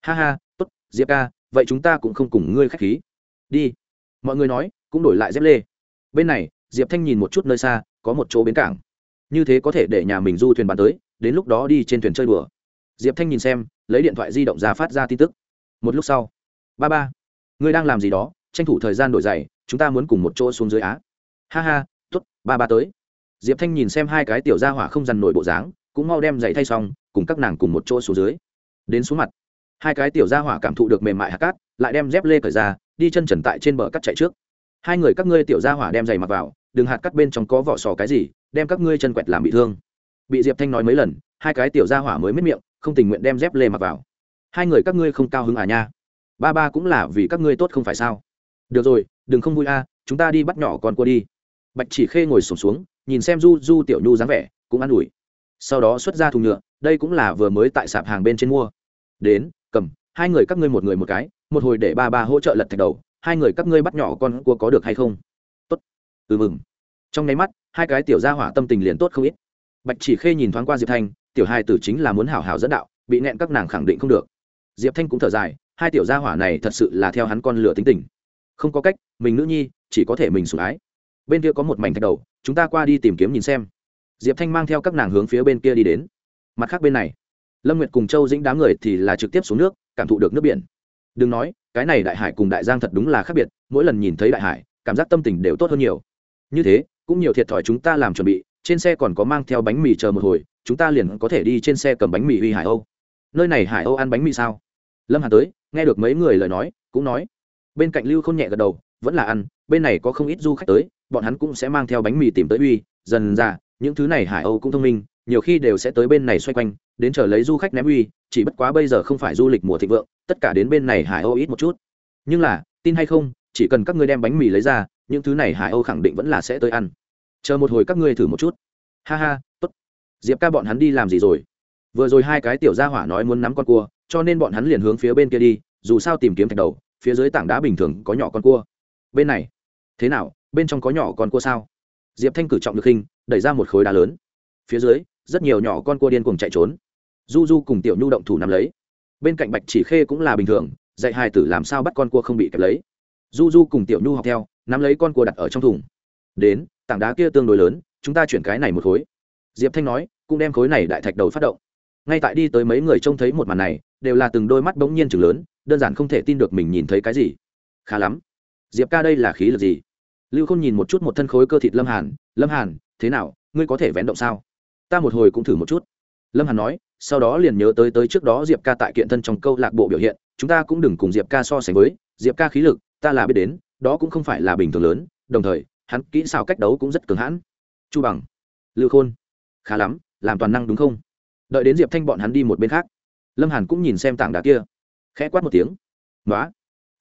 Ha ha t ố t diệp ca, vậy chúng ta cũng không cùng ngươi k h á c h khí. Đi. Mọi người nói, cũng đổi lại dép lê. Bên này, diệp thanh nhìn một chút nơi xa, có một chỗ bến cảng. Như thế có thể để nhà mình du thuyền bàn tới, đến lúc đó đi trên thuyền chơi đùa. Diệp thanh nhìn xem, lấy điện thoại di động ra phát ra tin tức. Một lúc sau. Ba ba, ngươi đang làm gì đó? Tranh thủ thời gian đổi giày, chúng ta muốn cùng một chỗ xuống dưới á. Ha ha, tốt, ba ba tới. Diệp thanh nhìn xem hai cái tiểu gia hỏa không dằn nổi bộ dáng, cũng mau đem giày thay xong, cùng các nàng cùng một chỗ xuống dưới. Đến xuống mặt. Hai cái tiểu gia hỏa cảm thụ được mềm mại hạt cát, lại đem dép lê cởi ra, đi chân trần tại trên bờ cắt chạy trước. Hai người các ngươi tiểu gia hỏa đem giày mặc vào, đừng hạt cắt bên trong có vỏ sò cái gì, đem các ngươi chân quẹt làm bị thương. Bị diệp thanh nói mấy lần, hai cái tiểu gia hỏa mới miết miệng, không tình nguyện đem dép lê mặc vào. Hai người các ngươi không cao hứng à nha. Ba ba cũng là vì các ngươi tốt không phải sao? Được rồi đừng không vui a chúng ta đi bắt nhỏ con cua đi. Bạch chỉ khê ngồi sổm xuống, xuống nhìn xem du du tiểu nhu dáng vẻ cũng an ủi. Sau đó xuất ra thùng nhựa đây cũng là vừa mới tại sạp hàng bên trên mua. Đến cầm hai người các ngươi một người một cái một hồi để ba ba hỗ trợ lật thạch đầu hai người các ngươi bắt nhỏ con cua có được hay không? Tốt. Ừ mừng. Trong nháy mắt hai cái tiểu gia hỏa tâm tình liền tốt không ít. Bạch chỉ khê nhìn thoáng qua diệp thanh tiểu hai tử chính là muốn hảo hảo dẫn đạo bị nẹn các nàng khẳng định không được. Diệp thanh cũng thở dài hai tiểu gia hỏa này thật sự là theo hắn con lửa tính tình không có cách, mình nữ nhi chỉ có thể mình sủng ái. Bên kia có một mảnh thạch đầu, chúng ta qua đi tìm kiếm nhìn xem. Diệp thanh mang theo các nàng hướng phía bên kia đi đến. Mặt khác bên này, lâm nguyệt cùng châu dĩnh đám người thì là trực tiếp xuống nước, cảm thụ được nước biển. Đừng nói, cái này đại hải cùng đại giang thật đúng là khác biệt, mỗi lần nhìn thấy đại hải, cảm giác tâm tình đều tốt hơn nhiều. Như thế, cũng nhiều thiệt thòi chúng ta làm chuẩn bị, trên xe còn có mang theo bánh mì chờ một hồi, chúng ta liền có thể đi trên xe cầm bánh mì uy hải âu. Nơi này hải âu ăn bánh mì sao? Lâm hà tới, nghe được mấy người lời nói, cũng nói bên cạnh lưu không nhẹ gật đầu, vẫn là ăn, bên này có không ít du khách tới, bọn hắn cũng sẽ mang theo bánh mì tìm tới uy, dần ra, những thứ này hải âu cũng thông minh, nhiều khi đều sẽ tới bên này xoay quanh, đến chờ lấy du khách ném uy, chỉ bất quá bây giờ không phải du lịch mùa thịnh vượng, tất cả đến bên này hải âu ít một chút. Nhưng là, tin hay không, chỉ cần các ngươi đem bánh mì lấy ra, những thứ này hải âu khẳng định vẫn là sẽ tới ăn. Chờ một hồi các ngươi thử một chút. Ha ha, tốt. Diệp ca bọn hắn đi làm gì rồi? Vừa rồi hai cái tiểu gia hỏa nói muốn nắm con cua, cho nên bọn hắn liền hướng phía bên kia đi, dù sao tìm kiếm thạch đầu phía dưới tảng đá bình thường có nhỏ con cua. Bên này, thế nào? Bên trong có nhỏ con cua sao? Diệp thanh cử trọng được hình, đẩy ra một khối đá lớn. Phía dưới, rất nhiều nhỏ con cua điên cùng chạy trốn. Du du cùng tiểu nhu động thủ nắm lấy. Bên cạnh bạch chỉ khê cũng là bình thường, dạy hai tử làm sao bắt con cua không bị kẹp lấy. Du du cùng tiểu nhu học theo, nắm lấy con cua đặt ở trong thùng. Đến, tảng đá kia tương đối lớn, chúng ta chuyển cái này một khối. Diệp thanh nói, cũng đem khối này đại thạch đầu phát động. Ngay tại đi tới mấy người trông thấy một màn này, đều là từng đôi mắt bỗng nhiên chừng lớn đơn giản không thể tin được mình nhìn thấy cái gì. Khá lắm. Diệp ca đây là khí lực gì? Lưu k h ô n nhìn một chút một thân khối cơ thịt lâm hàn lâm hàn, thế nào, ngươi có thể vén động sao? Ta một hồi cũng thử một chút. Lâm hàn nói, sau đó liền nhớ tới tới trước đó diệp ca tại kiện thân trong câu lạc bộ biểu hiện, chúng ta cũng đừng cùng diệp ca so sánh với, diệp ca khí lực, ta là biết đến, đó cũng không phải là bình thường lớn, đồng thời, hắn kỹ xào cách đấu cũng rất cường hãn. Chu bằng. Lưu khôn. Khá lắm, làm toàn năng đúng không? Đợi đến diệp thanh bọn hắn đi một bên khác, lâm hàn cũng nhìn xem tảng đá kia khẽ quát một tiếng. Nói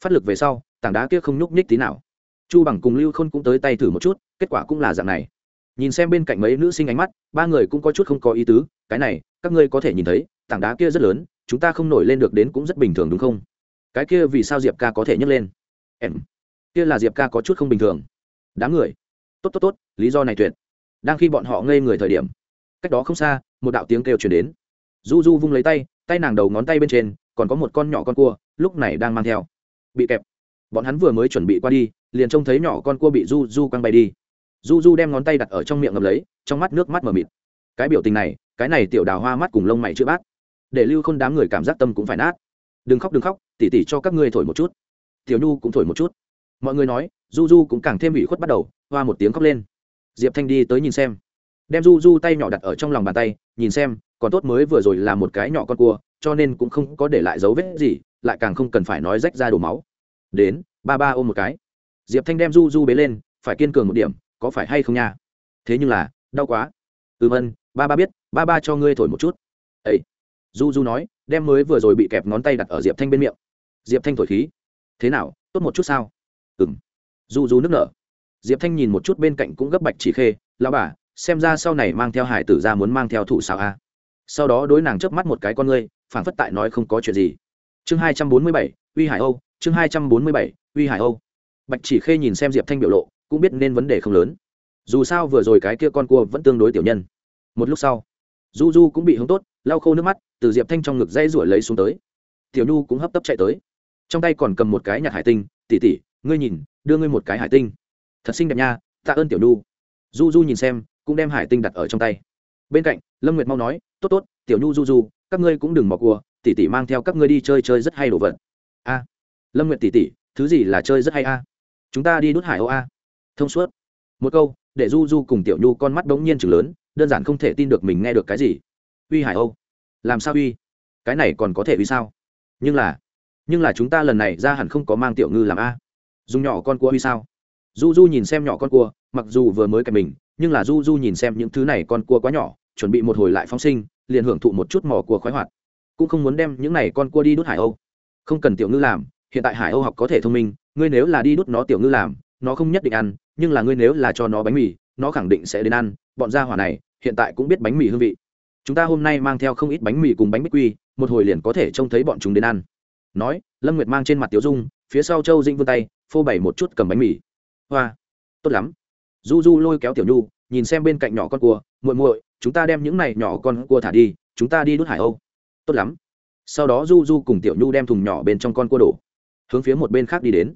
phát lực về sau, tảng đá kia không nhúc nhích tí nào. Chu bằng cùng lưu khôn cũng tới tay thử một chút, kết quả cũng là dạng này. Nhìn xem bên cạnh mấy nữ sinh ánh mắt, ba người cũng có chút không có ý tứ, cái này, các ngươi có thể nhìn thấy, tảng đá kia rất lớn, chúng ta không nổi lên được đến cũng rất bình thường đúng không? Cái kia vì sao diệp ca có thể nhấc lên? Em. Kia là diệp ca có chút không bình thường. Đám người. Tốt tốt tốt, lý do này tuyệt. Đang khi bọn họ ngây người thời điểm, cách đó không xa, một đạo tiếng kêu chuyển đến. Du du vung lấy tay tay nàng đầu ngón tay bên trên còn có một con nhỏ con cua, lúc này đang mang theo. Bị kẹp. Bọn hắn vừa mới chuẩn bị qua đi, liền trông thấy nhỏ con cua bị du du quăng bay đi. Du du đem ngón tay đặt ở trong miệng ngầm lấy, trong mắt nước mắt mờ mịt. Cái biểu tình này, cái này tiểu đào hoa mắt cùng lông mày chữ bát. Để lưu khôn đám người cảm giác tâm cũng phải nát. Đừng khóc đừng khóc, tỉ tỉ cho các ngươi thổi một chút. Tiểu nhu cũng thổi một chút. Mọi người nói du du cũng càng thêm ủy khuất bắt đầu, hoa một tiếng khóc lên. Diệp thanh đi tới nhìn xem. Đem du du tay nhỏ đặt ở trong lòng bàn tay, nhìn xem, còn tốt mới vừa rồi là một cái nhỏ con cua cho nên cũng không có để lại dấu vết gì, lại càng không cần phải nói rách ra đổ máu. Đến, ba ba ôm một cái. Diệp thanh đem du du bế lên, phải kiên cường một điểm, có phải hay không nha? Thế nhưng là, đau quá. Ừm ân ba ba biết, ba ba cho ngươi thổi một chút. Ấy du du nói, đem mới vừa rồi bị kẹp ngón tay đặt ở diệp thanh bên miệng. Diệp thanh thổi khí. Thế nào, tốt một chút sao? Ừng du du nước nở. Diệp thanh nhìn một chút bên cạnh cũng gấp bạch chỉ khê lao bà, xem ra sau này mang theo hải tử ra muốn mang theo thủ xào a. Sau đó đối nàng chớp mắt một cái con ngươi phản phất tại nói không có chuyện gì. Chương hai trăm bốn mươi bảy, uy hải âu, chương hai trăm bốn mươi bảy, uy hải âu. Bạch chỉ khê nhìn xem diệp thanh biểu lộ, cũng biết nên vấn đề không lớn. Dù sao vừa rồi cái kia con cua vẫn tương đối tiểu nhân. Một lúc sau, du du cũng bị hứng tốt, lau khô nước mắt, từ diệp thanh trong ngực dây ruổi lấy xuống tới. Tiểu nhu cũng hấp tấp chạy tới. Trong tay còn cầm một cái nhặt hải tinh tỉ tỉ ngươi nhìn, đưa ngươi một cái hải tinh. Thật xinh đẹp nha, tạ ơn tiểu nhu. Du du nhìn xem, cũng đem hải tinh đặt ở trong tay. Bên cạnh, lâm nguyệt mau nói, tốt tốt tiểu nhu du du, các ngươi cũng đừng mò cua tỉ tỉ mang theo các ngươi đi chơi chơi rất hay đồ vật. A. Lâm nguyệt tỉ tỉ thứ gì là chơi rất hay a? Chúng ta đi đút hải âu a. Thông suốt. Một câu, để du du cùng tiểu nhu con mắt bỗng nhiên chừng lớn, đơn giản không thể tin được mình nghe được cái gì. Uy hải âu làm sao uy? Cái này còn có thể uy sao? Nhưng là nhưng là chúng ta lần này ra hẳn không có mang tiểu ngư làm a. Dùng nhỏ con cua uy sao? Du du nhìn xem nhỏ con cua, mặc dù vừa mới kèm mình, nhưng là du du nhìn xem những thứ này con cua quá nhỏ chuẩn bị một hồi lại phóng sinh, liền hưởng thụ một chút mỏ của khoái hoạt. Cũng không muốn đem những này con cua đi đốt hải âu. Không cần tiểu ngư làm, hiện tại hải âu học có thể thông minh, ngươi nếu là đi đốt nó tiểu ngư làm, nó không nhất định ăn, nhưng là ngươi nếu là cho nó bánh mì, nó khẳng định sẽ đến ăn, bọn gia hỏa này, hiện tại cũng biết bánh mì hương vị. Chúng ta hôm nay mang theo không ít bánh mì cùng bánh bích quy, một hồi liền có thể trông thấy bọn chúng đến ăn. Nói, lâm nguyệt mang trên mặt tiểu dung, phía sau châu dinh vươn tay, phô bày một chút cầm bánh mì. Hoa, tốt lắm. Du du lôi kéo tiểu nhu, nhìn xem bên cạnh nhỏ con cua, muội muội chúng ta đem những này nhỏ con cua thả đi, chúng ta đi đốt hải âu. Tốt lắm. Sau đó du du cùng tiểu nhu đem thùng nhỏ bên trong con cua đổ, hướng phía một bên khác đi đến.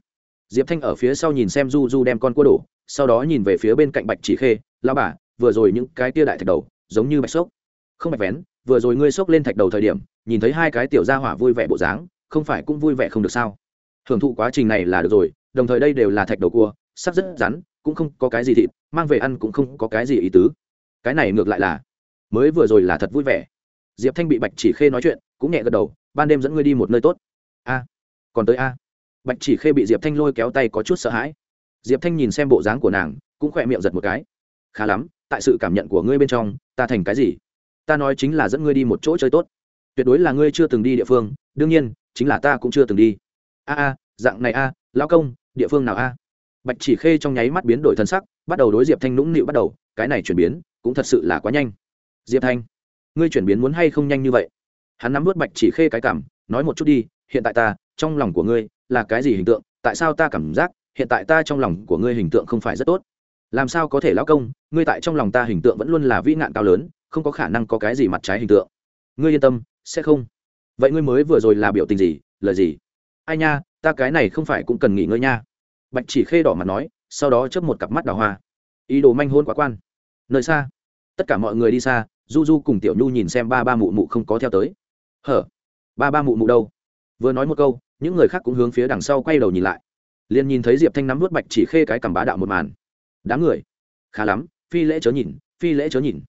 Diệp thanh ở phía sau nhìn xem du du đem con cua đổ, sau đó nhìn về phía bên cạnh bạch chỉ khê lao bà, vừa rồi những cái tia đại thạch đầu, giống như bạch sốc. Không bạch vén, vừa rồi ngươi sốc lên thạch đầu thời điểm, nhìn thấy hai cái tiểu gia hỏa vui vẻ bộ dáng, không phải cũng vui vẻ không được sao? Hưởng thụ quá trình này là được rồi, đồng thời đây đều là thạch đầu cua sắc rất rắn, cũng không có cái gì thịt, mang về ăn cũng không có cái gì ý tứ cái này ngược lại là mới vừa rồi là thật vui vẻ. Diệp thanh bị bạch chỉ khê nói chuyện, cũng nhẹ gật đầu, ban đêm dẫn ngươi đi một nơi tốt. A, còn tới a. Bạch chỉ khê bị diệp thanh lôi kéo tay có chút sợ hãi. Diệp thanh nhìn xem bộ dáng của nàng, cũng khỏe miệng giật một cái. Khá lắm, tại sự cảm nhận của ngươi bên trong, ta thành cái gì? Ta nói chính là dẫn ngươi đi một chỗ chơi tốt. Tuyệt đối là ngươi chưa từng đi địa phương, đương nhiên, chính là ta cũng chưa từng đi. A a, dạng này a lao công, địa phương nào a? Bạch chỉ khê trong nháy mắt biến đổi thân sắc, bắt đầu đối diệp thanh nũng nịu bắt đầu, cái này chuyển biến cũng thật sự là quá nhanh. Diệp thanh, ngươi chuyển biến muốn hay không nhanh như vậy? Hắn nắm vớt bạch chỉ khê cái cảm, nói một chút đi, hiện tại ta, trong lòng của ngươi, là cái gì hình tượng? Tại sao ta cảm giác, hiện tại ta trong lòng của ngươi hình tượng không phải rất tốt? Làm sao có thể lão công, ngươi tại trong lòng ta hình tượng vẫn luôn là vĩ nạn cao lớn, không có khả năng có cái gì mặt trái hình tượng. Ngươi yên tâm, sẽ không. Vậy ngươi mới vừa rồi là biểu tình gì, lời gì? Ai nha, ta cái này không phải cũng cần nghỉ ngơi nha. Bạch chỉ khê đỏ mặt nói, sau đó chớp một cặp mắt đào hoa. Ý đồ manh hôn quá quan nơi xa. Tất cả mọi người đi xa du du cùng tiểu nhu nhìn xem ba ba mụ mụ không có theo tới. Hở? Ba ba mụ mụ đâu? Vừa nói một câu những người khác cũng hướng phía đằng sau quay đầu nhìn lại. Liền nhìn thấy diệp thanh nắm vút bạch chỉ khê cái cầm bá đạo một màn. Đám người. Khá lắm phi lễ chớ nhìn phi lễ chớ nhìn.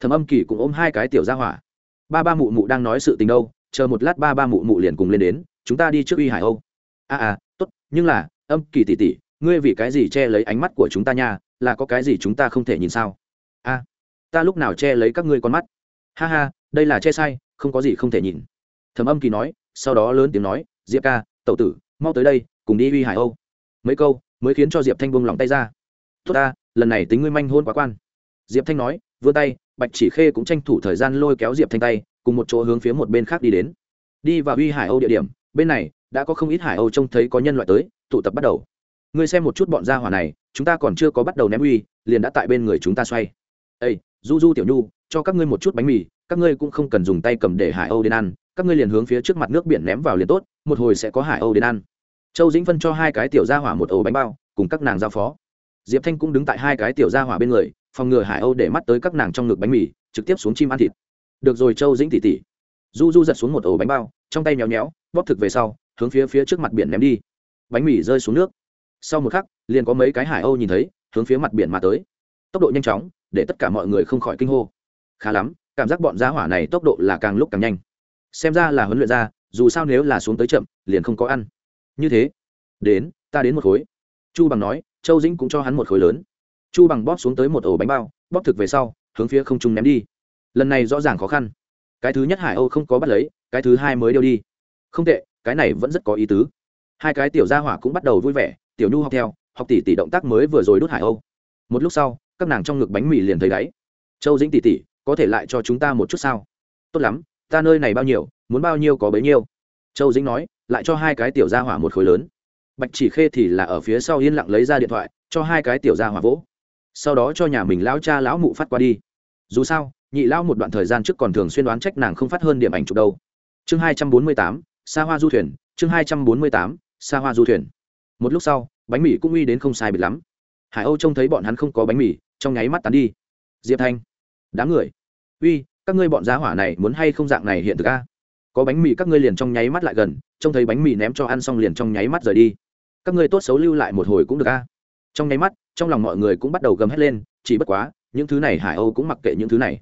Thầm âm kỳ cũng ôm hai cái tiểu ra hỏa. Ba ba mụ mụ đang nói sự tình đâu chờ một lát ba ba mụ mụ liền cùng lên đến chúng ta đi trước uy hải âu. A à, à tốt nhưng là âm kỳ tỉ tỉ ngươi vì cái gì che lấy ánh mắt của chúng ta nha là có cái gì chúng ta không thể nhìn sao? A, ta lúc nào che lấy các ngươi con mắt? Ha ha, đây là che sai, không có gì không thể nhìn. Thầm âm kỳ nói, sau đó lớn tiếng nói, diệp ca tậu tử, mau tới đây, cùng đi uy hải âu. Mấy câu, mới khiến cho diệp thanh buông lòng tay ra. Tốt ta, lần này tính ngươi manh hôn quá quan. Diệp thanh nói, vươn tay, bạch chỉ khê cũng tranh thủ thời gian lôi kéo diệp thanh tay, cùng một chỗ hướng phía một bên khác đi đến. Đi vào uy hải âu địa điểm, bên này, đã có không ít hải âu trông thấy có nhân loại tới, tụ tập bắt đầu. Ngươi xem một chút bọn gia hỏa này, chúng ta còn chưa có bắt đầu ném uy, liền đã tại bên người chúng ta xoay ây du du tiểu nhu, cho các ngươi một chút bánh mì, các ngươi cũng không cần dùng tay cầm để hải âu đến ăn, các ngươi liền hướng phía trước mặt nước biển ném vào liền tốt, một hồi sẽ có hải âu đến ăn. Châu dĩnh phân cho hai cái tiểu gia hỏa một ổ bánh bao, cùng các nàng giao phó. Diệp thanh cũng đứng tại hai cái tiểu gia hỏa bên người, phòng ngừa hải âu để mắt tới các nàng trong ngực bánh mì, trực tiếp xuống chim ăn thịt. Được rồi châu dĩnh tỉ tỉ du du giật xuống một ổ bánh bao, trong tay nhéo nhéo bóp thực về sau, hướng phía phía trước mặt biển ném đi. Bánh mì rơi xuống nước. Sau một khắc, liền có mấy cái hải âu nhìn thấy, hướng phía mặt biển mà tới. Tốc độ nhanh chóng để tất cả mọi người không khỏi kinh hô. Khá lắm, cảm giác bọn giá hỏa này tốc độ là càng lúc càng nhanh. Xem ra là huấn luyện ra, dù sao nếu là xuống tới chậm, liền không có ăn. Như thế, đến, ta đến một khối. Chu bằng nói, châu dĩnh cũng cho hắn một khối lớn. Chu bằng bóp xuống tới một ổ bánh bao, bóp thực về sau, hướng phía không trung ném đi. Lần này rõ ràng khó khăn. Cái thứ nhất hải âu không có bắt lấy, cái thứ hai mới điêu đi. Không tệ, cái này vẫn rất có ý tứ. Hai cái tiểu gia hỏa cũng bắt đầu vui vẻ, tiểu nhu học theo, học tỷ tỷ động tác mới vừa rồi đốt hải âu. Một lúc sau các nàng trong ngực bánh mì liền thấy đáy. Châu dĩnh tỷ tỷ, có thể lại cho chúng ta một chút sao? Tốt lắm, ta nơi này bao nhiêu, muốn bao nhiêu có bấy nhiêu. Châu dĩnh nói, lại cho hai cái tiểu gia hỏa một khối lớn. Bạch chỉ khê thì là ở phía sau yên lặng lấy ra điện thoại, cho hai cái tiểu gia hỏa vỗ. Sau đó cho nhà mình lão cha lão mụ phát qua đi. Dù sao, nhị lão một đoạn thời gian trước còn thường xuyên đoán trách nàng không phát hơn điểm ảnh chụp đâu. Chương hai trăm bốn mươi tám xa hoa du thuyền, chương hai trăm bốn mươi tám xa hoa du thuyền. Một lúc sau, bánh mì cũng uy đến không sai biệt lắm hải âu trông thấy bọn hắn không có bánh mì, trong nháy mắt tán đi. Diệp thanh, đám người. Uy, các ngươi bọn giá hỏa này muốn hay không dạng này hiện thực a? Có bánh mì các ngươi liền trong nháy mắt lại gần, trông thấy bánh mì ném cho ăn xong liền trong nháy mắt rời đi. Các ngươi tốt xấu lưu lại một hồi cũng được a. Trong nháy mắt, trong lòng mọi người cũng bắt đầu gầm hét lên, chỉ bất quá, những thứ này hải âu cũng mặc kệ những thứ này.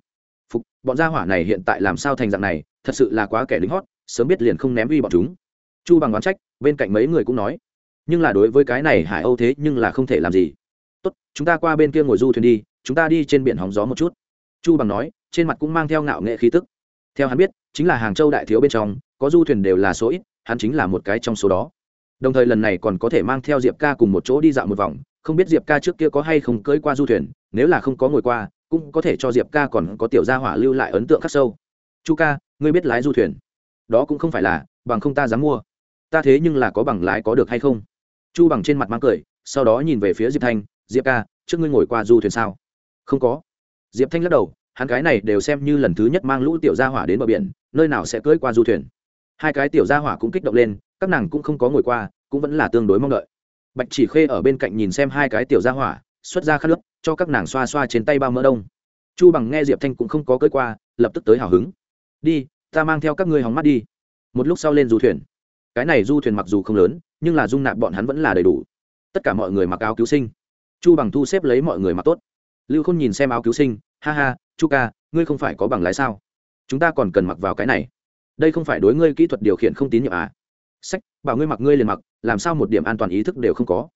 Phục, bọn gia hỏa này hiện tại làm sao thành dạng này, thật sự là quá kẻ lính hót, sớm biết liền không ném uy bọn chúng. Chu bằng đoán trách, bên cạnh mấy người cũng nói. Nhưng là đối với cái này hải âu thế nhưng là không thể làm gì tốt, chúng ta qua bên kia ngồi du thuyền đi, chúng ta đi trên biển hóng gió một chút. Chu bằng nói, trên mặt cũng mang theo ngạo nghệ khí tức. Theo hắn biết, chính là hàng châu đại thiếu bên trong, có du thuyền đều là số ít, hắn chính là một cái trong số đó. Đồng thời lần này còn có thể mang theo diệp ca cùng một chỗ đi dạo một vòng, không biết diệp ca trước kia có hay không cưỡi qua du thuyền, nếu là không có ngồi qua, cũng có thể cho diệp ca còn có tiểu gia hỏa lưu lại ấn tượng khắc sâu. Chu ca, ngươi biết lái du thuyền? Đó cũng không phải là, bằng không ta dám mua. Ta thế nhưng là có bằng lái có được hay không? Chu bằng trên mặt mang cười, sau đó nhìn về phía diệp thanh diệp ca, trước ngươi ngồi qua du thuyền sao? Không có. Diệp thanh lắc đầu, hắn cái này đều xem như lần thứ nhất mang lũ tiểu gia hỏa đến bờ biển, nơi nào sẽ cưỡi qua du thuyền. Hai cái tiểu gia hỏa cũng kích động lên, các nàng cũng không có ngồi qua, cũng vẫn là tương đối mong đợi. Bạch chỉ khê ở bên cạnh nhìn xem hai cái tiểu gia hỏa, xuất ra khát nước cho các nàng xoa xoa trên tay bao mỡ đông. Chu bằng nghe diệp thanh cũng không có cưỡi qua, lập tức tới hào hứng. Đi, ta mang theo các ngươi hóng mắt đi. Một lúc sau lên du thuyền. Cái này du thuyền mặc dù không lớn, nhưng là dung nạp bọn hắn vẫn là đầy đủ. Tất cả mọi người mặc áo cứu sinh chu bằng thu xếp lấy mọi người mặc tốt. Lưu khôn nhìn xem áo cứu sinh, ha ha, chu ca, ngươi không phải có bằng lái sao? Chúng ta còn cần mặc vào cái này. Đây không phải đối ngươi kỹ thuật điều khiển không tín nhiệm à? Sách, bảo ngươi mặc ngươi liền mặc, làm sao một điểm an toàn ý thức đều không có?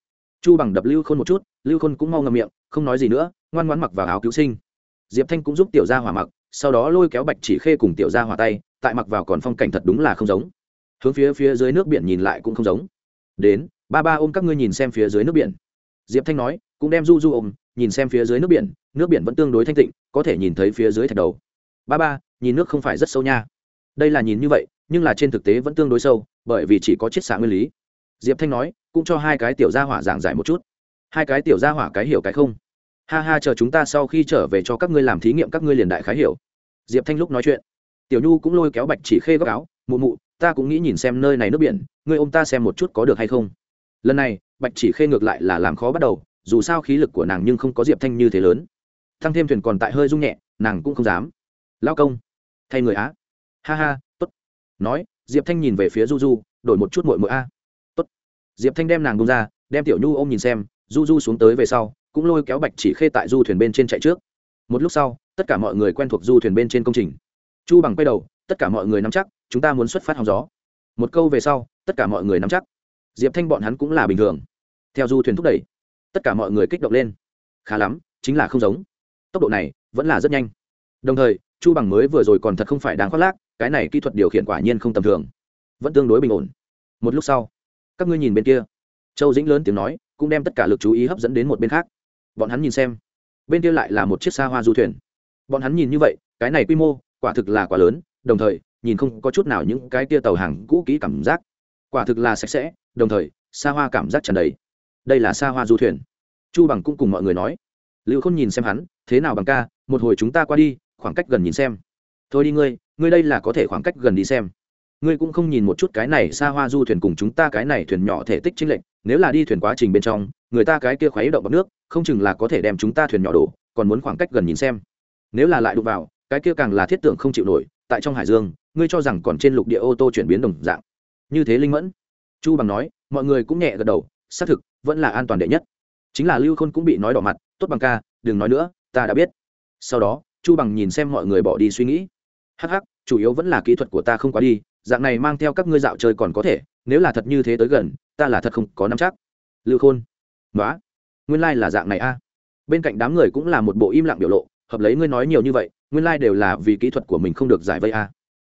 Chu bằng đập lưu khôn một chút, lưu khôn cũng mau ngầm miệng, không nói gì nữa, ngoan ngoãn mặc vào áo cứu sinh. Diệp thanh cũng giúp tiểu gia hỏa mặc, sau đó lôi kéo bạch chỉ khê cùng tiểu gia hỏa tay, tại mặc vào còn phong cảnh thật đúng là không giống. Hướng phía phía dưới nước biển nhìn lại cũng không giống. Đến, ba ba ôm các ngươi nhìn xem phía dưới nước biển. Diệp thanh nói cũng đem du du ôm, nhìn xem phía dưới nước biển nước biển vẫn tương đối thanh tịnh, có thể nhìn thấy phía dưới thạch đầu. Ba ba, nhìn nước không phải rất sâu nha. Đây là nhìn như vậy, nhưng là trên thực tế vẫn tương đối sâu, bởi vì chỉ có chiết xạ nguyên lý. Diệp thanh nói, cũng cho hai cái tiểu gia hỏa giảng giải một chút. Hai cái tiểu gia hỏa cái hiểu cái không? Ha ha, chờ chúng ta sau khi trở về cho các ngươi làm thí nghiệm các ngươi liền đại khái hiểu. Diệp thanh lúc nói chuyện. Tiểu nhu cũng lôi kéo bạch chỉ khê góc áo, mụ mụ, ta cũng nghĩ nhìn xem nơi này nước biển, ngươi ô m ta xem một chút có được hay không. Lần này, bạch chỉ khê ngược lại là làm khó bắt đầu dù sao khí lực của nàng nhưng không có diệp thanh như thế lớn thăng thêm thuyền còn tại hơi rung nhẹ nàng cũng không dám lao công thay người á ha ha t ố t nói diệp thanh nhìn về phía du du đổi một chút mội mội a tốt diệp thanh đem nàng bông ra đem tiểu nhu ôm nhìn xem du du xuống tới về sau cũng lôi kéo bạch chỉ khê tại du thuyền bên trên chạy trước một lúc sau tất cả mọi người quen thuộc du thuyền bên trên công trình chu bằng quay đầu tất cả mọi người nắm chắc chúng ta muốn xuất phát hòng gió một câu về sau tất cả mọi người nắm chắc diệp thanh bọn hắn cũng là bình thường theo du thuyền thúc đẩy tất cả mọi người kích động lên. Khá lắm, chính là không giống. Tốc độ này vẫn là rất nhanh. Đồng thời, chu bằng mới vừa rồi còn thật không phải đáng khoác lác, cái này kỹ thuật điều khiển quả nhiên không tầm thường. Vẫn tương đối bình ổn. Một lúc sau, các ngươi nhìn bên kia. Châu dĩnh lớn tiếng nói, cũng đem tất cả lực chú ý hấp dẫn đến một bên khác. Bọn hắn nhìn xem. Bên kia lại là một chiếc xa hoa du thuyền. Bọn hắn nhìn như vậy, cái này quy mô, quả thực là quá lớn, đồng thời, nhìn không có chút nào những cái tia tàu hàng cũ kỹ cảm giác. Quả thực là sạch sẽ, đồng thời, xa hoa cảm giác tràn đầy đây là xa hoa du thuyền. Chu bằng cũng cùng mọi người nói. Lưu khôn nhìn xem hắn, thế nào bằng ca, một hồi chúng ta qua đi, khoảng cách gần nhìn xem. Thôi đi ngươi ngươi đây là có thể khoảng cách gần đi xem. Ngươi cũng không nhìn một chút cái này xa hoa du thuyền cùng chúng ta cái này thuyền nhỏ thể tích chính lệnh nếu là đi thuyền quá trình bên trong, người ta cái kia khuấy động bọc nước, không chừng là có thể đem chúng ta thuyền nhỏ đổ, còn muốn khoảng cách gần nhìn xem. Nếu là lại đụng vào, cái kia càng là thiết tưởng không chịu nổi, tại trong hải dương, ngươi cho rằng còn trên lục địa ô tô chuyển biến đồng dạng. Như thế linh mẫn. Chu bằng nói, mọi người cũng nhẹ gật đầu, xác thực vẫn là an toàn đệ nhất. Chính là lưu khôn cũng bị nói đỏ mặt, tốt bằng ca, đừng nói nữa, ta đã biết. Sau đó, chu bằng nhìn xem mọi người bỏ đi suy nghĩ. Hh chủ yếu vẫn là kỹ thuật của ta không quá đi, dạng này mang theo các ngươi dạo chơi còn có thể, nếu là thật như thế tới gần, ta là thật không có nắm chắc. Lưu khôn nói nguyên lai、like、là dạng này a. Bên cạnh đám người cũng là một bộ im lặng biểu lộ, hợp lấy ngươi nói nhiều như vậy, nguyên lai、like、đều là vì kỹ thuật của mình không được giải vây a.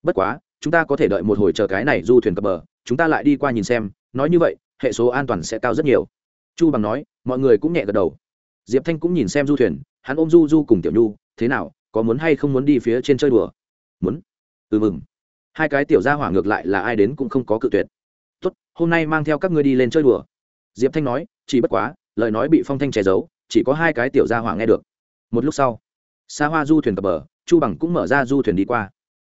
Bất quá, chúng ta có thể đợi một hồi chờ cái này du thuyền cập bờ, chúng ta lại đi qua nhìn xem, nói như vậy hệ số an toàn sẽ cao rất nhiều. Chu bằng nói, mọi người cũng nhẹ gật đầu. Diệp thanh cũng nhìn xem du thuyền, hắn ôm du du cùng tiểu nhu, thế nào, có muốn hay không muốn đi phía trên chơi đùa? Muốn. Ừ mừng. Hai cái tiểu gia hỏa ngược lại là ai đến cũng không có cự tuyệt. Tốt, hôm nay mang theo các ngươi đi lên chơi đùa. Diệp thanh nói, chỉ bất quá, lời nói bị phong thanh che giấu, chỉ có hai cái tiểu gia hỏa nghe được. Một lúc sau, xa hoa du thuyền cập bờ, chu bằng cũng mở ra du thuyền đi qua.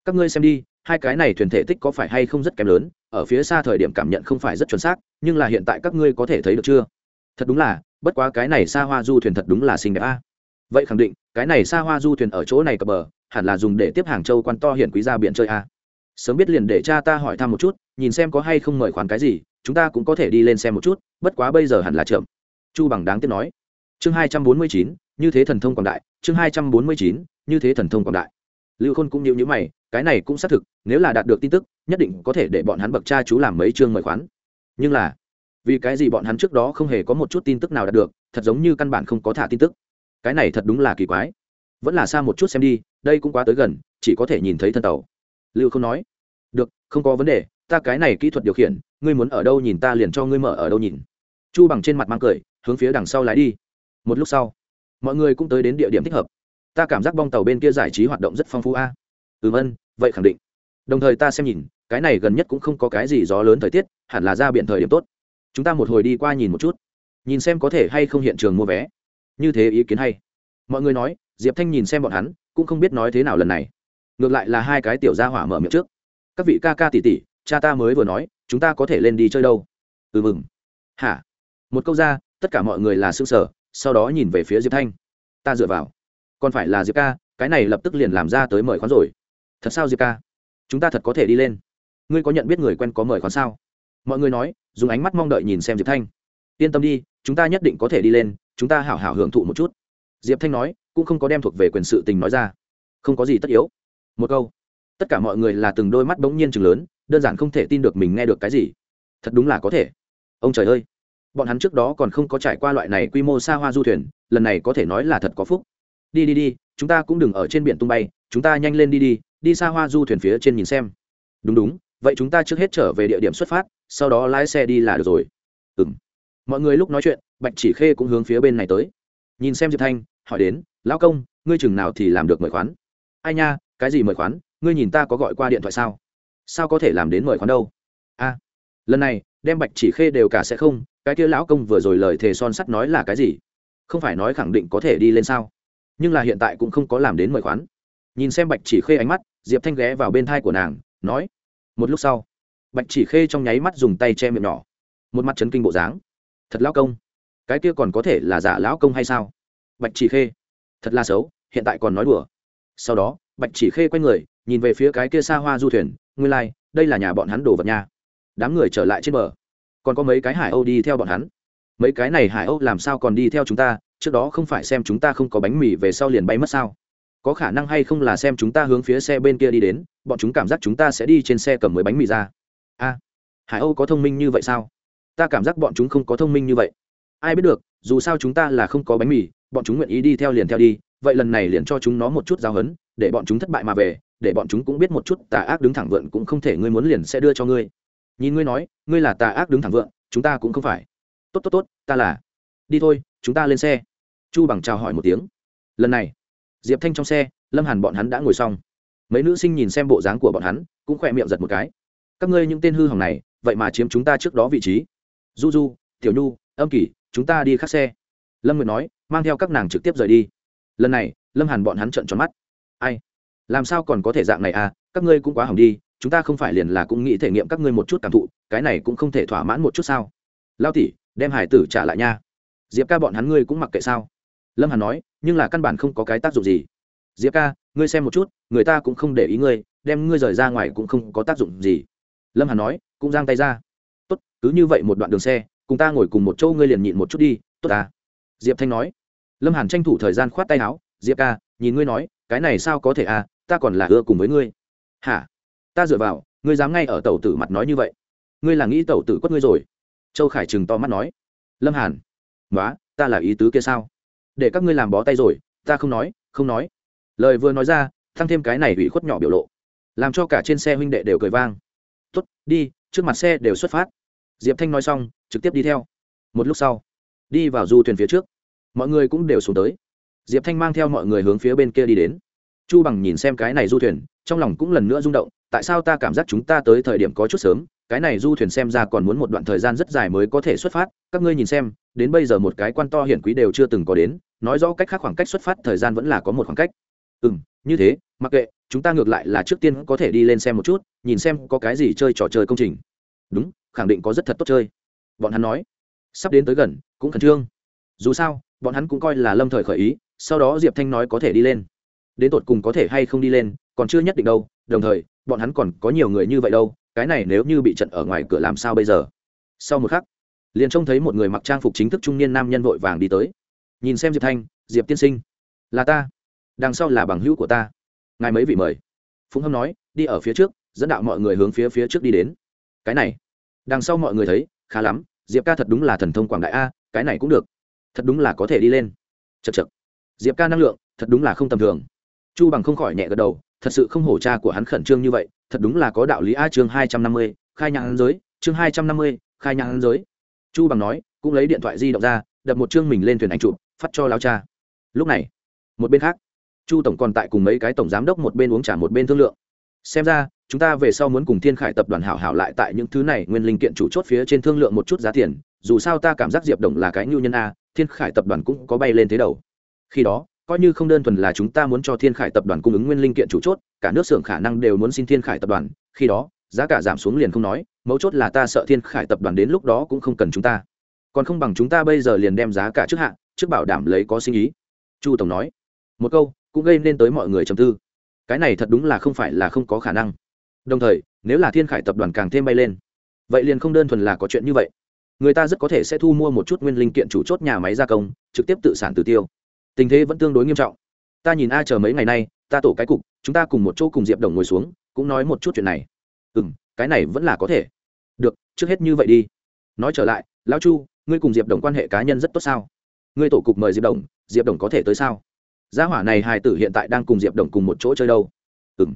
Các ngươi xem đi, hai cái này thuyền thể tích có phải hay không rất kém lớn ở phía xa thời điểm cảm nhận không phải rất chuẩn xác, nhưng là hiện tại các ngươi có thể thấy được chưa? Thật đúng là, bất quá cái này xa hoa du thuyền thật đúng là xinh đẹp a. Vậy khẳng định, cái này xa hoa du thuyền ở chỗ này cập bờ, hẳn là dùng để tiếp hàng châu quan to hiển quý ra biển chơi a. Sớm biết liền để cha ta hỏi thăm một chút, nhìn xem có hay không mời khoản cái gì, chúng ta cũng có thể đi lên xem một chút, bất quá bây giờ hẳn là chậm. Chu bằng đáng tiếc nói. Chương hai trăm bốn mươi chín, như thế thần thông quảng đại, chương hai trăm bốn mươi chín, như thế thần thông quảng đại. Lưu khôn cũng nhịu nhữ mày cái này cũng xác thực, nếu là đạt được tin tức, nhất định có thể để bọn hắn bậc cha chú làm mấy chương mời khoán. Nhưng là, vì cái gì bọn hắn trước đó không hề có một chút tin tức nào đạt được, thật giống như căn bản không có thả tin tức. Cái này thật đúng là kỳ quái. Vẫn là xa một chút xem đi, đây cũng quá tới gần, chỉ có thể nhìn thấy thân tàu. Lưu không nói, được, không có vấn đề, ta cái này kỹ thuật điều khiển, ngươi muốn ở đâu nhìn ta liền cho ngươi mở ở đâu nhìn. Chu bằng trên mặt mang cười, hướng phía đằng sau lái đi. Một lúc sau, mọi người cũng tới đến địa điểm thích hợp. Ta cảm giác bong tàu bên kia giải trí hoạt động rất phong phú a. à? Ừm ân, vậy khẳng định. Đồng thời ta xem nhìn, cái này gần nhất cũng không có cái gì gió lớn thời tiết, hẳn là ra biển thời điểm tốt. Chúng ta một hồi đi qua nhìn một chút. Nhìn xem có thể hay không hiện trường mua vé. Như thế ý kiến hay. Mọi người nói, diệp thanh nhìn xem bọn hắn, cũng không biết nói thế nào lần này. Ngược lại là hai cái tiểu gia hỏa mở miệng trước. Các vị ca ca tỷ tỷ, cha ta mới vừa nói, chúng ta có thể lên đi chơi đâu. Ừ mừng hả? Một câu ra, tất cả mọi người là s ư ơ n g sở sau đó nhìn về phía diệp thanh. Ta dựa vào. Còn phải là diệp ca, cái này lập tức liền làm ra tới mời khoán rồi thật sao diệp ca? Chúng ta thật có thể đi lên. Ngươi có nhận biết người quen có mời khoán sao? Mọi người nói, dùng ánh mắt mong đợi nhìn xem diệp thanh. Yên tâm đi, chúng ta nhất định có thể đi lên, chúng ta hảo hảo hưởng thụ một chút. Diệp thanh nói, cũng không có đem thuộc về quyền sự tình nói ra. Không có gì tất yếu. Một câu. Tất cả mọi người là từng đôi mắt bỗng nhiên chừng lớn, đơn giản không thể tin được mình nghe được cái gì. Thật đúng là có thể. Ông trời ơi. Bọn hắn trước đó còn không có trải qua loại này quy mô xa hoa du thuyền, lần này có thể nói là thật có phúc. Đi đi đi, chúng ta cũng đừng ở trên biển tung bay, chúng ta nhanh lên đi đi đi xa hoa du thuyền phía trên nhìn xem. Đúng đúng, vậy chúng ta trước hết trở về địa điểm xuất phát, sau đó lái xe đi là được rồi. Ừ m mọi người lúc nói chuyện, bạch chỉ khê cũng hướng phía bên này tới. Nhìn xem diệp thanh, hỏi đến, lão công, ngươi chừng nào thì làm được mời khoán? Ai nha, cái gì mời khoán? Ngươi nhìn ta có gọi qua điện thoại sao? Sao có thể làm đến mời khoán đâu? A, lần này, đem bạch chỉ khê đều cả sẽ không, cái kia lão công vừa rồi lời thề son sắt nói là cái gì? Không phải nói khẳng định có thể đi lên sao? Nhưng là hiện tại cũng không có làm đến mời khoán. Nhìn xem bạch chỉ khê ánh mắt diệp thanh ghé vào bên thai của nàng nói một lúc sau. Bạch chỉ khê trong nháy mắt dùng tay che miệng nhỏ một mặt chấn kinh bộ dáng. Thật lão công cái kia còn có thể là giả lão công hay sao? Bạch chỉ khê thật là xấu hiện tại còn nói đùa. Sau đó bạch chỉ khê quay người nhìn về phía cái kia xa hoa du thuyền nguyên lai、like, đây là nhà bọn hắn đổ vật nha. Đám người trở lại trên bờ. Còn có mấy cái hải âu đi theo bọn hắn. Mấy cái này hải âu làm sao còn đi theo chúng ta? Trước đó không phải xem chúng ta không có bánh mì về sau liền bay mất sao? Có khả năng hay không là xem chúng ta hướng phía xe bên kia đi đến, bọn chúng cảm giác chúng ta sẽ đi trên xe cầm mấy bánh mì ra. A, hải âu có thông minh như vậy sao? Ta cảm giác bọn chúng không có thông minh như vậy. Ai biết được, dù sao chúng ta là không có bánh mì, bọn chúng nguyện ý đi theo liền theo đi, vậy lần này liền cho chúng nó một chút giáo hấn để bọn chúng thất bại mà về, để bọn chúng cũng biết một chút tà ác đứng thẳng vượn cũng không thể ngươi muốn liền sẽ đưa cho ngươi. Nhìn ngươi nói, ngươi là tà ác đứng thẳng vượn, chúng ta cũng không phải. Tốt tốt tốt, ta là. Đi thôi, chúng ta lên xe. Chu bằng chào hỏi một tiếng. Lần này diệp thanh trong xe, lâm hàn bọn hắn đã ngồi xong. Mấy nữ sinh nhìn xem bộ dáng của bọn hắn, cũng khỏe miệng giật một cái. Các ngươi những tên hư hỏng này, vậy mà chiếm chúng ta trước đó vị trí. Du du, tiểu nhu, âm kỷ, chúng ta đi khắc xe. Lâm nguyệt nói, mang theo các nàng trực tiếp rời đi. Lần này, lâm hàn bọn hắn trợn tròn mắt. Ai? Làm sao còn có thể dạng này à? Các ngươi cũng quá hỏng đi, chúng ta không phải liền là cũng nghĩ thể nghiệm các ngươi một chút cảm thụ, cái này cũng không thể thỏa mãn một chút sao? Lao tỉ đem hải tử trả lại nha. Diệp ca bọn hắn ngươi cũng mặc kệ sao? Lâm hàn nói, nhưng là căn bản không có cái tác dụng gì. Diệp ca, ngươi xem một chút, người ta cũng không để ý ngươi, đem ngươi rời ra ngoài cũng không có tác dụng gì. Lâm hàn nói, cũng giang tay ra. Tốt, cứ như vậy một đoạn đường xe, cùng ta ngồi cùng một chỗ ngươi liền nhịn một chút đi, tốt ta. diệp thanh nói. Lâm hàn tranh thủ thời gian khoát tay áo, diệp ca, nhìn ngươi nói, cái này sao có thể à ta còn là ưa cùng với ngươi. Hả? Ta dựa vào, ngươi dám ngay ở tàu tử mặt nói như vậy. Ngươi là nghĩ tàu tử quất ngươi rồi. Châu khải trừng to mắt nói. Lâm hàn. Nói ta là ý tứ kia sao? Để các ngươi làm bó tay rồi, ta không nói không nói. Lời vừa nói ra thăng thêm cái này ủy khuất nhỏ biểu lộ, làm cho cả trên xe huynh đệ đều cười vang. Tuất đi, trước mặt xe đều xuất phát. Diệp thanh nói xong, trực tiếp đi theo. Một lúc sau, đi vào du thuyền phía trước. Mọi người cũng đều xuống tới. Diệp thanh mang theo mọi người hướng phía bên kia đi đến. Chu bằng nhìn xem cái này du thuyền, trong lòng cũng lần nữa rung động, tại sao ta cảm giác chúng ta tới thời điểm có chút sớm, cái này du thuyền xem ra còn muốn một đoạn thời gian rất dài mới có thể xuất phát. Các ngươi nhìn xem, đến bây giờ một cái quan to hiển quý đều chưa từng có đến nói rõ cách khác khoảng cách xuất phát, thời gian vẫn là có một khoảng cách. Ừ m như thế, mặc kệ, chúng ta ngược lại là trước tiên có thể đi lên xem một chút, nhìn xem có cái gì chơi trò chơi công trình. Đúng, khẳng định có rất thật tốt chơi. Bọn hắn nói. Sắp đến tới gần, cũng khẩn trương. Dù sao, bọn hắn cũng coi là lâm thời khởi ý, sau đó diệp thanh nói có thể đi lên. Đến tột cùng có thể hay không đi lên, còn chưa nhất định đâu, đồng thời, bọn hắn còn có nhiều người như vậy đâu, cái này nếu như bị trận ở ngoài cửa làm sao bây giờ? Sau một khắc, liền trông thấy một người mặc trang phục chính thức trung niên nam nhân vội vàng đi tới nhìn xem diệp thanh, diệp tiên sinh. Là ta. Đằng sau là bằng hữu của ta. Ngài mấy vị mời. Phùng hâm nói, đi ở phía trước, dẫn đạo mọi người hướng phía phía trước đi đến. Cái này. Đằng sau mọi người thấy, khá lắm, diệp ca thật đúng là thần thông quảng đại a, cái này cũng được. Thật đúng là có thể đi lên. Chật chật diệp ca năng lượng, thật đúng là không tầm thường. Chu bằng không khỏi nhẹ gật đầu, thật sự không hổ cha của hắn khẩn trương như vậy, thật đúng là có đạo lý a chương hai trăm năm mươi, khai nhãn giới, chương hai trăm năm mươi, khai nhãn giới. Chu bằng nói, cũng lấy điện thoại di động ra, đập một chương mình lên thuyền ảnh chụp phát cho lao cha. Lúc này, một bên khác, chu tổng còn tại cùng mấy cái tổng giám đốc một bên uống trả một bên thương lượng. Xem ra, chúng ta về sau muốn cùng thiên khải tập đoàn hảo hảo lại tại những thứ này nguyên linh kiện chủ chốt phía trên thương lượng một chút giá tiền, dù sao ta cảm giác diệp đồng là cái nhu nhân a, thiên khải tập đoàn cũng có bay lên thế đầu. Khi đó, coi như không đơn thuần là chúng ta muốn cho thiên khải tập đoàn cung ứng nguyên linh kiện chủ chốt, cả nước xưởng khả năng đều muốn xin thiên khải tập đoàn. Khi đó, giá cả giảm xuống liền không nói, mấu chốt là ta sợ thiên khải tập đoàn đến lúc đó cũng không cần chúng ta. Còn không bằng chúng ta bây giờ liền đem giá cả trước hạn trước bảo đảm lấy có sinh ý. Chu tổng nói, một câu, cũng gây nên tới mọi người trầm tư. Cái này thật đúng là không phải là không có khả năng. Đồng thời, nếu là thiên khải tập đoàn càng thêm bay lên, vậy liền không đơn thuần là có chuyện như vậy. Người ta rất có thể sẽ thu mua một chút nguyên linh kiện chủ chốt nhà máy gia công, trực tiếp tự sản tự tiêu. Tình thế vẫn tương đối nghiêm trọng. Ta nhìn a chờ mấy ngày nay, ta tổ cái cục, chúng ta cùng một chỗ cùng diệp đồng ngồi xuống, cũng nói một chút chuyện này. Ừ m cái này vẫn là có thể. Được, trước hết như vậy đi. Nói trở lại, lão chu, ngươi cùng diệp đồng quan hệ cá nhân rất tốt sao? Ngươi tổ cục mời diệp đồng diệp đồng có thể tới sao? Gia hỏa này hài tử hiện tại đang cùng diệp đồng cùng một chỗ chơi đâu? Ừ m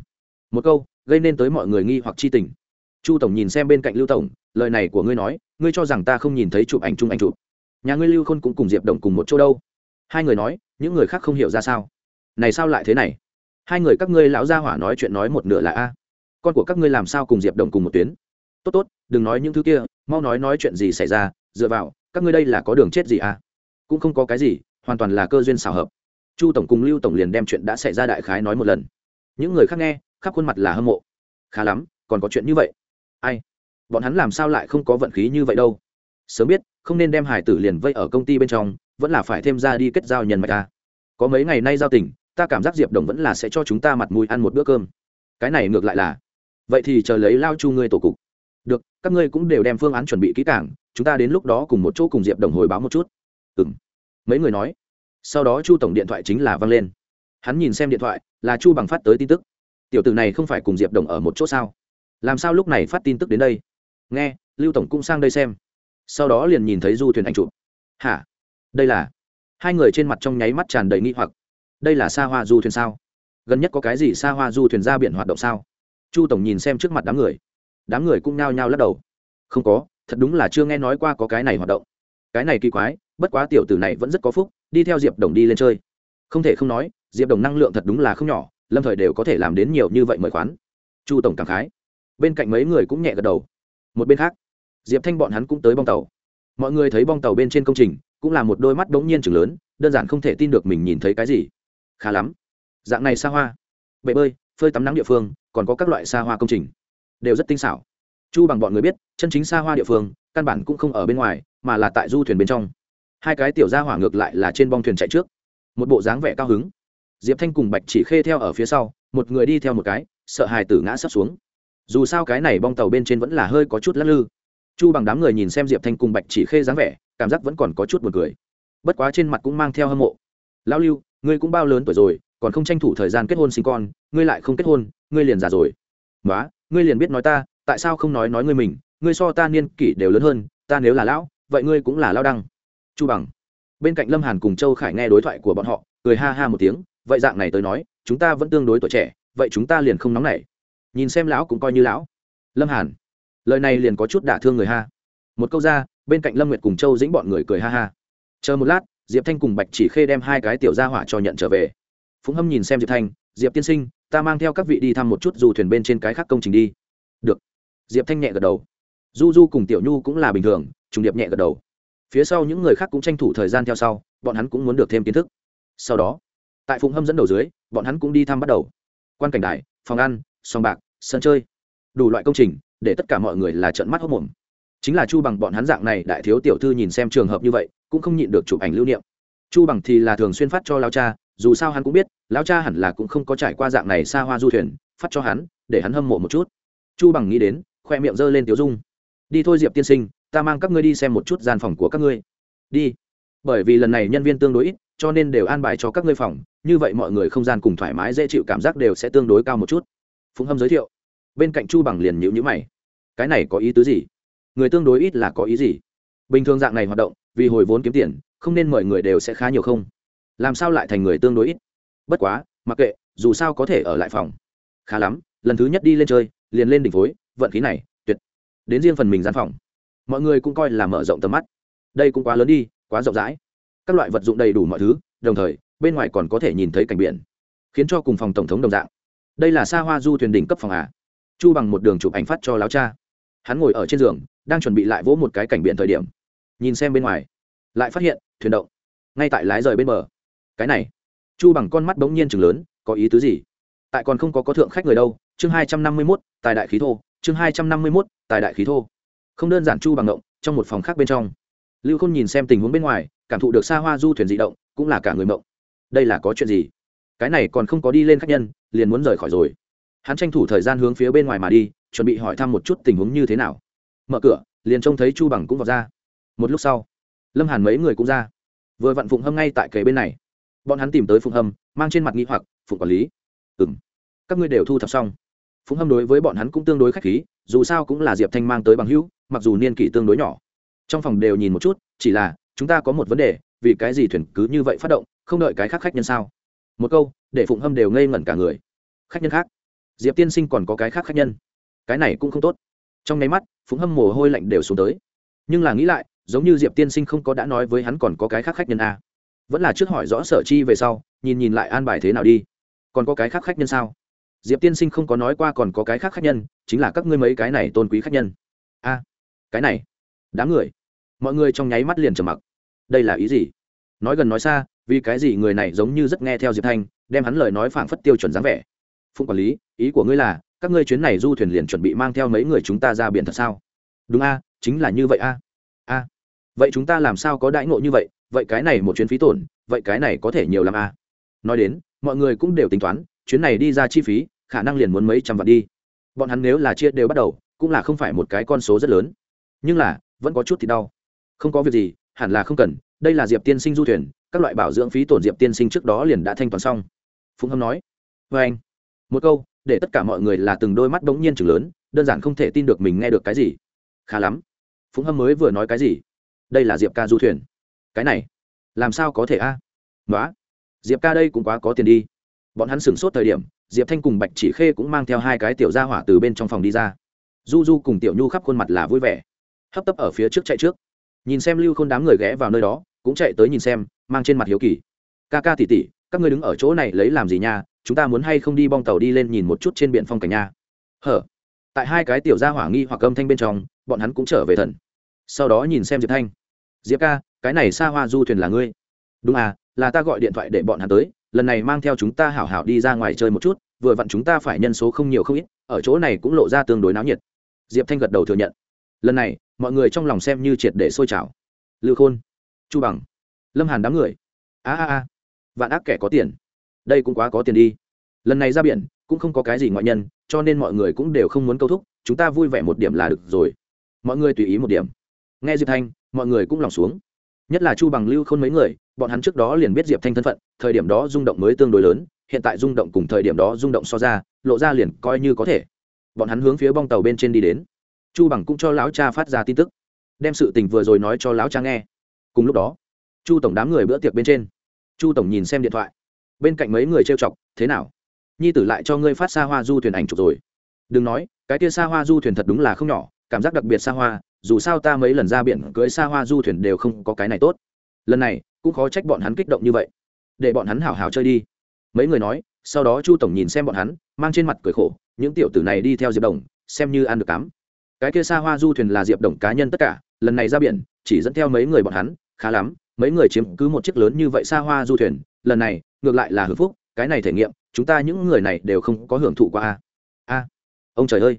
một câu, gây nên tới mọi người nghi hoặc chi tình. Chu tổng nhìn xem bên cạnh lưu tổng, lời này của ngươi nói, ngươi cho rằng ta không nhìn thấy chụp ảnh chung ảnh chụp. Nhà ngươi lưu khôn cũng cùng diệp đồng cùng một chỗ đâu? Hai người nói, những người khác không hiểu ra sao. Này sao lại thế này? Hai người các ngươi lão gia hỏa nói chuyện nói một nửa là a. Con của các ngươi làm sao cùng diệp đồng cùng một tuyến? Tốt tốt, đừng nói những thứ kia, mau nói nói chuyện gì xảy ra, dựa vào, các ngươi đây là có đường chết gì à cũng không có cái gì, hoàn toàn là cơ duyên xào hợp. Chu tổng cùng lưu tổng liền đem chuyện đã xảy ra đại khái nói một lần. Những người khác nghe, khắp khuôn mặt là hâm mộ. Khá lắm, còn có chuyện như vậy. Ai? Bọn hắn làm sao lại không có vận khí như vậy đâu? Sớm biết, không nên đem hải tử liền vây ở công ty bên trong, vẫn là phải thêm ra đi kết giao nhân mạch ta. Có mấy ngày nay giao tình, ta cảm giác diệp đồng vẫn là sẽ cho chúng ta mặt mũi ăn một bữa cơm. Cái này ngược lại là. Vậy thì chờ lấy lao chu ngươi tổ cục. Được, các ngươi cũng đều đem phương án chuẩn bị kỹ càng, chúng ta đến lúc đó cùng một chỗ cùng diệp đồng hồi báo một chút ừ m mấy người nói. Sau đó chu tổng điện thoại chính là văng lên. Hắn nhìn xem điện thoại, là chu bằng phát tới tin tức. Tiểu t ử này không phải cùng diệp đồng ở một chỗ sao? Làm sao lúc này phát tin tức đến đây? Nghe, lưu tổng cũng sang đây xem. Sau đó liền nhìn thấy du thuyền anh chụp. Hả? Đây là? Hai người trên mặt trong nháy mắt tràn đầy nghi hoặc. Đây là xa hoa du thuyền sao? Gần nhất có cái gì xa hoa du thuyền ra biển hoạt động sao? Chu tổng nhìn xem trước mặt đám người. Đám người cũng nao nhao lắc đầu. Không có, thật đúng là chưa nghe nói qua có cái này hoạt động. Cái này kỳ quái bất quá tiểu tử này vẫn rất có phúc, đi theo diệp đồng đi lên chơi. Không thể không nói, diệp đồng năng lượng thật đúng là không nhỏ, lâm thời đều có thể làm đến nhiều như vậy mời khoán. Chu tổng cảm khái. Bên cạnh mấy người cũng nhẹ gật đầu. Một bên khác, diệp thanh bọn hắn cũng tới bong tàu. Mọi người thấy bong tàu bên trên công trình, cũng là một đôi mắt bỗng nhiên chừng lớn, đơn giản không thể tin được mình nhìn thấy cái gì. Khá lắm. Dạng này xa hoa. Bể bơi, phơi tắm nắng địa phương, còn có các loại xa hoa công trình. Đều rất tinh xảo. Chu bằng bọn người biết, chân chính xa hoa địa phương, căn bản cũng không ở bên ngoài, mà là tại du thuyền bên trong hai cái tiểu gia hỏa ngược lại là trên bong thuyền chạy trước. Một bộ dáng vẻ cao hứng. Diệp thanh cùng bạch chỉ khê theo ở phía sau, một người đi theo một cái, sợ hài tử ngã sắp xuống. Dù sao cái này bong tàu bên trên vẫn là hơi có chút lắc lư. Chu bằng đám người nhìn xem diệp thanh cùng bạch chỉ khê dáng vẻ, cảm giác vẫn còn có chút b u ồ n cười. Bất quá trên mặt cũng mang theo hâm mộ. Lao lưu, ngươi cũng bao lớn tuổi rồi, còn không tranh thủ thời gian kết hôn sinh con, ngươi lại không kết hôn, ngươi liền già rồi. Nói ngươi liền biết nói ta, tại sao không nói nói ngươi mình, ngươi so ta niên kỷ đều lớn hơn, ta nếu là lão, vậy ngươi cũng là lao đăng chu bằng. Bên cạnh lâm hàn cùng châu khải nghe đối thoại của bọn họ, cười ha ha một tiếng, vậy dạng này tới nói, chúng ta vẫn tương đối tuổi trẻ, vậy chúng ta liền không nóng nảy. Nhìn xem lão cũng coi như lão. Lâm hàn. Lời này liền có chút đả thương người ha. Một câu ra, bên cạnh lâm nguyệt cùng châu dĩnh bọn người cười ha ha. Chờ một lát, diệp thanh cùng bạch chỉ khê đem hai cái tiểu gia hỏa cho nhận trở về. Phúng hâm nhìn xem diệp thanh, diệp tiên sinh, ta mang theo các vị đi thăm một chút dù thuyền bên trên cái khác công trình đi. Được. Diệp thanh nhẹ gật đầu. Du du cùng tiểu nhu cũng là bình thường, trùng điệp nhẹ gật đầu phía sau những người khác cũng tranh thủ thời gian theo sau, bọn hắn cũng muốn được thêm kiến thức. Sau đó, tại phụng hâm dẫn đầu dưới, bọn hắn cũng đi thăm bắt đầu. Quan cảnh đài phòng ăn, sòng bạc, sân chơi, đủ loại công trình, để tất cả mọi người là trận mắt hốc mồm chính là chu bằng bọn hắn dạng này đại thiếu tiểu thư nhìn xem trường hợp như vậy, cũng không nhịn được chụp ảnh lưu niệm. Chu bằng thì là thường xuyên phát cho lao cha, dù sao hắn cũng biết, lao cha hẳn là cũng không có trải qua dạng này xa hoa du thuyền, phát cho hắn, để hắn hâm mộ một chút. Chu bằng nghĩ đến, khoe miệng giơ lên tiểu dung. Đi thôi diệp tiên sinh ta mang các ngươi đi xem một chút gian phòng của các ngươi. Đi. Bởi vì lần này nhân viên tương đối ít, cho nên đều an bài cho các ngươi phòng. Như vậy mọi người không gian cùng thoải mái, dễ chịu cảm giác đều sẽ tương đối cao một chút. Phụng hâm giới thiệu. Bên cạnh chu bằng liền nhữ nhữ mày. Cái này có ý tứ gì? Người tương đối ít là có ý gì? Bình thường dạng này hoạt động, vì hồi vốn kiếm tiền, không nên mời người đều sẽ khá nhiều không? Làm sao lại thành người tương đối ít? Bất quá, mặc kệ, dù sao có thể ở lại phòng. Khá lắm, lần thứ nhất đi lên chơi, liền lên đỉnh phối, vận khí này, tuyệt. Đến riêng phần mình gian phòng mọi người cũng coi là mở rộng tầm mắt. Đây cũng quá lớn đi, quá rộng rãi. Các loại vật dụng đầy đủ mọi thứ, đồng thời, bên ngoài còn có thể nhìn thấy cảnh biển, khiến cho cùng phòng tổng thống đồng dạng. Đây là xa hoa du thuyền đỉnh cấp phòng à? Chu bằng một đường chụp ảnh phát cho láo cha. Hắn ngồi ở trên giường, đang chuẩn bị lại vỗ một cái cảnh biển thời điểm. Nhìn xem bên ngoài, lại phát hiện, thuyền động, ngay tại lái rời bên bờ. Cái này, chu bằng con mắt bỗng nhiên chừng lớn, có ý tứ gì? Tại còn không có có thượng khách người đâu, chương hai trăm năm mươi mốt, tài đại khí thô, chương hai trăm năm mươi mốt, tài đại khí thô không đơn giản chu bằng ngộng, trong một phòng khác bên trong. Lưu khôn nhìn xem tình huống bên ngoài, cảm thụ được xa hoa du thuyền di động, cũng là cả người mộng đây là có chuyện gì? Cái này còn không có đi lên khách nhân, liền muốn rời khỏi rồi. Hắn tranh thủ thời gian hướng phía bên ngoài mà đi, chuẩn bị hỏi thăm một chút tình huống như thế nào. Mở cửa, liền trông thấy chu bằng cũng vào ra. Một lúc sau, lâm hàn mấy người cũng ra. Vừa vặn phụng hâm ngay tại kề bên này. Bọn hắn tìm tới phụng hâm, mang trên mặt nghi hoặc, phụng quản lý. Ừ m các ngươi đều thu thập xong. Phụng hâm đối với bọn hắn cũng tương đối k h á c h khí, dù sao cũng là diệp thanh mang tới bằng hữu mặc dù niên kỷ tương đối nhỏ. Trong phòng đều nhìn một chút, chỉ là, chúng ta có một vấn đề, vì cái gì thuyền cứ như vậy phát động, không đợi cái khác khách nhân sao? Một câu, để phụng hâm đều ngây ngẩn cả người. Khách nhân khác? Diệp tiên sinh còn có cái khác khách nhân? Cái này cũng không tốt. Trong nháy mắt, phụng hâm mồ hôi lạnh đều xuống tới. Nhưng là nghĩ lại, giống như diệp tiên sinh không có đã nói với hắn còn có cái khác khách nhân a vẫn là trước hỏi rõ sở chi về sau, nhìn nhìn lại an bài thế nào đi. Còn có cái khác khách nhân sao? Diệp tiên sinh không có nói qua còn có cái khác khách nhân, chính là các ngươi mấy cái này tôn quý khách nhân. A cái này, đám người, mọi người trong nháy mắt liền trầm mặc. Đây là ý gì? Nói gần nói xa, vì cái gì người này giống như rất nghe theo diệp thanh, đem hắn lời nói phảng phất tiêu chuẩn dáng vẻ. Phụng quản lý, ý của ngươi là, các ngươi chuyến này du thuyền liền chuẩn bị mang theo mấy người chúng ta ra biển thật sao? Đúng a, chính là như vậy a. A. Vậy chúng ta làm sao có đãi ngộ như vậy? Vậy cái này một chuyến phí tổn, vậy cái này có thể nhiều l a. Nói đến, mọi người cũng đều tính toán, chuyến này đi ra chi phí, khả năng liền muốn mấy trăm vạn đi. Bọn hắn nếu là chia đều bắt đầu, cũng là không phải một cái con số rất lớn nhưng là, vẫn có chút thì đau. Không có việc gì, hẳn là không cần, đây là diệp tiên sinh du thuyền, các loại bảo dưỡng phí tổn diệp tiên sinh trước đó liền đã thanh toán xong. Phùng hâm nói vê anh. Một câu, để tất cả mọi người là từng đôi mắt bỗng nhiên chừng lớn, đơn giản không thể tin được mình nghe được cái gì. Khá lắm. Phùng hâm mới vừa nói cái gì? Đây là diệp ca du thuyền. Cái này, làm sao có thể a? À? nói diệp ca đây cũng quá có tiền đi. Bọn hắn sửng sốt thời điểm, diệp thanh cùng bạch chỉ khê cũng mang theo hai cái tiểu gia hỏa từ bên trong phòng đi ra. Du du cùng tiểu nhu khắp khuôn mặt là vui vẻ hấp tấp ở phía trước chạy trước. Nhìn xem lưu khôn đám người ghé vào nơi đó, cũng chạy tới nhìn xem, mang trên mặt hiếu kỳ. Ca ca tỉ tỉ các ngươi đứng ở chỗ này lấy làm gì nha? Chúng ta muốn hay không đi bong tàu đi lên nhìn một chút trên biển phong cảnh nha? Hở. Tại hai cái tiểu gia hỏa nghi hoặc âm thanh bên trong, bọn hắn cũng trở về thần. Sau đó nhìn xem diệp thanh. Diệp ca, cái này xa hoa du thuyền là ngươi. Đúng à là ta gọi điện thoại để bọn hắn tới, lần này mang theo chúng ta hảo hảo đi ra ngoài chơi một chút, vừa vặn chúng ta phải nhân số không nhiều không ít, ở chỗ này cũng lộ ra tương đối náo nhiệt. Diệp thanh gật đầu thừa nhận. Lần này mọi người trong lòng xem như triệt để sôi trào. Lưu khôn, chu bằng, lâm hàn đám người. A a a, vạn ác kẻ có tiền. Đây cũng quá có tiền đi. Lần này ra biển, cũng không có cái gì ngoại nhân, cho nên mọi người cũng đều không muốn câu thúc, chúng ta vui vẻ một điểm là được rồi. Mọi người tùy ý một điểm. Nghe diệp thanh, mọi người cũng lòng xuống. Nhất là chu bằng, lưu khôn mấy người, bọn hắn trước đó liền biết diệp thanh thân phận, thời điểm đó rung động mới tương đối lớn, hiện tại rung động cùng thời điểm đó rung động so ra, lộ ra liền coi như có thể. Bọn hắn hướng phía bong tàu bên trên đi đến chu bằng cũng cho lão cha phát ra tin tức, đem sự tình vừa rồi nói cho lão cha nghe. Cùng lúc đó, chu tổng đám người bữa tiệc bên trên, chu tổng nhìn xem điện thoại, bên cạnh mấy người trêu chọc, thế nào? Nhi tử lại cho ngươi phát xa hoa du thuyền ảnh chụp rồi. Đừng nói, cái kia xa hoa du thuyền thật đúng là không nhỏ, cảm giác đặc biệt xa hoa, dù sao ta mấy lần ra biển cưới xa hoa du thuyền đều không có cái này tốt. Lần này, cũng khó trách bọn hắn kích động như vậy. Để bọn hắn hào hào chơi đi. Mấy người nói, sau đó chu tổng nhìn xem bọn hắn, mang trên mặt cười khổ, những tiểu tử này đi theo diệp đồng, xem như ăn được cắm cái kia xa hoa du thuyền là diệp đồng cá nhân tất cả, lần này ra biển, chỉ dẫn theo mấy người bọn hắn, khá lắm, mấy người chiếm cứ một chiếc lớn như vậy xa hoa du thuyền, lần này, ngược lại là hưởng phúc, cái này thể nghiệm, chúng ta những người này đều không có hưởng thụ qua a. A, ông trời ơi.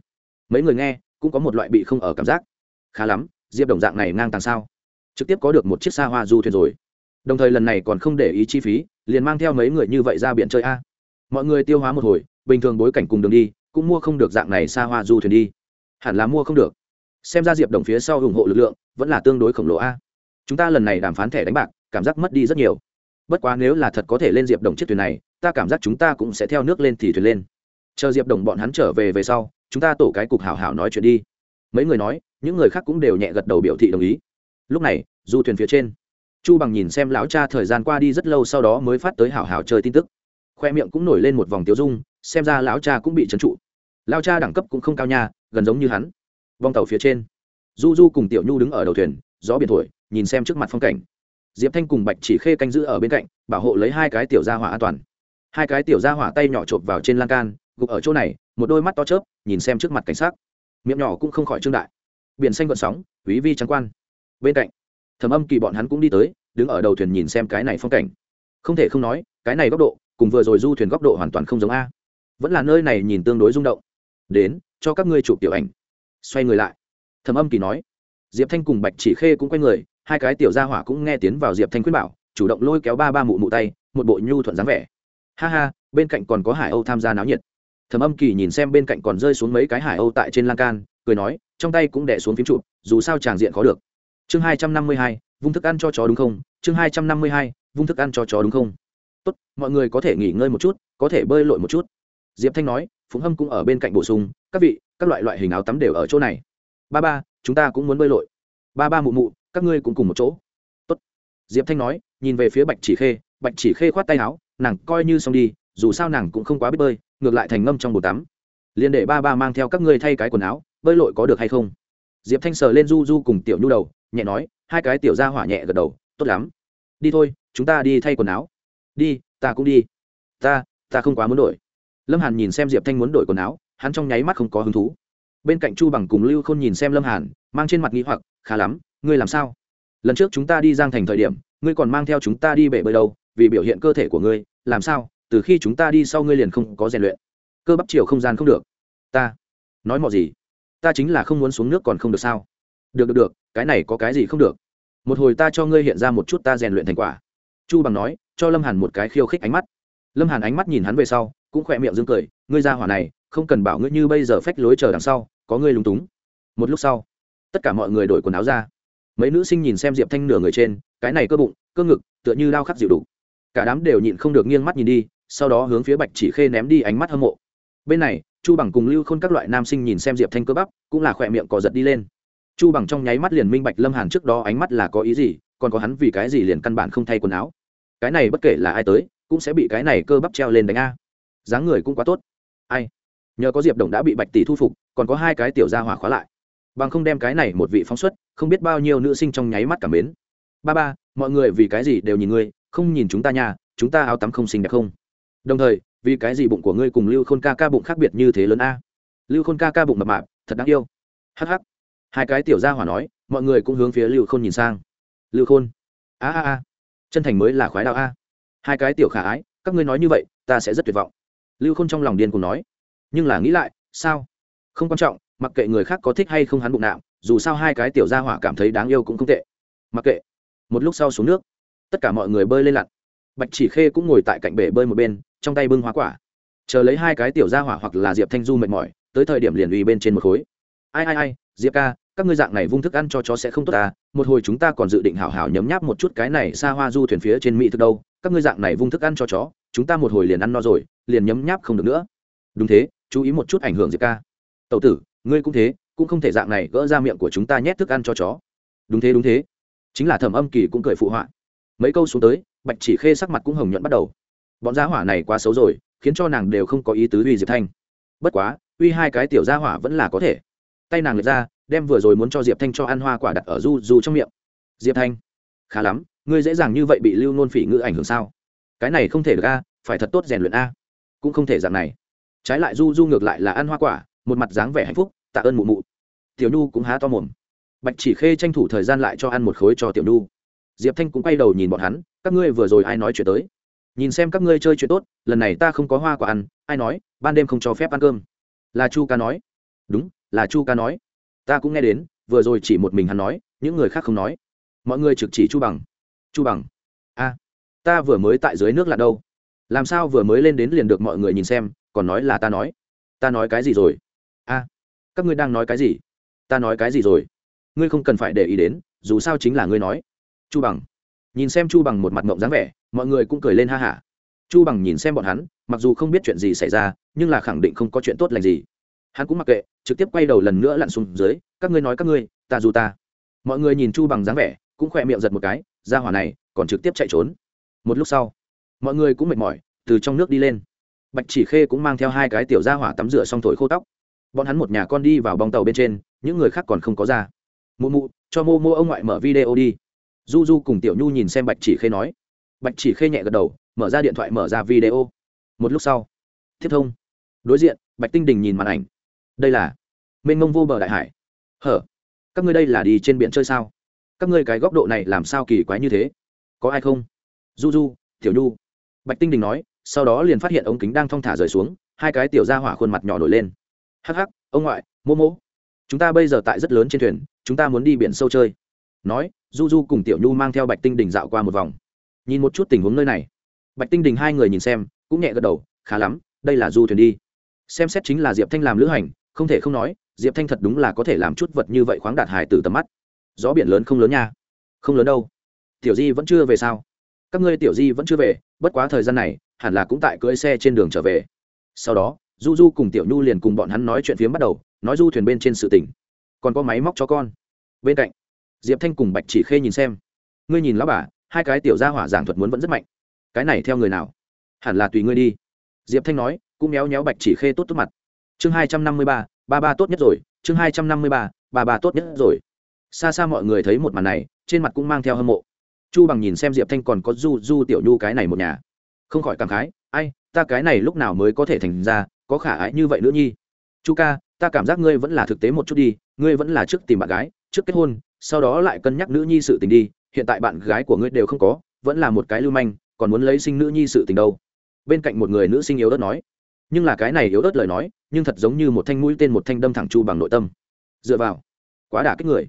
Mấy người nghe, cũng có một loại bị không ở cảm giác. Khá lắm, diệp đồng dạng này ngang tàng sao? Trực tiếp có được một chiếc xa hoa du thuyền rồi. Đồng thời lần này còn không để ý chi phí, liền mang theo mấy người như vậy ra biển chơi a. Mọi người tiêu hóa một hồi, bình thường bối cảnh cùng đường đi, cũng mua không được dạng này xa hoa du thuyền đi hẳn là mua không được. Xem ra diệp đồng phía sau ủng hộ lực lượng vẫn là tương đối khổng lồ a. Chúng ta lần này đàm phán thẻ đánh bạc, cảm giác mất đi rất nhiều. Bất quá nếu là thật có thể lên diệp đồng chiếc thuyền này, ta cảm giác chúng ta cũng sẽ theo nước lên thì thuyền lên. Chờ diệp đồng bọn hắn trở về về sau, chúng ta tổ cái cục hảo hảo nói chuyện đi. Mấy người nói, những người khác cũng đều nhẹ gật đầu biểu thị đồng ý. Lúc này, du thuyền phía trên, chu bằng nhìn xem lão cha thời gian qua đi rất lâu sau đó mới phát tới hảo hảo chơi tin tức. Khoe miệng cũng nổi lên một vòng tiêu dung, xem ra lão cha cũng bị trấn trụ lao cha đẳng cấp cũng không cao nha, gần giống như hắn. Vòng tàu phía trên, du du cùng tiểu nhu đứng ở đầu thuyền, gió biển thổi, nhìn xem trước mặt phong cảnh. Diệp thanh cùng bạch chỉ khê canh giữ ở bên cạnh, bảo hộ lấy hai cái tiểu gia hỏa an toàn. Hai cái tiểu gia hỏa tay nhỏ chộp vào trên lan can, gục ở chỗ này, một đôi mắt to chớp, nhìn xem trước mặt cảnh sát miệng nhỏ cũng không khỏi trương đại. Biển xanh gợn sóng, quý vi trắng quan. Bên cạnh thầm âm kỳ bọn hắn cũng đi tới, đứng ở đầu thuyền nhìn xem cái này phong cảnh. Không thể không nói, cái này góc độ, cùng vừa rồi du thuyền góc độ hoàn toàn không giống a. Vẫn là nơi này nhìn tương đối rung động đến, cho các ngươi chụp tiểu ảnh. Xoay người lại. Thầm âm kỳ nói. Diệp thanh cùng bạch chỉ khê cũng quay người, hai cái tiểu gia hỏa cũng nghe tiến vào diệp thanh khuyên bảo, chủ động lôi kéo ba ba mụ mụ tay, một bộ nhu thuận dáng vẻ. Ha ha, bên cạnh còn có hải âu tham gia náo nhiệt. Thầm âm kỳ nhìn xem bên cạnh còn rơi xuống mấy cái hải âu tại trên lan can, cười nói, trong tay cũng đẻ xuống phím chụp, dù sao tràng diện khó được. Chương hai trăm năm mươi hai, vung thức ăn cho chó đúng không? Chương hai trăm năm mươi hai, vung thức ăn cho chó đúng không? Tốt, mọi người có thể nghỉ ngơi một chút, có thể bơi lội một chút. Diệp thanh nói phụng hâm cũng ở bên cạnh bổ sung, các vị, các loại loại hình áo tắm đều ở chỗ này. Ba ba, chúng ta cũng muốn bơi lội. Ba ba mụ mụ, các ngươi cũng cùng một chỗ. Tốt. diệp thanh nói, nhìn về phía bạch chỉ khê, bạch chỉ khê khoát tay áo, nàng coi như xong đi, dù sao nàng cũng không quá biết bơi, ngược lại thành ngâm trong bồn tắm. Liền để ba ba mang theo các ngươi thay cái quần áo, bơi lội có được hay không? Diệp thanh sờ lên du du cùng tiểu nhu đầu, nhẹ nói, hai cái tiểu ra hỏa nhẹ gật đầu, tốt lắm. Đi thôi, chúng ta đi thay quần áo. Đi, ta cũng đi. Ta ta không quá muốn đổi lâm hàn nhìn xem diệp thanh muốn đổi quần áo, hắn trong nháy mắt không có hứng thú. Bên cạnh chu bằng cùng lưu k h ô n nhìn xem lâm hàn, mang trên mặt nghĩ hoặc, khá lắm, ngươi làm sao? Lần trước chúng ta đi giang thành thời điểm, ngươi còn mang theo chúng ta đi bể bơi đâu, vì biểu hiện cơ thể của ngươi, làm sao? Từ khi chúng ta đi sau ngươi liền không có rèn luyện. Cơ bắp chiều không gian không được. Ta? Nói mọi gì? Ta chính là không muốn xuống nước còn không được sao? Được được được, cái này có cái gì không được? Một hồi ta cho ngươi hiện ra một chút ta rèn luyện thành quả. Chu bằng nói, cho lâm hàn một cái khiêu khích ánh mắt. Lâm hàn ánh mắt nhìn hắn về sau cũng khỏe miệng dương cười, ngươi ra hỏa này, không cần bảo ngươi như bây giờ phách lối chờ đằng sau, có ngươi lúng túng. Một lúc sau, tất cả mọi người đổi quần áo ra. Mấy nữ sinh nhìn xem diệp thanh nửa người trên, cái này cơ bụng, cơ ngực, tựa như lao khắc dịu đủ. Cả đám đều nhịn không được nghiêng mắt nhìn đi, sau đó hướng phía bạch chỉ khê ném đi ánh mắt hâm mộ. Bên này, chu bằng cùng lưu khôn các loại nam sinh nhìn xem diệp thanh cơ bắp, cũng là khỏe miệng cò giật đi lên. Chu bằng trong nháy mắt liền minh bạch lâm hàn trước đó ánh mắt là có ý gì, còn có hắn vì cái gì liền căn bản không thay quần áo. Cái này bất kể là ai tới, cũng sẽ bị cái này cơ bắp treo lên đánh a dáng người cũng quá tốt. Ai? Nhờ có diệp đồng đã bị bạch tỷ thu phục, còn có hai cái tiểu gia hỏa khóa lại. Bằng không đem cái này một vị phóng xuất, không biết bao nhiêu nữ sinh trong nháy mắt cảm mến. Ba ba, mọi người vì cái gì đều nhìn ngươi, không nhìn chúng ta nhà chúng ta áo tắm không xinh đẹp không? Đồng thời, vì cái gì bụng của ngươi cùng lưu khôn ca ca bụng khác biệt như thế lớn a? Lưu khôn ca ca bụng mập mạp, thật đáng yêu. Hh hai cái tiểu gia hỏa nói, mọi người cũng hướng phía lưu khôn nhìn sang. Lưu khôn. A a a. Chân thành mới là khoái đạo a. Hai cái tiểu khả ái, các ngươi nói như vậy, ta sẽ rất tuyệt vọng lưu khôn trong lòng điên cùng nói. Nhưng là nghĩ lại, sao? Không quan trọng, mặc kệ người khác có thích hay không hắn bụng nạo dù sao hai cái tiểu gia hỏa cảm thấy đáng yêu cũng không tệ. Mặc kệ. Một lúc sau xuống nước, tất cả mọi người bơi lên lặn. Bạch chỉ khê cũng ngồi tại cạnh bể bơi một bên, trong tay bưng hoa quả. Chờ lấy hai cái tiểu gia hỏa hoặc là diệp thanh du mệt mỏi, tới thời điểm liền uy bên trên một khối. Ai ai ai, diệp ca, các ngươi dạng này vung thức ăn cho chó sẽ không tốt ta một hồi chúng ta còn dự định hảo hảo nhấm nháp một chút cái này xa hoa du thuyền phía trên mỹ thực đâu, các ngươi dạng này vung thức ăn cho chó, chúng ta một hồi liền ăn no rồi liền nhấm nháp không được nữa. Đúng thế, chú ý một chút ảnh hưởng diệp ca. Tậu tử, ngươi cũng thế, cũng không thể dạng này gỡ ra miệng của chúng ta nhét thức ăn cho chó. Đúng thế đúng thế. Chính là thẩm âm kỳ cũng cười phụ họa. Mấy câu xuống tới, bạch chỉ khê sắc mặt cũng hồng nhuận bắt đầu. Bọn gia hỏa này quá xấu rồi, khiến cho nàng đều không có ý tứ uy diệp thanh. Bất quá, uy hai cái tiểu gia hỏa vẫn là có thể. Tay nàng lật ra, đem vừa rồi muốn cho diệp thanh cho ăn hoa quả đặt ở du du trong miệng. Diệp thanh, khá lắm, ngươi dễ dàng như vậy bị lưu nôn phỉ ngữ ảnh hưởng sao? Cái này không thể được a, phải thật tốt rèn luyện a cũng không thể dạng này. Trái lại du du ngược lại là ăn hoa quả, một mặt dáng vẻ hạnh phúc, tạ ơn mụ mụ. Tiểu nhu cũng há to mồm. Bạch chỉ khê tranh thủ thời gian lại cho ăn một khối cho tiểu nhu. Diệp thanh cũng quay đầu nhìn bọn hắn, các ngươi vừa rồi ai nói chuyện tới? Nhìn xem các ngươi chơi chuyện tốt, lần này ta không có hoa quả ăn, ai nói, ban đêm không cho phép ăn cơm. Là chu ca nói. Đúng, là chu ca nói. Ta cũng nghe đến, vừa rồi chỉ một mình hắn nói, những người khác không nói. Mọi người trực chỉ chu bằng. Chu bằng. A ta vừa mới tại dưới nước là đâu? Làm sao vừa mới lên đến liền được mọi người nhìn xem, còn nói là ta nói. Ta nói cái gì rồi? A, các ngươi đang nói cái gì? Ta nói cái gì rồi? Ngươi không cần phải để ý đến, dù sao chính là ngươi nói. Chu bằng, nhìn xem chu bằng một mặt mộng dáng vẻ, mọi người cũng cười lên ha hả. Chu bằng nhìn xem bọn hắn, mặc dù không biết chuyện gì xảy ra, nhưng là khẳng định không có chuyện tốt lành gì. Hắn cũng mặc kệ, trực tiếp quay đầu lần nữa lặn xuống dưới, các ngươi nói các ngươi, ta dù ta. Mọi người nhìn chu bằng dáng vẻ, cũng khỏe miệng giật một cái, ra hỏa này, còn trực tiếp chạy trốn. Một lúc sau mọi người cũng mệt mỏi, từ trong nước đi lên. Bạch chỉ khê cũng mang theo hai cái tiểu ra hỏa tắm rửa xong thổi khô tóc. Bọn hắn một nhà con đi vào bong tàu bên trên, những người khác còn không có ra. Mụ mụ, cho mô mô ông ngoại mở video đi. Du du cùng tiểu nhu nhìn xem bạch chỉ khê nói. Bạch chỉ khê nhẹ gật đầu, mở ra điện thoại mở ra video. Một lúc sau, tiếp thông. Đối diện, bạch tinh đình nhìn màn ảnh. Đây là mênh mông vô bờ đại hải. Hở, các ngươi đây là đi trên biển chơi sao? Các ngươi cái góc độ này làm sao kỳ quái như thế? Có ai không? Du du tiểu nhu bạch tinh đình nói, sau đó liền phát hiện ống kính đang thong thả rời xuống, hai cái tiểu ra hỏa khuôn mặt nhỏ nổi lên. Hắc hắc, ông ngoại mô mô chúng ta bây giờ tại rất lớn trên thuyền, chúng ta muốn đi biển sâu chơi. Nói, du du cùng tiểu nhu mang theo bạch tinh đình dạo qua một vòng. Nhìn một chút tình huống nơi này. Bạch tinh đình hai người nhìn xem, cũng nhẹ gật đầu, khá lắm, đây là du thuyền đi. Xem xét chính là diệp thanh làm lữ hành, không thể không nói, diệp thanh thật đúng là có thể làm chút vật như vậy khoáng đạt hải từ tầm mắt. Gió biển lớn không lớn nha. Không lớn đâu. Tiểu di vẫn chưa về sao? Các ngươi tiểu di vẫn chưa về, bất quá thời gian này, hẳn là cũng tại cưỡi xe trên đường trở về. Sau đó, du du cùng tiểu nhu liền cùng bọn hắn nói chuyện phiếm bắt đầu, nói du thuyền bên trên sự tỉnh còn có máy móc cho con. Bên cạnh, diệp thanh cùng bạch chỉ khê nhìn xem. Ngươi nhìn lão bà, hai cái tiểu gia hỏa giảng thuật muốn vẫn rất mạnh. Cái này theo người nào? Hẳn là tùy ngươi đi. Diệp thanh nói, cũng méo méo bạch chỉ khê tốt tốt mặt. Chương hai trăm năm mươi ba ba ba tốt nhất rồi. Chương hai trăm năm mươi ba ba ba tốt nhất rồi. Xa xa mọi người thấy một màn này, trên mặt cũng mang theo hâm mộ chu bằng nhìn xem diệp thanh còn có du du tiểu nhu cái này một nhà. Không khỏi cảm khái, ai, ta cái này lúc nào mới có thể thành ra, có khả ái như vậy nữa nhi? Chu ca, ta cảm giác ngươi vẫn là thực tế một chút đi, ngươi vẫn là trước tìm bạn gái, trước kết hôn, sau đó lại cân nhắc nữ nhi sự tình đi, hiện tại bạn gái của ngươi đều không có, vẫn là một cái lưu manh, còn muốn lấy sinh nữ nhi sự tình đâu. Bên cạnh một người nữ sinh yếu đất nói. Nhưng là cái này yếu đất lời nói, nhưng thật giống như một thanh mũi tên một thanh đâm thẳng chu bằng nội tâm. Dựa vào, quá đả kích người.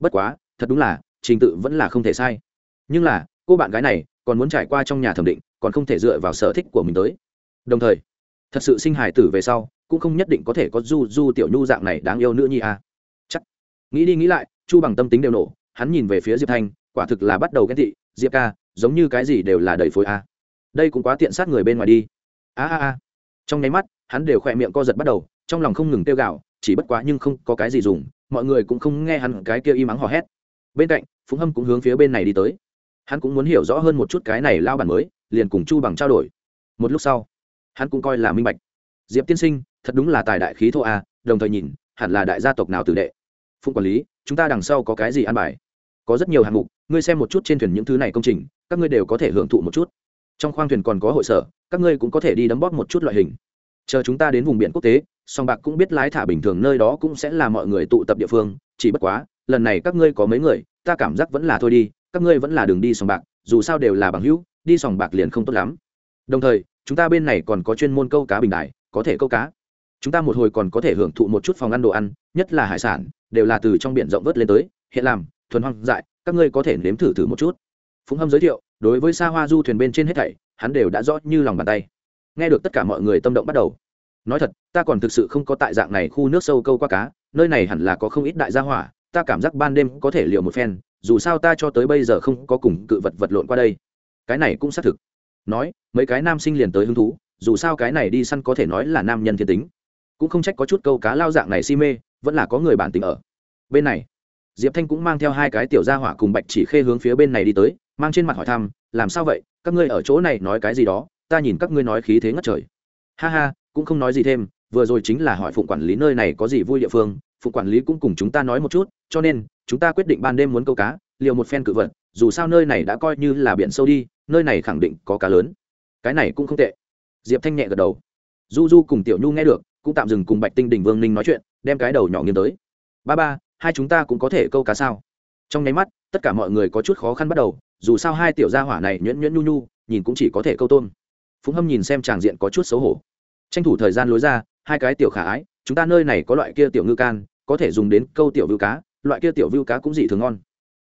Bất quá, thật đúng là, trình tự vẫn là không thể sai nhưng là, cô bạn gái này còn muốn trải qua trong nhà thẩm định, còn không thể dựa vào sở thích của mình tới. Đồng thời, thật sự sinh hài tử về sau, cũng không nhất định có thể có du du tiểu nhu dạng này đáng yêu nữa nhi à. chắc, nghĩ đi nghĩ lại, chu bằng tâm tính đều nổ, hắn nhìn về phía diệp thanh, quả thực là bắt đầu ghen thị diệp ca, giống như cái gì đều là đầy phối a. À. đây cũng quá tiện sát người bên ngoài đi. A a a. Trong nháy mắt, hắn đều khỏe miệng co giật bắt đầu, trong lòng không ngừng tiêu gạo chỉ bất quá nhưng không có cái gì dùng, mọi người cũng không nghe hắn cái kia im ắng hò hét. Bên cạnh phúng hâm cũng hướng phía bên này đi tới hắn cũng muốn hiểu rõ hơn một chút cái này lao bản mới, liền cùng chu bằng trao đổi. Một lúc sau, hắn cũng coi là minh bạch. Diệp tiên sinh, thật đúng là tài đại khí thô a đồng thời nhìn, hẳn là đại gia tộc nào tử đệ. Phụng quản lý, chúng ta đằng sau có cái gì ăn bài? Có rất nhiều hạng mục, ngươi xem một chút trên thuyền những thứ này công trình, các ngươi đều có thể hưởng thụ một chút. Trong khoang thuyền còn có hội sở, các ngươi cũng có thể đi đấm bóp một chút loại hình. Chờ chúng ta đến vùng biển quốc tế, song bạc cũng biết lái thả bình thường nơi đó cũng sẽ là mọi người tụ tập địa phương, chỉ bất quá, lần này các ngươi có mấy người, ta cảm giác vẫn là thôi đi các ngươi vẫn là đường đi sòng bạc, dù sao đều là bằng hữu, đi sòng bạc liền không tốt lắm. Đồng thời, chúng ta bên này còn có chuyên môn câu cá bình đại, có thể câu cá. Chúng ta một hồi còn có thể hưởng thụ một chút phòng ăn đồ ăn, nhất là hải sản, đều là từ trong biển rộng vớt lên tới, hiện làm, thuần hoang dại, các ngươi có thể nếm thử thử một chút. Phúng hâm giới thiệu, đối với xa hoa du thuyền bên trên hết thảy, hắn đều đã rõ như lòng bàn tay. Nghe được tất cả mọi người tâm động bắt đầu. Nói thật, ta còn thực sự không có tại dạng này khu nước sâu câu qua cá, nơi này hẳn là có không ít đại gia hỏa, ta cảm giác ban đêm có thể liều một phen dù sao ta cho tới bây giờ không có cùng cự vật vật lộn qua đây. Cái này cũng xác thực. Nói, mấy cái nam sinh liền tới hứng thú, dù sao cái này đi săn có thể nói là nam nhân thiên tính. Cũng không trách có chút câu cá lao dạng này si mê, vẫn là có người bản tình ở. Bên này, diệp thanh cũng mang theo hai cái tiểu gia hỏa cùng bạch chỉ khê hướng phía bên này đi tới, mang trên mặt hỏi thăm, làm sao vậy? Các ngươi ở chỗ này nói cái gì đó? Ta nhìn các ngươi nói khí thế ngất trời. Ha ha, cũng không nói gì thêm vừa rồi chính là hỏi phụng quản lý nơi này có gì vui địa phương, phụng quản lý cũng cùng chúng ta nói một chút, cho nên, chúng ta quyết định ban đêm muốn câu cá, liều một phen cự vật, dù sao nơi này đã coi như là biển sâu đi, nơi này khẳng định có cá lớn. Cái này cũng không tệ. Diệp thanh nhẹ gật đầu. Du du cùng tiểu nhu nghe được, cũng tạm dừng cùng bạch tinh đình vương ninh nói chuyện, đem cái đầu nhỏ nghiêng tới. Ba ba, hai chúng ta cũng có thể câu cá sao? Trong nháy mắt, tất cả mọi người có chút khó khăn bắt đầu, dù sao hai tiểu gia hỏa này nhuyễn nhuyễn nhu nhu, nhìn cũng chỉ có thể câu tôm. Phúng hâm nhìn xem tràng diện có chút xấu hổ. Tranh thủ thời gian lối ra hai cái tiểu khả ái, chúng ta nơi này có loại kia tiểu ngư can, có thể dùng đến câu tiểu vưu cá, loại kia tiểu vưu cá cũng dị thường ngon.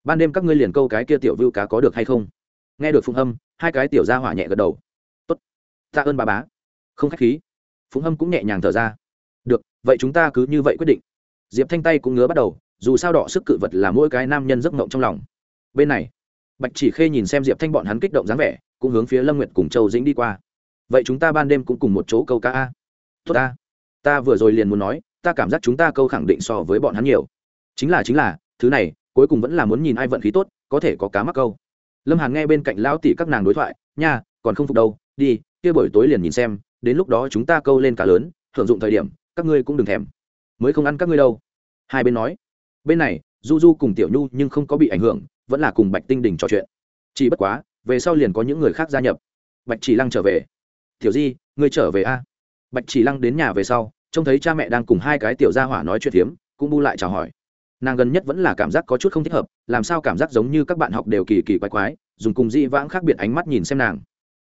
Ban đêm các ngươi liền câu cái kia tiểu vưu cá có được hay không? Nghe được phụng hâm, hai cái tiểu gia hỏa nhẹ gật đầu. Tốt. Tạ ơn bà bá. Không khách khí. Phụng hâm cũng nhẹ nhàng thở ra. Được, vậy chúng ta cứ như vậy quyết định. Diệp thanh tay cũng ngứa bắt đầu, dù sao đỏ sức cự vật là mỗi cái nam nhân giấc ngộng trong lòng. Bên này, bạch chỉ khê nhìn xem diệp thanh bọn hắn kích động dáng vẻ, cũng hướng phía lâm nguyệt cùng châu dĩnh đi qua. Vậy chúng ta ban đêm cũng cùng một chỗ câu cá a. Tốt a ta vừa rồi liền muốn nói, ta cảm giác chúng ta câu khẳng định so với bọn hắn nhiều. Chính là chính là, thứ này, cuối cùng vẫn là muốn nhìn ai vận khí tốt, có thể có cá mắc câu. Lâm hàn nghe bên cạnh lão tỷ các nàng đối thoại, nha, còn không phục đâu, đi, kia buổi tối liền nhìn xem, đến lúc đó chúng ta câu lên cá lớn hưởng dụng thời điểm, các ngươi cũng đừng thèm. Mới không ăn các ngươi đâu. Hai bên nói. Bên này, du du cùng tiểu nhu nhưng không có bị ảnh hưởng, vẫn là cùng bạch tinh đình trò chuyện. Chỉ bất quá, về sau liền có những người khác gia nhập. Bạch chỉ lăng trở về. Tiểu di, ngươi trở về a? Bạch chỉ lăng đến nhà về sau trông thấy cha mẹ đang cùng hai cái tiểu gia hỏa nói chuyện hiếm, cũng bu lại chào hỏi. Nàng gần nhất vẫn là cảm giác có chút không thích hợp làm sao cảm giác giống như các bạn học đều kỳ kỳ quái quái dùng cùng dị vãng khác biệt ánh mắt nhìn xem nàng.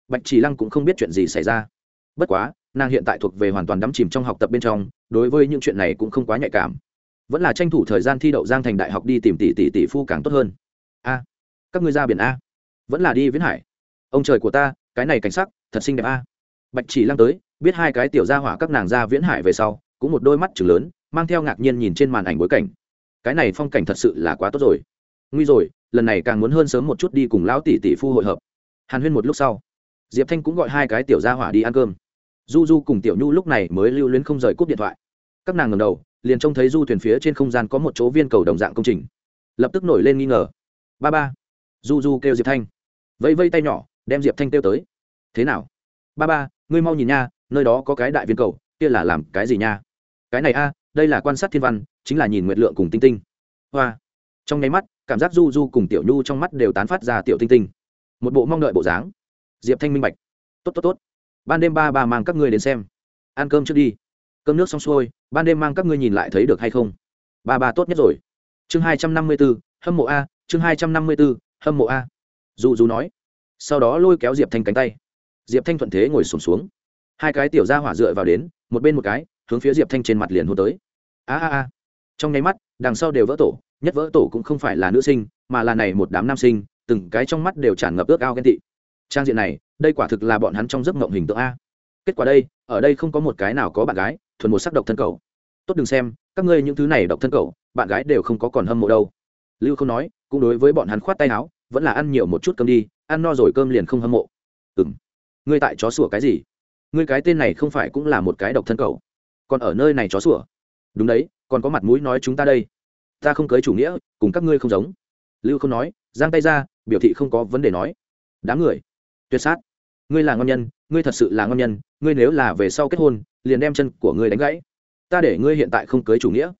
Bạch chỉ lăng cũng không biết chuyện gì xảy ra. Bất quá nàng hiện tại thuộc về hoàn toàn đắm chìm trong học tập bên trong đối với những chuyện này cũng không quá nhạy cảm. Vẫn là tranh thủ thời gian thi đậu giang thành đại học đi tìm tỷ tỷ tỷ phu càng tốt hơn. A các ngươi ra biển a. Vẫn là đi viễn hải. Ông trời của ta cái này cảnh sắc thật xinh đẹp a. Bạch chỉ lăng tới biết hai cái tiểu gia hỏa các nàng ra viễn hải về sau, cũng một đôi mắt chừng lớn, mang theo ngạc nhiên nhìn trên màn ảnh bối cảnh. Cái này phong cảnh thật sự là quá tốt rồi. Nguy rồi, lần này càng muốn hơn sớm một chút đi cùng lão tỷ tỷ phu hội hợp. Hàn huyên một lúc sau, diệp thanh cũng gọi hai cái tiểu gia hỏa đi ăn cơm. Du du cùng tiểu nhu lúc này mới lưu luyến không rời cúp điện thoại. Các nàng ngầm đầu, liền trông thấy du thuyền phía trên không gian có một chỗ viên cầu đồng dạng công trình. Lập tức nổi lên nghi ngờ. Ba ba. Du du kêu diệp thanh. Vẫy vây tay nhỏ, đem diệp thanh kêu tới. Thế nào? Ba ba, ngươi mau nhìn nha nơi đó có cái đại viên cầu kia là làm cái gì nha? Cái này a đây là quan sát thiên văn chính là nhìn nguyện lượng cùng tinh tinh. Hoa. Trong nháy mắt cảm giác du du cùng tiểu nhu trong mắt đều tán phát ra tiểu tinh tinh. Một bộ mong đợi bộ dáng. Diệp thanh minh bạch. Tốt tốt tốt. Ban đêm ba ba mang các ngươi đến xem. Ăn cơm trước đi. Cơm nước xong xuôi ban đêm mang các ngươi nhìn lại thấy được hay không? Ba ba tốt nhất rồi. Chương hai trăm năm mươi b ố hâm mộ a chương hai trăm năm mươi b ố hâm mộ a. Du du nói. Sau đó lôi kéo diệp thanh cánh tay. Diệp thanh thuận thế ngồi sùng xuống, xuống hai cái tiểu ra hỏa dựa vào đến, một bên một cái, hướng phía diệp thanh trên mặt liền hô tới. A a a. Trong nháy mắt, đằng sau đều vỡ tổ, nhất vỡ tổ cũng không phải là nữ sinh, mà là này một đám nam sinh, từng cái trong mắt đều tràn ngập ước ao ghen tị. Trang diện này, đây quả thực là bọn hắn trong giấc mộng hình tượng a. Kết quả đây, ở đây không có một cái nào có bạn gái, thuần một sắc độc thân cầu tốt đừng xem, các ngươi những thứ này độc thân cầu bạn gái đều không có còn hâm mộ đâu. Lưu không nói, cũng đối với bọn hắn khoát tay áo, vẫn là ăn nhiều một chút cơm đi, ăn no rồi cơm liền không hâm mộ. Ừng ngươi tại chó sủa cái gì? Ngươi cái tên này không phải cũng là một cái độc thân cầu còn ở nơi này chó sủa. Đúng đấy, còn có mặt mũi nói chúng ta đây. Ta không cưới chủ nghĩa, cùng các ngươi không giống. Lưu không nói, giang tay ra, biểu thị không có vấn đề nói. Đám người. Tuyệt sát. Ngươi là ngon nhân, ngươi thật sự là ngon nhân, ngươi nếu là về sau kết hôn, liền đem chân của ngươi đánh gãy. Ta để ngươi hiện tại không cưới chủ nghĩa.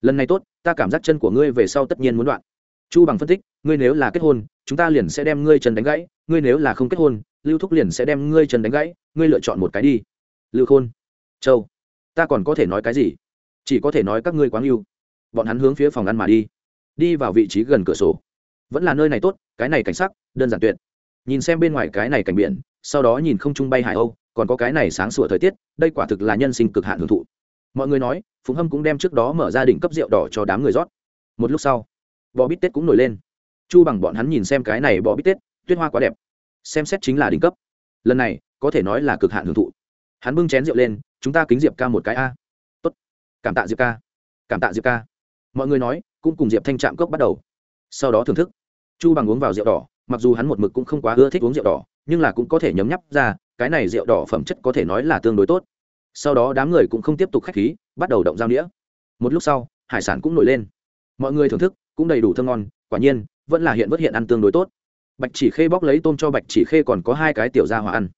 Lần này tốt, ta cảm giác chân của ngươi về sau tất nhiên muốn đoạn. Chu bằng phân tích, ngươi nếu là kết hôn, chúng ta liền sẽ đem ngươi chân đánh gãy, ngươi nếu là không kết hôn lưu thúc liền sẽ đem ngươi chân đánh gãy, ngươi lựa chọn một cái đi. Lưu khôn, châu, ta còn có thể nói cái gì? Chỉ có thể nói các ngươi quá yêu. Bọn hắn hướng phía phòng ăn mà đi. Đi vào vị trí gần cửa sổ. Vẫn là nơi này tốt, cái này cảnh sắc, đơn giản tuyệt. Nhìn xem bên ngoài cái này cảnh biển, sau đó nhìn không trung bay hải âu, còn có cái này sáng sủa thời tiết, đây quả thực là nhân sinh cực hạn hưởng thụ. Mọi người nói phùng hâm cũng đem trước đó mở ra đỉnh cấp rượu đỏ cho đám người rót. Một lúc sau, bò bít tết cũng nổi lên. Chu bằng bọn hắn nhìn xem cái này bò bít tết, tuyết hoa quá đẹp xem xét chính là đỉnh cấp. Lần này, có thể nói là cực hạn hưởng thụ. Hắn bưng chén rượu lên, chúng ta kính diệp ca một cái a. Tốt. Cảm tạ diệp ca. Cảm tạ diệp ca. Mọi người nói, cũng cùng diệp thanh trạm cốc bắt đầu. Sau đó thưởng thức. Chu bằng uống vào rượu đỏ, mặc dù hắn một mực cũng không quá ưa thích uống rượu đỏ, nhưng là cũng có thể nhấm nhắp ra, cái này rượu đỏ phẩm chất có thể nói là tương đối tốt. Sau đó đám người cũng không tiếp tục k h á c h khí, bắt đầu động giao đĩa một lúc sau, hải sản cũng nổi lên. Mọi người thưởng thức, cũng đầy đủ thơm ngon, quả nhiên, vẫn là hiện vất hiện ăn tương đối tốt bạch chỉ khê bóc lấy tôm cho bạch chỉ khê còn có hai cái tiểu ra hòa ăn.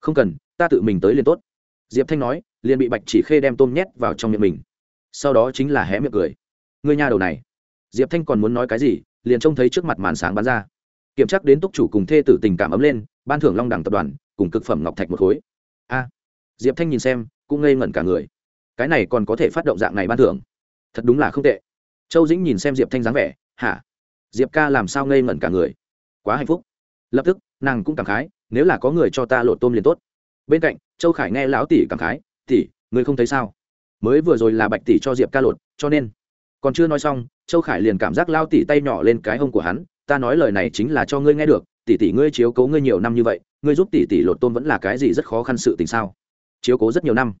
Không cần, ta tự mình tới liền tốt. Diệp thanh nói, liền bị bạch chỉ khê đem tôm nhét vào trong miệng mình. Sau đó chính là hé miệng cười. Người nhà đầu này. Diệp thanh còn muốn nói cái gì, liền trông thấy trước mặt màn sáng bắn ra. Kiểm tra đến túc chủ cùng thê tử tình cảm ấm lên, ban thưởng long đẳng tập đoàn, cùng cực phẩm ngọc thạch một khối. A. Diệp thanh nhìn xem, cũng ngây ngẩn cả người. Cái này còn có thể phát động dạng này ban thưởng. Thật đúng là không tệ. Châu dĩnh nhìn xem diệp thanh dáng vẻ, hả? Diệp ca làm sao ngây ngẩn cả người? Quá hạnh phúc. Lập tức, nàng cũng cảm khái, nếu là có người cho ta lột tôm liền tốt. Bên cạnh, châu khải nghe lão tỷ cảm khái, tỷ, người không thấy sao? Mới vừa rồi là bạch tỷ cho diệp ca lột, cho nên. Còn chưa nói xong, châu khải liền cảm giác lao tỷ tay nhỏ lên cái hông của hắn, ta nói lời này chính là cho ngươi nghe được, tỷ tỷ ngươi chiếu cố ngươi nhiều năm như vậy, ngươi giúp tỷ tỷ lột tôm vẫn là cái gì rất khó khăn sự tình sao? Chiếu cố rất nhiều năm.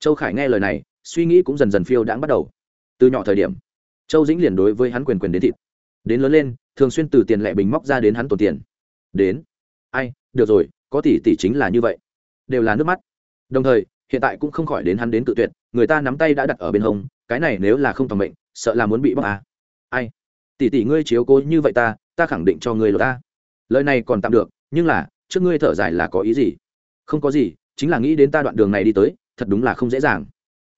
Châu khải nghe lời này, suy nghĩ cũng dần dần phiêu đãng bắt đầu. Từ nhỏ thời điểm, châu dĩnh liền đối với hắn quyền quyền đến thịt đến lớn lên, thường xuyên từ tiền lẻ bình móc ra đến hắn tồn tiền. Đến. Ai, được rồi, có tỷ tỷ chính là như vậy. Đều là nước mắt. Đồng thời, hiện tại cũng không khỏi đến hắn đến tự tuyệt, người ta nắm tay đã đặt ở bên hông, cái này nếu là không tầm mệnh, sợ là muốn bị bóc à. ai? Tỷ tỷ ngươi chiếu cố như vậy ta ta khẳng định cho ngươi lột ta. Lời này còn tạm được, nhưng là, trước ngươi thở dài là có ý gì? Không có gì, chính là nghĩ đến ta đoạn đường này đi tới, thật đúng là không dễ dàng.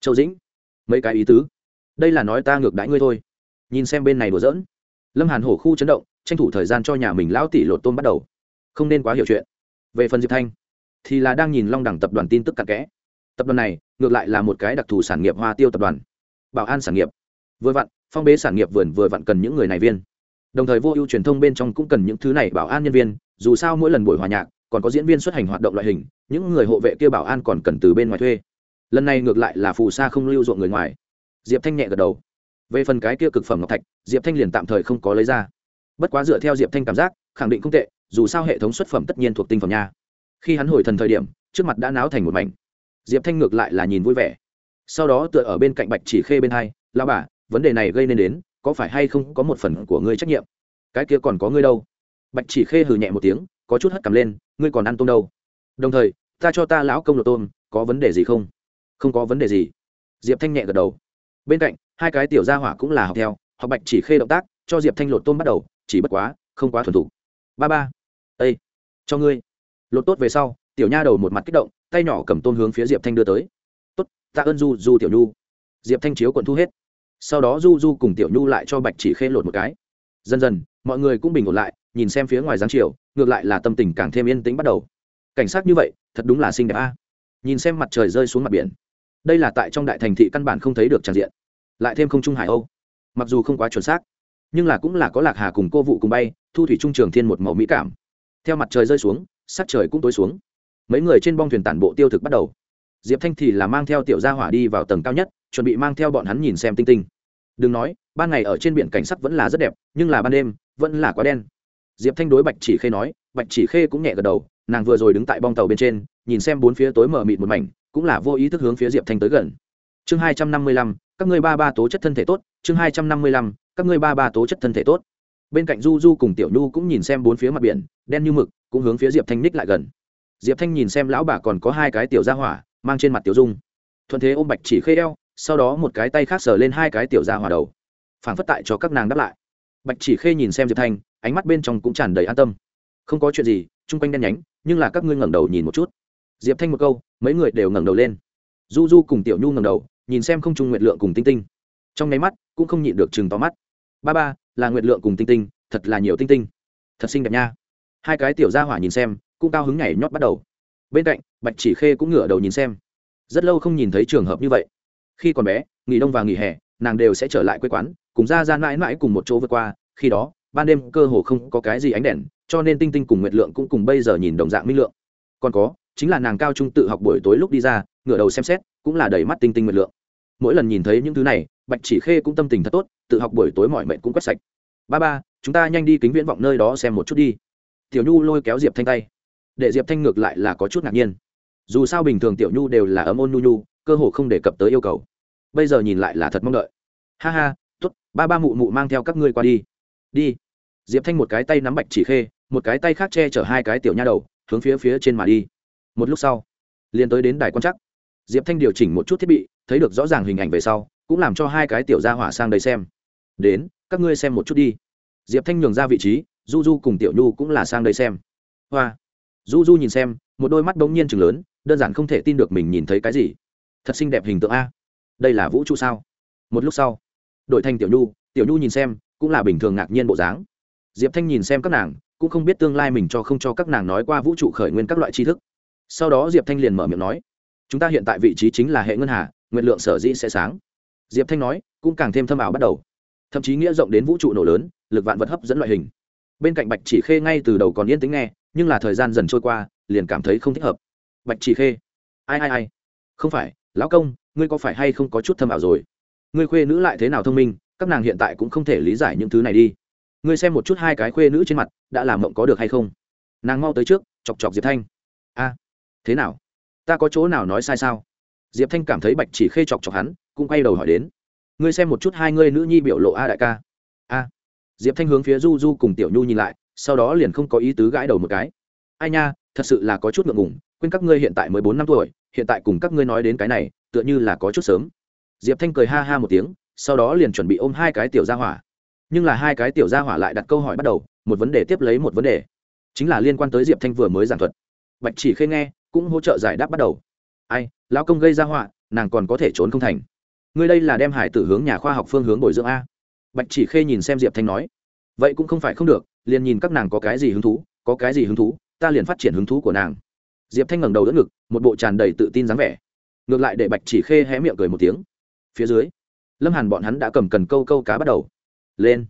Châu dĩnh, mấy cái ý tứ? Đây là nói ta ngược đãi ngươi thôi. Nhìn xem bên này đùa giỡn lâm hàn hổ khu chấn động, tranh thủ thời gian cho nhà mình lão tỷ lột tôm bắt đầu. Không nên quá hiểu chuyện. Về phần diệp thanh, thì là đang nhìn long đẳng tập đoàn tin tức cặn kẽ. Tập đoàn này, ngược lại là một cái đặc thù sản nghiệp hoa tiêu tập đoàn. Bảo an sản nghiệp. Vừa vặn, phong bế sản nghiệp vườn vừa vặn cần những người này viên. Đồng thời vô ưu truyền thông bên trong cũng cần những thứ này bảo an nhân viên, dù sao mỗi lần buổi hòa nhạc, còn có diễn viên xuất hành hoạt động loại hình, những người hộ vệ kia bảo an còn cần từ bên ngoài thuê. Lần này ngược lại là phù sa không lưu ruộng người ngoài. Diệp thanh nhẹ gật đầu về phần cái kia cực phẩm ngọc thạch, diệp thanh liền tạm thời không có lấy ra. Bất quá dựa theo diệp thanh cảm giác, khẳng định không tệ, dù sao hệ thống xuất phẩm tất nhiên thuộc tinh phẩm nha. Khi hắn hồi thần thời điểm, trước mặt đã náo thành một mảnh. Diệp thanh ngược lại là nhìn vui vẻ. Sau đó tựa ở bên cạnh bạch chỉ khê bên hai lao bà, vấn đề này gây nên đến, có phải hay không có một phần của ngươi trách nhiệm? Cái kia còn có ngươi đâu? Bạch chỉ khê hừ nhẹ một tiếng, có chút hất cầm lên, ngươi còn ăn tôm đâu? Đồng thời, ta cho ta lão công lột tôm, có vấn đề gì không? Không có vấn đề gì. Diệp thanh nhẹ gật đầu. Bên cạnh hai cái tiểu gia hỏa cũng là học theo, học bạch chỉ khê động tác, cho diệp thanh lột tôm bắt đầu, chỉ bất quá, không quá thuần thục. Ba ba ây cho ngươi. Lột tốt về sau, tiểu nha đầu một mặt kích động, tay nhỏ cầm tôm hướng phía diệp thanh đưa tới. Tốt, tạ ơn du du tiểu nhu. Diệp thanh chiếu quận thu hết. Sau đó du du cùng tiểu nhu lại cho bạch chỉ khê lột một cái. Dần dần, mọi người cũng bình ổn lại, nhìn xem phía ngoài giáng chiều, ngược lại là tâm tình càng thêm yên tĩnh bắt đầu. Cảnh sát như vậy, thật đúng là xinh đẹp a. Nhìn xem mặt trời rơi xuống mặt biển. Đây là tại trong đại thành thị căn bản không thấy được tràn diện lại thêm không trung hải âu. Mặc dù không quá chuẩn xác, nhưng là cũng là có lạc hà cùng cô vụ cùng bay, thu thủy trung trường thiên một màu mỹ cảm. Theo mặt trời rơi xuống, sắc trời cũng tối xuống. Mấy người trên bong thuyền tản bộ tiêu thực bắt đầu. Diệp thanh thì là mang theo tiểu gia hỏa đi vào tầng cao nhất, chuẩn bị mang theo bọn hắn nhìn xem tinh tinh. Đừng nói, ban ngày ở trên biển cảnh sắc vẫn là rất đẹp, nhưng là ban đêm, vẫn là quá đen. Diệp thanh đối bạch chỉ khê nói, bạch chỉ khê cũng nhẹ gật đầu, nàng vừa rồi đứng tại bong tàu bên trên, nhìn xem bốn phía tối mờ mịt một mảnh, cũng là vô ý thức hướng phía diệp thanh tới gần. Chương hai trăm năm mươi lăm các ngươi ba ba tố chất thân thể tốt, chương hai trăm năm mươi lăm, các ngươi ba ba tố chất thân thể tốt. Bên cạnh du du cùng tiểu nhu cũng nhìn xem bốn phía mặt biển, đen như mực, cũng hướng phía diệp thanh ních lại gần. Diệp thanh nhìn xem lão bà còn có hai cái tiểu gia hỏa, mang trên mặt tiểu dung. Thuận thế ôm bạch chỉ khê eo, sau đó một cái tay khác sờ lên hai cái tiểu gia hỏa đầu. Phản phất tại cho các nàng đáp lại. Bạch chỉ khê nhìn xem diệp thanh, ánh mắt bên trong cũng tràn đầy an tâm. Không có chuyện gì, chung quanh đen nhánh, nhưng là các ngươi ngẩng đầu nhìn một chút. Diệp thanh một câu, mấy người đều ngẩng đầu lên. Du du cùng tiểu nhu ngẩng đầu nhìn xem không trung nguyệt lượng cùng tinh tinh. Trong nháy mắt, cũng không nhịn được chừng to mắt. Ba ba, là nguyệt lượng cùng tinh tinh, thật là nhiều tinh tinh. Thật xinh đẹp nha. Hai cái tiểu gia hỏa nhìn xem, cũng cao hứng nhảy nhót bắt đầu. Bên cạnh, bạch chỉ khê cũng ngửa đầu nhìn xem. Rất lâu không nhìn thấy trường hợp như vậy. Khi còn bé, nghỉ đông và nghỉ hè, nàng đều sẽ trở lại quê quán, cùng ra ra mãi mãi cùng một chỗ vượt qua. Khi đó, ban đêm cơ hồ không có cái gì ánh đèn, cho nên tinh tinh cùng nguyệt lượng cũng cùng bây giờ nhìn đồng dạng minh lượng. Còn có, chính là nàng cao trung tự học buổi tối lúc đi ra, ngửa đầu xem xét, cũng là đầy mắt tinh tinh nguyệt lượng mỗi lần nhìn thấy những thứ này, bạch chỉ khê cũng tâm tình thật tốt, tự học buổi tối mọi mệnh cũng quét sạch. Ba ba, chúng ta nhanh đi kính viễn vọng nơi đó xem một chút đi. Tiểu nhu lôi kéo diệp thanh tay. Để diệp thanh ngược lại là có chút ngạc nhiên. Dù sao bình thường tiểu nhu đều là ấm ôn nhu nhu, cơ hồ không đề cập tới yêu cầu. Bây giờ nhìn lại là thật mong đợi. Ha ha t ố t ba ba mụ mụ mang theo các ngươi qua đi. Đi. Diệp thanh một cái tay nắm bạch chỉ khê, một cái tay khác che chở hai cái tiểu nha đầu, hướng phía phía trên mà đi. Một lúc sau, liền tới đến đài quan chắc diệp thanh điều chỉnh một chút thiết bị thấy được rõ ràng hình ảnh về sau, cũng làm cho hai cái tiểu gia hỏa sang đây xem. Đến, các ngươi xem một chút đi. Diệp thanh nhường ra vị trí, du du cùng tiểu nhu cũng là sang đây xem. Hoa. Du du nhìn xem, một đôi mắt đ ố n g nhiên chừng lớn, đơn giản không thể tin được mình nhìn thấy cái gì. Thật xinh đẹp hình tượng a. Đây là vũ trụ sao? Một lúc sau, đội thanh tiểu nhu tiểu nhu nhìn xem, cũng là bình thường ngạc nhiên bộ dáng. Diệp thanh nhìn xem các nàng, cũng không biết tương lai mình cho không cho các nàng nói qua vũ trụ khởi nguyên các loại tri thức. Sau đó diệp thanh liền mở miệng nói chúng ta hiện tại vị trí chính là hệ ngân hà, nguyện lượng sở dĩ sẽ sáng. Diệp thanh nói, cũng càng thêm thâm ảo bắt đầu. Thậm chí nghĩa rộng đến vũ trụ nổ lớn, lực vạn vật hấp dẫn loại hình. Bên cạnh bạch chỉ khê ngay từ đầu còn yên tĩnh nghe, nhưng là thời gian dần trôi qua, liền cảm thấy không thích hợp. Bạch chỉ khê, ai ai ai? Không phải, lão công, ngươi có phải hay không có chút thâm ảo rồi? Ngươi khuê nữ lại thế nào thông minh, các nàng hiện tại cũng không thể lý giải những thứ này đi. Ngươi xem một chút hai cái khuê nữ trên mặt, đã làm mộng có được hay không? Nàng mau tới trước, chọc chọc diệp thanh. A, thế nào? Ta có chỗ nào nói sai sao? Diệp thanh cảm thấy bạch chỉ khê chọc chọc hắn, cũng quay đầu hỏi đến. Ngươi xem một chút hai ngươi nữ nhi biểu lộ a đại ca. A. Diệp thanh hướng phía du du cùng tiểu nhu nhìn lại, sau đó liền không có ý tứ gãi đầu một cái. Ai nha, thật sự là có chút ngượng ngùng, quên các ngươi hiện tại mới bốn năm tuổi, hiện tại cùng các ngươi nói đến cái này, tựa như là có chút sớm. Diệp thanh cười ha ha một tiếng, sau đó liền chuẩn bị ôm hai cái tiểu gia hỏa. Nhưng là hai cái tiểu gia hỏa lại đặt câu hỏi bắt đầu, một vấn đề tiếp lấy một vấn đề. Chính là liên quan tới diệp thanh vừa mới giảng thuật. Bạch chỉ khê nghe cũng hỗ trợ giải đáp bắt đầu. Ai, lão công gây ra họa, nàng còn có thể trốn không thành. Ngươi đây là đem hải tử hướng nhà khoa học phương hướng bồi dưỡng a. Bạch chỉ khê nhìn xem diệp thanh nói. Vậy cũng không phải không được, liền nhìn các nàng có cái gì hứng thú, có cái gì hứng thú, ta liền phát triển hứng thú của nàng. Diệp thanh ngẩng đầu đỡ ngực, một bộ tràn đầy tự tin dáng vẻ. Ngược lại để bạch chỉ khê hé miệng cười một tiếng. Phía dưới, lâm hàn bọn hắn đã cầm cần câu câu cá bắt đầu. Lên.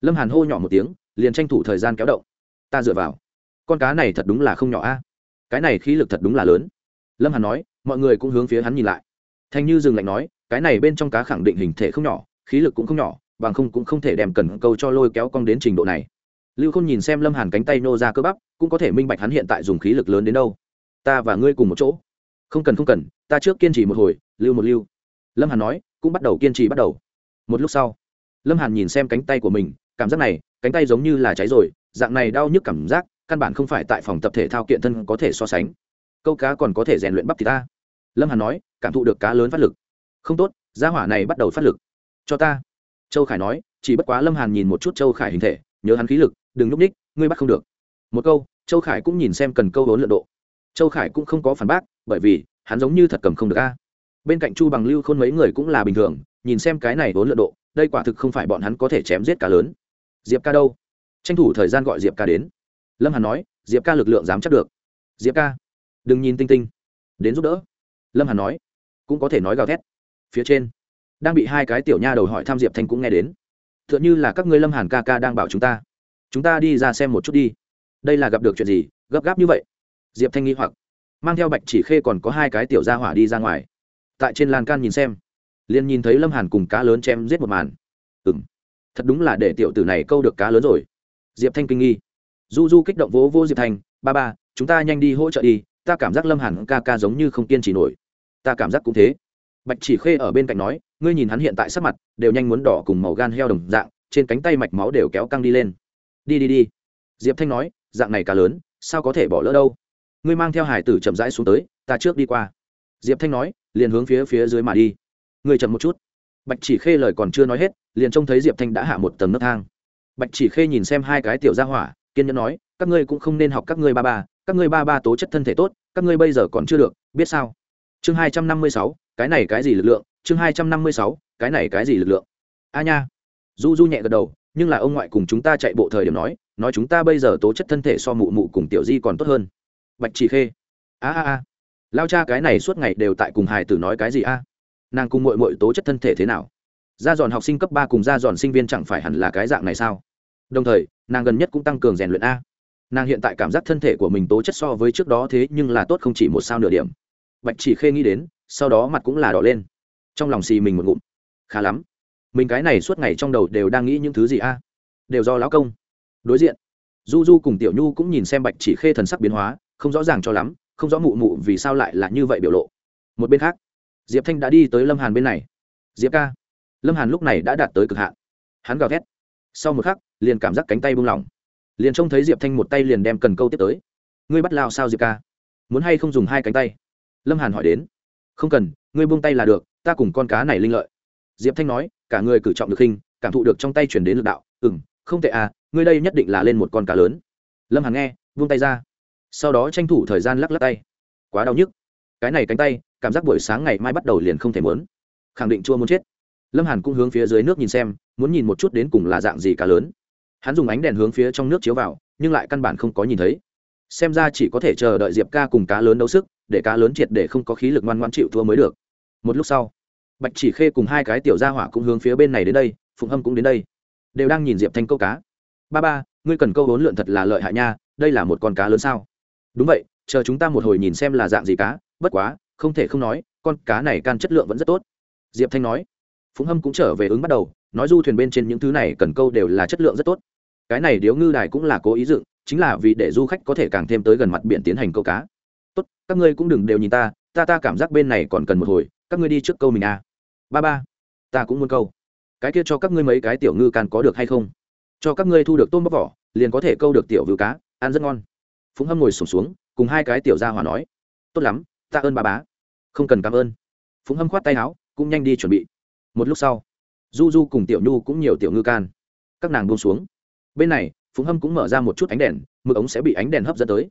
Lâm hàn hô nhỏ một tiếng, liền tranh thủ thời gian kéo động. Ta dựa vào. Con cá này thật đúng là không nhỏ a cái này khí lực thật đúng là lớn. Lâm hàn nói, mọi người cũng hướng phía hắn nhìn lại. Thanh như dừng lạnh nói, cái này bên trong cá khẳng định hình thể không nhỏ, khí lực cũng không nhỏ, bằng không cũng không thể đem cần câu cho lôi kéo cong đến trình độ này. Lưu khôn nhìn xem lâm hàn cánh tay nô ra cơ bắp, cũng có thể minh bạch hắn hiện tại dùng khí lực lớn đến đâu. Ta và ngươi cùng một chỗ. Không cần không cần, ta trước kiên trì một hồi, lưu một lưu. Lâm hàn nói, cũng bắt đầu kiên trì bắt đầu. Một lúc sau, lâm hàn nhìn xem cánh tay của mình, cảm giác này, cánh tay giống như là cháy rồi, dạng này đau nhức cảm giác căn bản không phải tại phòng tập thể thao kiện thân có thể so sánh. Câu cá còn có thể rèn luyện bắp thì ta. Lâm hàn nói, cảm thụ được cá lớn phát lực. Không tốt, gia hỏa này bắt đầu phát lực. Cho ta. Châu khải nói, chỉ bất quá lâm hàn nhìn một chút châu khải hình thể, nhớ hắn khí lực, đừng núp ních ngươi bắt không được. Một câu, châu khải cũng nhìn xem cần câu vốn lượn độ. Châu khải cũng không có phản bác, bởi vì, hắn giống như thật cầm không được a. Bên cạnh chu bằng lưu khôn mấy người cũng là bình thường, nhìn xem cái này vốn lượn độ, đây quả thực không phải bọn hắn có thể chém giết cá lớn. Diệp ca đâu? Tranh thủ thời gian gọi diệp ca đến lâm hàn nói, diệp ca lực lượng dám chắc được. diệp ca, đừng nhìn tinh tinh, đến giúp đỡ. lâm hàn nói, cũng có thể nói gào thét. phía trên, đang bị hai cái tiểu nha đầu hỏi thăm diệp thanh cũng nghe đến. t h ư ợ n h ư là các ngươi lâm hàn ca ca đang bảo chúng ta. chúng ta đi ra xem một chút đi. đây là gặp được chuyện gì, gấp gáp như vậy? diệp thanh nghĩ hoặc, mang theo bạch chỉ khê còn có hai cái tiểu gia hỏa đi ra ngoài. tại trên lan can nhìn xem, liền nhìn thấy lâm hàn cùng cá lớn chém giết một màn. ừ m thật đúng là để tiểu tử này câu được cá lớn rồi. diệp thanh kinh nghi du du kích động vỗ vô diệp thanh ba ba, chúng ta nhanh đi hỗ trợ đi, ta cảm giác lâm hàn ca ca giống như không kiên trì nổi. Ta cảm giác cũng thế. Bạch chỉ khê ở bên cạnh nói, ngươi nhìn hắn hiện tại sắc mặt, đều nhanh muốn đỏ cùng màu gan heo đồng dạng, trên cánh tay mạch máu đều kéo căng đi lên. Đi đi đi. Diệp thanh nói, dạng này cá lớn, sao có thể bỏ lỡ đâu? Ngươi mang theo hải tử chậm rãi xuống tới, ta trước đi qua. Diệp thanh nói, liền hướng phía phía dưới mà đi. Ngươi chậm một chút. Bạch chỉ khê lời còn chưa nói hết, liền trông thấy diệp thanh đã hạ một tầng nấc thang. Bạch chỉ khê nhìn xem hai cái tiểu gia hỏa kiên nhẫn nói, các ngươi cũng không nên học các ngươi ba ba, các ngươi ba ba tố chất thân thể tốt, các ngươi bây giờ còn chưa được, biết sao? Chương hai trăm năm mươi sáu, cái này cái gì lực lượng? Chương hai trăm năm mươi sáu, cái này cái gì lực lượng? A nha. Du du nhẹ gật đầu, nhưng là ông ngoại cùng chúng ta chạy bộ thời điểm nói nói chúng ta bây giờ tố chất thân thể so mụ mụ cùng tiểu di còn tốt hơn. Bạch chỉ khê. A a a. Lao cha cái này suốt ngày đều tại cùng hài tử nói cái gì a? Nàng cùng mội mội tố chất thân thể thế nào? Ra dọn học sinh cấp ba cùng ra dọn sinh viên chẳng phải hẳn là cái dạng này sao? Đồng thời, nàng gần nhất cũng tăng cường rèn luyện a. Nàng hiện tại cảm giác thân thể của mình tố chất so với trước đó thế nhưng là tốt không chỉ một sao nửa điểm. Bạch chỉ khê nghĩ đến, sau đó mặt cũng là đỏ lên. Trong lòng xì mình một ngụm. Khá lắm. Mình cái này suốt ngày trong đầu đều đang nghĩ những thứ gì a? Đều do lão công. Đối diện. Du du cùng tiểu nhu cũng nhìn xem bạch chỉ khê thần sắc biến hóa, không rõ ràng cho lắm, không rõ mụ mụ vì sao lại là như vậy biểu lộ. Một bên khác, diệp thanh đã đi tới lâm hàn bên này. Diệp ca, lâm hàn lúc này đã đạt tới cực hạn. Hắn gào thét sau một khắc, liền cảm giác cánh tay buông lỏng. Liền trông thấy diệp thanh một tay liền đem cần câu tiếp tới. Ngươi bắt lao sao diệp ca? Muốn hay không dùng hai cánh tay? Lâm hàn hỏi đến. Không cần, ngươi buông tay là được, ta cùng con cá này linh lợi. Diệp thanh nói, cả người cử trọng được khinh cảm thụ được trong tay chuyển đến lực đạo. Ừ m không tệ à ngươi đây nhất định là lên một con cá lớn. Lâm hàn nghe, buông tay ra. Sau đó tranh thủ thời gian lắc lắc tay. Quá đau nhức. Cái này cánh tay, cảm giác buổi sáng ngày mai bắt đầu liền không thể mớn khẳng định chua muốn chết lâm hàn cũng hướng phía dưới nước nhìn xem, muốn nhìn một chút đến cùng là dạng gì cá lớn. Hắn dùng ánh đèn hướng phía trong nước chiếu vào, nhưng lại căn bản không có nhìn thấy. Xem ra chỉ có thể chờ đợi diệp ca cùng cá lớn đấu sức, để cá lớn triệt để không có khí lực ngoan ngoan chịu thua mới được. Một lúc sau, bạch chỉ khê cùng hai cái tiểu gia hỏa cũng hướng phía bên này đến đây, phụng hâm cũng đến đây. Đều đang nhìn diệp thanh câu cá. Ba ba, ngươi cần câu vốn lượn thật là lợi hại nha, đây là một con cá lớn sao? Đúng vậy, chờ chúng ta một hồi nhìn xem là dạng gì cá, bất quá, không thể không nói, con cá này can chất lượng vẫn rất tốt. Diệp thanh nói phúng hâm cũng trở về ứng bắt đầu nói du thuyền bên trên những thứ này cần câu đều là chất lượng rất tốt. Cái này điếu ngư đài cũng là cố ý dựng chính là vì để du khách có thể càng thêm tới gần mặt biển tiến hành câu cá. Tốt các ngươi cũng đừng đều nhìn ta ta ta cảm giác bên này còn cần một hồi các ngươi đi trước câu mình à. Ba ba ta cũng muốn câu. Cái kia cho các ngươi mấy cái tiểu ngư can có được hay không? Cho các ngươi thu được tôm bóc vỏ liền có thể câu được tiểu vưu cá ăn rất ngon. Phúng hâm ngồi sùng xuống, xuống cùng hai cái tiểu gia hỏa nói. Tốt lắm tạ ơn bà bá. Không cần cảm ơn. Phúng hâm khoát tay áo cũng nhanh đi chuẩn bị một lúc sau, du du cùng tiểu nhu cũng nhiều tiểu ngư can. Các nàng buông xuống. Bên này, Phùng hâm cũng mở ra một chút ánh đèn, mực ống sẽ bị ánh đèn hấp dẫn tới.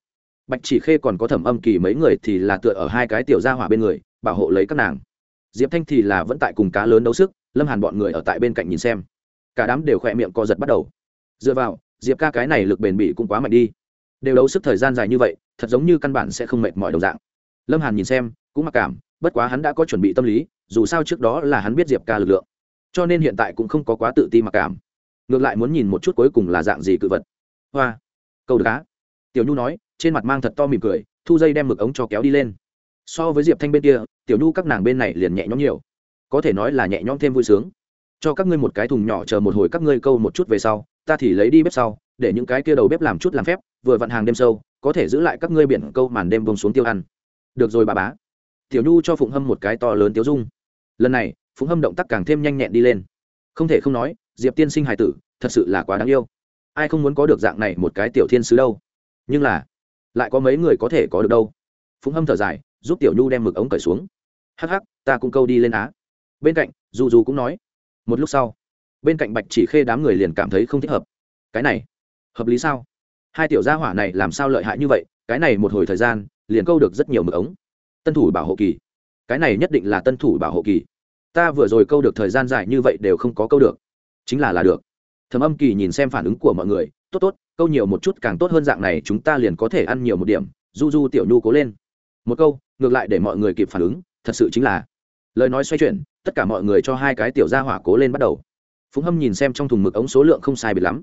Bạch chỉ khê còn có thẩm âm kỳ mấy người thì là tựa ở hai cái tiểu gia hỏa bên người, bảo hộ lấy các nàng. Diệp thanh thì là vẫn tại cùng cá lớn đấu sức, lâm hàn bọn người ở tại bên cạnh nhìn xem. Cả đám đều khỏe miệng co giật bắt đầu. Dựa vào, diệp ca cái này lực bền bỉ cũng quá mạnh đi. Đều đấu sức thời gian dài như vậy, thật giống như căn bản sẽ không mệt mỏi đồng dạng. Lâm hàn nhìn xem, cũng mặc cảm bất quá hắn đã có chuẩn bị tâm lý, dù sao trước đó là hắn biết diệp ca lực lượng. Cho nên hiện tại cũng không có quá tự ti mặc cảm. Ngược lại muốn nhìn một chút cuối cùng là dạng gì cự vật. Hoa, câu được cá tiểu nhu nói, trên mặt mang thật to mỉm cười, thu dây đem mực ống cho kéo đi lên. So với diệp thanh bên kia, tiểu nhu các nàng bên này liền nhẹ nhõm nhiều. Có thể nói là nhẹ nhõm thêm vui sướng. Cho các ngươi một cái thùng nhỏ chờ một hồi các ngươi câu một chút về sau, ta thì lấy đi bếp sau, để những cái kia đầu bếp làm chút làm phép, vừa vận hàng đêm sâu, có thể giữ lại các ngươi biển câu màn đêm bông xuống tiêu ăn. Được rồi bà bá tiểu nhu cho phụng hâm một cái to lớn tiếu dung. Lần này, phụng hâm động tác càng thêm nhanh nhẹn đi lên. Không thể không nói, diệp tiên sinh hài tử, thật sự là quá đáng yêu. Ai không muốn có được dạng này một cái tiểu thiên sứ đâu. Nhưng là, lại có mấy người có thể có được đâu. Phụng hâm thở dài, giúp tiểu nhu đem mực ống cởi xuống. Hắc hắc, ta cũng câu đi lên á. Bên cạnh, dù dù cũng nói. Một lúc sau, bên cạnh bạch chỉ khê đám người liền cảm thấy không thích hợp. Cái này, hợp lý sao? Hai tiểu gia hỏa này làm sao lợi hại như vậy? Cái này một hồi thời gian, liền câu được rất nhiều mực ống tân thủ bảo hộ kỳ. Cái này nhất định là tân thủ bảo hộ kỳ. Ta vừa rồi câu được thời gian dài như vậy đều không có câu được. Chính là là được. Thầm âm kỳ nhìn xem phản ứng của mọi người, tốt tốt, câu nhiều một chút càng tốt hơn dạng này chúng ta liền có thể ăn nhiều một điểm. Du du tiểu nhu cố lên. Một câu, ngược lại để mọi người kịp phản ứng, thật sự chính là. Lời nói xoay chuyển, tất cả mọi người cho hai cái tiểu ra hỏa cố lên bắt đầu. Phúng hâm nhìn xem trong thùng mực ống số lượng không sai biệt lắm.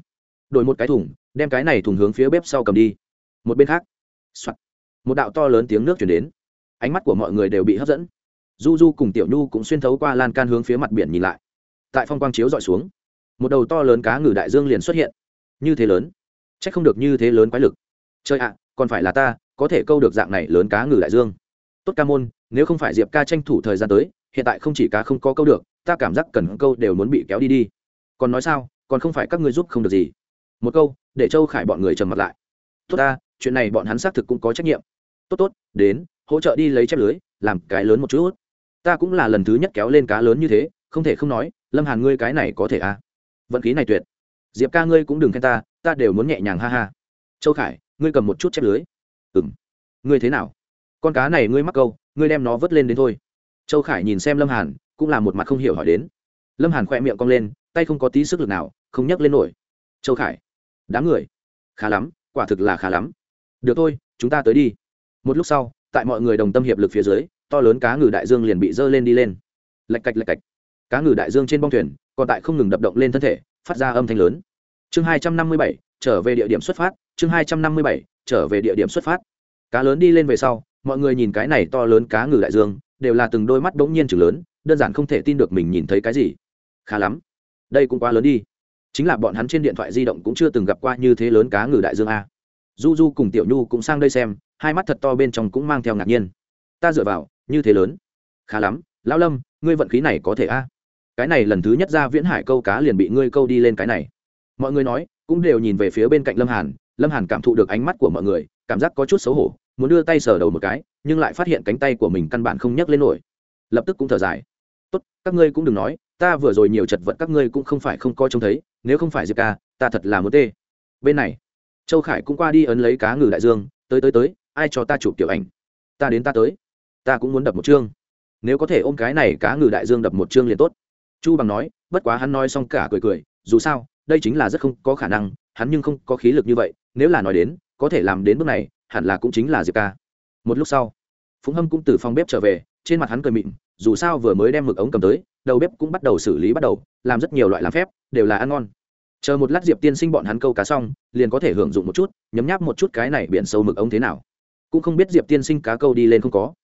Đổi một cái thùng, đem cái này thùng hướng phía bếp sau cầm đi. Một bên khác、Soạn. một đạo to lớn tiếng nước chuyển đến ánh mắt của mọi người đều bị hấp dẫn. Du du cùng tiểu nhu cũng xuyên thấu qua lan can hướng phía mặt biển nhìn lại. Tại phong quang chiếu dọi xuống, một đầu to lớn cá ngừ đại dương liền xuất hiện. Như thế lớn? C h ắ c không được như thế lớn quái lực. Chơi ạ, còn phải là ta, có thể câu được dạng này lớn cá ngừ đại dương. Tốt ca môn, nếu không phải diệp ca tranh thủ thời gian tới, hiện tại không chỉ cá không có câu được, ta cảm giác cần câu đều muốn bị kéo đi đi. Còn nói sao, còn không phải các ngươi giúp không được gì. Một câu, để châu khải bọn người trầm mặt lại. Tốt ta, chuyện này bọn hắn xác thực cũng có trách nhiệm. Tốt tốt, đến hỗ trợ đi lấy chép lưới, làm cái lớn một chút. Ta cũng là lần thứ nhất kéo lên cá lớn như thế, không thể không nói, lâm hàn ngươi cái này có thể à? Vận khí này tuyệt. Diệp ca ngươi cũng đừng khen ta ta đều muốn nhẹ nhàng ha ha. Châu khải, ngươi cầm một chút chép lưới. Ừ m ngươi thế nào? Con cá này ngươi mắc câu, ngươi đem nó vớt lên đến thôi. Châu khải nhìn xem lâm hàn, cũng là một mặt không hiểu hỏi đến. Lâm hàn khỏe miệng cong lên, tay không có tí sức lực nào, không nhấc lên nổi. Châu khải. Đám người. Khá lắm, quả thực là khá lắm. Được thôi, chúng ta tới đi. Một lúc sau tại mọi người đồng tâm hiệp lực phía dưới, to lớn cá ngừ đại dương liền bị dơ lên đi lên. Lạch cạch lạch cạch. Cá ngừ đại dương trên bong thuyền còn tại không ngừng đập động lên thân thể, phát ra âm thanh lớn. Chương hai trăm năm mươi bảy, trở về địa điểm xuất phát. Chương hai trăm năm mươi bảy, trở về địa điểm xuất phát. Cá lớn đi lên về sau, mọi người nhìn cái này to lớn cá ngừ đại dương, đều là từng đôi mắt bỗng nhiên chừng lớn, đơn giản không thể tin được mình nhìn thấy cái gì. Khá lắm. Đây cũng quá lớn đi. Chính là bọn hắn trên điện thoại di động cũng chưa từng gặp qua như thế lớn cá ngừ đại dương a. Du du cùng tiểu nhu cũng sang đây xem hai mắt thật to bên trong cũng mang theo ngạc nhiên. Ta dựa vào, như thế lớn. Khá lắm, lão lâm, ngươi vận khí này có thể a. Cái này lần thứ nhất ra viễn hải câu cá liền bị ngươi câu đi lên cái này. Mọi người nói, cũng đều nhìn về phía bên cạnh lâm hàn. Lâm hàn cảm thụ được ánh mắt của mọi người, cảm giác có chút xấu hổ, muốn đưa tay sờ đầu một cái, nhưng lại phát hiện cánh tay của mình căn bản không nhấc lên nổi. Lập tức cũng thở dài. Tốt, các ngươi cũng đừng nói, ta vừa rồi nhiều chật vật các ngươi cũng không phải không coi trông thấy, nếu không phải diệp ca, ta thật là muốn tê. Bên này, châu khải cũng qua đi ấn lấy cá ngừ đại dương, tới tới tới ai cho ta chụp tiểu ảnh? Ta đến ta tới. Ta cũng muốn đập một chương. Nếu có thể ôm cái này cá ngừ đại dương đập một chương liền tốt. Chu bằng nói, bất quá hắn nói xong cả cười cười, dù sao, đây chính là rất không có khả năng, hắn nhưng không có khí lực như vậy, nếu là nói đến, có thể làm đến bước này, hẳn là cũng chính là diệp ca. Một lúc sau phúng hâm cũng từ phòng bếp trở về, trên mặt hắn cười mịn, dù sao vừa mới đem mực ống cầm tới, đầu bếp cũng bắt đầu xử lý bắt đầu, làm rất nhiều loại làm phép, đều là ăn ngon. Chờ một lát diệp tiên sinh bọn hắn câu cá xong, liền có thể hưởng dụng một chút, nhấm nháp một chút cái này biển sâu mực ống thế nào cũng không biết diệp tiên sinh cá câu đi lên không có.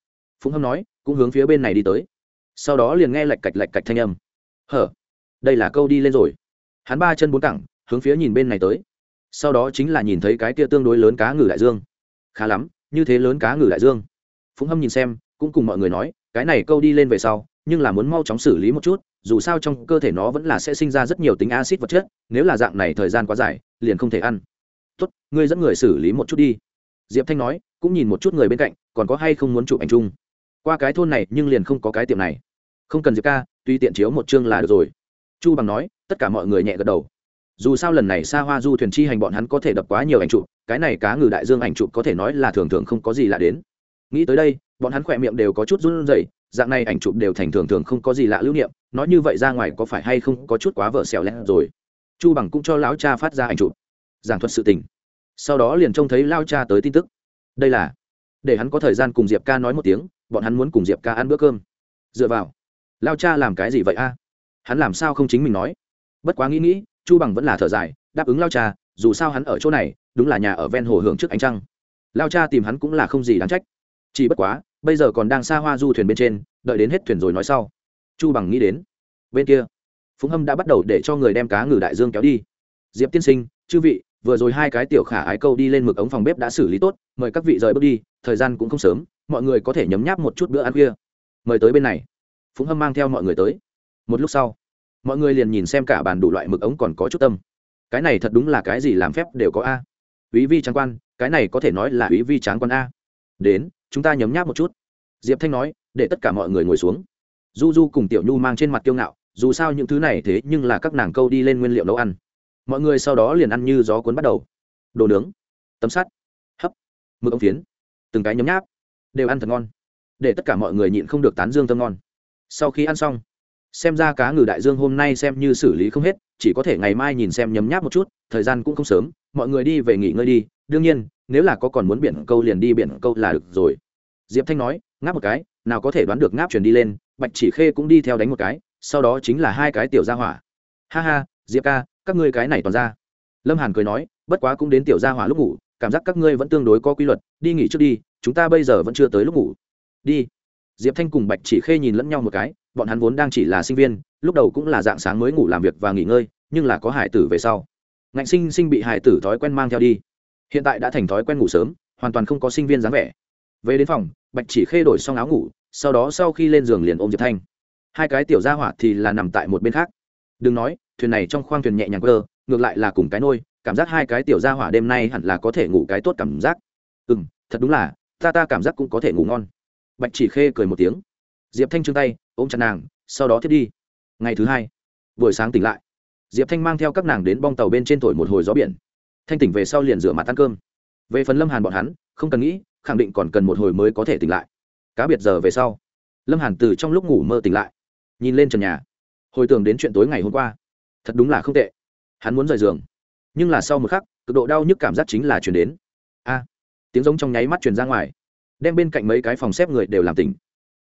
Phúng hâm nói, cũng hướng phía bên này đi tới. Sau đó liền nghe lạch cạch lạch cạch thanh âm. Hở, đây là câu đi lên rồi. Hắn ba chân bốn cẳng, hướng phía nhìn bên này tới. Sau đó chính là nhìn thấy cái tia tương đối lớn cá ngừ đại dương. Khá lắm, như thế lớn cá ngừ đại dương. Phúng hâm nhìn xem, cũng cùng mọi người nói, cái này câu đi lên về sau, nhưng là muốn mau chóng xử lý một chút, dù sao trong cơ thể nó vẫn là sẽ sinh ra rất nhiều tính acid vật chất, nếu là dạng này thời gian quá dài, liền không thể ăn. Tốt, ngươi dẫn người xử lý một chút đi. Diệp thanh nói cũng nhìn một chút người bên cạnh, còn có hay không muốn chụp ảnh chung. Qua cái thôn này nhưng liền không có cái tiệm này. Không cần diệp ca tuy tiện chiếu một chương là được rồi. Chu bằng nói, tất cả mọi người nhẹ gật đầu. Dù sao lần này xa hoa du thuyền chi hành bọn hắn có thể đập quá nhiều ảnh chụp, cái này cá ngừ đại dương ảnh chụp có thể nói là thường thường không có gì lạ đến. Nghĩ tới đây, bọn hắn khỏe miệng đều có chút run rẩy, dạng này ảnh chụp đều thành thường thường không có gì lạ lưu niệm, nói như vậy ra ngoài có phải hay không có chút quá vợ xèo lẽ rồi. Chu bằng cũng cho lão cha phát ra ảnh chụp, giảng thuật sự tình. Sau đó liền trông thấy lao cha tới tin tức đây là, để hắn có thời gian cùng diệp ca nói một tiếng, bọn hắn muốn cùng diệp ca ăn bữa cơm. Dựa vào, lao cha làm cái gì vậy a? Hắn làm sao không chính mình nói? Bất quá nghĩ nghĩ, chu bằng vẫn là thở dài, đáp ứng lao cha, dù sao hắn ở chỗ này, đúng là nhà ở ven hồ hưởng trước ánh trăng. Lao cha tìm hắn cũng là không gì đáng trách. Chỉ bất quá, bây giờ còn đang xa hoa du thuyền bên trên, đợi đến hết thuyền rồi nói sau. Chu bằng nghĩ đến, bên kia phúng hâm đã bắt đầu để cho người đem cá ngừ đại dương kéo đi. Diệp tiên sinh, chư vị vừa rồi hai cái tiểu khả ái câu đi lên mực ống phòng bếp đã xử lý tốt, mời các vị rời bước đi, thời gian cũng không sớm, mọi người có thể nhấm nháp một chút bữa ăn khuya. Mời tới bên này. Phúng hâm mang theo mọi người tới. Một lúc sau, mọi người liền nhìn xem cả bàn đủ loại mực ống còn có chút tâm. Cái này thật đúng là cái gì làm phép đều có a. Quý vi tráng quan, cái này có thể nói là quý vi tráng quan a. Đến, chúng ta nhấm nháp một chút. Diệp thanh nói, để tất cả mọi người ngồi xuống. Du du cùng tiểu nhu mang trên mặt kiêu ngạo, dù sao những thứ này thế nhưng là các nàng câu đi lên nguyên liệu nấu ăn mọi người sau đó liền ăn như gió cuốn bắt đầu. Đồ nướng, tấm sắt, hấp, mực ống phiến, từng cái nhấm nháp, đều ăn thật ngon. Để tất cả mọi người nhịn không được tán dương thơm ngon. Sau khi ăn xong, xem ra cá ngừ đại dương hôm nay xem như xử lý không hết, chỉ có thể ngày mai nhìn xem nhấm nháp một chút, thời gian cũng không sớm, mọi người đi về nghỉ ngơi đi. Đương nhiên, nếu là có còn muốn biển câu liền đi biển câu là được rồi. Diệp thanh nói, ngáp một cái, nào có thể đoán được ngáp chuyển đi lên, bạch chỉ khê cũng đi theo đánh một cái, sau đó chính là hai cái tiểu gia hỏa. Ha ha, diệp ca các ngươi cái này toàn ra. Lâm hàn cười nói, bất quá cũng đến tiểu gia hỏa lúc ngủ, cảm giác các ngươi vẫn tương đối có quy luật, đi nghỉ trước đi, chúng ta bây giờ vẫn chưa tới lúc ngủ. Đi. Diệp thanh cùng bạch chỉ khê nhìn lẫn nhau một cái, bọn hắn vốn đang chỉ là sinh viên, lúc đầu cũng là dạng sáng mới ngủ làm việc và nghỉ ngơi, nhưng là có hải tử về sau. Ngạnh sinh sinh bị hải tử thói quen mang theo đi. Hiện tại đã thành thói quen ngủ sớm, hoàn toàn không có sinh viên dáng vẻ. Về đến phòng, bạch chỉ khê đổi xong áo ngủ, sau đó sau khi lên giường liền ôm diệp thanh. Hai cái tiểu gia hỏa thì là nằm tại một bên khác. Đừng nói thuyền này trong khoang thuyền nhẹ nhàng cơ ngược lại là cùng cái nôi, cảm giác hai cái tiểu gia hỏa đêm nay hẳn là có thể ngủ cái tốt cảm giác. Ừ m thật đúng là, ta ta cảm giác cũng có thể ngủ ngon. Bạch chỉ khê cười một tiếng. Diệp thanh trương tay, ôm chặt nàng, sau đó thiết đi. Ngày thứ hai, buổi sáng tỉnh lại. Diệp thanh mang theo các nàng đến bong tàu bên trên thổi một hồi gió biển. Thanh tỉnh về sau liền rửa mặt ăn cơm. Về phần lâm hàn bọn hắn, không cần nghĩ, khẳng định còn cần một hồi mới có thể tỉnh lại. Cá biệt giờ về sau, lâm hàn từ trong lúc ngủ mơ tỉnh lại, nhìn lên trần nhà. Hồi tưởng đến chuyện tối ngày hôm qua thật đúng là không tệ. Hắn muốn rời giường. Nhưng là sau một khắc, cực độ đau nhức cảm giác chính là chuyển đến. A! À, tiếng giống trong nháy mắt truyền ra ngoài. Đem bên cạnh mấy cái phòng xếp người đều làm tỉnh.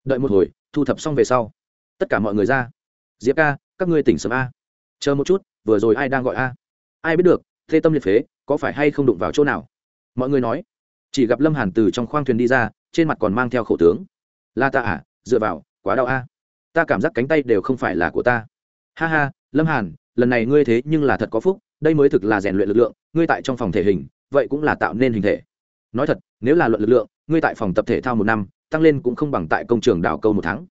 Đợi một hồi, thu thập xong về sau. Tất cả mọi người ra. Diệp ca, các ngươi tỉnh sớm a. Chờ một chút, vừa rồi ai đang gọi a? Ai biết được, thê tâm liệt phế, có phải hay không đụng vào chỗ nào? Mọi người nói. Chỉ gặp lâm hàn từ trong khoang thuyền đi ra, trên mặt còn mang theo khẩu tướng. La ta à dựa vào, quá đau a. Ta cảm giác cánh tay đều không phải là của ta. Ha ha, lâm hàn lần này ngươi thế nhưng là thật có phúc, đây mới thực là rèn luyện lực lượng, ngươi tại trong phòng thể hình, vậy cũng là tạo nên hình thể. Nói thật, nếu là luận lực lượng, ngươi tại phòng tập thể thao một năm, tăng lên cũng không bằng tại công trường đảo câu một tháng.